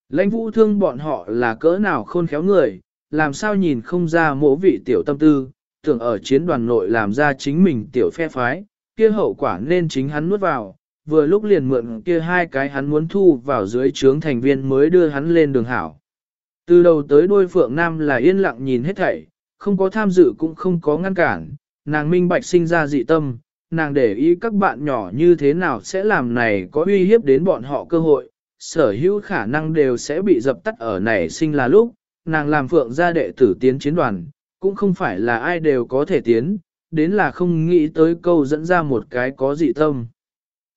Lãnh vũ thương bọn họ là cỡ nào khôn khéo người, làm sao nhìn không ra mỗ vị tiểu tâm tư, tưởng ở chiến đoàn nội làm ra chính mình tiểu phe phái, kia hậu quả nên chính hắn nuốt vào, vừa lúc liền mượn kia hai cái hắn muốn thu vào dưới trướng thành viên mới đưa hắn lên đường hảo. Từ đầu tới đuôi Phượng Nam là yên lặng nhìn hết thảy, không có tham dự cũng không có ngăn cản, nàng minh bạch sinh ra dị tâm, nàng để ý các bạn nhỏ như thế nào sẽ làm này có uy hiếp đến bọn họ cơ hội, sở hữu khả năng đều sẽ bị dập tắt ở nảy sinh là lúc, nàng làm Phượng gia đệ tử tiến chiến đoàn, cũng không phải là ai đều có thể tiến, đến là không nghĩ tới câu dẫn ra một cái có dị tâm.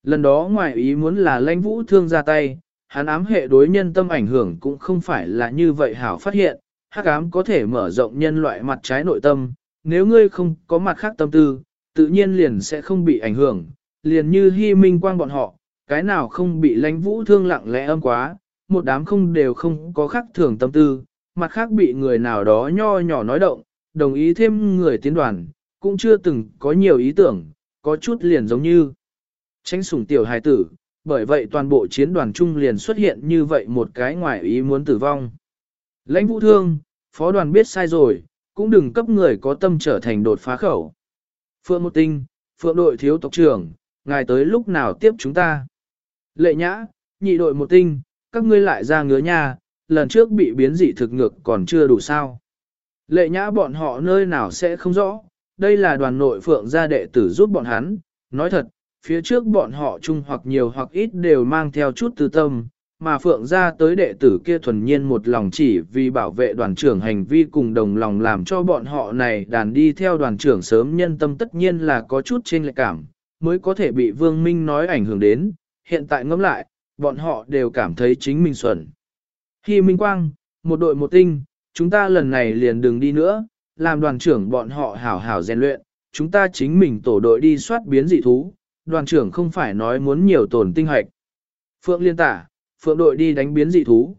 Lần đó ngoài ý muốn là lãnh vũ thương ra tay, hắn ám hệ đối nhân tâm ảnh hưởng cũng không phải là như vậy hảo phát hiện, hắc ám có thể mở rộng nhân loại mặt trái nội tâm, nếu ngươi không có mặt khác tâm tư, tự nhiên liền sẽ không bị ảnh hưởng, liền như hy minh quang bọn họ, cái nào không bị lãnh vũ thương lặng lẽ âm quá, một đám không đều không có khác thường tâm tư, mặt khác bị người nào đó nho nhỏ nói động, đồng ý thêm người tiến đoàn, cũng chưa từng có nhiều ý tưởng, có chút liền giống như tránh sủng tiểu hài tử, bởi vậy toàn bộ chiến đoàn trung liền xuất hiện như vậy một cái ngoài ý muốn tử vong. Lãnh vũ thương, phó đoàn biết sai rồi, cũng đừng cấp người có tâm trở thành đột phá khẩu. Phượng một tinh, phượng đội thiếu tộc trưởng, ngài tới lúc nào tiếp chúng ta. Lệ nhã, nhị đội một tinh, các ngươi lại ra ngứa nha, lần trước bị biến dị thực ngược còn chưa đủ sao. Lệ nhã bọn họ nơi nào sẽ không rõ, đây là đoàn nội phượng gia đệ tử giúp bọn hắn, nói thật, phía trước bọn họ chung hoặc nhiều hoặc ít đều mang theo chút tư tâm, mà phượng ra tới đệ tử kia thuần nhiên một lòng chỉ vì bảo vệ đoàn trưởng hành vi cùng đồng lòng làm cho bọn họ này đàn đi theo đoàn trưởng sớm nhân tâm tất nhiên là có chút trên lệ cảm, mới có thể bị vương minh nói ảnh hưởng đến, hiện tại ngẫm lại, bọn họ đều cảm thấy chính mình xuẩn. Khi Minh Quang, một đội một tinh, chúng ta lần này liền đừng đi nữa, làm đoàn trưởng bọn họ hảo hảo rèn luyện, chúng ta chính mình tổ đội đi soát biến dị thú, đoàn trưởng không phải nói muốn nhiều tổn tinh hoạch. Phượng liên tả, Phượng đội đi đánh biến dị thú.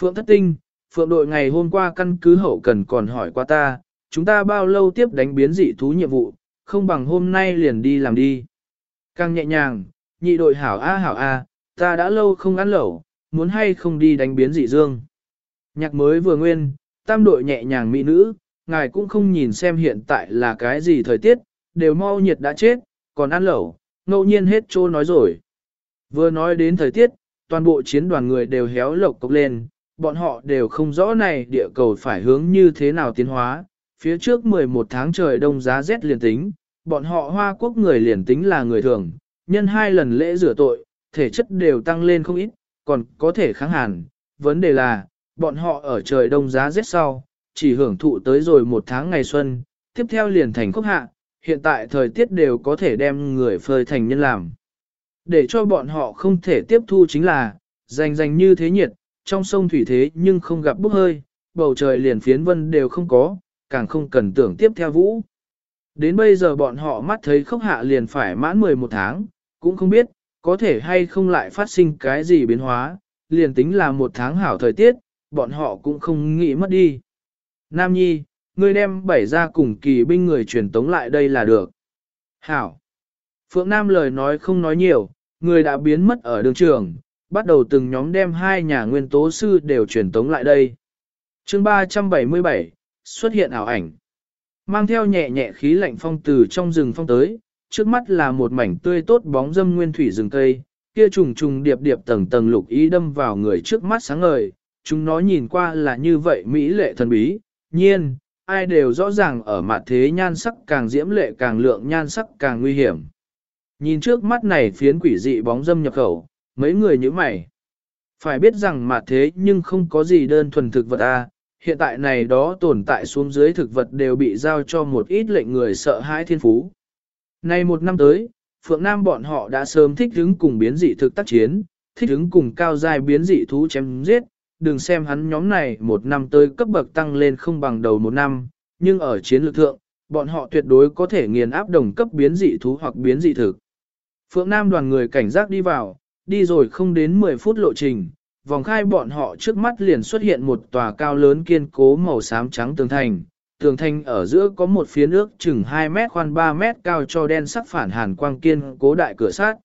Phượng thất tinh, Phượng đội ngày hôm qua căn cứ hậu cần còn hỏi qua ta, chúng ta bao lâu tiếp đánh biến dị thú nhiệm vụ, không bằng hôm nay liền đi làm đi. Càng nhẹ nhàng, nhị đội hảo A hảo A, ta đã lâu không ăn lẩu, muốn hay không đi đánh biến dị dương. Nhạc mới vừa nguyên, tam đội nhẹ nhàng mỹ nữ, ngài cũng không nhìn xem hiện tại là cái gì thời tiết, đều mau nhiệt đã chết, còn ăn lẩu, ngẫu nhiên hết trô nói rồi. Vừa nói đến thời tiết, toàn bộ chiến đoàn người đều héo lộc cốc lên, bọn họ đều không rõ này địa cầu phải hướng như thế nào tiến hóa. Phía trước 11 tháng trời đông giá rét liền tính, bọn họ hoa quốc người liền tính là người thường, nhân hai lần lễ rửa tội, thể chất đều tăng lên không ít, còn có thể kháng hàn. Vấn đề là, bọn họ ở trời đông giá rét sau, chỉ hưởng thụ tới rồi một tháng ngày xuân, tiếp theo liền thành khốc hạ, hiện tại thời tiết đều có thể đem người phơi thành nhân làm. Để cho bọn họ không thể tiếp thu chính là, rành rành như thế nhiệt, trong sông thủy thế nhưng không gặp bốc hơi, bầu trời liền phiến vân đều không có, càng không cần tưởng tiếp theo vũ. Đến bây giờ bọn họ mắt thấy khốc hạ liền phải mãn 11 tháng, cũng không biết, có thể hay không lại phát sinh cái gì biến hóa, liền tính là một tháng hảo thời tiết, bọn họ cũng không nghĩ mất đi. Nam Nhi, ngươi đem bảy ra cùng kỳ binh người truyền tống lại đây là được. Hảo. Phượng Nam lời nói không nói nhiều, người đã biến mất ở đường trường, bắt đầu từng nhóm đem hai nhà nguyên tố sư đều truyền tống lại đây. chương 377, xuất hiện ảo ảnh. Mang theo nhẹ nhẹ khí lạnh phong từ trong rừng phong tới, trước mắt là một mảnh tươi tốt bóng dâm nguyên thủy rừng cây, kia trùng trùng điệp điệp tầng tầng lục ý đâm vào người trước mắt sáng ngời, chúng nó nhìn qua là như vậy mỹ lệ thần bí, nhiên, ai đều rõ ràng ở mặt thế nhan sắc càng diễm lệ càng lượng nhan sắc càng nguy hiểm. Nhìn trước mắt này phiến quỷ dị bóng dâm nhập khẩu, mấy người như mày. Phải biết rằng mặt thế nhưng không có gì đơn thuần thực vật a hiện tại này đó tồn tại xuống dưới thực vật đều bị giao cho một ít lệnh người sợ hãi thiên phú. Nay một năm tới, Phượng Nam bọn họ đã sớm thích hứng cùng biến dị thực tác chiến, thích hứng cùng cao dài biến dị thú chém giết, đừng xem hắn nhóm này một năm tới cấp bậc tăng lên không bằng đầu một năm, nhưng ở chiến lược thượng, bọn họ tuyệt đối có thể nghiền áp đồng cấp biến dị thú hoặc biến dị thực. Phượng Nam đoàn người cảnh giác đi vào, đi rồi không đến 10 phút lộ trình, vòng khai bọn họ trước mắt liền xuất hiện một tòa cao lớn kiên cố màu xám trắng tường thành. Tường thành ở giữa có một phía nước chừng 2 mét khoan 3 mét cao cho đen sắc phản hàn quang kiên cố đại cửa sát.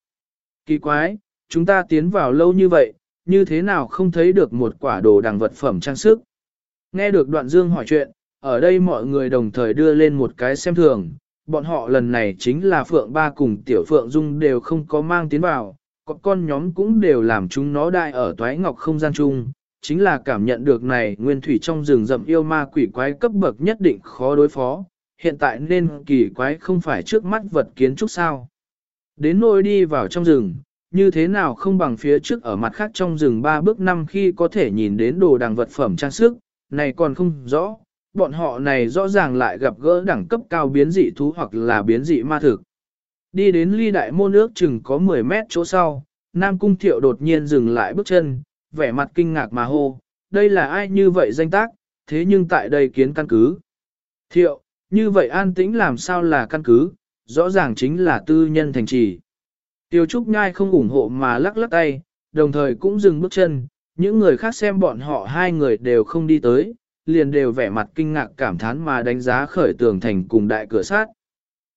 Kỳ quái, chúng ta tiến vào lâu như vậy, như thế nào không thấy được một quả đồ đằng vật phẩm trang sức. Nghe được đoạn dương hỏi chuyện, ở đây mọi người đồng thời đưa lên một cái xem thường, bọn họ lần này chính là Phượng Ba cùng Tiểu Phượng Dung đều không có mang tiến vào, còn con nhóm cũng đều làm chúng nó đại ở toái ngọc không gian chung, chính là cảm nhận được này nguyên thủy trong rừng rậm yêu ma quỷ quái cấp bậc nhất định khó đối phó, hiện tại nên kỳ quái không phải trước mắt vật kiến trúc sao. Đến nôi đi vào trong rừng, như thế nào không bằng phía trước ở mặt khác trong rừng ba bước năm khi có thể nhìn đến đồ đằng vật phẩm trang sức, này còn không rõ, bọn họ này rõ ràng lại gặp gỡ đẳng cấp cao biến dị thú hoặc là biến dị ma thực. Đi đến ly đại môn nước chừng có 10 mét chỗ sau, Nam Cung Thiệu đột nhiên dừng lại bước chân, vẻ mặt kinh ngạc mà hô, đây là ai như vậy danh tác, thế nhưng tại đây kiến căn cứ. Thiệu, như vậy an tĩnh làm sao là căn cứ, rõ ràng chính là tư nhân thành trì. Tiêu Trúc Nhai không ủng hộ mà lắc lắc tay, đồng thời cũng dừng bước chân, những người khác xem bọn họ hai người đều không đi tới, liền đều vẻ mặt kinh ngạc cảm thán mà đánh giá khởi tường thành cùng đại cửa sát.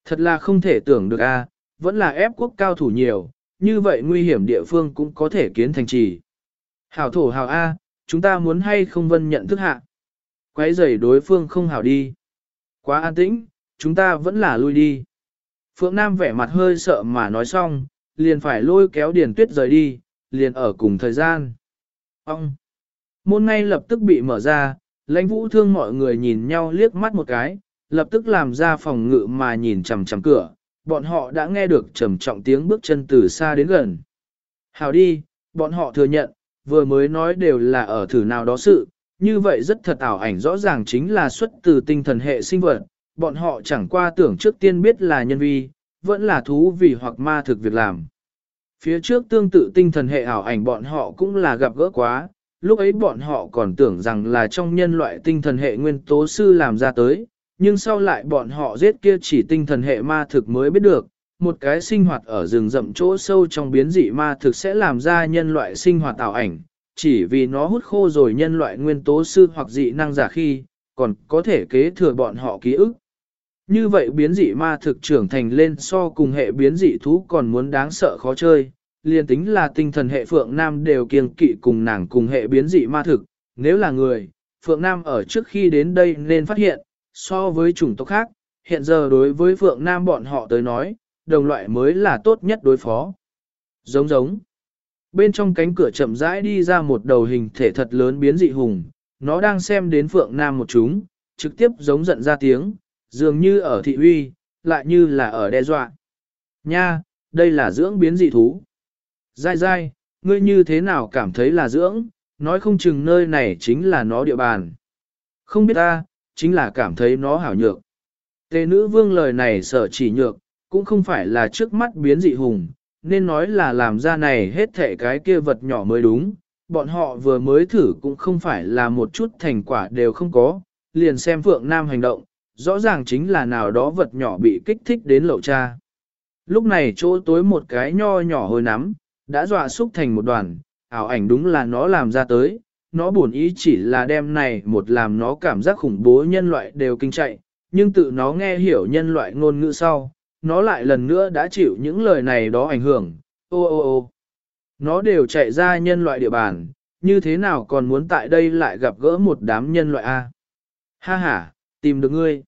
Thật là không thể tưởng được a, vẫn là ép quốc cao thủ nhiều, như vậy nguy hiểm địa phương cũng có thể kiến thành trì. Hảo thổ hảo A, chúng ta muốn hay không vân nhận thức hạ. Quấy rầy đối phương không hảo đi. Quá an tĩnh, chúng ta vẫn là lui đi. Phượng Nam vẻ mặt hơi sợ mà nói xong, liền phải lôi kéo Điền Tuyết rời đi, liền ở cùng thời gian. Ông! Môn ngay lập tức bị mở ra, lãnh vũ thương mọi người nhìn nhau liếc mắt một cái, lập tức làm ra phòng ngự mà nhìn chằm chằm cửa, bọn họ đã nghe được trầm trọng tiếng bước chân từ xa đến gần. Hào đi, bọn họ thừa nhận, vừa mới nói đều là ở thử nào đó sự, như vậy rất thật ảo ảnh rõ ràng chính là xuất từ tinh thần hệ sinh vật, bọn họ chẳng qua tưởng trước tiên biết là nhân vi, vẫn là thú vì hoặc ma thực việc làm. Phía trước tương tự tinh thần hệ ảo ảnh bọn họ cũng là gặp gỡ quá, lúc ấy bọn họ còn tưởng rằng là trong nhân loại tinh thần hệ nguyên tố sư làm ra tới, nhưng sau lại bọn họ giết kia chỉ tinh thần hệ ma thực mới biết được, một cái sinh hoạt ở rừng rậm chỗ sâu trong biến dị ma thực sẽ làm ra nhân loại sinh hoạt ảo ảnh, chỉ vì nó hút khô rồi nhân loại nguyên tố sư hoặc dị năng giả khi, còn có thể kế thừa bọn họ ký ức. Như vậy biến dị ma thực trưởng thành lên so cùng hệ biến dị thú còn muốn đáng sợ khó chơi, liền tính là tinh thần hệ Phượng Nam đều kiêng kỵ cùng nàng cùng hệ biến dị ma thực, nếu là người, Phượng Nam ở trước khi đến đây nên phát hiện, so với chủng tộc khác, hiện giờ đối với Phượng Nam bọn họ tới nói, đồng loại mới là tốt nhất đối phó. Giống giống. Bên trong cánh cửa chậm rãi đi ra một đầu hình thể thật lớn biến dị hùng, nó đang xem đến Phượng Nam một chúng, trực tiếp giống giận ra tiếng, dường như ở thị uy, lại như là ở đe dọa. Nha, đây là dưỡng biến dị thú. Dai dai, ngươi như thế nào cảm thấy là dưỡng, nói không chừng nơi này chính là nó địa bàn. Không biết ta, chính là cảm thấy nó hảo nhược. Tề nữ vương lời này sợ chỉ nhược, cũng không phải là trước mắt biến dị hùng, nên nói là làm ra này hết thể cái kia vật nhỏ mới đúng. Bọn họ vừa mới thử cũng không phải là một chút thành quả đều không có, liền xem Phượng Nam hành động, rõ ràng chính là nào đó vật nhỏ bị kích thích đến lậu cha. Lúc này chỗ tối một cái nho nhỏ hồi nắm, đã dọa xúc thành một đoàn, ảo ảnh đúng là nó làm ra tới, nó buồn ý chỉ là đem này một làm nó cảm giác khủng bố nhân loại đều kinh chạy, nhưng tự nó nghe hiểu nhân loại ngôn ngữ sau, nó lại lần nữa đã chịu những lời này đó ảnh hưởng, ô ô ô. Nó đều chạy ra nhân loại địa bàn, như thế nào còn muốn tại đây lại gặp gỡ một đám nhân loại A. Ha ha, tìm được ngươi.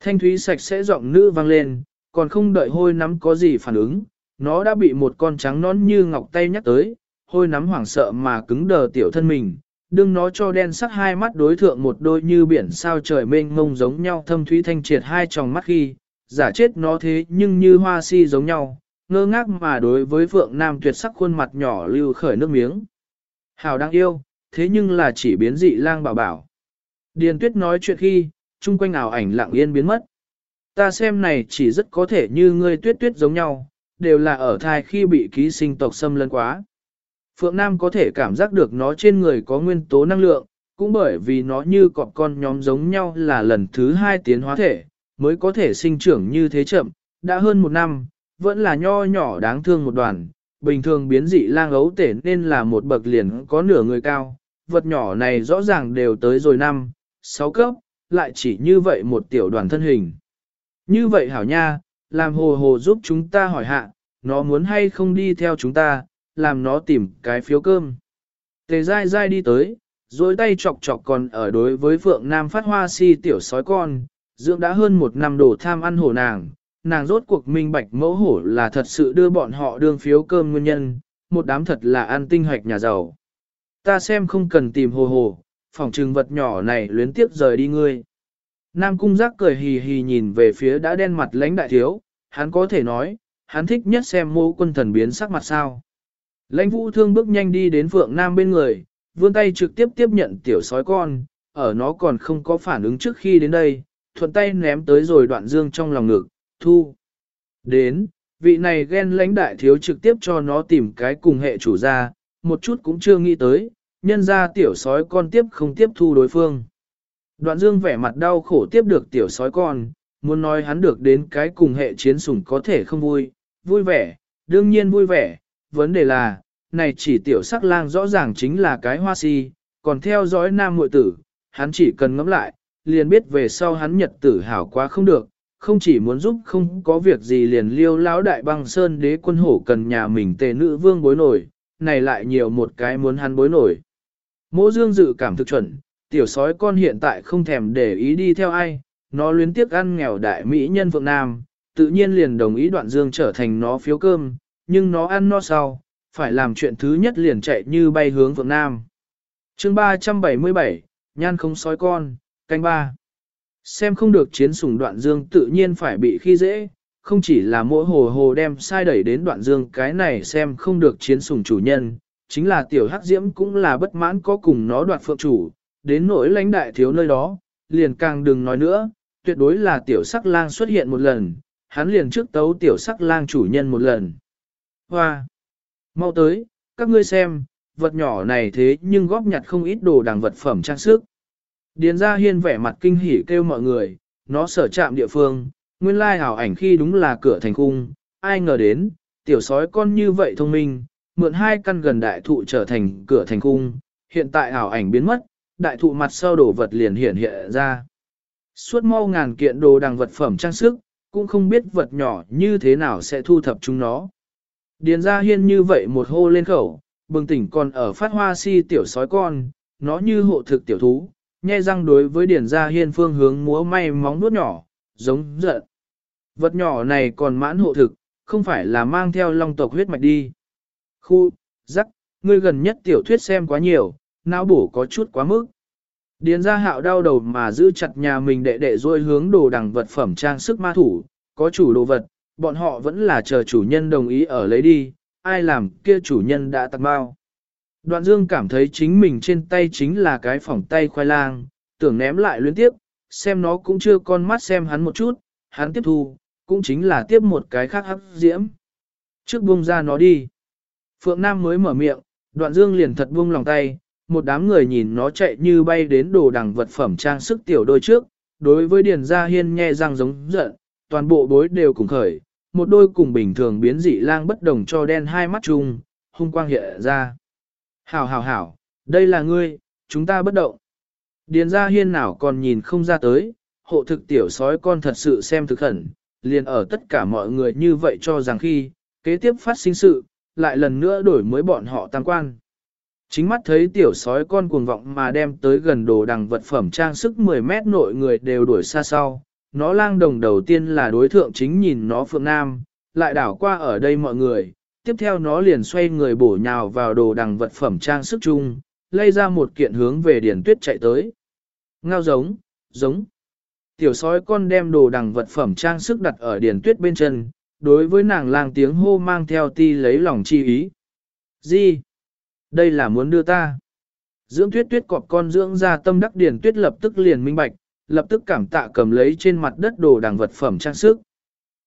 Thanh thúy sạch sẽ giọng nữ vang lên, còn không đợi hôi nắm có gì phản ứng, nó đã bị một con trắng nón như ngọc tay nhắc tới, hôi nắm hoảng sợ mà cứng đờ tiểu thân mình, đương nó cho đen sắc hai mắt đối thượng một đôi như biển sao trời mênh mông giống nhau thâm thúy thanh triệt hai tròng mắt khi, giả chết nó thế nhưng như hoa si giống nhau, ngơ ngác mà đối với Phượng Nam tuyệt sắc khuôn mặt nhỏ lưu khởi nước miếng. Hào đang yêu, thế nhưng là chỉ biến dị lang bảo bảo. Điền tuyết nói chuyện khi, chung quanh ảo ảnh lặng yên biến mất. Ta xem này chỉ rất có thể như ngươi tuyết tuyết giống nhau, đều là ở thai khi bị ký sinh tộc xâm lấn quá. Phượng Nam có thể cảm giác được nó trên người có nguyên tố năng lượng, cũng bởi vì nó như cọp con nhóm giống nhau là lần thứ hai tiến hóa thể, mới có thể sinh trưởng như thế chậm, đã hơn một năm, vẫn là nho nhỏ đáng thương một đoàn, bình thường biến dị lang ấu tể nên là một bậc liền có nửa người cao, vật nhỏ này rõ ràng đều tới rồi năm, sáu cấp, lại chỉ như vậy một tiểu đoàn thân hình. Như vậy hảo nha, làm hồ hồ giúp chúng ta hỏi hạ, nó muốn hay không đi theo chúng ta, làm nó tìm cái phiếu cơm. Tề dai dai đi tới, dối tay chọc chọc còn ở đối với Phượng Nam phát hoa si tiểu sói con, dưỡng đã hơn một năm đổ tham ăn hổ nàng, nàng rốt cuộc minh bạch mẫu hổ là thật sự đưa bọn họ đương phiếu cơm nguyên nhân, một đám thật là ăn tinh hoạch nhà giàu. Ta xem không cần tìm hồ hồ, phòng trừng vật nhỏ này luyến tiếp rời đi ngươi. Nam cung giác cười hì hì nhìn về phía đã đen mặt lãnh đại thiếu, hắn có thể nói, hắn thích nhất xem mô quân thần biến sắc mặt sao. Lãnh vũ thương bước nhanh đi đến Phượng Nam bên người, vươn tay trực tiếp tiếp nhận tiểu sói con, ở nó còn không có phản ứng trước khi đến đây, thuận tay ném tới rồi đoạn dương trong lòng ngực, thu. Đến, vị này ghen lãnh đại thiếu trực tiếp cho nó tìm cái cùng hệ chủ ra, một chút cũng chưa nghĩ tới, nhân ra tiểu sói con tiếp không tiếp thu đối phương. Đoạn dương vẻ mặt đau khổ tiếp được tiểu sói con, muốn nói hắn được đến cái cùng hệ chiến sủng có thể không vui, vui vẻ, đương nhiên vui vẻ, vấn đề là, này chỉ tiểu sắc lang rõ ràng chính là cái hoa si, còn theo dõi nam muội tử, hắn chỉ cần ngẫm lại, liền biết về sau hắn nhật tử hảo quá không được, không chỉ muốn giúp không có việc gì liền liêu lão đại băng sơn đế quân hổ cần nhà mình tề nữ vương bối nổi, này lại nhiều một cái muốn hắn bối nổi. Mỗ dương dự cảm thực chuẩn, tiểu sói con hiện tại không thèm để ý đi theo ai, nó luyến tiếc ăn nghèo đại mỹ nhân phượng nam, tự nhiên liền đồng ý đoạn dương trở thành nó phiếu cơm, nhưng nó ăn no sau, phải làm chuyện thứ nhất liền chạy như bay hướng phượng nam. chương 377, nhan không sói con, canh ba. Xem không được chiến sủng đoạn dương tự nhiên phải bị khi dễ, không chỉ là mỗi hồ hồ đem sai đẩy đến đoạn dương cái này xem không được chiến sủng chủ nhân, chính là tiểu hắc diễm cũng là bất mãn có cùng nó đoạt phượng chủ, đến nỗi lãnh đại thiếu nơi đó, liền càng đừng nói nữa, tuyệt đối là tiểu sắc lang xuất hiện một lần, hắn liền trước tấu tiểu sắc lang chủ nhân một lần. Hoa! Mau tới, các ngươi xem, vật nhỏ này thế nhưng góp nhặt không ít đồ đàng vật phẩm trang sức. Điền ra hiên vẻ mặt kinh hỉ kêu mọi người, nó sở chạm địa phương, nguyên lai hảo ảnh khi đúng là cửa thành cung, ai ngờ đến, tiểu sói con như vậy thông minh, mượn hai căn gần đại thụ trở thành cửa thành cung, hiện tại hảo ảnh biến mất, đại thụ mặt sau đổ vật liền hiện hiện ra. Suốt mau ngàn kiện đồ đằng vật phẩm trang sức, cũng không biết vật nhỏ như thế nào sẽ thu thập chúng nó. Điền ra hiên như vậy một hô lên khẩu, bừng tỉnh còn ở phát hoa si tiểu sói con, nó như hộ thực tiểu thú, nhai răng đối với điền ra hiên phương hướng múa may móng nuốt nhỏ, giống giận. Vật nhỏ này còn mãn hộ thực, không phải là mang theo long tộc huyết mạch đi. Khu, rắc, ngươi gần nhất tiểu thuyết xem quá nhiều, não bổ có chút quá mức. Điền ra hạo đau đầu mà giữ chặt nhà mình đệ đệ rồi hướng đồ đằng vật phẩm trang sức ma thủ, có chủ đồ vật, bọn họ vẫn là chờ chủ nhân đồng ý ở lấy đi, ai làm kia chủ nhân đã tặng bao. Đoạn dương cảm thấy chính mình trên tay chính là cái phỏng tay khoai lang, tưởng ném lại luyến tiếp, xem nó cũng chưa con mắt xem hắn một chút, hắn tiếp thu, cũng chính là tiếp một cái khác hấp diễm. Trước buông ra nó đi. Phượng Nam mới mở miệng, đoạn dương liền thật buông lòng tay, một đám người nhìn nó chạy như bay đến đồ đằng vật phẩm trang sức tiểu đôi trước, đối với Điền Gia Hiên nghe răng giống giận, toàn bộ bối đều cùng khởi, một đôi cùng bình thường biến dị lang bất đồng cho đen hai mắt chung, hung quang hiện ra. Hảo hảo hảo, đây là ngươi, chúng ta bất động. Điền Gia Hiên nào còn nhìn không ra tới, hộ thực tiểu sói con thật sự xem thực khẩn, liền ở tất cả mọi người như vậy cho rằng khi, kế tiếp phát sinh sự, lại lần nữa đổi mới bọn họ tăng quan. Chính mắt thấy tiểu sói con cuồng vọng mà đem tới gần đồ đằng vật phẩm trang sức 10 mét nội người đều đuổi xa sau. Nó lang đồng đầu tiên là đối thượng chính nhìn nó phượng nam, lại đảo qua ở đây mọi người. Tiếp theo nó liền xoay người bổ nhào vào đồ đằng vật phẩm trang sức chung, lây ra một kiện hướng về điển tuyết chạy tới. Ngao giống, giống. Tiểu sói con đem đồ đằng vật phẩm trang sức đặt ở điển tuyết bên chân, đối với nàng lang tiếng hô mang theo ti lấy lòng chi ý. Gì? Đây là muốn đưa ta. Dưỡng tuyết tuyết cọp con dưỡng ra tâm đắc điển tuyết lập tức liền minh bạch, lập tức cảm tạ cầm lấy trên mặt đất đồ đằng vật phẩm trang sức.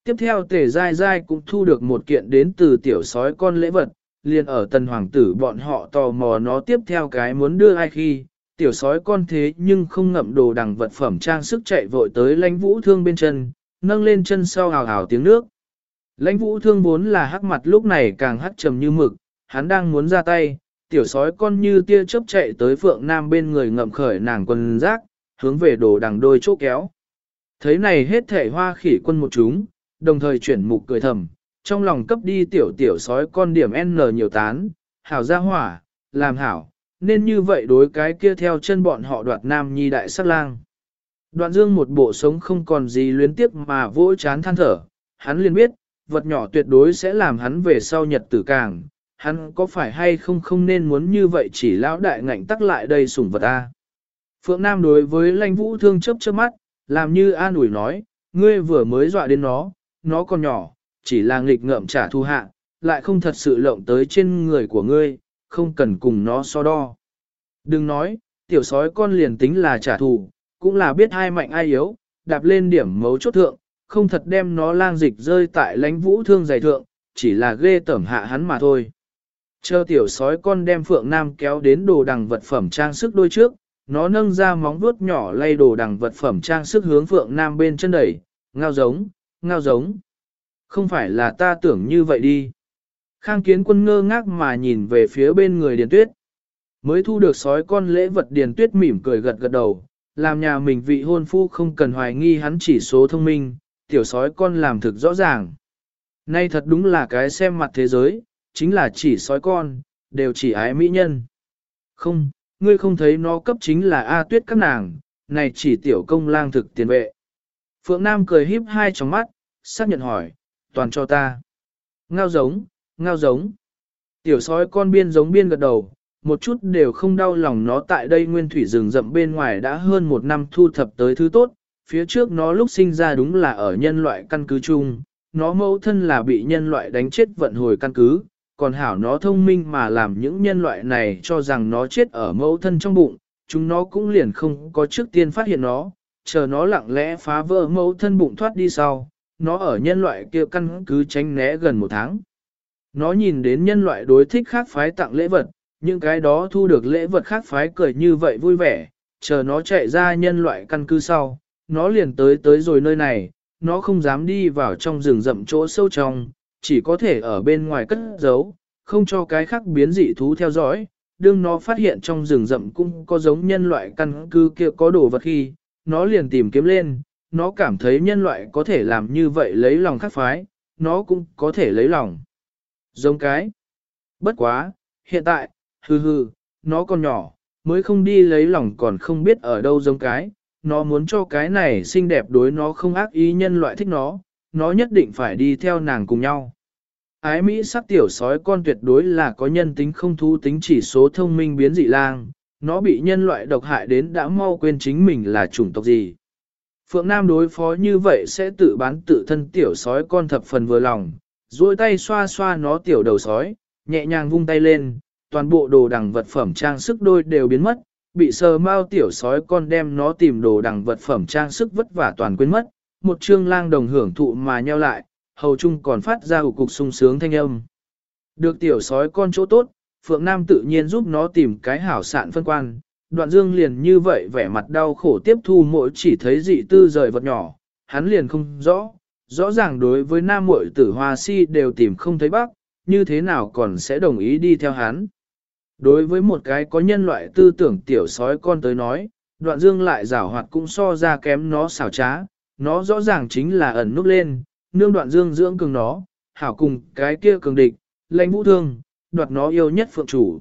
Tiếp theo tề dai dai cũng thu được một kiện đến từ tiểu sói con lễ vật, liền ở tần hoàng tử bọn họ tò mò nó tiếp theo cái muốn đưa ai khi, tiểu sói con thế nhưng không ngậm đồ đằng vật phẩm trang sức chạy vội tới lãnh vũ thương bên chân, nâng lên chân sau hào hào tiếng nước. Lãnh vũ thương vốn là hắc mặt lúc này càng hắc trầm như mực, hắn đang muốn ra tay, tiểu sói con như tia chớp chạy tới phượng nam bên người ngậm khởi nàng quần rác, hướng về đồ đằng đôi chỗ kéo. Thấy này hết thể hoa khỉ quân một chúng, đồng thời chuyển mục cười thầm, trong lòng cấp đi tiểu tiểu sói con điểm N nhiều tán, hảo ra hỏa, làm hảo, nên như vậy đối cái kia theo chân bọn họ đoạt nam nhi đại sắc lang. Đoạn dương một bộ sống không còn gì luyến tiếp mà vỗ chán than thở, hắn liền biết, vật nhỏ tuyệt đối sẽ làm hắn về sau nhật tử càng, hắn có phải hay không không nên muốn như vậy chỉ lão đại ngạnh tắc lại đây sủng vật ta. Phượng Nam đối với lãnh vũ thương chớp chớp mắt, làm như an ủi nói, ngươi vừa mới dọa đến nó, nó còn nhỏ, chỉ là nghịch ngợm trả thu hạ, lại không thật sự lộng tới trên người của ngươi, không cần cùng nó so đo. Đừng nói, tiểu sói con liền tính là trả thù, cũng là biết ai mạnh ai yếu, đạp lên điểm mấu chốt thượng, không thật đem nó lang dịch rơi tại lãnh vũ thương dày thượng, chỉ là ghê tẩm hạ hắn mà thôi. Chờ tiểu sói con đem Phượng Nam kéo đến đồ đằng vật phẩm trang sức đôi trước, nó nâng ra móng vuốt nhỏ lay đồ đằng vật phẩm trang sức hướng Phượng Nam bên chân đẩy, ngao giống, ngao giống. Không phải là ta tưởng như vậy đi. Khang kiến quân ngơ ngác mà nhìn về phía bên người Điền Tuyết. Mới thu được sói con lễ vật Điền Tuyết mỉm cười gật gật đầu, làm nhà mình vị hôn phu không cần hoài nghi hắn chỉ số thông minh, tiểu sói con làm thực rõ ràng. Nay thật đúng là cái xem mặt thế giới, chính là chỉ sói con, đều chỉ ái mỹ nhân. Không, ngươi không thấy nó cấp chính là A tuyết các nàng, này chỉ tiểu công lang thực tiền vệ. Phượng Nam cười híp hai tròng mắt, xác nhận hỏi, toàn cho ta. Ngao giống, ngao giống. Tiểu sói con biên giống biên gật đầu, một chút đều không đau lòng nó tại đây nguyên thủy rừng rậm bên ngoài đã hơn một năm thu thập tới thứ tốt, phía trước nó lúc sinh ra đúng là ở nhân loại căn cứ chung, nó mẫu thân là bị nhân loại đánh chết vận hồi căn cứ, còn hảo nó thông minh mà làm những nhân loại này cho rằng nó chết ở mẫu thân trong bụng, chúng nó cũng liền không có trước tiên phát hiện nó, chờ nó lặng lẽ phá vỡ mẫu thân bụng thoát đi sau, nó ở nhân loại kia căn cứ tránh né gần một tháng. Nó nhìn đến nhân loại đối thích khác phái tặng lễ vật, những cái đó thu được lễ vật khác phái cười như vậy vui vẻ, chờ nó chạy ra nhân loại căn cứ sau, nó liền tới tới rồi nơi này, nó không dám đi vào trong rừng rậm chỗ sâu trong, chỉ có thể ở bên ngoài cất giấu, không cho cái khác biến dị thú theo dõi. Đương nó phát hiện trong rừng rậm cũng có giống nhân loại căn cứ kia có đồ vật khi, nó liền tìm kiếm lên, nó cảm thấy nhân loại có thể làm như vậy lấy lòng khác phái, nó cũng có thể lấy lòng. Giống cái. Bất quá, hiện tại, hừ hừ, nó còn nhỏ, mới không đi lấy lòng còn không biết ở đâu giống cái, nó muốn cho cái này xinh đẹp đối nó không ác ý nhân loại thích nó, nó nhất định phải đi theo nàng cùng nhau. Ái Mỹ sắc tiểu sói con tuyệt đối là có nhân tính không thú tính chỉ số thông minh biến dị lang, nó bị nhân loại độc hại đến đã mau quên chính mình là chủng tộc gì. Phượng Nam đối phó như vậy sẽ tự bán tự thân tiểu sói con thập phần vừa lòng, duỗi tay xoa xoa nó tiểu đầu sói, nhẹ nhàng vung tay lên, toàn bộ đồ đằng vật phẩm trang sức đôi đều biến mất, bị sờ mau tiểu sói con đem nó tìm đồ đằng vật phẩm trang sức vất vả toàn quên mất, một trương lang đồng hưởng thụ mà nheo lại, hầu chung còn phát ra ủ cục sung sướng thanh âm. Được tiểu sói con chỗ tốt, Phượng Nam tự nhiên giúp nó tìm cái hảo sạn phân quan, đoạn dương liền như vậy vẻ mặt đau khổ tiếp thu mỗi chỉ thấy dị tư rời vật nhỏ, hắn liền không rõ, rõ ràng đối với nam muội tử hoa si đều tìm không thấy bác, như thế nào còn sẽ đồng ý đi theo hắn. Đối với một cái có nhân loại tư tưởng tiểu sói con tới nói, đoạn dương lại rảo hoạt cũng so ra kém nó xảo trá, nó rõ ràng chính là ẩn núp lên, nương đoạn dương dưỡng cường nó, hảo cùng cái kia cường địch, lãnh vũ thương, đoạt nó yêu nhất phượng chủ.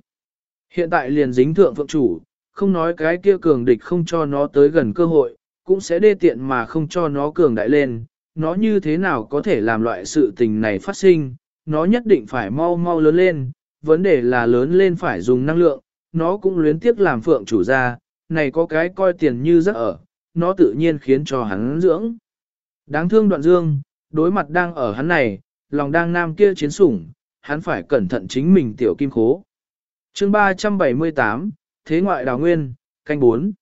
Hiện tại liền dính thượng phượng chủ, không nói cái kia cường địch không cho nó tới gần cơ hội, cũng sẽ đê tiện mà không cho nó cường đại lên, nó như thế nào có thể làm loại sự tình này phát sinh, nó nhất định phải mau mau lớn lên, vấn đề là lớn lên phải dùng năng lượng, nó cũng luyến tiếc làm phượng chủ ra, này có cái coi tiền như rất ở, nó tự nhiên khiến cho hắn dưỡng. Đáng thương đoạn dương, đối mặt đang ở hắn này, lòng đang nam kia chiến sủng, hắn phải cẩn thận chính mình tiểu kim khố. chương 378, Thế ngoại đào nguyên, canh 4.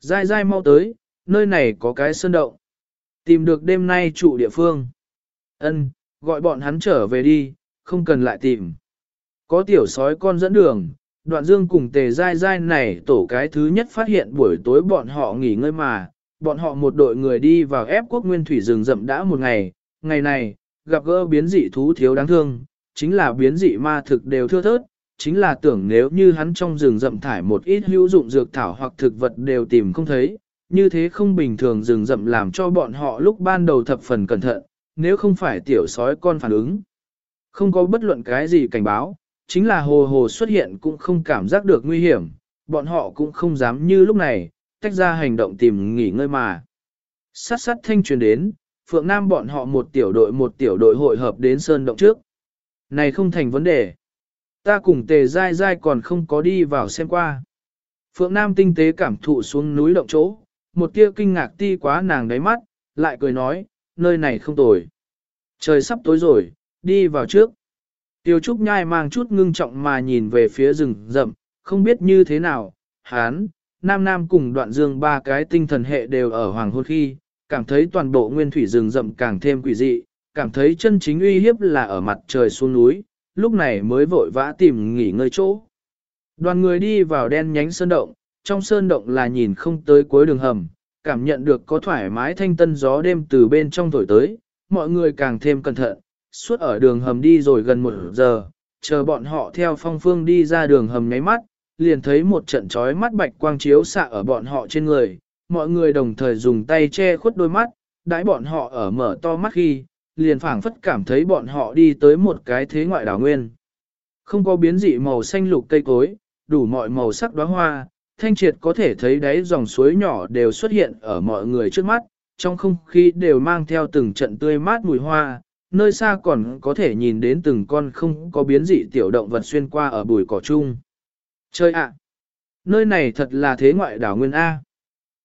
Dai dai mau tới, nơi này có cái sơn động. Tìm được đêm nay trụ địa phương. Ân, gọi bọn hắn trở về đi, không cần lại tìm. Có tiểu sói con dẫn đường, đoạn dương cùng tề dai dai này tổ cái thứ nhất phát hiện buổi tối bọn họ nghỉ ngơi mà, bọn họ một đội người đi vào ép quốc nguyên thủy rừng rậm đã một ngày, ngày này, gặp gỡ biến dị thú thiếu đáng thương, chính là biến dị ma thực đều thưa thớt, chính là tưởng nếu như hắn trong rừng rậm thải một ít hữu dụng dược thảo hoặc thực vật đều tìm không thấy, như thế không bình thường rừng rậm làm cho bọn họ lúc ban đầu thập phần cẩn thận, nếu không phải tiểu sói con phản ứng. Không có bất luận cái gì cảnh báo, chính là hồ hồ xuất hiện cũng không cảm giác được nguy hiểm, bọn họ cũng không dám như lúc này, tách ra hành động tìm nghỉ ngơi mà. Sát sát thanh truyền đến, Phượng Nam bọn họ một tiểu đội một tiểu đội hội hợp đến Sơn Động trước. Này không thành vấn đề. Ta cùng tề dai dai còn không có đi vào xem qua. Phượng Nam tinh tế cảm thụ xuống núi động chỗ, một tia kinh ngạc ti quá nàng đáy mắt, lại cười nói, nơi này không tồi. Trời sắp tối rồi, đi vào trước. Tiêu Trúc Nhai mang chút ngưng trọng mà nhìn về phía rừng rậm, không biết như thế nào, hán, Nam Nam cùng đoạn dương ba cái tinh thần hệ đều ở hoàng hôn khi, cảm thấy toàn bộ nguyên thủy rừng rậm càng thêm quỷ dị, cảm thấy chân chính uy hiếp là ở mặt trời xuống núi, lúc này mới vội vã tìm nghỉ ngơi chỗ. Đoàn người đi vào đen nhánh sơn động, trong sơn động là nhìn không tới cuối đường hầm, cảm nhận được có thoải mái thanh tân gió đêm từ bên trong thổi tới, mọi người càng thêm cẩn thận, suốt ở đường hầm đi rồi gần một giờ, chờ bọn họ theo phong phương đi ra đường hầm nháy mắt, liền thấy một trận trói mắt bạch quang chiếu xạ ở bọn họ trên người, mọi người đồng thời dùng tay che khuất đôi mắt, đãi bọn họ ở mở to mắt khi, liền phảng phất cảm thấy bọn họ đi tới một cái thế ngoại đảo nguyên. Không có biến dị màu xanh lục cây cối, đủ mọi màu sắc đóa hoa, thanh triệt có thể thấy đáy dòng suối nhỏ đều xuất hiện ở mọi người trước mắt, trong không khí đều mang theo từng trận tươi mát mùi hoa, nơi xa còn có thể nhìn đến từng con không có biến dị tiểu động vật xuyên qua ở bùi cỏ chung. Chơi ạ! nơi này thật là thế ngoại đảo nguyên A.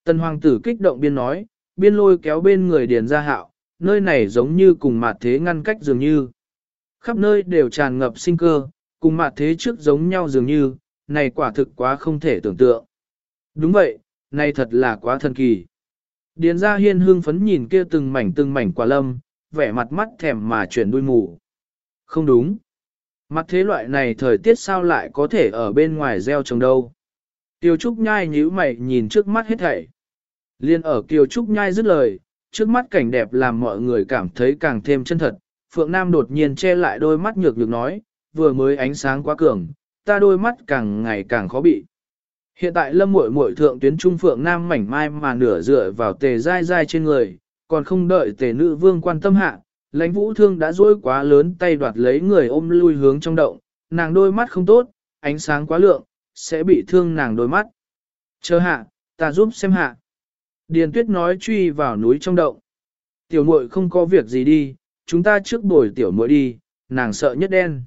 tân hoàng tử kích động biên nói, biên lôi kéo bên người điền ra hạo, nơi này giống như cùng mặt thế ngăn cách dường như. Khắp nơi đều tràn ngập sinh cơ, cùng mặt thế trước giống nhau dường như, này quả thực quá không thể tưởng tượng. Đúng vậy, này thật là quá thần kỳ. Điền ra hiên hương phấn nhìn kia từng mảnh từng mảnh quả lâm, vẻ mặt mắt thèm mà chuyển đuôi mù. Không đúng. Mặt thế loại này thời tiết sao lại có thể ở bên ngoài gieo trồng đâu. Tiêu Trúc Nhai nhíu mày nhìn trước mắt hết thảy. Liên ở Kiều Trúc Nhai dứt lời, trước mắt cảnh đẹp làm mọi người cảm thấy càng thêm chân thật. Phượng Nam đột nhiên che lại đôi mắt nhược nhược nói, vừa mới ánh sáng quá cường, ta đôi mắt càng ngày càng khó bị. Hiện tại lâm muội muội thượng tuyến trung Phượng Nam mảnh mai mà nửa dựa vào tề dai dai trên người, còn không đợi tề nữ vương quan tâm hạ, lãnh vũ thương đã dối quá lớn tay đoạt lấy người ôm lui hướng trong động, nàng đôi mắt không tốt, ánh sáng quá lượng, sẽ bị thương nàng đôi mắt. Chờ hạ, ta giúp xem hạ. Điền tuyết nói truy vào núi trong động. Tiểu muội không có việc gì đi, chúng ta trước bồi tiểu muội đi, nàng sợ nhất đen.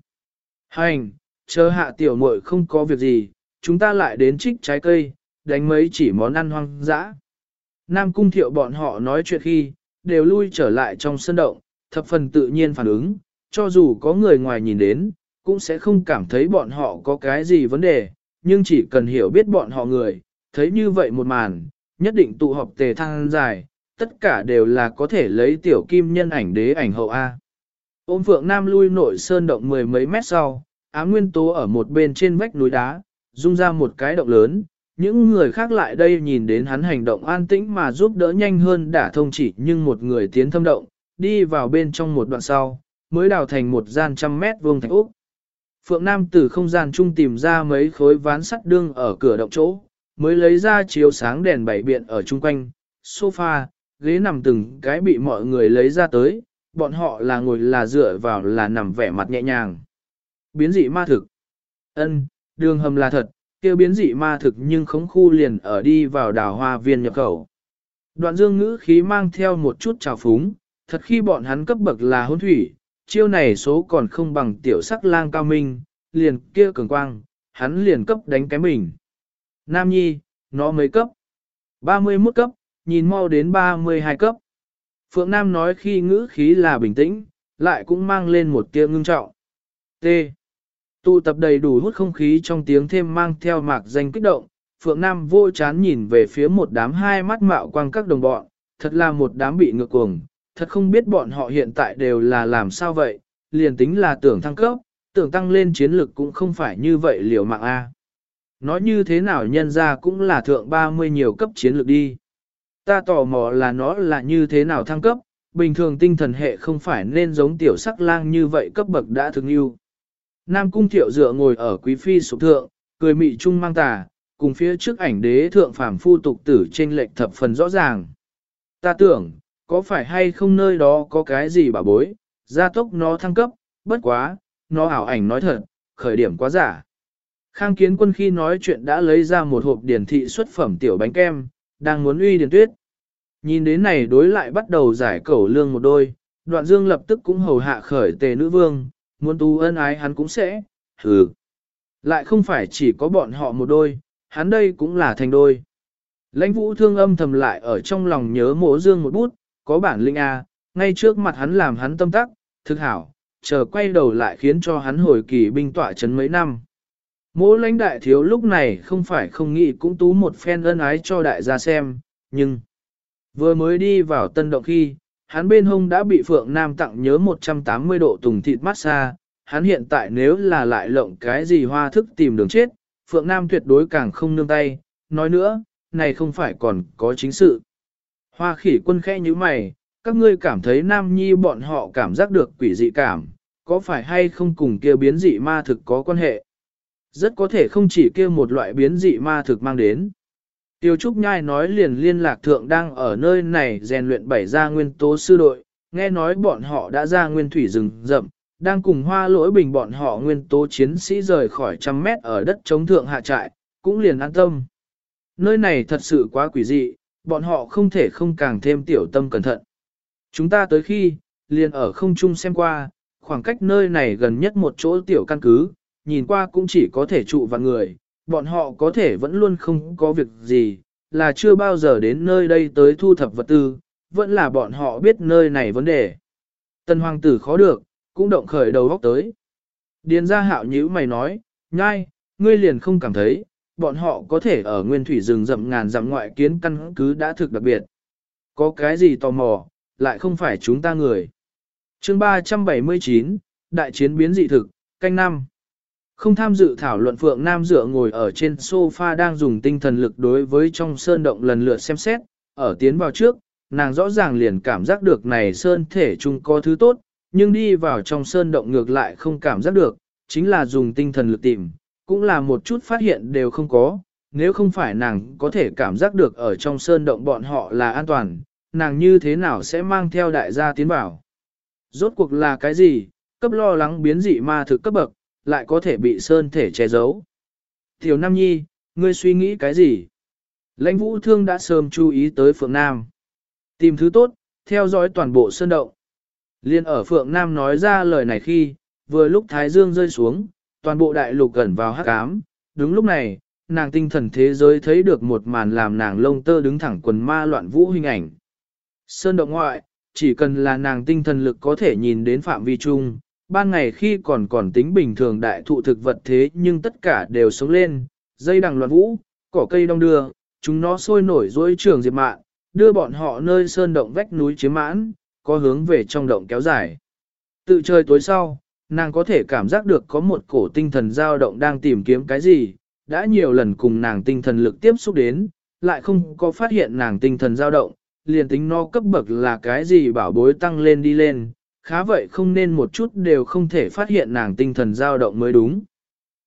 Hành, chờ hạ tiểu muội không có việc gì, chúng ta lại đến trích trái cây, đánh mấy chỉ món ăn hoang dã. Nam cung thiệu bọn họ nói chuyện khi, đều lui trở lại trong sân động, thập phần tự nhiên phản ứng, cho dù có người ngoài nhìn đến, cũng sẽ không cảm thấy bọn họ có cái gì vấn đề, nhưng chỉ cần hiểu biết bọn họ người, thấy như vậy một màn, nhất định tụ họp tề thăng dài, tất cả đều là có thể lấy tiểu kim nhân ảnh đế ảnh hậu A. Ôm Phượng Nam lui nội sơn động mười mấy mét sau, Á Nguyên Tố ở một bên trên vách núi đá, rung ra một cái động lớn, những người khác lại đây nhìn đến hắn hành động an tĩnh mà giúp đỡ nhanh hơn đã thông chỉ nhưng một người tiến thâm động, đi vào bên trong một đoạn sau, mới đào thành một gian trăm mét vuông thành úc. Phượng Nam từ không gian chung tìm ra mấy khối ván sắt đương ở cửa động chỗ, mới lấy ra chiếu sáng đèn bảy biện ở chung quanh, sofa, ghế nằm từng cái bị mọi người lấy ra tới, bọn họ là ngồi là dựa vào là nằm vẻ mặt nhẹ nhàng. Biến dị ma thực. ân đường hầm là thật, kêu biến dị ma thực nhưng khống khu liền ở đi vào đào hoa viên nhập khẩu. Đoạn dương ngữ khí mang theo một chút trào phúng, thật khi bọn hắn cấp bậc là hôn thủy, chiêu này số còn không bằng tiểu sắc lang cao minh, liền kia cường quang, hắn liền cấp đánh cái mình. Nam Nhi, nó mấy cấp? 31 cấp, nhìn mau đến 32 cấp. Phượng Nam nói khi ngữ khí là bình tĩnh, lại cũng mang lên một tia ngưng trọng. T. Tụ tập đầy đủ hút không khí trong tiếng thêm mang theo mạc danh kích động, Phượng Nam vô chán nhìn về phía một đám hai mắt mạo quang các đồng bọn, thật là một đám bị ngược cuồng, thật không biết bọn họ hiện tại đều là làm sao vậy, liền tính là tưởng thăng cấp, tưởng tăng lên chiến lực cũng không phải như vậy liều mạng A. Nói như thế nào nhân ra cũng là thượng 30 nhiều cấp chiến lược đi. Ta tò mò là nó là như thế nào thăng cấp, bình thường tinh thần hệ không phải nên giống tiểu sắc lang như vậy cấp bậc đã thường yêu. Nam cung thiệu dựa ngồi ở quý phi sụp thượng, cười mị trung mang tà, cùng phía trước ảnh đế thượng phàm phu tục tử trên lệnh thập phần rõ ràng. Ta tưởng, có phải hay không nơi đó có cái gì bà bối, gia tốc nó thăng cấp, bất quá, nó ảo ảnh nói thật, khởi điểm quá giả. Khang kiến quân khi nói chuyện đã lấy ra một hộp điển thị xuất phẩm tiểu bánh kem, đang muốn uy điển tuyết. Nhìn đến này đối lại bắt đầu giải cẩu lương một đôi, đoạn dương lập tức cũng hầu hạ khởi tề nữ vương, muốn tu ân ái hắn cũng sẽ, hừ. Lại không phải chỉ có bọn họ một đôi, hắn đây cũng là thành đôi. Lãnh vũ thương âm thầm lại ở trong lòng nhớ mỗ dương một bút, có bản linh A, à, ngay trước mặt hắn làm hắn tâm tắc, thực hảo, chờ quay đầu lại khiến cho hắn hồi kỳ binh tỏa chấn mấy năm. Mỗ lãnh đại thiếu lúc này không phải không nghĩ cũng tú một phen ân ái cho đại gia xem, nhưng vừa mới đi vào tân động khi, hắn bên hông đã bị Phượng Nam tặng nhớ 180 độ tùng thịt massage, hắn hiện tại nếu là lại lộng cái gì hoa thức tìm đường chết, Phượng Nam tuyệt đối càng không nương tay, nói nữa, này không phải còn có chính sự. Hoa khỉ quân khẽ như mày, các ngươi cảm thấy Nam Nhi bọn họ cảm giác được quỷ dị cảm, có phải hay không cùng kia biến dị ma thực có quan hệ? Rất có thể không chỉ kia một loại biến dị ma thực mang đến. Tiêu Trúc Nhai nói liền liên lạc thượng đang ở nơi này rèn luyện bảy gia nguyên tố sư đội, nghe nói bọn họ đã ra nguyên thủy rừng rậm, đang cùng hoa lỗi bình bọn họ nguyên tố chiến sĩ rời khỏi trăm mét ở đất chống thượng hạ trại, cũng liền an tâm. Nơi này thật sự quá quỷ dị, bọn họ không thể không càng thêm tiểu tâm cẩn thận. Chúng ta tới khi, liền ở không trung xem qua, khoảng cách nơi này gần nhất một chỗ tiểu căn cứ, nhìn qua cũng chỉ có thể trụ vạn người, bọn họ có thể vẫn luôn không có việc gì, là chưa bao giờ đến nơi đây tới thu thập vật tư, vẫn là bọn họ biết nơi này vấn đề. Tân hoàng tử khó được, cũng động khởi đầu góc tới. Điền gia hạo nhữ mày nói, nhai, ngươi liền không cảm thấy, bọn họ có thể ở nguyên thủy rừng rậm ngàn dặm ngoại kiến căn cứ đã thực đặc biệt. Có cái gì tò mò, lại không phải chúng ta người. chương 379, Đại chiến biến dị thực, canh năm. Không tham dự thảo luận Phượng Nam dựa ngồi ở trên sofa đang dùng tinh thần lực đối với trong sơn động lần lượt xem xét, ở tiến vào trước, nàng rõ ràng liền cảm giác được này sơn thể chung có thứ tốt, nhưng đi vào trong sơn động ngược lại không cảm giác được, chính là dùng tinh thần lực tìm, cũng là một chút phát hiện đều không có, nếu không phải nàng có thể cảm giác được ở trong sơn động bọn họ là an toàn, nàng như thế nào sẽ mang theo đại gia tiến vào? Rốt cuộc là cái gì, cấp lo lắng biến dị ma thực cấp bậc, lại có thể bị sơn thể che giấu. Tiểu Nam Nhi, ngươi suy nghĩ cái gì? Lãnh vũ thương đã sớm chú ý tới Phượng Nam. Tìm thứ tốt, theo dõi toàn bộ sơn động. Liên ở Phượng Nam nói ra lời này khi, vừa lúc Thái Dương rơi xuống, toàn bộ đại lục gần vào hắc ám. Đúng lúc này, nàng tinh thần thế giới thấy được một màn làm nàng lông tơ đứng thẳng quần ma loạn vũ hình ảnh. Sơn động ngoại, chỉ cần là nàng tinh thần lực có thể nhìn đến phạm vi chung, ban ngày khi còn còn tính bình thường đại thụ thực vật thế nhưng tất cả đều sống lên, dây đằng loạn vũ, cỏ cây đông đưa, chúng nó sôi nổi dối trường diệp mạn, đưa bọn họ nơi sơn động vách núi chiếm mãn, có hướng về trong động kéo dài. Tự chơi tối sau, nàng có thể cảm giác được có một cổ tinh thần dao động đang tìm kiếm cái gì, đã nhiều lần cùng nàng tinh thần lực tiếp xúc đến, lại không có phát hiện nàng tinh thần dao động, liền tính nó cấp bậc là cái gì bảo bối tăng lên đi lên, khá vậy không nên một chút đều không thể phát hiện nàng tinh thần dao động mới đúng.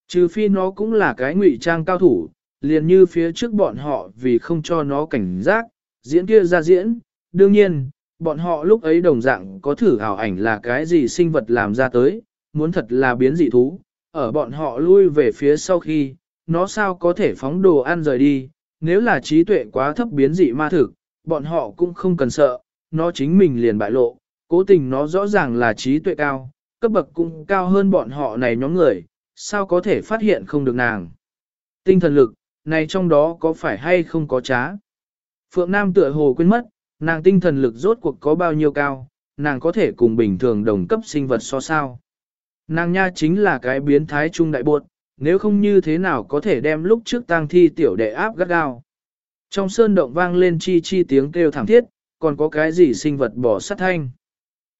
Trừ phi nó cũng là cái ngụy trang cao thủ, liền như phía trước bọn họ vì không cho nó cảnh giác, diễn kia ra diễn, đương nhiên, bọn họ lúc ấy đồng dạng có thử ảo ảnh là cái gì sinh vật làm ra tới, muốn thật là biến dị thú, ở bọn họ lui về phía sau khi, nó sao có thể phóng đồ ăn rời đi, nếu là trí tuệ quá thấp biến dị ma thực, bọn họ cũng không cần sợ, nó chính mình liền bại lộ, cố tình nó rõ ràng là trí tuệ cao, cấp bậc cũng cao hơn bọn họ này nhóm người, sao có thể phát hiện không được nàng. Tinh thần lực, này trong đó có phải hay không có trá? Phượng Nam tựa hồ quên mất, nàng tinh thần lực rốt cuộc có bao nhiêu cao, nàng có thể cùng bình thường đồng cấp sinh vật so sao. Nàng nha chính là cái biến thái trung đại buột, nếu không như thế nào có thể đem lúc trước tang thi tiểu đệ áp gắt gao. Trong sơn động vang lên chi chi tiếng kêu thảm thiết, còn có cái gì sinh vật bỏ sát thanh.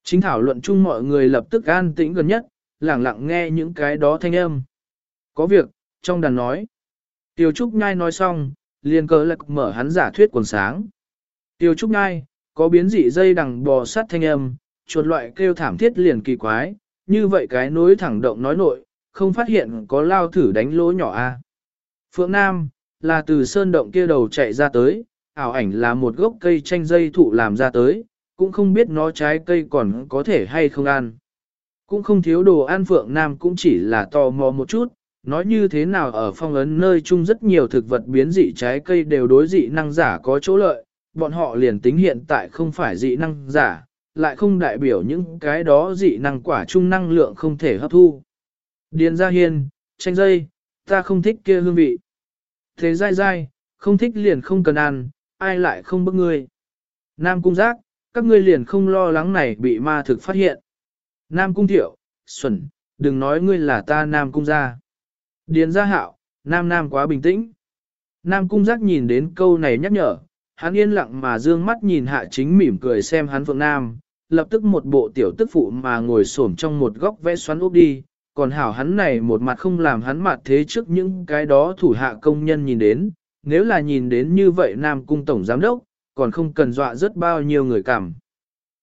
Chính thảo luận chung mọi người lập tức an tĩnh gần nhất, lẳng lặng nghe những cái đó thanh âm. Có việc, trong đàn nói. Tiêu Trúc Nhai nói xong, liền cờ lạc mở hắn giả thuyết quần sáng. Tiêu Trúc Nhai, có biến dị dây đằng bò sát thanh âm, chuột loại kêu thảm thiết liền kỳ quái, như vậy cái nối thẳng động nói nội, không phát hiện có lao thử đánh lỗ nhỏ a. À. Phượng Nam, là từ sơn động kia đầu chạy ra tới, ảo ảnh là một gốc cây chanh dây thụ làm ra tới, cũng không biết nó trái cây còn có thể hay không ăn. Cũng không thiếu đồ ăn Phượng Nam cũng chỉ là tò mò một chút, nói như thế nào ở phong ấn nơi chung rất nhiều thực vật biến dị trái cây đều đối dị năng giả có chỗ lợi, bọn họ liền tính hiện tại không phải dị năng giả, lại không đại biểu những cái đó dị năng quả chung năng lượng không thể hấp thu. Điền gia hiên, chanh dây, ta không thích kia hương vị. Thế dai dai, không thích liền không cần ăn, ai lại không bức ngươi. Nam cung giác, các ngươi liền không lo lắng này bị ma thực phát hiện. Nam cung thiệu, xuẩn, đừng nói ngươi là ta Nam cung gia. Điền gia hạo, nam nam quá bình tĩnh. Nam cung giác nhìn đến câu này nhắc nhở, hắn yên lặng mà dương mắt nhìn hạ chính mỉm cười xem hắn phượng nam, lập tức một bộ tiểu tức phụ mà ngồi xổm trong một góc vẽ xoắn úp đi, còn hảo hắn này một mặt không làm hắn mặt thế trước những cái đó thủ hạ công nhân nhìn đến, nếu là nhìn đến như vậy Nam cung tổng giám đốc, còn không cần dọa rất bao nhiêu người cảm.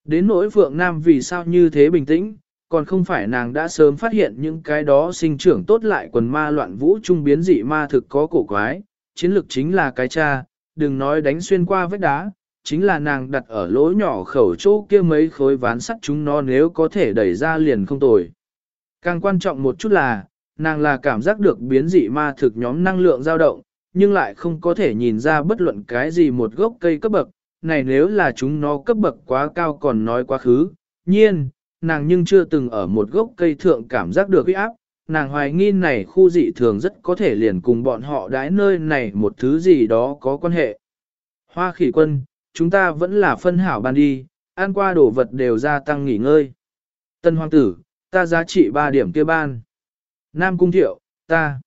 Đến nỗi Phượng Nam vì sao như thế bình tĩnh, còn không phải nàng đã sớm phát hiện những cái đó sinh trưởng tốt lại quần ma loạn vũ trung biến dị ma thực có cổ quái, chiến lược chính là cái cha, đừng nói đánh xuyên qua vết đá, chính là nàng đặt ở lỗ nhỏ khẩu chỗ kia mấy khối ván sắt chúng nó nếu có thể đẩy ra liền không tồi. Càng quan trọng một chút là, nàng là cảm giác được biến dị ma thực nhóm năng lượng dao động, nhưng lại không có thể nhìn ra bất luận cái gì một gốc cây cấp bậc, này nếu là chúng nó cấp bậc quá cao còn nói quá khứ, nhiên, nàng nhưng chưa từng ở một gốc cây thượng cảm giác được uy áp, nàng hoài nghi này khu dị thường rất có thể liền cùng bọn họ đái nơi này một thứ gì đó có quan hệ. Hoa khỉ quân, chúng ta vẫn là phân hảo ban đi, ăn qua đồ vật đều gia tăng nghỉ ngơi. Tân hoàng tử, ta giá trị 3 điểm kia ban. Nam cung thiệu, ta.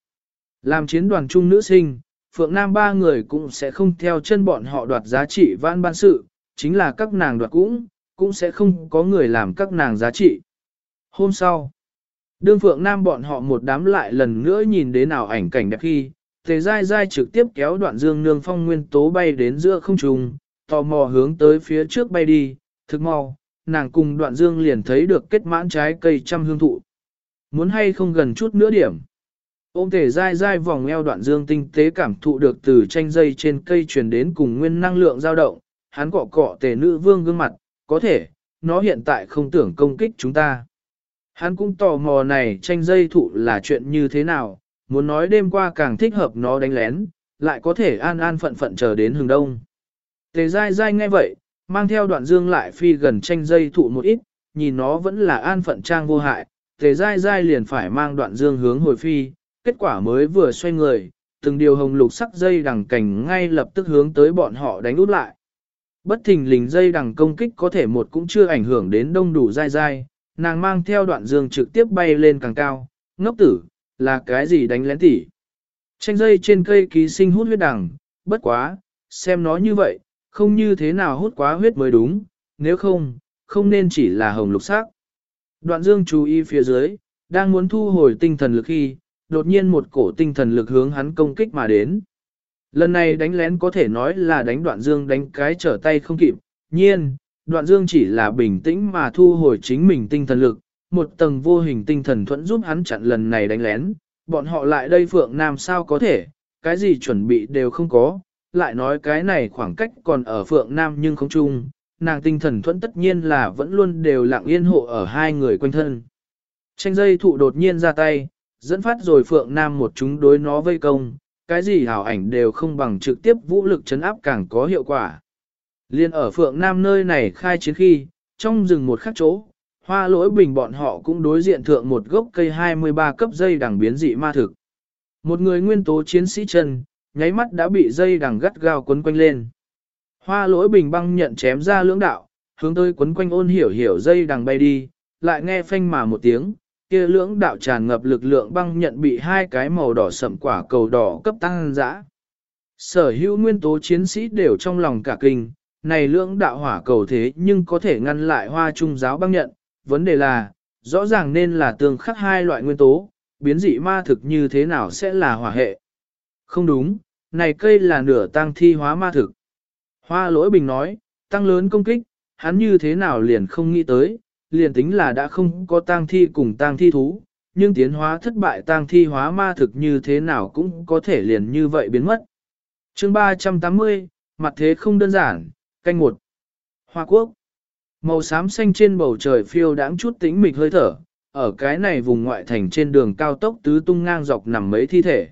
Làm chiến đoàn trung nữ sinh, Phượng Nam ba người cũng sẽ không theo chân bọn họ đoạt giá trị vãn ban sự, chính là các nàng đoạt cũng, cũng sẽ không có người làm các nàng giá trị. Hôm sau, đương Phượng Nam bọn họ một đám lại lần nữa nhìn đến nào ảnh cảnh đẹp khi, Tề Giai Giai trực tiếp kéo đoạn dương nương phong nguyên tố bay đến giữa không trung, tò mò hướng tới phía trước bay đi, thực mau, nàng cùng đoạn dương liền thấy được kết mãn trái cây trăm hương thụ. Muốn hay không gần chút nữa điểm. Ôm thể dai dai vòng eo đoạn dương tinh tế cảm thụ được từ tranh dây trên cây truyền đến cùng nguyên năng lượng dao động, hắn cọ cọ tề nữ vương gương mặt, có thể, nó hiện tại không tưởng công kích chúng ta. Hắn cũng tò mò này tranh dây thụ là chuyện như thế nào, muốn nói đêm qua càng thích hợp nó đánh lén, lại có thể an an phận phận chờ đến hừng đông. Tề dai dai nghe vậy, mang theo đoạn dương lại phi gần tranh dây thụ một ít, nhìn nó vẫn là an phận trang vô hại, tề dai dai liền phải mang đoạn dương hướng hồi phi, kết quả mới vừa xoay người, từng điều hồng lục sắc dây đằng cảnh ngay lập tức hướng tới bọn họ đánh út lại. Bất thình lình dây đằng công kích có thể một cũng chưa ảnh hưởng đến đông đủ dai dai, nàng mang theo đoạn dương trực tiếp bay lên càng cao, ngốc tử, là cái gì đánh lén tỉ. Tranh dây trên cây ký sinh hút huyết đằng, bất quá, xem nó như vậy, không như thế nào hút quá huyết mới đúng, nếu không, không nên chỉ là hồng lục sắc. Đoạn dương chú ý phía dưới, đang muốn thu hồi tinh thần lực khi, đột nhiên một cổ tinh thần lực hướng hắn công kích mà đến. Lần này đánh lén có thể nói là đánh đoạn dương đánh cái trở tay không kịp, nhiên, đoạn dương chỉ là bình tĩnh mà thu hồi chính mình tinh thần lực, một tầng vô hình tinh thần thuẫn giúp hắn chặn lần này đánh lén, bọn họ lại đây Phượng Nam sao có thể, cái gì chuẩn bị đều không có, lại nói cái này khoảng cách còn ở Phượng Nam nhưng không chung, nàng tinh thần thuẫn tất nhiên là vẫn luôn đều lặng yên hộ ở hai người quanh thân. Tranh dây thụ đột nhiên ra tay, dẫn phát rồi Phượng Nam một chúng đối nó vây công, cái gì hảo ảnh đều không bằng trực tiếp vũ lực chấn áp càng có hiệu quả. Liên ở Phượng Nam nơi này khai chiến khi, trong rừng một khắc chỗ, hoa lỗi bình bọn họ cũng đối diện thượng một gốc cây 23 cấp dây đằng biến dị ma thực. Một người nguyên tố chiến sĩ chân, nháy mắt đã bị dây đằng gắt gao quấn quanh lên. Hoa lỗi bình băng nhận chém ra lưỡng đạo, hướng tới quấn quanh ôn hiểu hiểu dây đằng bay đi, lại nghe phanh mà một tiếng, kia lưỡng đạo tràn ngập lực lượng băng nhận bị hai cái màu đỏ sậm quả cầu đỏ cấp tăng dã. Sở hữu nguyên tố chiến sĩ đều trong lòng cả kinh, này lưỡng đạo hỏa cầu thế nhưng có thể ngăn lại hoa trung giáo băng nhận, vấn đề là, rõ ràng nên là tương khắc hai loại nguyên tố, biến dị ma thực như thế nào sẽ là hỏa hệ. Không đúng, này cây là nửa tăng thi hóa ma thực. Hoa lỗi bình nói, tăng lớn công kích, hắn như thế nào liền không nghĩ tới, liền tính là đã không có tang thi cùng tang thi thú, nhưng tiến hóa thất bại tang thi hóa ma thực như thế nào cũng có thể liền như vậy biến mất. chương 380, mặt thế không đơn giản, canh một. Hoa quốc. Màu xám xanh trên bầu trời phiêu đáng chút tĩnh mịch hơi thở, ở cái này vùng ngoại thành trên đường cao tốc tứ tung ngang dọc nằm mấy thi thể.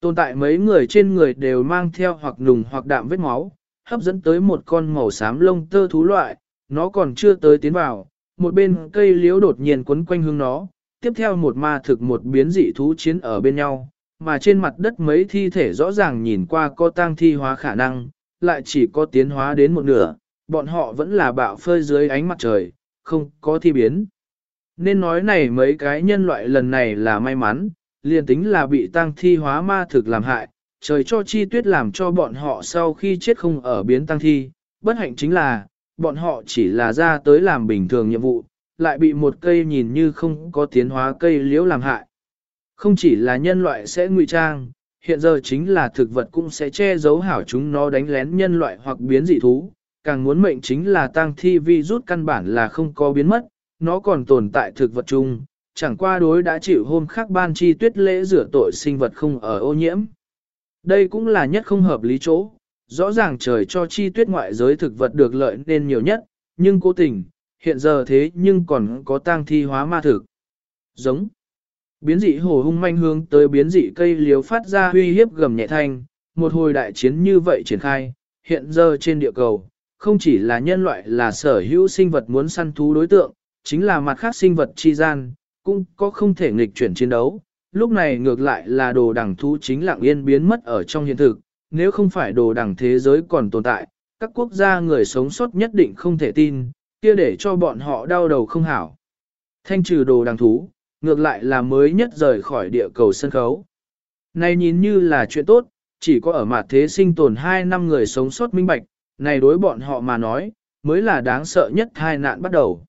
Tồn tại mấy người trên người đều mang theo hoặc nùng hoặc đạm vết máu, hấp dẫn tới một con màu xám lông tơ thú loại, nó còn chưa tới tiến vào, một bên cây liễu đột nhiên quấn quanh hướng nó, tiếp theo một ma thực một biến dị thú chiến ở bên nhau, mà trên mặt đất mấy thi thể rõ ràng nhìn qua có tang thi hóa khả năng, lại chỉ có tiến hóa đến một nửa, bọn họ vẫn là bạo phơi dưới ánh mặt trời, không có thi biến. Nên nói này mấy cái nhân loại lần này là may mắn, liền tính là bị tang thi hóa ma thực làm hại, trời cho chi tuyết làm cho bọn họ sau khi chết không ở biến tăng thi, bất hạnh chính là, bọn họ chỉ là ra tới làm bình thường nhiệm vụ, lại bị một cây nhìn như không có tiến hóa cây liễu làm hại. Không chỉ là nhân loại sẽ ngụy trang, hiện giờ chính là thực vật cũng sẽ che giấu hảo chúng nó đánh lén nhân loại hoặc biến dị thú, càng muốn mệnh chính là tăng thi vi rút căn bản là không có biến mất, nó còn tồn tại thực vật chung, chẳng qua đối đã chịu hôm khác ban chi tuyết lễ rửa tội sinh vật không ở ô nhiễm. Đây cũng là nhất không hợp lý chỗ, rõ ràng trời cho chi tuyết ngoại giới thực vật được lợi nên nhiều nhất, nhưng cố tình, hiện giờ thế nhưng còn có tang thi hóa ma thực. Giống. Biến dị hồ hung manh hướng tới biến dị cây liếu phát ra huy hiếp gầm nhẹ thanh, một hồi đại chiến như vậy triển khai, hiện giờ trên địa cầu, không chỉ là nhân loại là sở hữu sinh vật muốn săn thú đối tượng, chính là mặt khác sinh vật chi gian, cũng có không thể nghịch chuyển chiến đấu. Lúc này ngược lại là đồ đẳng thú chính lặng yên biến mất ở trong hiện thực, nếu không phải đồ đẳng thế giới còn tồn tại, các quốc gia người sống sót nhất định không thể tin, kia để cho bọn họ đau đầu không hảo. Thanh trừ đồ đẳng thú, ngược lại là mới nhất rời khỏi địa cầu sân khấu. Này nhìn như là chuyện tốt, chỉ có ở mặt thế sinh tồn 2 năm người sống sót minh bạch, này đối bọn họ mà nói, mới là đáng sợ nhất hai nạn bắt đầu.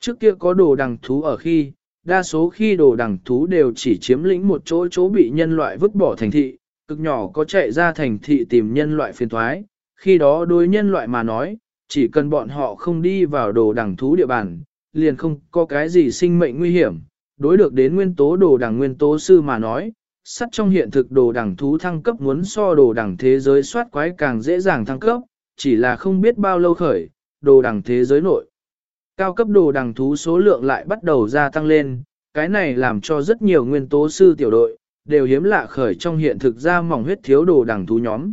Trước kia có đồ đằng thú ở khi, đa số khi đồ đằng thú đều chỉ chiếm lĩnh một chỗ chỗ bị nhân loại vứt bỏ thành thị, cực nhỏ có chạy ra thành thị tìm nhân loại phiền thoái, khi đó đối nhân loại mà nói, chỉ cần bọn họ không đi vào đồ đẳng thú địa bàn, liền không có cái gì sinh mệnh nguy hiểm, đối được đến nguyên tố đồ đẳng nguyên tố sư mà nói, sắt trong hiện thực đồ đẳng thú thăng cấp muốn so đồ đẳng thế giới soát quái càng dễ dàng thăng cấp, chỉ là không biết bao lâu khởi, đồ đẳng thế giới nội. Cao cấp đồ đẳng thú số lượng lại bắt đầu gia tăng lên, cái này làm cho rất nhiều nguyên tố sư tiểu đội, đều hiếm lạ khởi trong hiện thực ra mỏng huyết thiếu đồ đằng thú nhóm.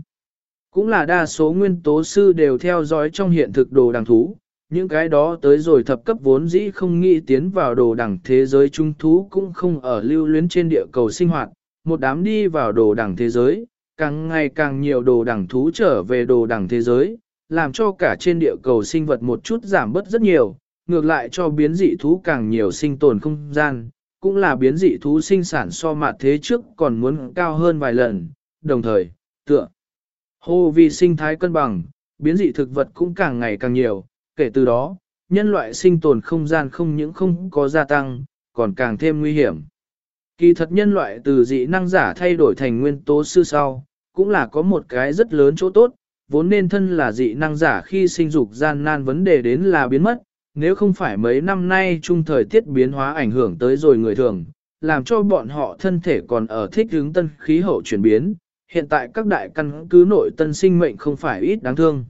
Cũng là đa số nguyên tố sư đều theo dõi trong hiện thực đồ đằng thú, những cái đó tới rồi thập cấp vốn dĩ không nghĩ tiến vào đồ đằng thế giới trung thú cũng không ở lưu luyến trên địa cầu sinh hoạt, một đám đi vào đồ đằng thế giới, càng ngày càng nhiều đồ đằng thú trở về đồ đằng thế giới, làm cho cả trên địa cầu sinh vật một chút giảm bớt rất nhiều, ngược lại cho biến dị thú càng nhiều sinh tồn không gian, cũng là biến dị thú sinh sản so mặt thế trước còn muốn cao hơn vài lần, đồng thời, tựa. Hồ vì sinh thái cân bằng, biến dị thực vật cũng càng ngày càng nhiều, kể từ đó, nhân loại sinh tồn không gian không những không có gia tăng, còn càng thêm nguy hiểm. Kỳ thật nhân loại từ dị năng giả thay đổi thành nguyên tố sư sau, cũng là có một cái rất lớn chỗ tốt, vốn nên thân là dị năng giả khi sinh dục gian nan vấn đề đến là biến mất, nếu không phải mấy năm nay chung thời tiết biến hóa ảnh hưởng tới rồi người thường, làm cho bọn họ thân thể còn ở thích ứng tân khí hậu chuyển biến, hiện tại các đại căn cứ nội tân sinh mệnh không phải ít đáng thương.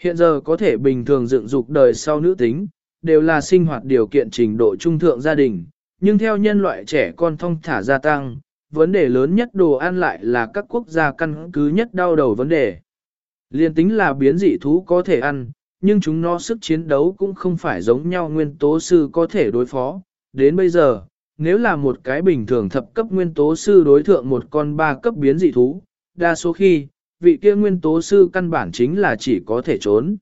Hiện giờ có thể bình thường dựng dục đời sau nữ tính, đều là sinh hoạt điều kiện trình độ trung thượng gia đình, nhưng theo nhân loại trẻ con thông thả gia tăng, vấn đề lớn nhất đồ ăn lại là các quốc gia căn cứ nhất đau đầu vấn đề. Liên tính là biến dị thú có thể ăn, nhưng chúng nó sức chiến đấu cũng không phải giống nhau nguyên tố sư có thể đối phó. Đến bây giờ, nếu là một cái bình thường thập cấp nguyên tố sư đối thượng một con ba cấp biến dị thú, đa số khi, vị kia nguyên tố sư căn bản chính là chỉ có thể trốn.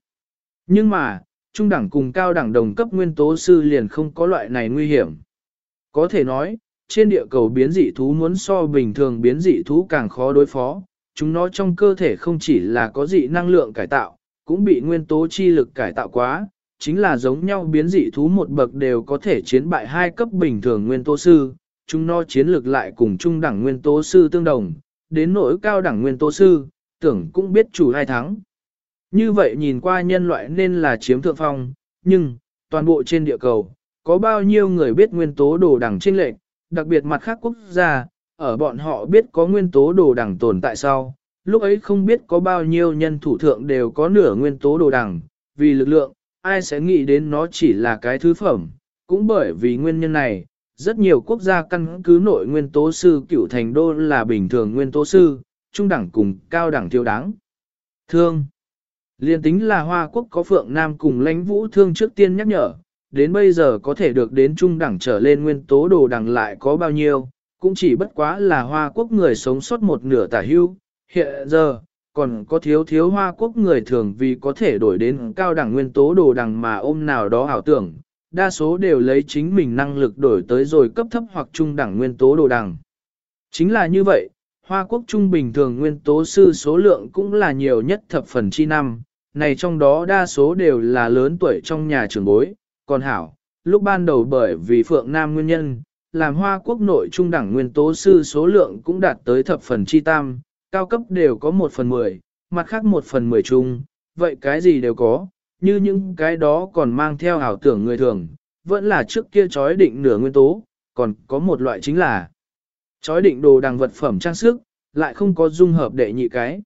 Nhưng mà, trung đẳng cùng cao đẳng đồng cấp nguyên tố sư liền không có loại này nguy hiểm. Có thể nói, trên địa cầu biến dị thú muốn so bình thường biến dị thú càng khó đối phó, chúng nó trong cơ thể không chỉ là có dị năng lượng cải tạo, cũng bị nguyên tố chi lực cải tạo quá, chính là giống nhau biến dị thú một bậc đều có thể chiến bại hai cấp bình thường nguyên tố sư, chúng nó chiến lực lại cùng trung đẳng nguyên tố sư tương đồng, đến nỗi cao đẳng nguyên tố sư, tưởng cũng biết chủ hai thắng. Như vậy nhìn qua nhân loại nên là chiếm thượng phong, nhưng, toàn bộ trên địa cầu, có bao nhiêu người biết nguyên tố đồ đẳng trên lệnh, đặc biệt mặt khác quốc gia, ở bọn họ biết có nguyên tố đồ đẳng tồn tại sau, lúc ấy không biết có bao nhiêu nhân thủ thượng đều có nửa nguyên tố đồ đẳng, vì lực lượng, ai sẽ nghĩ đến nó chỉ là cái thứ phẩm, cũng bởi vì nguyên nhân này, rất nhiều quốc gia căn cứ nội nguyên tố sư cửu thành đô là bình thường nguyên tố sư, trung đẳng cùng cao đẳng thiếu đáng. Thương Liên tính là Hoa Quốc có Phượng Nam cùng lãnh vũ thương trước tiên nhắc nhở, đến bây giờ có thể được đến trung đẳng trở lên nguyên tố đồ đẳng lại có bao nhiêu, cũng chỉ bất quá là Hoa Quốc người sống sót một nửa tả hưu, hiện giờ, còn có thiếu thiếu Hoa Quốc người thường vì có thể đổi đến cao đẳng nguyên tố đồ đẳng mà ôm nào đó ảo tưởng, đa số đều lấy chính mình năng lực đổi tới rồi cấp thấp hoặc trung đẳng nguyên tố đồ đẳng. Chính là như vậy, Hoa Quốc trung bình thường nguyên tố sư số lượng cũng là nhiều nhất thập phần chi năm, này trong đó đa số đều là lớn tuổi trong nhà trưởng bối, còn hảo, lúc ban đầu bởi vì Phượng Nam nguyên nhân, làm Hoa Quốc nội trung đẳng nguyên tố sư số lượng cũng đạt tới thập phần chi tam, cao cấp đều có một phần mười, mặt khác một phần mười chung, vậy cái gì đều có, như những cái đó còn mang theo ảo tưởng người thường, vẫn là trước kia chói định nửa nguyên tố, còn có một loại chính là chói định đồ đằng vật phẩm trang sức, lại không có dung hợp đệ nhị cái.